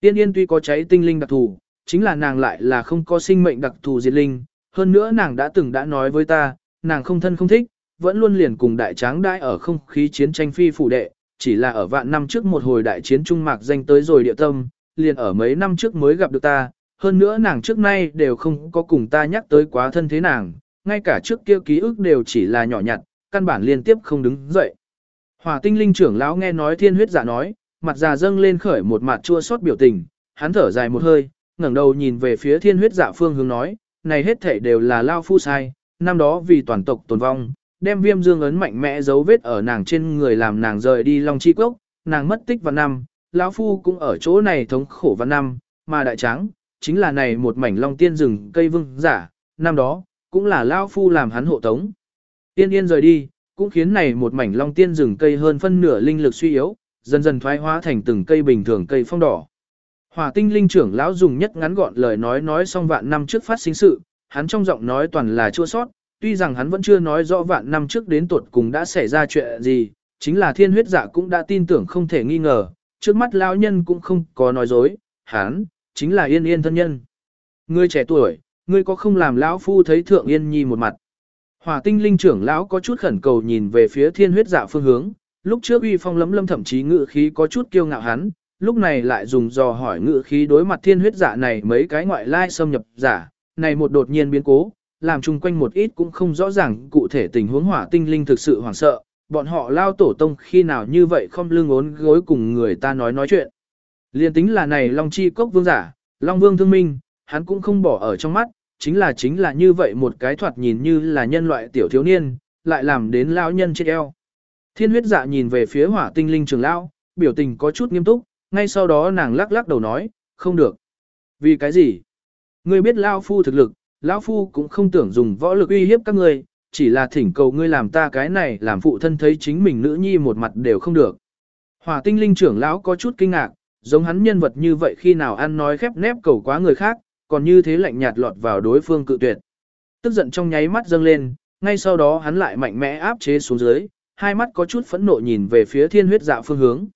Yên yên tuy có cháy tinh linh đặc thù, chính là nàng lại là không có sinh mệnh đặc thù diệt linh. Hơn nữa nàng đã từng đã nói với ta, nàng không thân không thích, vẫn luôn liền cùng đại tráng đãi ở không khí chiến tranh phi phủ đệ, chỉ là ở vạn năm trước một hồi đại chiến trung mạc danh tới rồi địa tâm, liền ở mấy năm trước mới gặp được ta, hơn nữa nàng trước nay đều không có cùng ta nhắc tới quá thân thế nàng, ngay cả trước kia ký ức đều chỉ là nhỏ nhặt, căn bản liên tiếp không đứng dậy. Hỏa tinh linh trưởng lão nghe nói thiên huyết giả nói, mặt già dâng lên khởi một mặt chua xót biểu tình, hắn thở dài một hơi, ngẩng đầu nhìn về phía thiên huyết giả phương hướng nói, này hết thể đều là lao phu sai, năm đó vì toàn tộc tồn vong, đem viêm dương ấn mạnh mẽ dấu vết ở nàng trên người làm nàng rời đi long chi cốc, nàng mất tích vào năm, lão phu cũng ở chỗ này thống khổ vào năm, mà đại tráng, chính là này một mảnh long tiên rừng cây vương giả, năm đó, cũng là lão phu làm hắn hộ tống. Tiên yên rời đi, cũng khiến này một mảnh long tiên rừng cây hơn phân nửa linh lực suy yếu, dần dần thoái hóa thành từng cây bình thường cây phong đỏ. Hỏa tinh linh trưởng lão dùng nhất ngắn gọn lời nói nói xong vạn năm trước phát sinh sự, hắn trong giọng nói toàn là chua sót, tuy rằng hắn vẫn chưa nói rõ vạn năm trước đến tuột cùng đã xảy ra chuyện gì, chính là thiên huyết giả cũng đã tin tưởng không thể nghi ngờ, trước mắt lão nhân cũng không có nói dối, hắn, chính là yên yên thân nhân. Ngươi trẻ tuổi, ngươi có không làm lão phu thấy thượng yên nhi một mặt. Hỏa tinh linh trưởng lão có chút khẩn cầu nhìn về phía thiên huyết dạ phương hướng, lúc trước uy phong lấm lâm thậm chí ngự khí có chút kiêu ngạo hắn, lúc này lại dùng dò hỏi ngự khí đối mặt thiên huyết dạ này mấy cái ngoại lai xâm nhập giả, này một đột nhiên biến cố, làm chung quanh một ít cũng không rõ ràng cụ thể tình huống hỏa tinh linh thực sự hoảng sợ, bọn họ lao tổ tông khi nào như vậy không lương ốn gối cùng người ta nói nói chuyện. Liên tính là này Long Chi Cốc Vương giả, Long Vương thương minh, hắn cũng không bỏ ở trong mắt, chính là chính là như vậy một cái thoạt nhìn như là nhân loại tiểu thiếu niên, lại làm đến lão nhân chết eo. Thiên huyết dạ nhìn về phía hỏa tinh linh trường lão biểu tình có chút nghiêm túc, ngay sau đó nàng lắc lắc đầu nói, không được. Vì cái gì? Ngươi biết lao phu thực lực, lão phu cũng không tưởng dùng võ lực uy hiếp các ngươi, chỉ là thỉnh cầu ngươi làm ta cái này làm phụ thân thấy chính mình nữ nhi một mặt đều không được. Hỏa tinh linh trưởng lão có chút kinh ngạc, giống hắn nhân vật như vậy khi nào ăn nói khép nép cầu quá người khác, còn như thế lạnh nhạt lọt vào đối phương cự tuyệt. Tức giận trong nháy mắt dâng lên, ngay sau đó hắn lại mạnh mẽ áp chế xuống dưới, hai mắt có chút phẫn nộ nhìn về phía thiên huyết dạ phương hướng.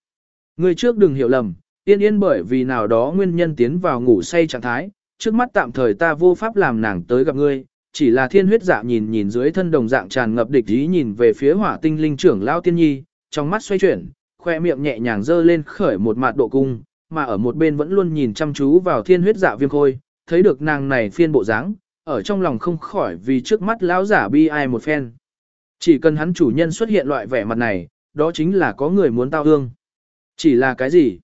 Người trước đừng hiểu lầm, yên yên bởi vì nào đó nguyên nhân tiến vào ngủ say trạng thái, trước mắt tạm thời ta vô pháp làm nàng tới gặp ngươi, chỉ là thiên huyết dạ nhìn nhìn dưới thân đồng dạng tràn ngập địch ý nhìn về phía hỏa tinh linh trưởng lao tiên nhi, trong mắt xoay chuyển, khoe miệng nhẹ nhàng dơ lên khởi một mạt độ cung, mà ở một bên vẫn luôn nhìn chăm chú vào thiên huyết dạ viêm khôi, thấy được nàng này phiên bộ dáng, ở trong lòng không khỏi vì trước mắt lão giả bi ai một phen. Chỉ cần hắn chủ nhân xuất hiện loại vẻ mặt này, đó chính là có người muốn tao hương. Chỉ là cái gì?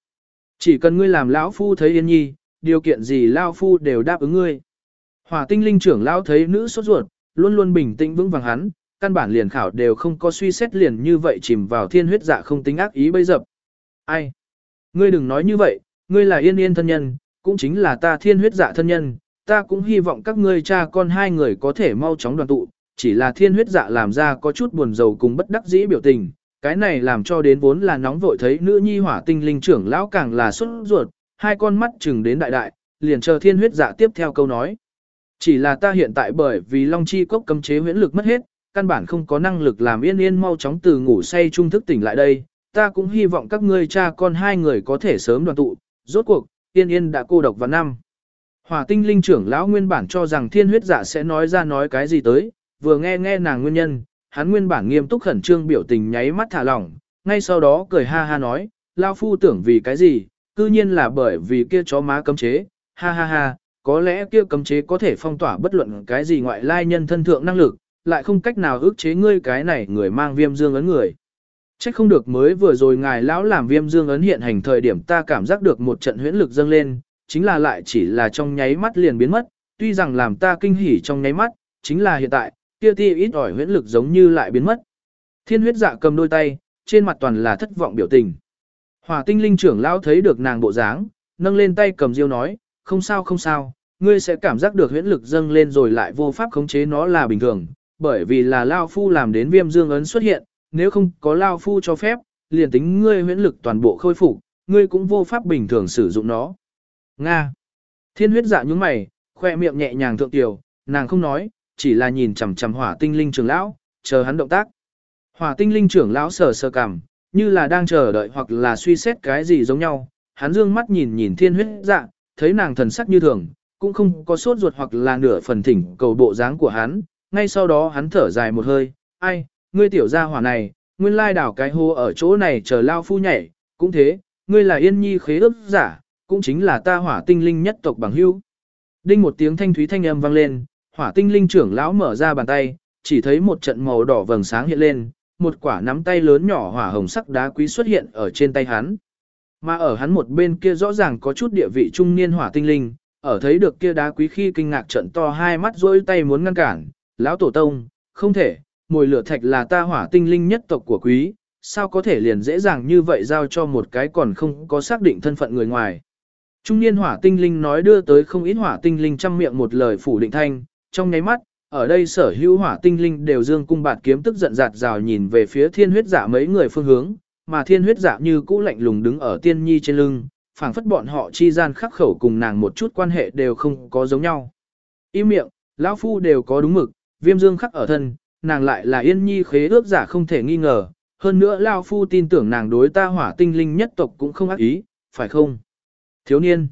Chỉ cần ngươi làm lão phu thấy yên nhi, điều kiện gì lão phu đều đáp ứng ngươi. Hỏa tinh linh trưởng lão thấy nữ sốt ruột, luôn luôn bình tĩnh vững vàng hắn, căn bản liền khảo đều không có suy xét liền như vậy chìm vào thiên huyết dạ không tính ác ý bây dập. Ai? Ngươi đừng nói như vậy, ngươi là yên yên thân nhân, cũng chính là ta thiên huyết dạ thân nhân, ta cũng hy vọng các ngươi cha con hai người có thể mau chóng đoàn tụ, chỉ là thiên huyết dạ làm ra có chút buồn rầu cùng bất đắc dĩ biểu tình, cái này làm cho đến vốn là nóng vội thấy nữ nhi hỏa tinh linh trưởng lão càng là xuất ruột, hai con mắt chừng đến đại đại, liền chờ thiên huyết dạ tiếp theo câu nói. Chỉ là ta hiện tại bởi vì long chi cốc cấm chế huyễn lực mất hết, căn bản không có năng lực làm yên yên mau chóng từ ngủ say trung thức tỉnh lại đây, ta cũng hy vọng các ngươi cha con hai người có thể sớm đoàn tụ, rốt cuộc, yên yên đã cô độc vào năm. Hỏa tinh linh trưởng lão nguyên bản cho rằng thiên huyết giả sẽ nói ra nói cái gì tới, vừa nghe nghe nàng nguyên nhân, hắn nguyên bản nghiêm túc khẩn trương biểu tình nháy mắt thả lỏng, ngay sau đó cười ha ha nói, lao phu tưởng vì cái gì, cư nhiên là bởi vì kia chó má cấm chế, ha ha ha, có lẽ kia cấm chế có thể phong tỏa bất luận cái gì ngoại lai nhân thân thượng năng lực, lại không cách nào ức chế ngươi cái này người mang viêm dương ấn người. Trách không được mới vừa rồi ngài lão làm viêm dương ấn hiện hành thời điểm ta cảm giác được một trận huyễn lực dâng lên, chính là lại chỉ là trong nháy mắt liền biến mất, tuy rằng làm ta kinh hỉ trong nháy mắt, chính là hiện tại, kia tia ít ỏi huyễn lực giống như lại biến mất. Thiên huyết dạ cầm đôi tay, trên mặt toàn là thất vọng biểu tình. Hỏa tinh linh trưởng lão thấy được nàng bộ dáng, nâng lên tay cầm diêu nói, không sao không sao, ngươi sẽ cảm giác được huyễn lực dâng lên rồi lại vô pháp khống chế nó là bình thường, bởi vì là Lao Phu làm đến viêm dương ấn xuất hiện, nếu không có Lao Phu cho phép, liền tính ngươi huyễn lực toàn bộ khôi phục, ngươi cũng vô pháp bình thường sử dụng nó. Nga. Thiên huyết dạ nhúng mày, khoe miệng nhẹ nhàng thượng tiểu, nàng không nói, chỉ là nhìn chằm chằm hỏa tinh linh trưởng lão, chờ hắn động tác. Hỏa tinh linh trưởng lão sờ sờ cằm, như là đang chờ đợi hoặc là suy xét cái gì giống nhau, hắn dương mắt nhìn nhìn thiên huyết dạ, thấy nàng thần sắc như thường, cũng không có sốt ruột hoặc là nửa phần thỉnh cầu bộ dáng của hắn, ngay sau đó hắn thở dài một hơi, ai, ngươi tiểu gia hỏa này, nguyên lai đảo cái hô ở chỗ này chờ lao phu nhảy, cũng thế, ngươi là yên nhi khế ước giả, cũng chính là ta hỏa tinh linh nhất tộc bằng hữu. Đinh một tiếng thanh thúy thanh âm vang lên, hỏa tinh linh trưởng lão mở ra bàn tay, chỉ thấy một trận màu đỏ vầng sáng hiện lên, một quả nắm tay lớn nhỏ hỏa hồng sắc đá quý xuất hiện ở trên tay hắn. Mà ở hắn một bên kia rõ ràng có chút địa vị trung niên hỏa tinh linh, ở thấy được kia đá quý khi kinh ngạc trận to hai mắt rỗi tay muốn ngăn cản, lão tổ tông, không thể, mồi lửa thạch là ta hỏa tinh linh nhất tộc của quý, sao có thể liền dễ dàng như vậy giao cho một cái còn không có xác định thân phận người ngoài. Trung niên hỏa tinh linh nói đưa tới không ít hỏa tinh linh trăm miệng một lời phủ định thanh, trong nháy mắt, ở đây sở hữu hỏa tinh linh đều dương cung bạt kiếm tức giận giạt rào nhìn về phía thiên huyết giả dạ mấy người phương hướng, mà thiên huyết giả dạ như cũ lạnh lùng đứng ở tiên nhi trên lưng, phảng phất bọn họ chi gian khắc khẩu cùng nàng một chút quan hệ đều không có giống nhau. Im miệng, lão phu đều có đúng mực, viêm dương khắc ở thân, nàng lại là yên nhi khế ước giả không thể nghi ngờ, hơn nữa lão phu tin tưởng nàng đối ta hỏa tinh linh nhất tộc cũng không ác ý, phải không? Thiếu niên.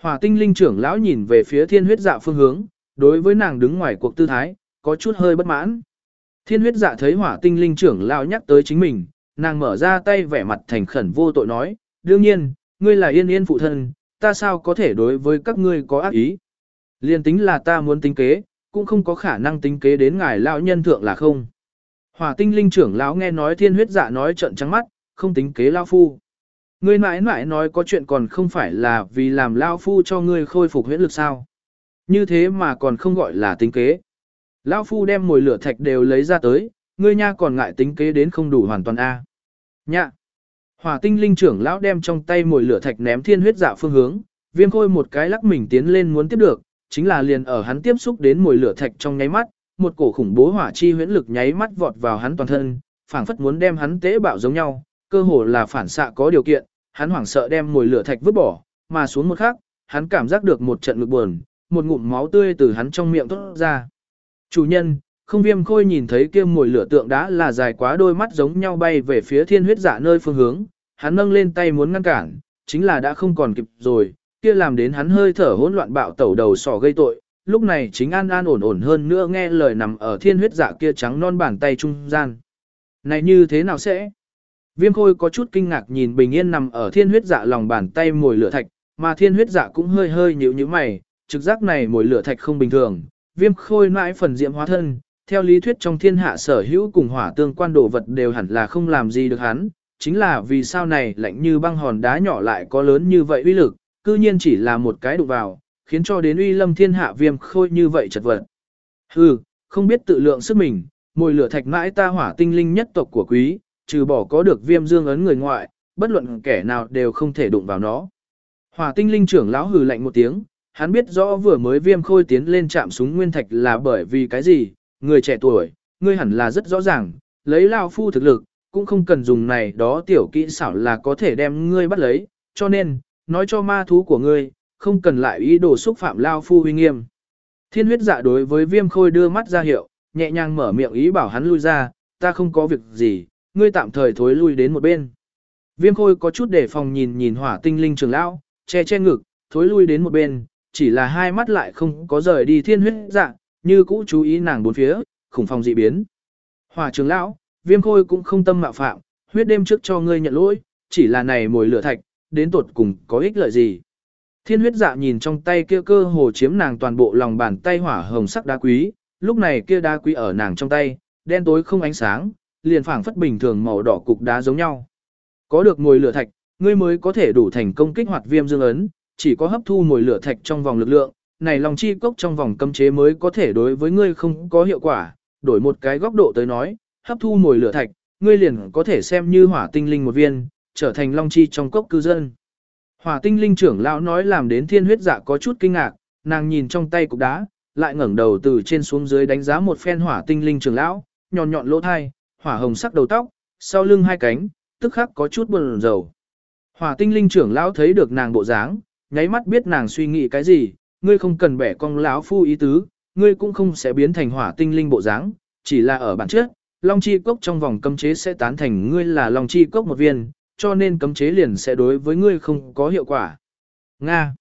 Hỏa tinh linh trưởng lão nhìn về phía thiên huyết dạ phương hướng, đối với nàng đứng ngoài cuộc tư thái, có chút hơi bất mãn. Thiên huyết dạ thấy hỏa tinh linh trưởng lão nhắc tới chính mình, nàng mở ra tay vẻ mặt thành khẩn vô tội nói, đương nhiên, ngươi là yên yên phụ thân, ta sao có thể đối với các ngươi có ác ý. Liên tính là ta muốn tính kế, cũng không có khả năng tính kế đến ngài lão nhân thượng là không. Hỏa tinh linh trưởng lão nghe nói thiên huyết dạ nói trận trắng mắt, không tính kế lão phu. Ngươi mãi mãi nói có chuyện còn không phải là vì làm lão phu cho ngươi khôi phục huyết lực sao. Như thế mà còn không gọi là tính kế. Lão phu đem mồi lửa thạch đều lấy ra tới, ngươi nha còn ngại tính kế đến không đủ hoàn toàn a. Nhạ. Hỏa tinh linh trưởng lão đem trong tay mồi lửa thạch ném thiên huyết dạ phương hướng, viêm khôi một cái lắc mình tiến lên muốn tiếp được, chính là liền ở hắn tiếp xúc đến mùi lửa thạch trong nháy mắt, một cổ khủng bố hỏa chi huyễn lực nháy mắt vọt vào hắn toàn thân, phảng phất muốn đem hắn tế bạo giống nhau, cơ hồ là phản xạ có điều kiện, hắn hoảng sợ đem mùi lửa thạch vứt bỏ, mà xuống một khắc, hắn cảm giác được một trận ngực buồn, một ngụm máu tươi từ hắn trong miệng thoát ra. Chủ nhân, không viêm khôi nhìn thấy kia mùi lửa tượng đã là dài quá đôi mắt giống nhau bay về phía thiên huyết dạ nơi phương hướng, hắn nâng lên tay muốn ngăn cản, chính là đã không còn kịp rồi, kia làm đến hắn hơi thở hỗn loạn bạo tẩu đầu sỏ gây tội, lúc này chính an an ổn ổn hơn nữa nghe lời nằm ở thiên huyết dạ kia trắng non bàn tay trung gian. Này như thế nào sẽ? Viêm khôi có chút kinh ngạc nhìn bình yên nằm ở thiên huyết dạ lòng bàn tay mồi lửa thạch, mà thiên huyết dạ cũng hơi hơi nhíu như mày, trực giác này mồi lửa thạch không bình thường. Viêm khôi mãi phần diệm hóa thân, theo lý thuyết trong thiên hạ sở hữu cùng hỏa tương quan đồ vật đều hẳn là không làm gì được hắn, chính là vì sao này lạnh như băng hòn đá nhỏ lại có lớn như vậy uy lực, cư nhiên chỉ là một cái đụng vào, khiến cho đến uy lâm thiên hạ viêm khôi như vậy chật vật. Hừ, không biết tự lượng sức mình, mồi lửa thạch mãi ta hỏa tinh linh nhất tộc của quý, trừ bỏ có được viêm dương ấn người ngoại, bất luận kẻ nào đều không thể đụng vào nó. Hỏa tinh linh trưởng lão hừ lạnh một tiếng, hắn biết rõ vừa mới viêm khôi tiến lên chạm súng nguyên thạch là bởi vì cái gì, người trẻ tuổi, ngươi hẳn là rất rõ ràng, lấy lao phu thực lực, cũng không cần dùng này đó tiểu kỹ xảo là có thể đem ngươi bắt lấy, cho nên, nói cho ma thú của ngươi, không cần lại ý đồ xúc phạm lao phu huy nghiêm. Thiên huyết dạ đối với viêm khôi đưa mắt ra hiệu, nhẹ nhàng mở miệng ý bảo hắn lui ra, ta không có việc gì, ngươi tạm thời thối lui đến một bên. Viêm khôi có chút để phòng nhìn nhìn hỏa tinh linh trường lão, che che ngực, thối lui đến một bên, chỉ là hai mắt lại không có rời đi thiên huyết dạ, như cũ chú ý nàng bốn phía, khủng phòng dị biến. Hỏa trường lão, viêm khôi cũng không tâm mạo phạm, huyết đêm trước cho ngươi nhận lỗi, chỉ là này mồi lửa thạch, đến tuột cùng có ích lợi gì. Thiên huyết dạ nhìn trong tay kia cơ hồ chiếm nàng toàn bộ lòng bàn tay hỏa hồng sắc đá quý, lúc này kia đá quý ở nàng trong tay, đen tối không ánh sáng, liền phảng phất bình thường màu đỏ cục đá giống nhau. Có được mùi lửa thạch, ngươi mới có thể đủ thành công kích hoạt viêm dương ấn, chỉ có hấp thu mồi lửa thạch trong vòng lực lượng, này lòng chi cốc trong vòng cấm chế mới có thể đối với ngươi không có hiệu quả, đổi một cái góc độ tới nói, hấp thu mồi lửa thạch, ngươi liền có thể xem như hỏa tinh linh một viên, trở thành long chi trong cốc cư dân. Hỏa tinh linh trưởng lão nói làm đến thiên huyết dạ có chút kinh ngạc, nàng nhìn trong tay cục đá, lại ngẩng đầu từ trên xuống dưới đánh giá một phen hỏa tinh linh trưởng lão, nhọn nhọn lỗ thai, hỏa hồng sắc đầu tóc, sau lưng hai cánh, tức khắc có chút buồn rầu. Hỏa tinh linh trưởng lão thấy được nàng bộ dáng, nháy mắt biết nàng suy nghĩ cái gì, ngươi không cần bẻ cong lão phu ý tứ, ngươi cũng không sẽ biến thành hỏa tinh linh bộ dáng, chỉ là ở bản chất, Long Chi Cốc trong vòng cấm chế sẽ tán thành ngươi là Long Chi Cốc một viên, cho nên cấm chế liền sẽ đối với ngươi không có hiệu quả. Nga.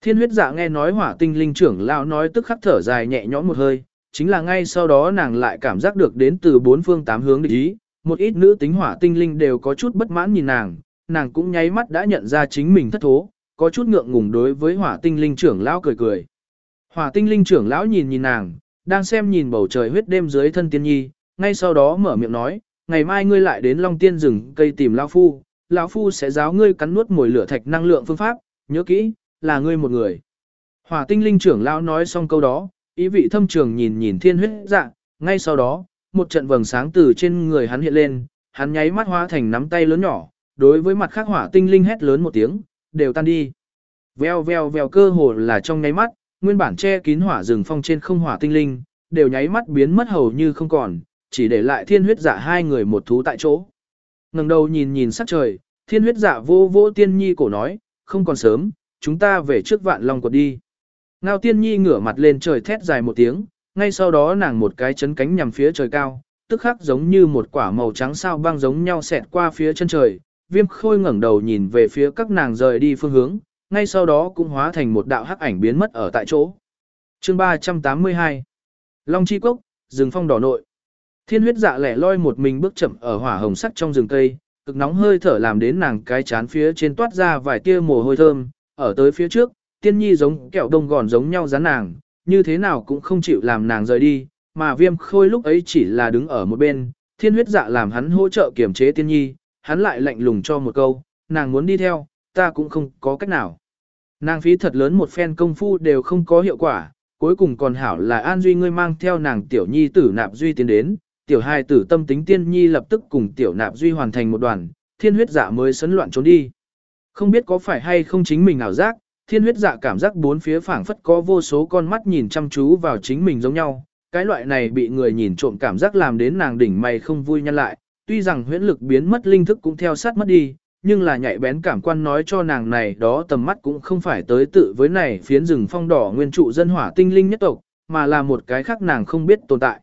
Thiên huyết dạ nghe nói hỏa tinh linh trưởng lão nói tức khắc thở dài nhẹ nhõm một hơi, chính là ngay sau đó nàng lại cảm giác được đến từ bốn phương tám hướng địch ý, một ít nữ tính hỏa tinh linh đều có chút bất mãn nhìn nàng, nàng cũng nháy mắt đã nhận ra chính mình thất thố, có chút ngượng ngùng đối với hỏa tinh linh trưởng lão cười cười. Hỏa tinh linh trưởng lão nhìn nhìn nàng, đang xem nhìn bầu trời huyết đêm dưới thân tiên nhi, ngay sau đó mở miệng nói, ngày mai ngươi lại đến Long Tiên rừng cây tìm lão phu, lão phu sẽ giáo ngươi cắn nuốt mồi lửa thạch năng lượng phương pháp, nhớ kỹ, là ngươi một người. Hỏa tinh linh trưởng lão nói xong câu đó, ý vị thâm trường nhìn nhìn thiên huyết dạ, ngay sau đó, một trận vầng sáng từ trên người hắn hiện lên, hắn nháy mắt hóa thành nắm tay lớn nhỏ, đối với mặt khác hỏa tinh linh hét lớn một tiếng, đều tan đi. Veo veo veo cơ hồ là trong nháy mắt, nguyên bản che kín hỏa rừng phong trên không hỏa tinh linh, đều nháy mắt biến mất hầu như không còn, chỉ để lại thiên huyết dạ hai người một thú tại chỗ ngẩng đầu nhìn nhìn sắc trời, thiên huyết dạ vô vô tiên nhi cổ nói, không còn sớm, chúng ta về trước vạn long quật đi. Ngao tiên nhi ngửa mặt lên trời thét dài một tiếng, ngay sau đó nàng một cái chấn cánh nhằm phía trời cao, tức khắc giống như một quả màu trắng sao băng giống nhau xẹt qua phía chân trời. Viêm khôi ngẩng đầu nhìn về phía các nàng rời đi phương hướng, ngay sau đó cũng hóa thành một đạo hắc ảnh biến mất ở tại chỗ. Chương 382 Long Chi Cốc, rừng phong đỏ nội. Thiên huyết dạ lẻ loi một mình bước chậm ở hỏa hồng sắc trong rừng cây, cực nóng hơi thở làm đến nàng cái chán phía trên toát ra vài tia mồ hôi thơm, ở tới phía trước, tiên nhi giống kẹo đông gòn giống nhau dán nàng, như thế nào cũng không chịu làm nàng rời đi, mà viêm khôi lúc ấy chỉ là đứng ở một bên, thiên huyết dạ làm hắn hỗ trợ kiểm chế tiên nhi, hắn lại lạnh lùng cho một câu, nàng muốn đi theo, ta cũng không có cách nào. Nàng phí thật lớn một phen công phu đều không có hiệu quả, cuối cùng còn hảo là An Duy ngươi mang theo nàng tiểu nhi tử nạp duy tiến đến, tiểu hai tử tâm tính tiên nhi lập tức cùng tiểu nạp duy hoàn thành một đoàn, thiên huyết dạ mới sấn loạn trốn đi. Không biết có phải hay không chính mình ảo giác, thiên huyết dạ cảm giác bốn phía phảng phất có vô số con mắt nhìn chăm chú vào chính mình giống nhau, cái loại này bị người nhìn trộm cảm giác làm đến nàng đỉnh mày không vui nhăn lại, tuy rằng huyễn lực biến mất linh thức cũng theo sát mất đi, nhưng là nhạy bén cảm quan nói cho nàng này đó tầm mắt cũng không phải tới tự với này phiến rừng phong đỏ nguyên trụ dân hỏa tinh linh nhất tộc, mà là một cái khác nàng không biết tồn tại.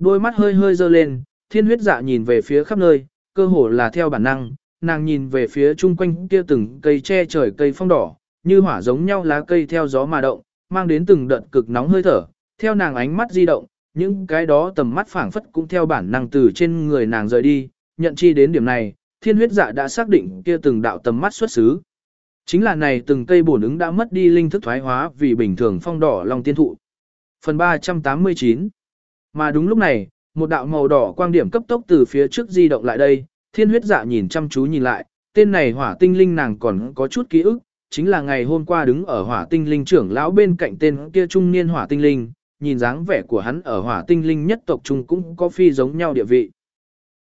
Đôi mắt hơi hơi dơ lên, thiên huyết dạ nhìn về phía khắp nơi, cơ hồ là theo bản năng, nàng nhìn về phía chung quanh kia từng cây che trời cây phong đỏ, như hỏa giống nhau lá cây theo gió mà động, mang đến từng đợt cực nóng hơi thở, theo nàng ánh mắt di động, những cái đó tầm mắt phảng phất cũng theo bản năng từ trên người nàng rời đi, nhận chi đến điểm này, thiên huyết dạ đã xác định kia từng đạo tầm mắt xuất xứ. Chính là này từng cây bổn ứng đã mất đi linh thức thoái hóa vì bình thường phong đỏ long tiên thụ. Phần 389 mà đúng lúc này, một đạo màu đỏ quang điểm cấp tốc từ phía trước di động lại đây, thiên huyết dạ nhìn chăm chú nhìn lại, tên này hỏa tinh linh nàng còn có chút ký ức, chính là ngày hôm qua đứng ở hỏa tinh linh trưởng lão bên cạnh tên kia trung niên hỏa tinh linh, nhìn dáng vẻ của hắn ở hỏa tinh linh nhất tộc trung cũng có phi giống nhau địa vị.